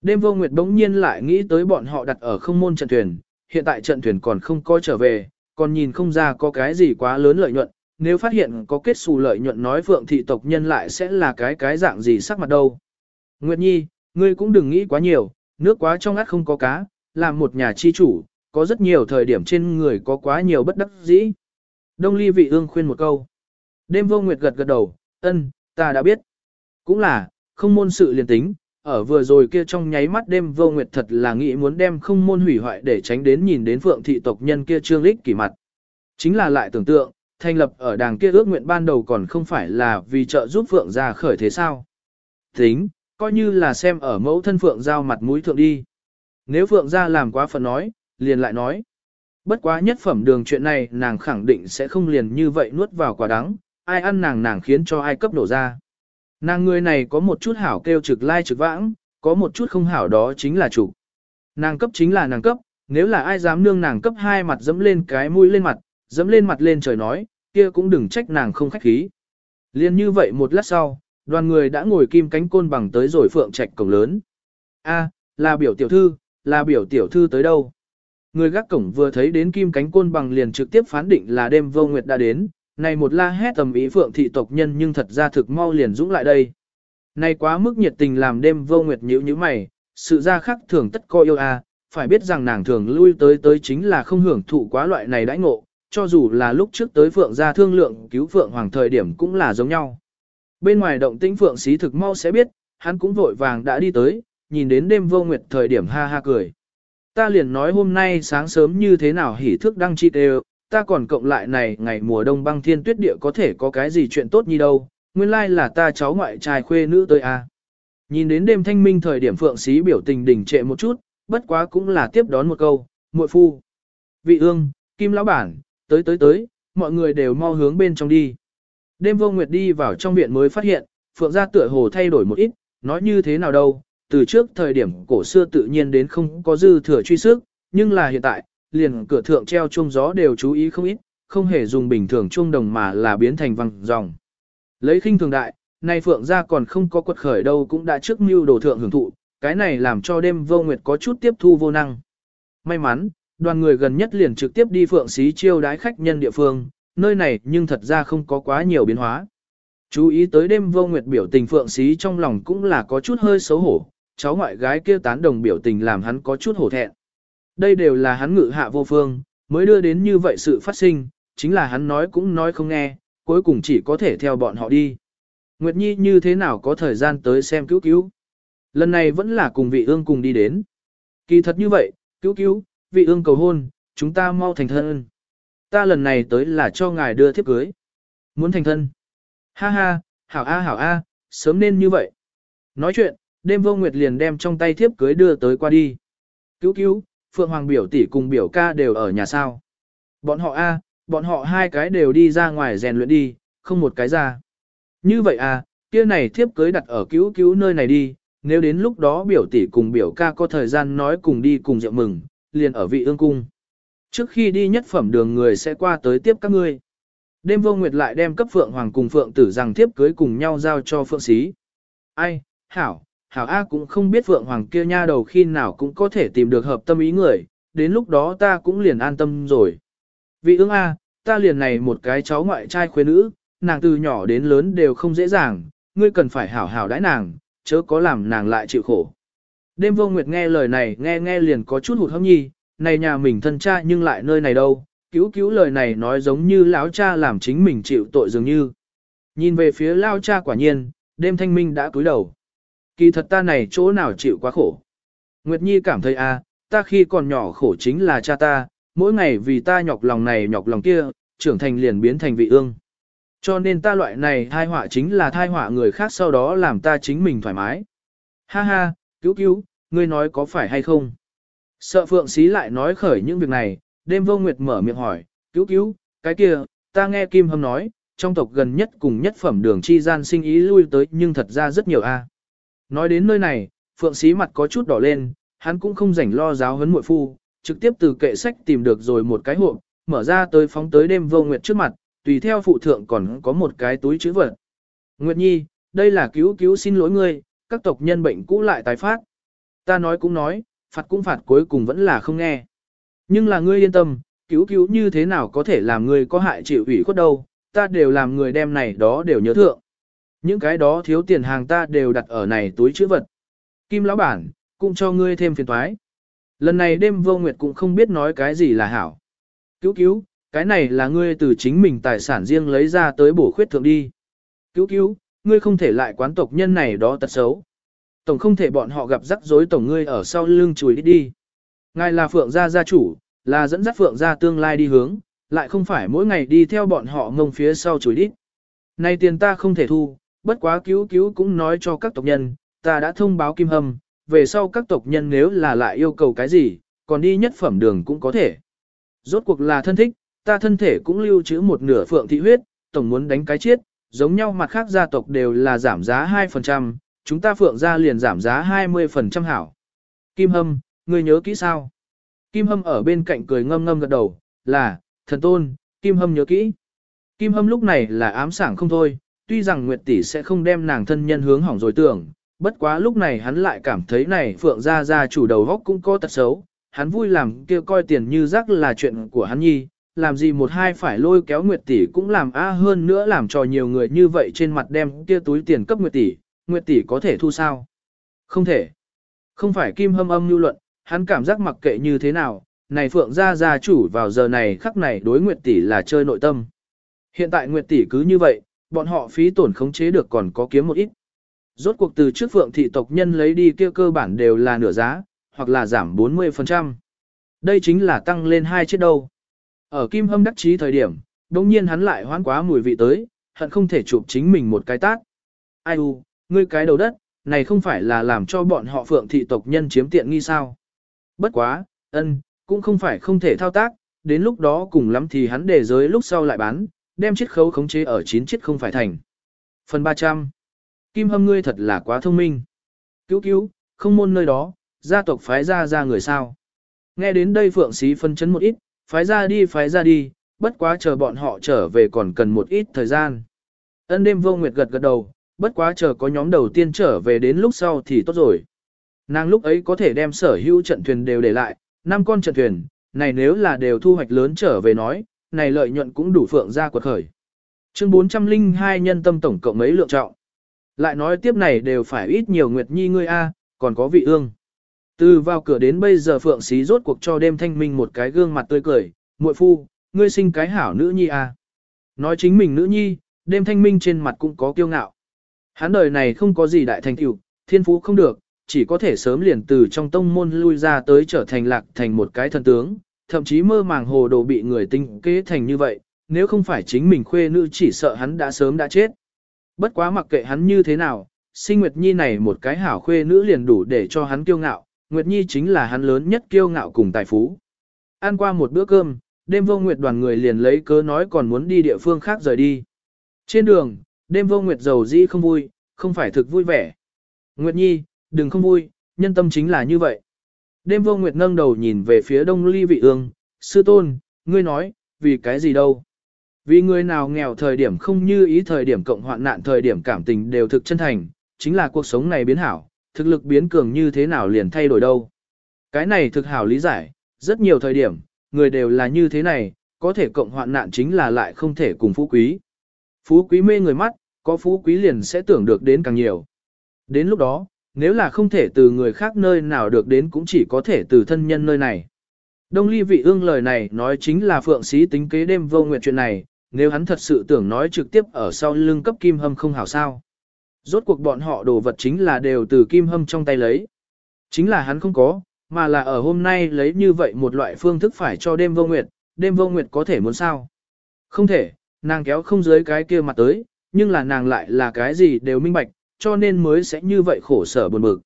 Đêm vô nguyệt bỗng nhiên lại nghĩ tới bọn họ đặt ở không môn trận thuyền, hiện tại trận thuyền còn không có trở về, còn nhìn không ra có cái gì quá lớn lợi nhuận, nếu phát hiện có kết xù lợi nhuận nói phượng thị tộc nhân lại sẽ là cái cái dạng gì sắc mặt đâu. Nguyệt Nhi, ngươi cũng đừng nghĩ quá nhiều, nước quá trong át không có cá, làm một nhà chi chủ, có rất nhiều thời điểm trên người có quá nhiều bất đắc dĩ. Đông ly vị ương khuyên một câu. Đêm vô nguyệt gật gật đầu, ân, ta đã biết. Cũng là, không môn sự liền tính, ở vừa rồi kia trong nháy mắt đêm vô nguyệt thật là nghĩ muốn đem không môn hủy hoại để tránh đến nhìn đến phượng thị tộc nhân kia trương lích kỳ mặt. Chính là lại tưởng tượng, thành lập ở đàng kia ước nguyện ban đầu còn không phải là vì trợ giúp phượng ra khởi thế sao. Tính, coi như là xem ở mẫu thân phượng giao mặt mũi thượng đi. Nếu phượng ra làm quá phần nói, liền lại nói. Bất quá nhất phẩm đường chuyện này nàng khẳng định sẽ không liền như vậy nuốt vào quả đắng, ai ăn nàng nàng khiến cho ai cấp đổ ra. Nàng người này có một chút hảo kêu trực lai trực vãng, có một chút không hảo đó chính là chủ. Nàng cấp chính là nàng cấp, nếu là ai dám nương nàng cấp hai mặt dẫm lên cái mũi lên mặt, dẫm lên mặt lên trời nói, kia cũng đừng trách nàng không khách khí. Liên như vậy một lát sau, đoàn người đã ngồi kim cánh côn bằng tới rồi phượng trạch cổng lớn. A, là biểu tiểu thư, là biểu tiểu thư tới đâu? Người gác cổng vừa thấy đến kim cánh côn bằng liền trực tiếp phán định là đêm vô nguyệt đã đến, này một la hét tầm ý phượng thị tộc nhân nhưng thật ra thực mau liền dũng lại đây. Này quá mức nhiệt tình làm đêm vô nguyệt nhíu như mày, sự ra khắc thường tất coi yêu a, à. phải biết rằng nàng thường lui tới tới chính là không hưởng thụ quá loại này đãi ngộ, cho dù là lúc trước tới phượng gia thương lượng cứu phượng hoàng thời điểm cũng là giống nhau. Bên ngoài động tĩnh phượng xí thực mau sẽ biết, hắn cũng vội vàng đã đi tới, nhìn đến đêm vô nguyệt thời điểm ha ha cười. Ta liền nói hôm nay sáng sớm như thế nào hỉ thức đăng chi đều, ta còn cộng lại này ngày mùa đông băng thiên tuyết địa có thể có cái gì chuyện tốt như đâu, nguyên lai là ta cháu ngoại trai khuê nữ tới. À. Nhìn đến đêm thanh minh thời điểm phượng xí biểu tình đình trệ một chút, bất quá cũng là tiếp đón một câu, muội phu. Vị ương, kim lão bản, tới tới tới, mọi người đều mau hướng bên trong đi. Đêm vô nguyệt đi vào trong viện mới phát hiện, phượng gia tựa hồ thay đổi một ít, nói như thế nào đâu, từ trước thời điểm cổ xưa tự nhiên đến không có dư thừa truy sức, nhưng là hiện tại, liền cửa thượng treo chuông gió đều chú ý không ít, không hề dùng bình thường chuông đồng mà là biến thành văng dòng. Lấy khinh thường đại, nay phượng gia còn không có quật khởi đâu cũng đã trước mưu đồ thượng hưởng thụ, cái này làm cho đêm vô nguyệt có chút tiếp thu vô năng. May mắn, đoàn người gần nhất liền trực tiếp đi phượng xí chiêu đái khách nhân địa phương, nơi này nhưng thật ra không có quá nhiều biến hóa. Chú ý tới đêm vô nguyệt biểu tình phượng xí trong lòng cũng là có chút hơi xấu hổ, cháu ngoại gái kia tán đồng biểu tình làm hắn có chút hổ thẹn. Đây đều là hắn ngự hạ vô phương, mới đưa đến như vậy sự phát sinh, chính là hắn nói cũng nói không nghe, cuối cùng chỉ có thể theo bọn họ đi. Nguyệt Nhi như thế nào có thời gian tới xem cứu cứu. Lần này vẫn là cùng vị ương cùng đi đến. Kỳ thật như vậy, cứu cứu, vị ương cầu hôn, chúng ta mau thành thân. Ta lần này tới là cho ngài đưa thiếp cưới. Muốn thành thân. Ha ha, hảo a hảo a, sớm nên như vậy. Nói chuyện, đêm vô nguyệt liền đem trong tay thiếp cưới đưa tới qua đi. Cứu cứu, Phượng Hoàng biểu tỷ cùng biểu ca đều ở nhà sao. Bọn họ a, bọn họ hai cái đều đi ra ngoài rèn luyện đi, không một cái ra. Như vậy à, kia này thiếp cưới đặt ở cứu cứu nơi này đi, nếu đến lúc đó biểu tỷ cùng biểu ca có thời gian nói cùng đi cùng rượu mừng, liền ở vị ương cung. Trước khi đi nhất phẩm đường người sẽ qua tới tiếp các ngươi. Đêm vô nguyệt lại đem cấp Phượng Hoàng cùng Phượng tử rằng thiếp cưới cùng nhau giao cho Phượng Sĩ. Ai, Hảo, Hảo A cũng không biết Phượng Hoàng kia nha đầu khi nào cũng có thể tìm được hợp tâm ý người, đến lúc đó ta cũng liền an tâm rồi. Vị ương A, ta liền này một cái cháu ngoại trai khuê nữ, nàng từ nhỏ đến lớn đều không dễ dàng, ngươi cần phải hảo hảo đãi nàng, chớ có làm nàng lại chịu khổ. Đêm vô nguyệt nghe lời này nghe nghe liền có chút hụt hẫng nhi, này nhà mình thân cha nhưng lại nơi này đâu, cứu cứu lời này nói giống như lão cha làm chính mình chịu tội dường như. Nhìn về phía lão cha quả nhiên, đêm thanh minh đã cúi đầu. Kỳ thật ta này chỗ nào chịu quá khổ. Nguyệt Nhi cảm thấy a, à, ta khi còn nhỏ khổ chính là cha ta, mỗi ngày vì ta nhọc lòng này nhọc lòng kia, trưởng thành liền biến thành vị ương. Cho nên ta loại này thai họa chính là thai họa người khác sau đó làm ta chính mình thoải mái. Ha ha, cứu cứu, ngươi nói có phải hay không? Sợ phượng xí lại nói khởi những việc này, đêm vô nguyệt mở miệng hỏi, cứu cứu, cái kia, ta nghe Kim Hâm nói, trong tộc gần nhất cùng nhất phẩm đường chi gian sinh ý lui tới nhưng thật ra rất nhiều a. Nói đến nơi này, phượng sĩ mặt có chút đỏ lên, hắn cũng không rảnh lo giáo huấn muội phu, trực tiếp từ kệ sách tìm được rồi một cái hộp, mở ra tới phóng tới đêm vô nguyệt trước mặt, tùy theo phụ thượng còn có một cái túi chữ vật. Nguyệt Nhi, đây là cứu cứu xin lỗi ngươi, các tộc nhân bệnh cũ lại tái phát. Ta nói cũng nói, phạt cũng phạt cuối cùng vẫn là không nghe. Nhưng là ngươi yên tâm, cứu cứu như thế nào có thể làm ngươi có hại chịu ủy khuất đâu, ta đều làm người đem này đó đều nhớ thượng. Những cái đó thiếu tiền hàng ta đều đặt ở này túi chữ vật. Kim lão bản, cũng cho ngươi thêm phiền toái. Lần này đêm vô nguyệt cũng không biết nói cái gì là hảo. Cứu cứu, cái này là ngươi từ chính mình tài sản riêng lấy ra tới bổ khuyết thượng đi. Cứu cứu, ngươi không thể lại quán tộc nhân này đó tật xấu. Tổng không thể bọn họ gặp rắc rối tổng ngươi ở sau lưng chùi đi đi. Ngài là phượng gia gia chủ, là dẫn dắt phượng gia tương lai đi hướng, lại không phải mỗi ngày đi theo bọn họ ngông phía sau chùi đi. Này tiền ta không thể thu, bất quá cứu cứu cũng nói cho các tộc nhân, ta đã thông báo kim hâm, về sau các tộc nhân nếu là lại yêu cầu cái gì, còn đi nhất phẩm đường cũng có thể. Rốt cuộc là thân thích, ta thân thể cũng lưu trữ một nửa phượng thị huyết, tổng muốn đánh cái chết, giống nhau mặt khác gia tộc đều là giảm giá 2%, chúng ta phượng gia liền giảm giá 20% hảo. Kim Hâm, ngươi nhớ kỹ sao? Kim Hâm ở bên cạnh cười ngâm ngâm gật đầu, là, thần tôn, Kim Hâm nhớ kỹ. Kim Hâm lúc này là ám sảng không thôi, tuy rằng Nguyệt Tỷ sẽ không đem nàng thân nhân hướng hỏng rồi tưởng, bất quá lúc này hắn lại cảm thấy này phượng gia gia chủ đầu góc cũng có tật xấu, hắn vui làm kia coi tiền như rác là chuyện của hắn nhi, làm gì một hai phải lôi kéo Nguyệt tỷ cũng làm a hơn nữa làm cho nhiều người như vậy trên mặt đem kia túi tiền cấp Nguyệt tỷ, Nguyệt tỷ có thể thu sao? Không thể. Không phải Kim Hâm âm lưu luận, hắn cảm giác mặc kệ như thế nào, này Phượng gia gia chủ vào giờ này khắc này đối Nguyệt tỷ là chơi nội tâm. Hiện tại Nguyệt tỷ cứ như vậy, bọn họ phí tổn khống chế được còn có kiếm một ít. Rốt cuộc từ trước Phượng thị tộc nhân lấy đi kia cơ bản đều là nửa giá, hoặc là giảm 40%. Đây chính là tăng lên hai chiếc đâu. Ở Kim Hâm đắc chí thời điểm, đồng nhiên hắn lại hoán quá mùi vị tới, hận không thể chụp chính mình một cái tát. Ai u, ngươi cái đầu đất, này không phải là làm cho bọn họ phượng thị tộc nhân chiếm tiện nghi sao. Bất quá, ân, cũng không phải không thể thao tác, đến lúc đó cùng lắm thì hắn để giới lúc sau lại bán, đem chiết khấu khống chế ở 9 chiết không phải thành. Phần 300. Kim Hâm ngươi thật là quá thông minh. Cứu cứu, không môn nơi đó, gia tộc phái ra ra người sao. Nghe đến đây Phượng Sĩ phân chấn một ít, phái ra đi phái ra đi, bất quá chờ bọn họ trở về còn cần một ít thời gian. Ân đêm vô nguyệt gật gật đầu, bất quá chờ có nhóm đầu tiên trở về đến lúc sau thì tốt rồi. Nàng lúc ấy có thể đem sở hữu trận thuyền đều để lại, năm con trận thuyền, này nếu là đều thu hoạch lớn trở về nói, này lợi nhuận cũng đủ phượng ra quật khởi. Chương 402 nhân tâm tổng cộng mấy lượng trọng. Lại nói tiếp này đều phải ít nhiều nguyệt nhi ngươi a, còn có vị ương. Từ vào cửa đến bây giờ Phượng Xí rốt cuộc cho đêm thanh minh một cái gương mặt tươi cười, muội phu, ngươi sinh cái hảo nữ nhi à. Nói chính mình nữ nhi, đêm thanh minh trên mặt cũng có kiêu ngạo. Hắn đời này không có gì đại thành tựu, thiên phú không được, chỉ có thể sớm liền từ trong tông môn lui ra tới trở thành lạc thành một cái thần tướng, thậm chí mơ màng hồ đồ bị người tinh kế thành như vậy, nếu không phải chính mình khuê nữ chỉ sợ hắn đã sớm đã chết. Bất quá mặc kệ hắn như thế nào, sinh Nguyệt Nhi này một cái hảo khuê nữ liền đủ để cho hắn kiêu ngạo, Nguyệt Nhi chính là hắn lớn nhất kiêu ngạo cùng tài phú. Ăn qua một bữa cơm, đêm vô Nguyệt đoàn người liền lấy cớ nói còn muốn đi địa phương khác rời đi. Trên đường, đêm vô Nguyệt giàu dĩ không vui, không phải thực vui vẻ. Nguyệt Nhi, đừng không vui, nhân tâm chính là như vậy. Đêm vô Nguyệt nâng đầu nhìn về phía đông ly vị ương, sư tôn, ngươi nói, vì cái gì đâu. Vì người nào nghèo thời điểm không như ý thời điểm cộng hoạn nạn thời điểm cảm tình đều thực chân thành, chính là cuộc sống này biến hảo, thực lực biến cường như thế nào liền thay đổi đâu. Cái này thực hảo lý giải, rất nhiều thời điểm, người đều là như thế này, có thể cộng hoạn nạn chính là lại không thể cùng phú quý. Phú quý mê người mắt, có phú quý liền sẽ tưởng được đến càng nhiều. Đến lúc đó, nếu là không thể từ người khác nơi nào được đến cũng chỉ có thể từ thân nhân nơi này. Đông ly vị ương lời này nói chính là phượng sĩ tính kế đêm vô nguyện chuyện này, nếu hắn thật sự tưởng nói trực tiếp ở sau lưng cấp kim hâm không hảo sao. Rốt cuộc bọn họ đồ vật chính là đều từ kim hâm trong tay lấy. Chính là hắn không có, mà là ở hôm nay lấy như vậy một loại phương thức phải cho đêm vô nguyệt, đêm vô nguyệt có thể muốn sao. Không thể, nàng kéo không dưới cái kia mặt tới, nhưng là nàng lại là cái gì đều minh bạch, cho nên mới sẽ như vậy khổ sở buồn bực.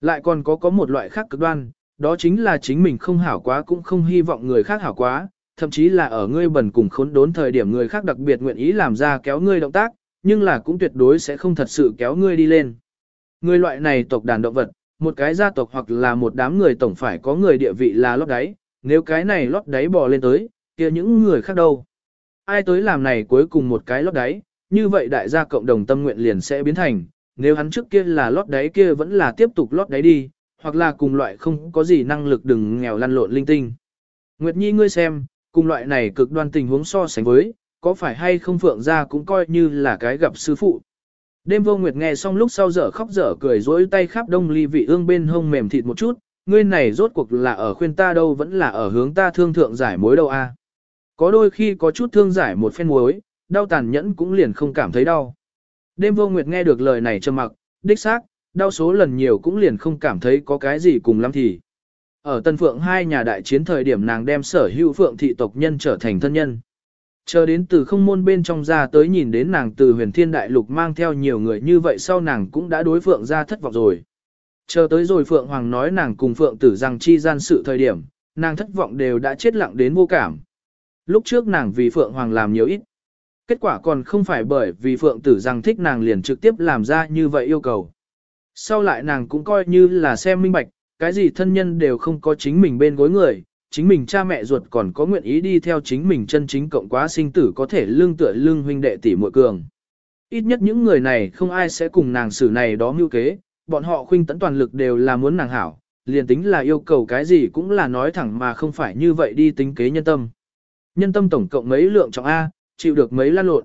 Lại còn có có một loại khác cực đoan, đó chính là chính mình không hảo quá cũng không hy vọng người khác hảo quá, thậm chí là ở ngươi bẩn cùng khốn đốn thời điểm người khác đặc biệt nguyện ý làm ra kéo ngươi động tác, nhưng là cũng tuyệt đối sẽ không thật sự kéo ngươi đi lên. Người loại này tộc đàn động vật, một cái gia tộc hoặc là một đám người tổng phải có người địa vị là lót đáy, nếu cái này lót đáy bò lên tới, kia những người khác đâu. Ai tới làm này cuối cùng một cái lót đáy, như vậy đại gia cộng đồng tâm nguyện liền sẽ biến thành, nếu hắn trước kia là lót đáy kia vẫn là tiếp tục lót đáy đi, hoặc là cùng loại không có gì năng lực đừng nghèo lăn lộn linh tinh. Nguyệt Nhi ngươi xem, cùng loại này cực đoan tình huống so sánh với, có phải hay không Phượng gia cũng coi như là cái gặp sư phụ. Đêm vô Nguyệt nghe xong lúc sau dở khóc dở cười dối tay khắp đông ly vị ương bên hông mềm thịt một chút, ngươi này rốt cuộc là ở khuyên ta đâu vẫn là ở hướng ta thương thượng giải mối đâu a. Có đôi khi có chút thương giải một phen mối, đau tàn nhẫn cũng liền không cảm thấy đau. Đêm vô Nguyệt nghe được lời này trầm mặc, đích xác, đau số lần nhiều cũng liền không cảm thấy có cái gì cùng lắm thì. Ở Tân Phượng hai nhà đại chiến thời điểm nàng đem sở hữu Phượng thị tộc nhân trở thành thân nhân. Chờ đến từ không môn bên trong ra tới nhìn đến nàng từ huyền thiên đại lục mang theo nhiều người như vậy sau nàng cũng đã đối Phượng ra thất vọng rồi. Chờ tới rồi Phượng Hoàng nói nàng cùng Phượng tử rằng chi gian sự thời điểm, nàng thất vọng đều đã chết lặng đến vô cảm. Lúc trước nàng vì Phượng Hoàng làm nhiều ít. Kết quả còn không phải bởi vì Phượng tử rằng thích nàng liền trực tiếp làm ra như vậy yêu cầu. Sau lại nàng cũng coi như là xem minh bạch, cái gì thân nhân đều không có chính mình bên gối người, chính mình cha mẹ ruột còn có nguyện ý đi theo chính mình chân chính cộng quá sinh tử có thể lương tựa lương huynh đệ tỷ muội cường. Ít nhất những người này không ai sẽ cùng nàng xử này đó mưu kế, bọn họ khuynh tấn toàn lực đều là muốn nàng hảo, liền tính là yêu cầu cái gì cũng là nói thẳng mà không phải như vậy đi tính kế nhân tâm. Nhân tâm tổng cộng mấy lượng trọng A, chịu được mấy lan lộn.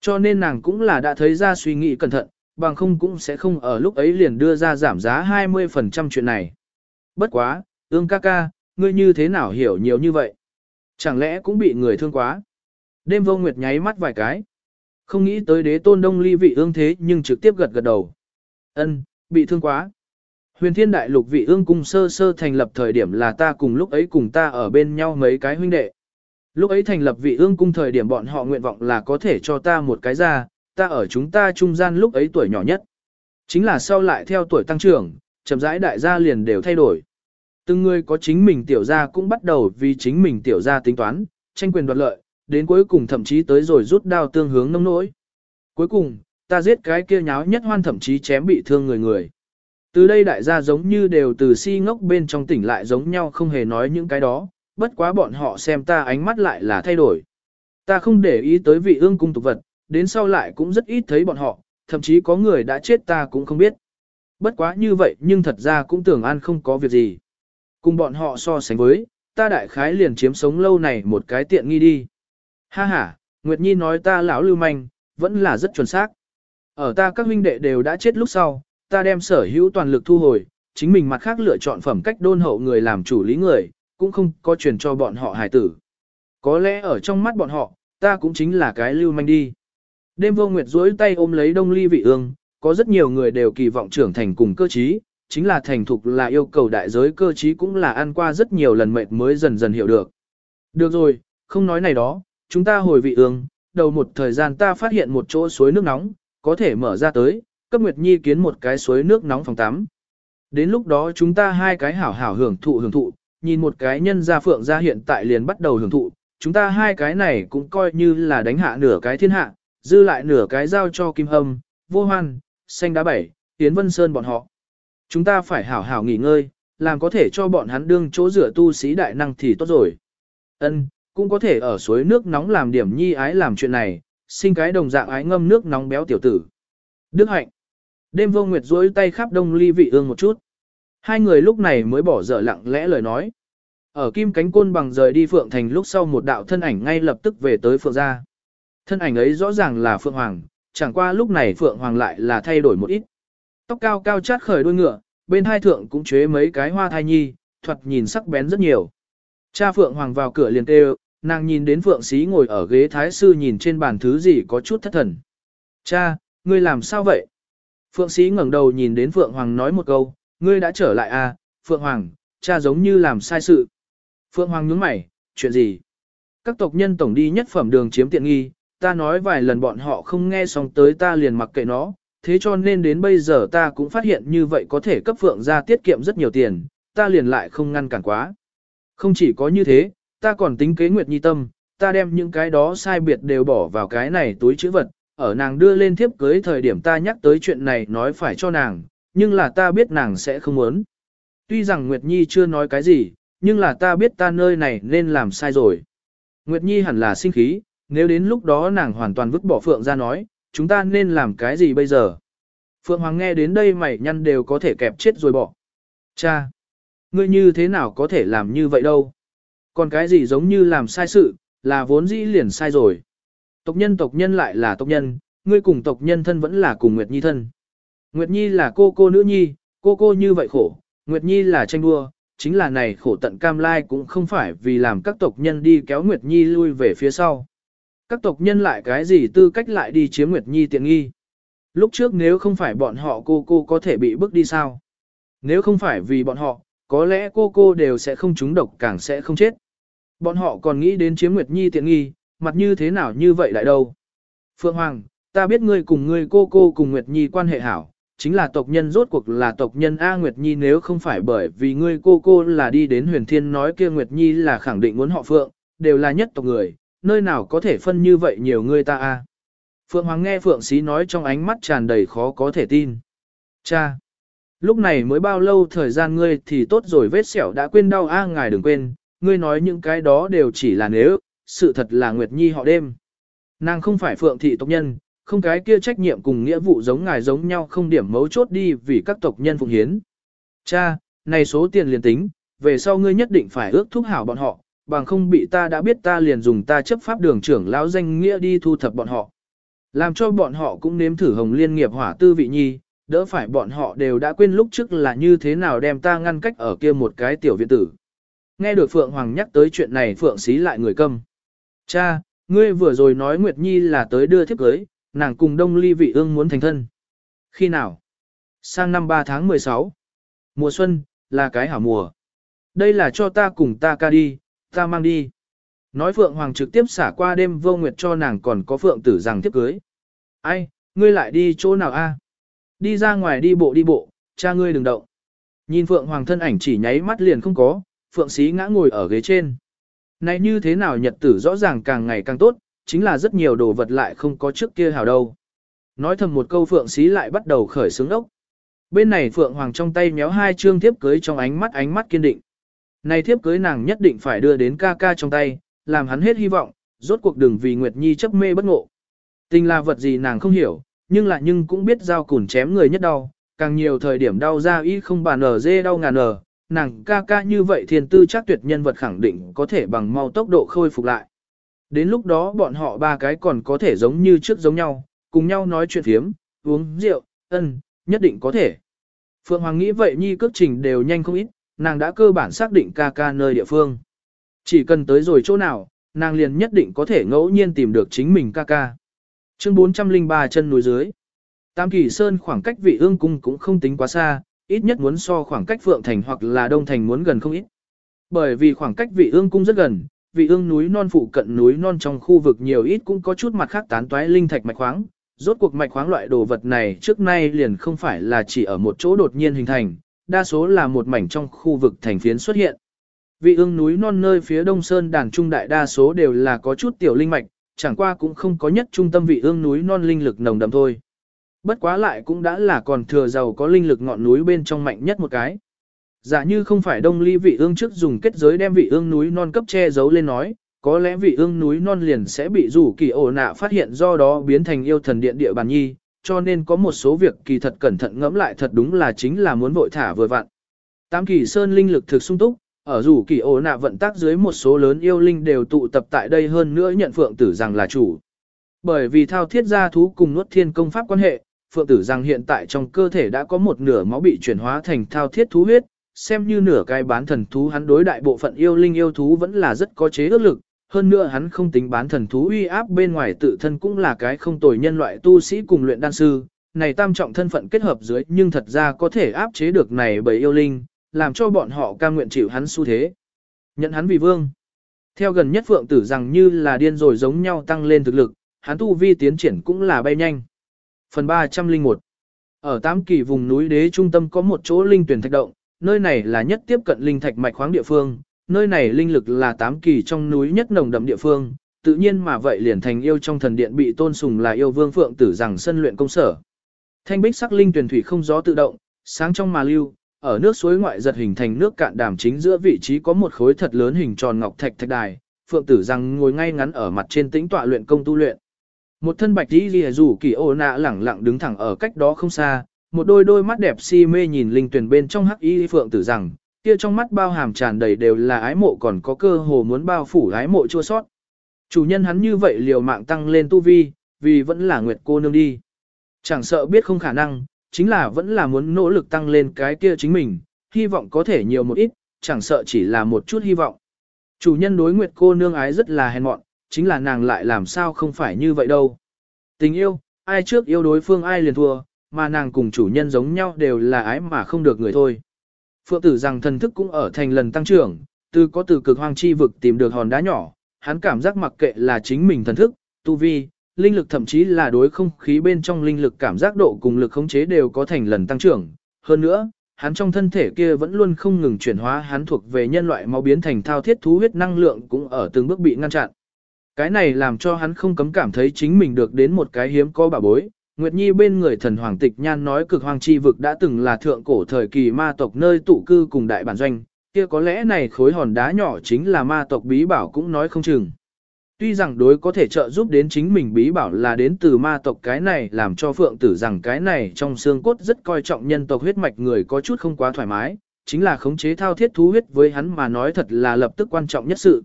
Cho nên nàng cũng là đã thấy ra suy nghĩ cẩn thận, bằng không cũng sẽ không ở lúc ấy liền đưa ra giảm giá 20% chuyện này. Bất quá, ương ca ca, ngươi như thế nào hiểu nhiều như vậy? Chẳng lẽ cũng bị người thương quá? Đêm vô nguyệt nháy mắt vài cái. Không nghĩ tới đế tôn đông ly vị ương thế nhưng trực tiếp gật gật đầu. Ân, bị thương quá. Huyền thiên đại lục vị ương cung sơ sơ thành lập thời điểm là ta cùng lúc ấy cùng ta ở bên nhau mấy cái huynh đệ. Lúc ấy thành lập vị ương cung thời điểm bọn họ nguyện vọng là có thể cho ta một cái ra, ta ở chúng ta trung gian lúc ấy tuổi nhỏ nhất. Chính là sau lại theo tuổi tăng trưởng, chậm rãi đại gia liền đều thay đổi. Từng người có chính mình tiểu gia cũng bắt đầu vì chính mình tiểu gia tính toán, tranh quyền đoạt lợi, đến cuối cùng thậm chí tới rồi rút đao tương hướng nông nỗi. Cuối cùng, ta giết cái kia nháo nhất hoan thậm chí chém bị thương người người. Từ đây đại gia giống như đều từ si ngốc bên trong tỉnh lại giống nhau không hề nói những cái đó, bất quá bọn họ xem ta ánh mắt lại là thay đổi. Ta không để ý tới vị ương cung tục vật, đến sau lại cũng rất ít thấy bọn họ, thậm chí có người đã chết ta cũng không biết. Bất quá như vậy nhưng thật ra cũng tưởng an không có việc gì. Cùng bọn họ so sánh với, ta đại khái liền chiếm sống lâu này một cái tiện nghi đi. Ha ha, Nguyệt Nhi nói ta lão lưu manh, vẫn là rất chuẩn xác. Ở ta các huynh đệ đều đã chết lúc sau, ta đem sở hữu toàn lực thu hồi, chính mình mặt khác lựa chọn phẩm cách đôn hậu người làm chủ lý người, cũng không có truyền cho bọn họ hài tử. Có lẽ ở trong mắt bọn họ, ta cũng chính là cái lưu manh đi. Đêm vô nguyệt duỗi tay ôm lấy đông ly vị ương, có rất nhiều người đều kỳ vọng trưởng thành cùng cơ trí, chính là thành thục là yêu cầu đại giới cơ trí cũng là ăn qua rất nhiều lần mệt mới dần dần hiểu được. Được rồi, không nói này đó, chúng ta hồi vị ương, đầu một thời gian ta phát hiện một chỗ suối nước nóng, có thể mở ra tới, cấp Nguyệt Nhi kiến một cái suối nước nóng phòng tắm. Đến lúc đó chúng ta hai cái hảo hảo hưởng thụ hưởng thụ, nhìn một cái nhân gia phượng gia hiện tại liền bắt đầu hưởng thụ, chúng ta hai cái này cũng coi như là đánh hạ nửa cái thiên hạ, dư lại nửa cái giao cho Kim Hâm, Vô Hoan, Xanh Đá Bảy, Tiến Vân Sơn bọn họ. Chúng ta phải hảo hảo nghỉ ngơi, làm có thể cho bọn hắn đương chỗ rửa tu sĩ đại năng thì tốt rồi. Ân, cũng có thể ở suối nước nóng làm điểm nhi ái làm chuyện này, sinh cái đồng dạng ái ngâm nước nóng béo tiểu tử. Đức hạnh. Đêm vô nguyệt duỗi tay khắp đông ly vị ương một chút. Hai người lúc này mới bỏ dở lặng lẽ lời nói. Ở kim cánh côn bằng rời đi Phượng Thành lúc sau một đạo thân ảnh ngay lập tức về tới Phượng gia. Thân ảnh ấy rõ ràng là Phượng Hoàng, chẳng qua lúc này Phượng Hoàng lại là thay đổi một ít. Tóc cao cao chát khởi đuôi ngựa, bên hai thượng cũng chế mấy cái hoa thai nhi, thuật nhìn sắc bén rất nhiều. Cha Phượng Hoàng vào cửa liền kêu, nàng nhìn đến Phượng Sĩ ngồi ở ghế thái sư nhìn trên bàn thứ gì có chút thất thần. Cha, ngươi làm sao vậy? Phượng Sĩ ngẩng đầu nhìn đến Phượng Hoàng nói một câu, ngươi đã trở lại à, Phượng Hoàng, cha giống như làm sai sự. Phượng Hoàng nhướng mày, chuyện gì? Các tộc nhân tổng đi nhất phẩm đường chiếm tiện nghi, ta nói vài lần bọn họ không nghe xong tới ta liền mặc kệ nó, thế cho nên đến bây giờ ta cũng phát hiện như vậy có thể cấp Phượng ra tiết kiệm rất nhiều tiền, ta liền lại không ngăn cản quá. Không chỉ có như thế, ta còn tính kế Nguyệt Nhi tâm, ta đem những cái đó sai biệt đều bỏ vào cái này túi chữ vật, ở nàng đưa lên thiếp cưới thời điểm ta nhắc tới chuyện này nói phải cho nàng, nhưng là ta biết nàng sẽ không muốn. Tuy rằng Nguyệt Nhi chưa nói cái gì, nhưng là ta biết ta nơi này nên làm sai rồi. Nguyệt Nhi hẳn là sinh khí, nếu đến lúc đó nàng hoàn toàn vứt bỏ Phượng ra nói, chúng ta nên làm cái gì bây giờ? Phượng Hoàng nghe đến đây mày nhăn đều có thể kẹp chết rồi bỏ. Cha! Ngươi như thế nào có thể làm như vậy đâu? Còn cái gì giống như làm sai sự, là vốn dĩ liền sai rồi. Tộc nhân tộc nhân lại là tộc nhân, ngươi cùng tộc nhân thân vẫn là cùng Nguyệt Nhi thân. Nguyệt Nhi là cô cô nữ nhi, cô cô như vậy khổ, Nguyệt Nhi là tranh đua, chính là này khổ tận cam lai cũng không phải vì làm các tộc nhân đi kéo Nguyệt Nhi lui về phía sau. Các tộc nhân lại cái gì tư cách lại đi chiếm Nguyệt Nhi tiện nghi. Lúc trước nếu không phải bọn họ cô cô có thể bị bước đi sao? Nếu không phải vì bọn họ, có lẽ cô cô đều sẽ không trúng độc càng sẽ không chết. Bọn họ còn nghĩ đến chiếm Nguyệt Nhi tiện nghi, mặt như thế nào như vậy lại đâu. Phượng Hoàng, ta biết ngươi cùng ngươi cô cô cùng Nguyệt Nhi quan hệ hảo, chính là tộc nhân rốt cuộc là tộc nhân A Nguyệt Nhi nếu không phải bởi vì ngươi cô cô là đi đến huyền thiên nói kia Nguyệt Nhi là khẳng định muốn họ Phượng, đều là nhất tộc người, nơi nào có thể phân như vậy nhiều ngươi ta A. Phượng Hoàng nghe Phượng Sĩ nói trong ánh mắt tràn đầy khó có thể tin. Cha! Lúc này mới bao lâu thời gian ngươi thì tốt rồi vết sẹo đã quên đau a ngài đừng quên, ngươi nói những cái đó đều chỉ là nếu, sự thật là Nguyệt Nhi họ đêm. Nàng không phải phượng thị tộc nhân, không cái kia trách nhiệm cùng nghĩa vụ giống ngài giống nhau không điểm mấu chốt đi vì các tộc nhân phụng hiến. Cha, này số tiền liền tính, về sau ngươi nhất định phải ước thúc hảo bọn họ, bằng không bị ta đã biết ta liền dùng ta chấp pháp đường trưởng lão danh nghĩa đi thu thập bọn họ. Làm cho bọn họ cũng nếm thử hồng liên nghiệp hỏa tư vị nhi, đỡ phải bọn họ đều đã quên lúc trước là như thế nào đem ta ngăn cách ở kia một cái tiểu viện tử. Nghe được Phượng Hoàng nhắc tới chuyện này Phượng xí lại người câm. Cha, ngươi vừa rồi nói Nguyệt Nhi là tới đưa thiếp cưới, nàng cùng đông ly vị ương muốn thành thân. Khi nào? Sang năm 3 tháng 16. Mùa xuân, là cái hảo mùa. Đây là cho ta cùng ta ca đi, ta mang đi. Nói Phượng Hoàng trực tiếp xả qua đêm vô nguyệt cho nàng còn có Phượng tử rằng tiếp cưới. Ai, ngươi lại đi chỗ nào a? Đi ra ngoài đi bộ đi bộ, cha ngươi đừng động. Nhìn Phượng Hoàng thân ảnh chỉ nháy mắt liền không có, Phượng Sĩ ngã ngồi ở ghế trên. Này như thế nào nhật tử rõ ràng càng ngày càng tốt, chính là rất nhiều đồ vật lại không có trước kia hào đâu. Nói thầm một câu Phượng Sĩ lại bắt đầu khởi sướng ốc. Bên này Phượng Hoàng trong tay méo hai chương thiếp cưới trong ánh mắt ánh mắt kiên định. Này thiếp cưới nàng nhất định phải đưa đến ca ca trong tay, làm hắn hết hy vọng, rốt cuộc đừng vì Nguyệt Nhi chấp mê bất ngộ. Tình là vật gì nàng không hiểu, nhưng lại nhưng cũng biết dao cùn chém người nhất đau, càng nhiều thời điểm đau ra y không bàn ở dê đau ngàn ở, nàng ca ca như vậy thiên tư chắc tuyệt nhân vật khẳng định có thể bằng mau tốc độ khôi phục lại. Đến lúc đó bọn họ ba cái còn có thể giống như trước giống nhau, cùng nhau nói chuyện phiếm, uống rượu, ân, nhất định có thể. Phượng Hoàng nghĩ vậy nhi cước trình đều nhanh không ít, nàng đã cơ bản xác định ca ca nơi địa phương. Chỉ cần tới rồi chỗ nào, nàng liền nhất định có thể ngẫu nhiên tìm được chính mình ca ca. Chương 403 chân núi dưới. Tam Kỳ Sơn khoảng cách vị ương cung cũng không tính quá xa, ít nhất muốn so khoảng cách Phượng Thành hoặc là Đông Thành muốn gần không ít. Bởi vì khoảng cách vị ương cung rất gần, vị ương núi non phụ cận núi non trong khu vực nhiều ít cũng có chút mặt khác tán toái linh thạch mạch khoáng, rốt cuộc mạch khoáng loại đồ vật này trước nay liền không phải là chỉ ở một chỗ đột nhiên hình thành, đa số là một mảnh trong khu vực thành phiến xuất hiện. Vị ương núi non nơi phía đông sơn đàn trung đại đa số đều là có chút tiểu linh mạch, chẳng qua cũng không có nhất trung tâm vị ương núi non linh lực nồng đậm thôi. Bất quá lại cũng đã là còn thừa giàu có linh lực ngọn núi bên trong mạnh nhất một cái. Giả như không phải đông ly vị ương trước dùng kết giới đem vị ương núi non cấp che giấu lên nói, có lẽ vị ương núi non liền sẽ bị rủ kỳ ổ nạ phát hiện do đó biến thành yêu thần điện địa bàn nhi, cho nên có một số việc kỳ thật cẩn thận ngẫm lại thật đúng là chính là muốn vội thả vừa vặn. Tam kỳ sơn linh lực thực sung túc, ở rủ kỳ ổ nạ vận tác dưới một số lớn yêu linh đều tụ tập tại đây hơn nữa nhận phượng tử rằng là chủ. Bởi vì thao thiết gia thú cùng nuốt thiên công pháp quan hệ, phượng tử rằng hiện tại trong cơ thể đã có một nửa máu bị chuyển hóa thành thao thiết thú huyết, xem như nửa cái bán thần thú hắn đối đại bộ phận yêu linh yêu thú vẫn là rất có chế ước lực, hơn nữa hắn không tính bán thần thú uy áp bên ngoài tự thân cũng là cái không tồi nhân loại tu sĩ cùng luyện đan sư, này tam trọng thân phận kết hợp dưới nhưng thật ra có thể áp chế được này bởi yêu linh, làm cho bọn họ cam nguyện chịu hắn xu thế. Nhận hắn vì vương. Theo gần nhất phượng tử rằng như là điên rồi giống nhau tăng lên thực lực, hắn tu vi tiến triển cũng là bay nhanh. Phần 301 Ở tám kỳ vùng núi đế trung tâm có một chỗ linh tuyển thạch động, nơi này là nhất tiếp cận linh thạch mạch khoáng địa phương, nơi này linh lực là tám kỳ trong núi nhất nồng đậm địa phương, tự nhiên mà vậy liền thành yêu trong thần điện bị tôn sùng là yêu vương phượng tử rằng sân luyện công sở. Thanh bích sắc linh tuyển thủy không gió tự động, sáng trong mà lưu, ở nước suối ngoại giật hình thành nước cạn đàm chính giữa vị trí có một khối thật lớn hình tròn ngọc thạch thạch đài, phượng tử rằng ngồi ngay ngắn ở mặt trên tĩnh tọa luyện công tu luyện. Một thân bạch y lìa rủ kỳ ô nạ lẳng lặng đứng thẳng ở cách đó không xa, một đôi đôi mắt đẹp si mê nhìn linh tuyển bên trong hắc y phượng tử rằng, kia trong mắt bao hàm tràn đầy đều là ái mộ còn có cơ hồ muốn bao phủ ái mộ chua sót. Chủ nhân hắn như vậy liều mạng tăng lên tu vi, vì vẫn là nguyệt cô nương đi. Chẳng sợ biết không khả năng, chính là vẫn là muốn nỗ lực tăng lên cái kia chính mình, hy vọng có thể nhiều một ít, chẳng sợ chỉ là một chút hy vọng. Chủ nhân đối nguyệt cô nương ái rất là hèn mọn, chính là nàng lại làm sao không phải như vậy đâu. Tình yêu, ai trước yêu đối phương ai liền thua, mà nàng cùng chủ nhân giống nhau đều là ái mà không được người thôi. Phượng tử rằng thần thức cũng ở thành lần tăng trưởng, từ có từ cực hoang chi vực tìm được hòn đá nhỏ, hắn cảm giác mặc kệ là chính mình thần thức, tu vi, linh lực thậm chí là đối không khí bên trong linh lực cảm giác độ cùng lực khống chế đều có thành lần tăng trưởng. Hơn nữa, hắn trong thân thể kia vẫn luôn không ngừng chuyển hóa hắn thuộc về nhân loại máu biến thành thao thiết thú huyết năng lượng cũng ở từng bước bị ngăn chặn. Cái này làm cho hắn không cấm cảm thấy chính mình được đến một cái hiếm có bảo bối, Nguyệt Nhi bên người thần hoàng tịch nhan nói cực hoàng chi vực đã từng là thượng cổ thời kỳ ma tộc nơi tụ cư cùng đại bản doanh, kia có lẽ này khối hòn đá nhỏ chính là ma tộc bí bảo cũng nói không chừng. Tuy rằng đối có thể trợ giúp đến chính mình bí bảo là đến từ ma tộc cái này làm cho phượng tử rằng cái này trong xương cốt rất coi trọng nhân tộc huyết mạch người có chút không quá thoải mái, chính là khống chế thao thiết thú huyết với hắn mà nói thật là lập tức quan trọng nhất sự.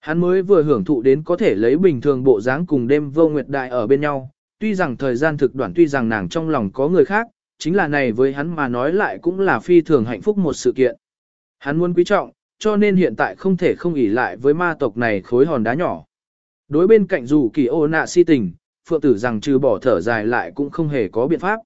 Hắn mới vừa hưởng thụ đến có thể lấy bình thường bộ dáng cùng đêm vô nguyệt đại ở bên nhau, tuy rằng thời gian thực đoạn tuy rằng nàng trong lòng có người khác, chính là này với hắn mà nói lại cũng là phi thường hạnh phúc một sự kiện. Hắn muốn quý trọng, cho nên hiện tại không thể không ỉ lại với ma tộc này khối hòn đá nhỏ. Đối bên cạnh dù kỳ ô nạ si tình, phượng tử rằng trừ bỏ thở dài lại cũng không hề có biện pháp.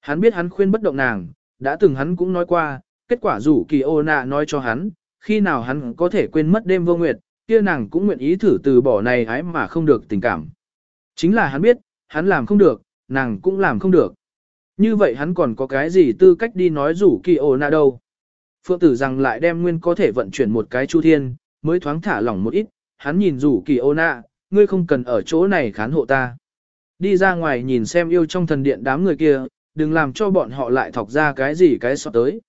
Hắn biết hắn khuyên bất động nàng, đã từng hắn cũng nói qua, kết quả dù kỳ ô nạ nói cho hắn, khi nào hắn có thể quên mất đêm vô nguyệt, kia nàng cũng nguyện ý thử từ bỏ này ái mà không được tình cảm. Chính là hắn biết, hắn làm không được, nàng cũng làm không được. Như vậy hắn còn có cái gì tư cách đi nói rủ kỳ ổ nạ đâu. Phượng tử rằng lại đem nguyên có thể vận chuyển một cái chu thiên, mới thoáng thả lỏng một ít, hắn nhìn rủ kỳ ổ nạ, ngươi không cần ở chỗ này khán hộ ta. Đi ra ngoài nhìn xem yêu trong thần điện đám người kia, đừng làm cho bọn họ lại thọc ra cái gì cái sọ tới.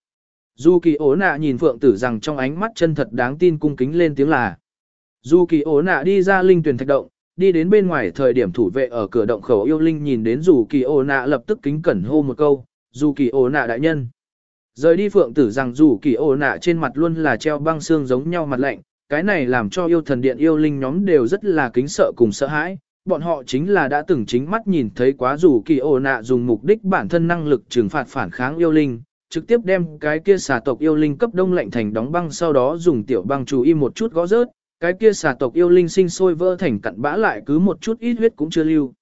Dù kỳ ố nạ nhìn phượng tử rằng trong ánh mắt chân thật đáng tin cung kính lên tiếng là. Dù kỳ ố nạ đi ra linh tuyển thạch động, đi đến bên ngoài thời điểm thủ vệ ở cửa động khẩu yêu linh nhìn đến dù kỳ ô nạ lập tức kính cẩn hô một câu, dù kỳ ô nạ đại nhân. Rời đi phượng tử rằng dù kỳ ô nạ trên mặt luôn là treo băng xương giống nhau mặt lạnh, cái này làm cho yêu thần điện yêu linh nhóm đều rất là kính sợ cùng sợ hãi. Bọn họ chính là đã từng chính mắt nhìn thấy quá dù kỳ ô nạ dùng mục đích bản thân năng lực trừng phạt phản kháng yêu linh, trực tiếp đem cái kia xà tộc yêu linh cấp đông lạnh thành đóng băng sau đó dùng tiểu băng chú y một chút gõ rớt, cái kia xà tộc yêu linh sinh sôi vỡ thành cặn bã lại cứ một chút ít huyết cũng chưa lưu.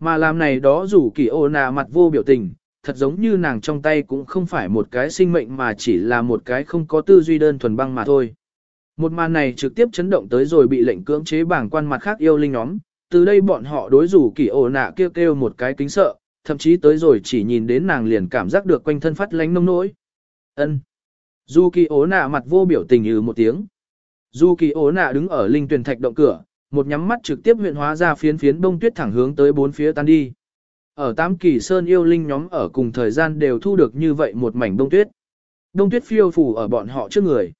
Mà làm này đó dù kỳ ô nà mặt vô biểu tình, thật giống như nàng trong tay cũng không phải một cái sinh mệnh mà chỉ là một cái không có tư duy đơn thuần băng mà thôi. Một màn này trực tiếp chấn động tới rồi bị lệnh cưỡng chế bảng quan mặt khác yêu linh nhóm, từ đây bọn họ đối rủ kỳ ổ nạ kêu kêu một cái kính sợ, thậm chí tới rồi chỉ nhìn đến nàng liền cảm giác được quanh thân phát lánh nông nỗi. ân Dù kỳ ổ nạ mặt vô biểu tình như một tiếng. Dù kỳ ố nạ đứng ở linh tuyển thạch động cửa, một nhắm mắt trực tiếp huyện hóa ra phiến phiến bông tuyết thẳng hướng tới bốn phía tan đi. Ở tám kỳ sơn yêu linh nhóm ở cùng thời gian đều thu được như vậy một mảnh bông tuyết. Đông tuyết phiêu phủ ở bọn họ trước người.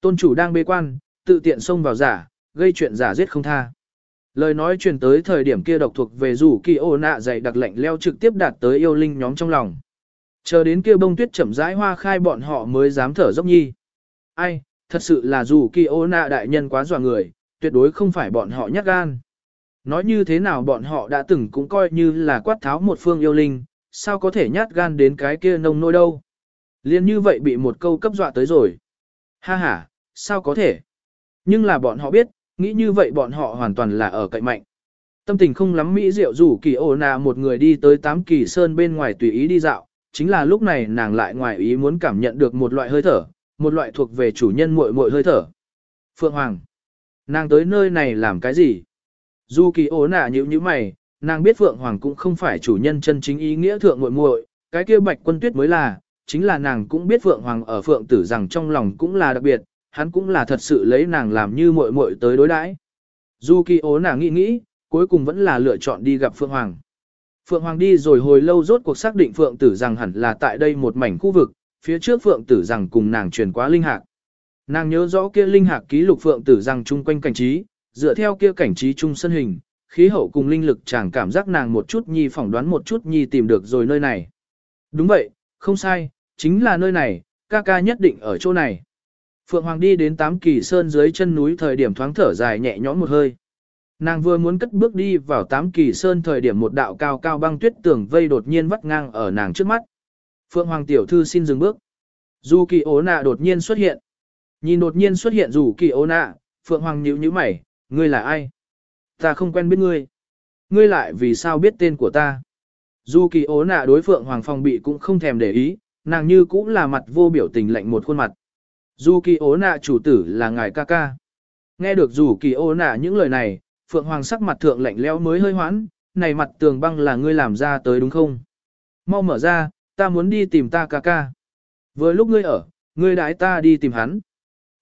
Tôn chủ đang bế quan, tự tiện xông vào giả, gây chuyện giả giết không tha. Lời nói truyền tới thời điểm kia độc thuộc về rủ kỳ ô nạ dày đặc lệnh leo trực tiếp đạt tới yêu linh nhóm trong lòng. Chờ đến kia bông tuyết chậm rãi hoa khai bọn họ mới dám thở dốc nhi. Ai, thật sự là rủ kỳ ô nạ đại nhân quá dọa người, tuyệt đối không phải bọn họ nhát gan. Nói như thế nào bọn họ đã từng cũng coi như là quát tháo một phương yêu linh, sao có thể nhát gan đến cái kia nông nôi đâu. Liên như vậy bị một câu cấp dọa tới rồi. Ha ha, sao có thể? Nhưng là bọn họ biết, nghĩ như vậy bọn họ hoàn toàn là ở cạnh mạnh. Tâm tình không lắm mỹ diệu rủ kỳ ổ nà một người đi tới tám kỳ sơn bên ngoài tùy ý đi dạo, chính là lúc này nàng lại ngoài ý muốn cảm nhận được một loại hơi thở, một loại thuộc về chủ nhân muội muội hơi thở. Phượng Hoàng, nàng tới nơi này làm cái gì? Du kỳ ố nả nhíu như mày, nàng biết Phượng Hoàng cũng không phải chủ nhân chân chính ý nghĩa thượng muội muội, cái kia bạch quân tuyết mới là, chính là nàng cũng biết Phượng Hoàng ở Phượng tử rằng trong lòng cũng là đặc biệt, hắn cũng là thật sự lấy nàng làm như muội muội tới đối đãi. Du kỳ ố nả nghĩ nghĩ, cuối cùng vẫn là lựa chọn đi gặp Phượng Hoàng. Phượng Hoàng đi rồi hồi lâu rốt cuộc xác định Phượng tử rằng hẳn là tại đây một mảnh khu vực, phía trước Phượng tử rằng cùng nàng truyền quá linh hạc. Nàng nhớ rõ kia linh hạc ký lục Phượng tử rằng chung quanh cảnh trí, dựa theo kia cảnh trí chung sân hình, khí hậu cùng linh lực chàng cảm giác nàng một chút nhi phỏng đoán một chút nhi tìm được rồi nơi này. Đúng vậy, không sai, chính là nơi này, ca ca nhất định ở chỗ này. Phượng Hoàng đi đến tám kỳ sơn dưới chân núi thời điểm thoáng thở dài nhẹ nhõm một hơi. Nàng vừa muốn cất bước đi vào tám kỳ sơn thời điểm một đạo cao cao băng tuyết tường vây đột nhiên vắt ngang ở nàng trước mắt. Phượng Hoàng tiểu thư xin dừng bước. Dù kỳ ố nạ đột nhiên xuất hiện. Nhìn đột nhiên xuất hiện dù kỳ ố nạ, Phượng Hoàng nhíu nhíu mày, ngươi là ai? Ta không quen biết ngươi. Ngươi lại vì sao biết tên của ta? Dù kỳ ố nạ đối Phượng Hoàng phòng bị cũng không thèm để ý, nàng như cũng là mặt vô biểu tình lạnh một khuôn mặt. Dù kỳ ố nạ chủ tử là ngài ca ca. Nghe được dù kỳ ố nạ những lời này, Phượng Hoàng sắc mặt thượng lạnh lẽo mới hơi hoãn, này mặt tường băng là ngươi làm ra tới đúng không? Mau mở ra, ta muốn đi tìm ta ca ca. Vừa lúc ngươi ở, ngươi đãi ta đi tìm hắn.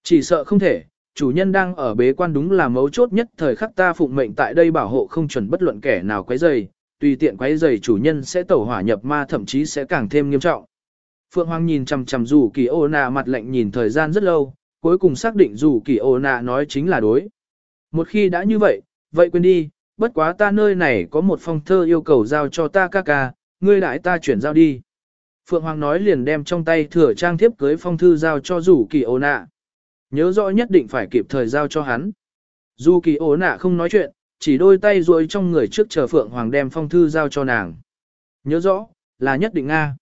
Chỉ sợ không thể, chủ nhân đang ở bế quan đúng là mấu chốt nhất thời khắc ta phụng mệnh tại đây bảo hộ không chuẩn bất luận kẻ nào quấy rầy, tùy tiện quấy rầy chủ nhân sẽ tẩu hỏa nhập ma thậm chí sẽ càng thêm nghiêm trọng. Phượng Hoàng nhìn chằm chằm dù kỳ ô nà mặt lạnh nhìn thời gian rất lâu, cuối cùng xác định dù kỳ ô nà nói chính là đối. Một khi đã như vậy, vậy quên đi, bất quá ta nơi này có một phong thơ yêu cầu giao cho ta ca ca, ngươi đại ta chuyển giao đi. Phượng Hoàng nói liền đem trong tay thừa trang thiếp cưới phong thư giao cho dù kỳ ô nạ. Nhớ rõ nhất định phải kịp thời giao cho hắn. Dù kỳ ô nạ không nói chuyện, chỉ đôi tay ruồi trong người trước chờ Phượng Hoàng đem phong thư giao cho nàng. Nhớ rõ, là nhất định Nga.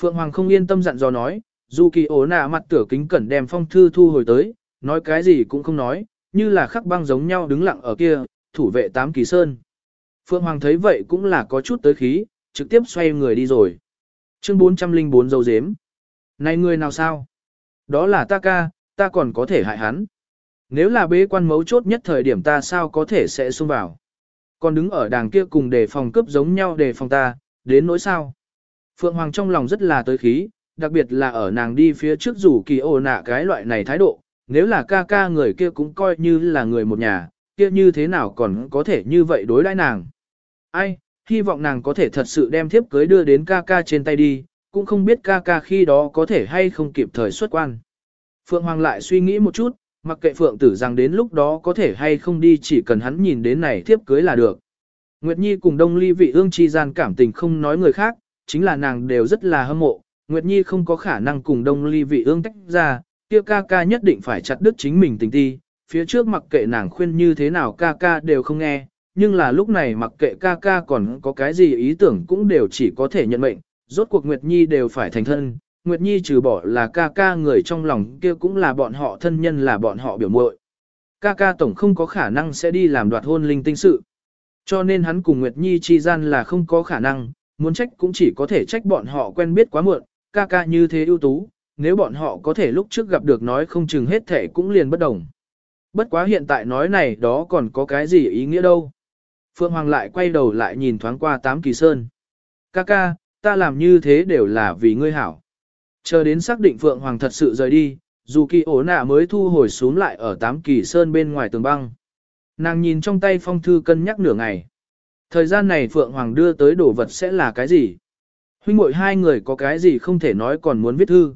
Phượng Hoàng không yên tâm dặn dò nói, dù kỳ ố nạ mặt tửa kính cẩn đem phong thư thu hồi tới, nói cái gì cũng không nói, như là khắc băng giống nhau đứng lặng ở kia, thủ vệ tám kỳ sơn. Phượng Hoàng thấy vậy cũng là có chút tới khí, trực tiếp xoay người đi rồi. Chương 404 dâu dếm. Này người nào sao? Đó là ta ca, ta còn có thể hại hắn. Nếu là bế quan mấu chốt nhất thời điểm ta sao có thể sẽ xông vào. Còn đứng ở đàng kia cùng đề phòng cướp giống nhau đề phòng ta, đến nỗi sao? Phượng Hoàng trong lòng rất là tới khí, đặc biệt là ở nàng đi phía trước rủ kỳ ồ nạ cái loại này thái độ, nếu là ca ca người kia cũng coi như là người một nhà, kia như thế nào còn có thể như vậy đối đãi nàng. Ai, hy vọng nàng có thể thật sự đem thiếp cưới đưa đến ca ca trên tay đi, cũng không biết ca ca khi đó có thể hay không kịp thời xuất quan. Phượng Hoàng lại suy nghĩ một chút, mặc kệ Phượng tử rằng đến lúc đó có thể hay không đi chỉ cần hắn nhìn đến này thiếp cưới là được. Nguyệt Nhi cùng Đông Ly vị ương chi gian cảm tình không nói người khác, chính là nàng đều rất là hâm mộ, Nguyệt Nhi không có khả năng cùng đông ly vị ương tách ra, kia ca ca nhất định phải chặt đứt chính mình tình ti, phía trước mặc kệ nàng khuyên như thế nào ca ca đều không nghe, nhưng là lúc này mặc kệ ca ca còn có cái gì ý tưởng cũng đều chỉ có thể nhận mệnh, rốt cuộc Nguyệt Nhi đều phải thành thân, Nguyệt Nhi trừ bỏ là ca ca người trong lòng kia cũng là bọn họ thân nhân là bọn họ biểu muội. Ca ca tổng không có khả năng sẽ đi làm đoạt hôn linh tinh sự. Cho nên hắn cùng Nguyệt Nhi chi gian là không có khả năng, muốn trách cũng chỉ có thể trách bọn họ quen biết quá muộn, ca ca như thế ưu tú, nếu bọn họ có thể lúc trước gặp được nói không chừng hết thể cũng liền bất đồng. Bất quá hiện tại nói này đó còn có cái gì ý nghĩa đâu. Phượng Hoàng lại quay đầu lại nhìn thoáng qua tám kỳ sơn. Ca ca, ta làm như thế đều là vì ngươi hảo. Chờ đến xác định Phượng Hoàng thật sự rời đi, dù kỳ ổ nạ mới thu hồi xuống lại ở tám kỳ sơn bên ngoài tường băng. Nàng nhìn trong tay phong thư cân nhắc nửa ngày. Thời gian này Phượng Hoàng đưa tới đồ vật sẽ là cái gì? Huynh muội hai người có cái gì không thể nói còn muốn viết thư.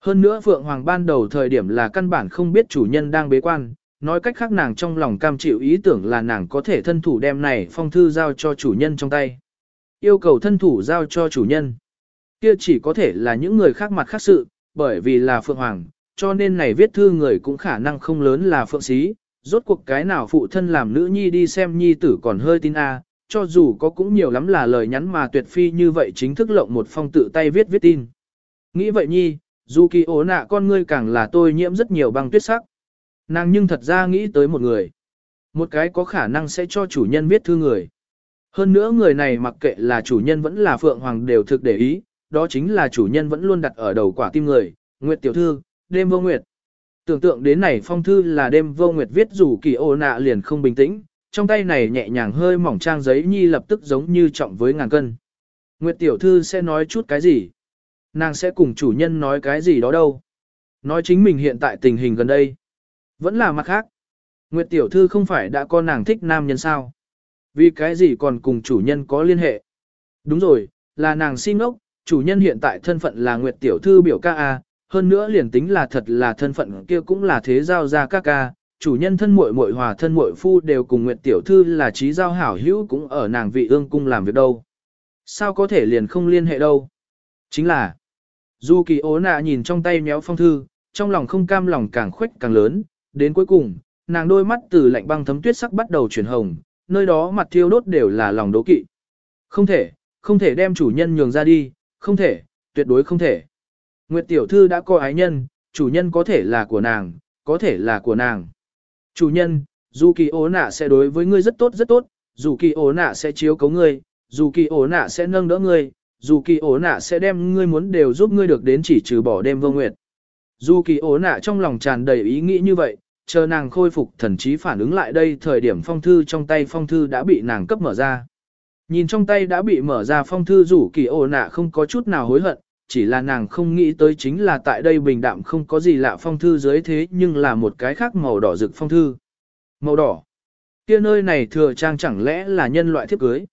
Hơn nữa Phượng Hoàng ban đầu thời điểm là căn bản không biết chủ nhân đang bế quan, nói cách khác nàng trong lòng cam chịu ý tưởng là nàng có thể thân thủ đem này phong thư giao cho chủ nhân trong tay. Yêu cầu thân thủ giao cho chủ nhân. Kia chỉ có thể là những người khác mặt khác sự, bởi vì là Phượng Hoàng, cho nên này viết thư người cũng khả năng không lớn là Phượng Xí, rốt cuộc cái nào phụ thân làm nữ nhi đi xem nhi tử còn hơi tin A, cho dù có cũng nhiều lắm là lời nhắn mà tuyệt phi như vậy chính thức lộng một phong tự tay viết viết tin. Nghĩ vậy nhi, dù kỳ ố nạ con ngươi càng là tôi nhiễm rất nhiều băng tuyết sắc. Nàng nhưng thật ra nghĩ tới một người. Một cái có khả năng sẽ cho chủ nhân viết thư người. Hơn nữa người này mặc kệ là chủ nhân vẫn là Phượng Hoàng đều thực để ý, đó chính là chủ nhân vẫn luôn đặt ở đầu quả tim người, Nguyệt Tiểu Thư, đêm vô Nguyệt. Tưởng tượng đến này phong thư là đêm vô Nguyệt viết dù kỳ ô nạ liền không bình tĩnh, trong tay này nhẹ nhàng hơi mỏng trang giấy nhi lập tức giống như trọng với ngàn cân. Nguyệt Tiểu Thư sẽ nói chút cái gì? Nàng sẽ cùng chủ nhân nói cái gì đó đâu? Nói chính mình hiện tại tình hình gần đây. Vẫn là mặt khác. Nguyệt Tiểu Thư không phải đã có nàng thích nam nhân sao? Vì cái gì còn cùng chủ nhân có liên hệ? Đúng rồi, là nàng xin ngốc, chủ nhân hiện tại thân phận là Nguyệt Tiểu Thư biểu ca A, hơn nữa liền tính là thật là thân phận kia cũng là thế giao ra ca ca, chủ nhân thân muội muội hòa thân muội phu đều cùng Nguyệt Tiểu Thư là trí giao hảo hữu cũng ở nàng vị ương cung làm việc đâu. Sao có thể liền không liên hệ đâu? Chính là, Du kỳ ố nạ nhìn trong tay méo phong thư, trong lòng không cam lòng càng khuếch càng lớn, đến cuối cùng, nàng đôi mắt từ lạnh băng thấm tuyết sắc bắt đầu chuyển hồng, nơi đó mặt thiêu đốt đều là lòng đố kỵ. Không thể, không thể đem chủ nhân nhường ra đi, không thể, tuyệt đối không thể. Nguyệt tiểu thư đã có ái nhân, chủ nhân có thể là của nàng, có thể là của nàng. Chủ nhân, dù kỳ ố nạ sẽ đối với ngươi rất tốt rất tốt, dù kỳ ố nạ sẽ chiếu cấu ngươi, dù kỳ ố nạ sẽ nâng đỡ ngươi, dù kỳ ố nạ sẽ đem ngươi muốn đều giúp ngươi được đến chỉ trừ bỏ đêm vô nguyệt. Dù kỳ ố nạ trong lòng tràn đầy ý nghĩ như vậy, chờ nàng khôi phục thần trí phản ứng lại đây thời điểm phong thư trong tay phong thư đã bị nàng cấp mở ra. Nhìn trong tay đã bị mở ra phong thư rủ kỳ ồ nạ không có chút nào hối hận, chỉ là nàng không nghĩ tới chính là tại đây bình đạm không có gì lạ phong thư dưới thế nhưng là một cái khác màu đỏ rực phong thư. Màu đỏ. Kia nơi này thừa trang chẳng lẽ là nhân loại thiếp cưới.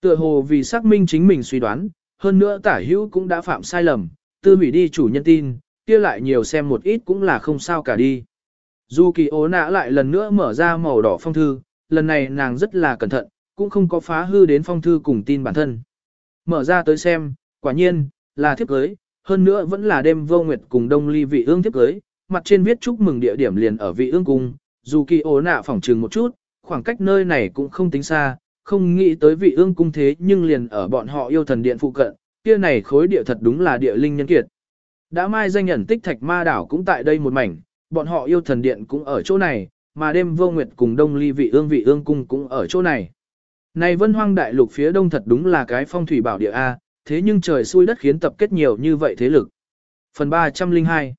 Tựa hồ vì xác minh chính mình suy đoán, hơn nữa tả hữu cũng đã phạm sai lầm, tư hủy đi chủ nhân tin, kia lại nhiều xem một ít cũng là không sao cả đi. Dù kỳ ố nã lại lần nữa mở ra màu đỏ phong thư, lần này nàng rất là cẩn thận, cũng không có phá hư đến phong thư cùng tin bản thân. Mở ra tới xem, quả nhiên, là thiếp cưới, hơn nữa vẫn là đêm vô nguyệt cùng đông ly vị ương thiếp cưới, mặt trên viết chúc mừng địa điểm liền ở vị ương cung, dù kỳ ố nạ phỏng trừng một chút, khoảng cách nơi này cũng không tính xa, không nghĩ tới vị ương cung thế nhưng liền ở bọn họ yêu thần điện phụ cận, kia này khối địa thật đúng là địa linh nhân kiệt. Đã mai danh ẩn tích thạch ma đảo cũng tại đây một mảnh, bọn họ yêu thần điện cũng ở chỗ này, mà đêm vô nguyệt cùng đông ly vị ương vị ương cung cũng ở chỗ này. Này vân hoang đại lục phía đông thật đúng là cái phong thủy bảo địa A, thế nhưng trời xui đất khiến tập kết nhiều như vậy thế lực. Phần 302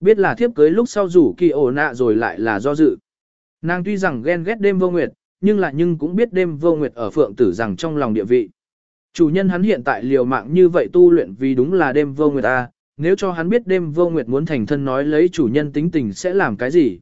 Biết là thiếp cưới lúc sau rủ kỳ ổ nạ rồi lại là do dự. Nàng tuy rằng ghen ghét đêm vô nguyệt, nhưng là nhưng cũng biết đêm vô nguyệt ở phượng tử rằng trong lòng địa vị. Chủ nhân hắn hiện tại liều mạng như vậy tu luyện vì đúng là đêm vô nguyệt A, nếu cho hắn biết đêm vô nguyệt muốn thành thân nói lấy chủ nhân tính tình sẽ làm cái gì.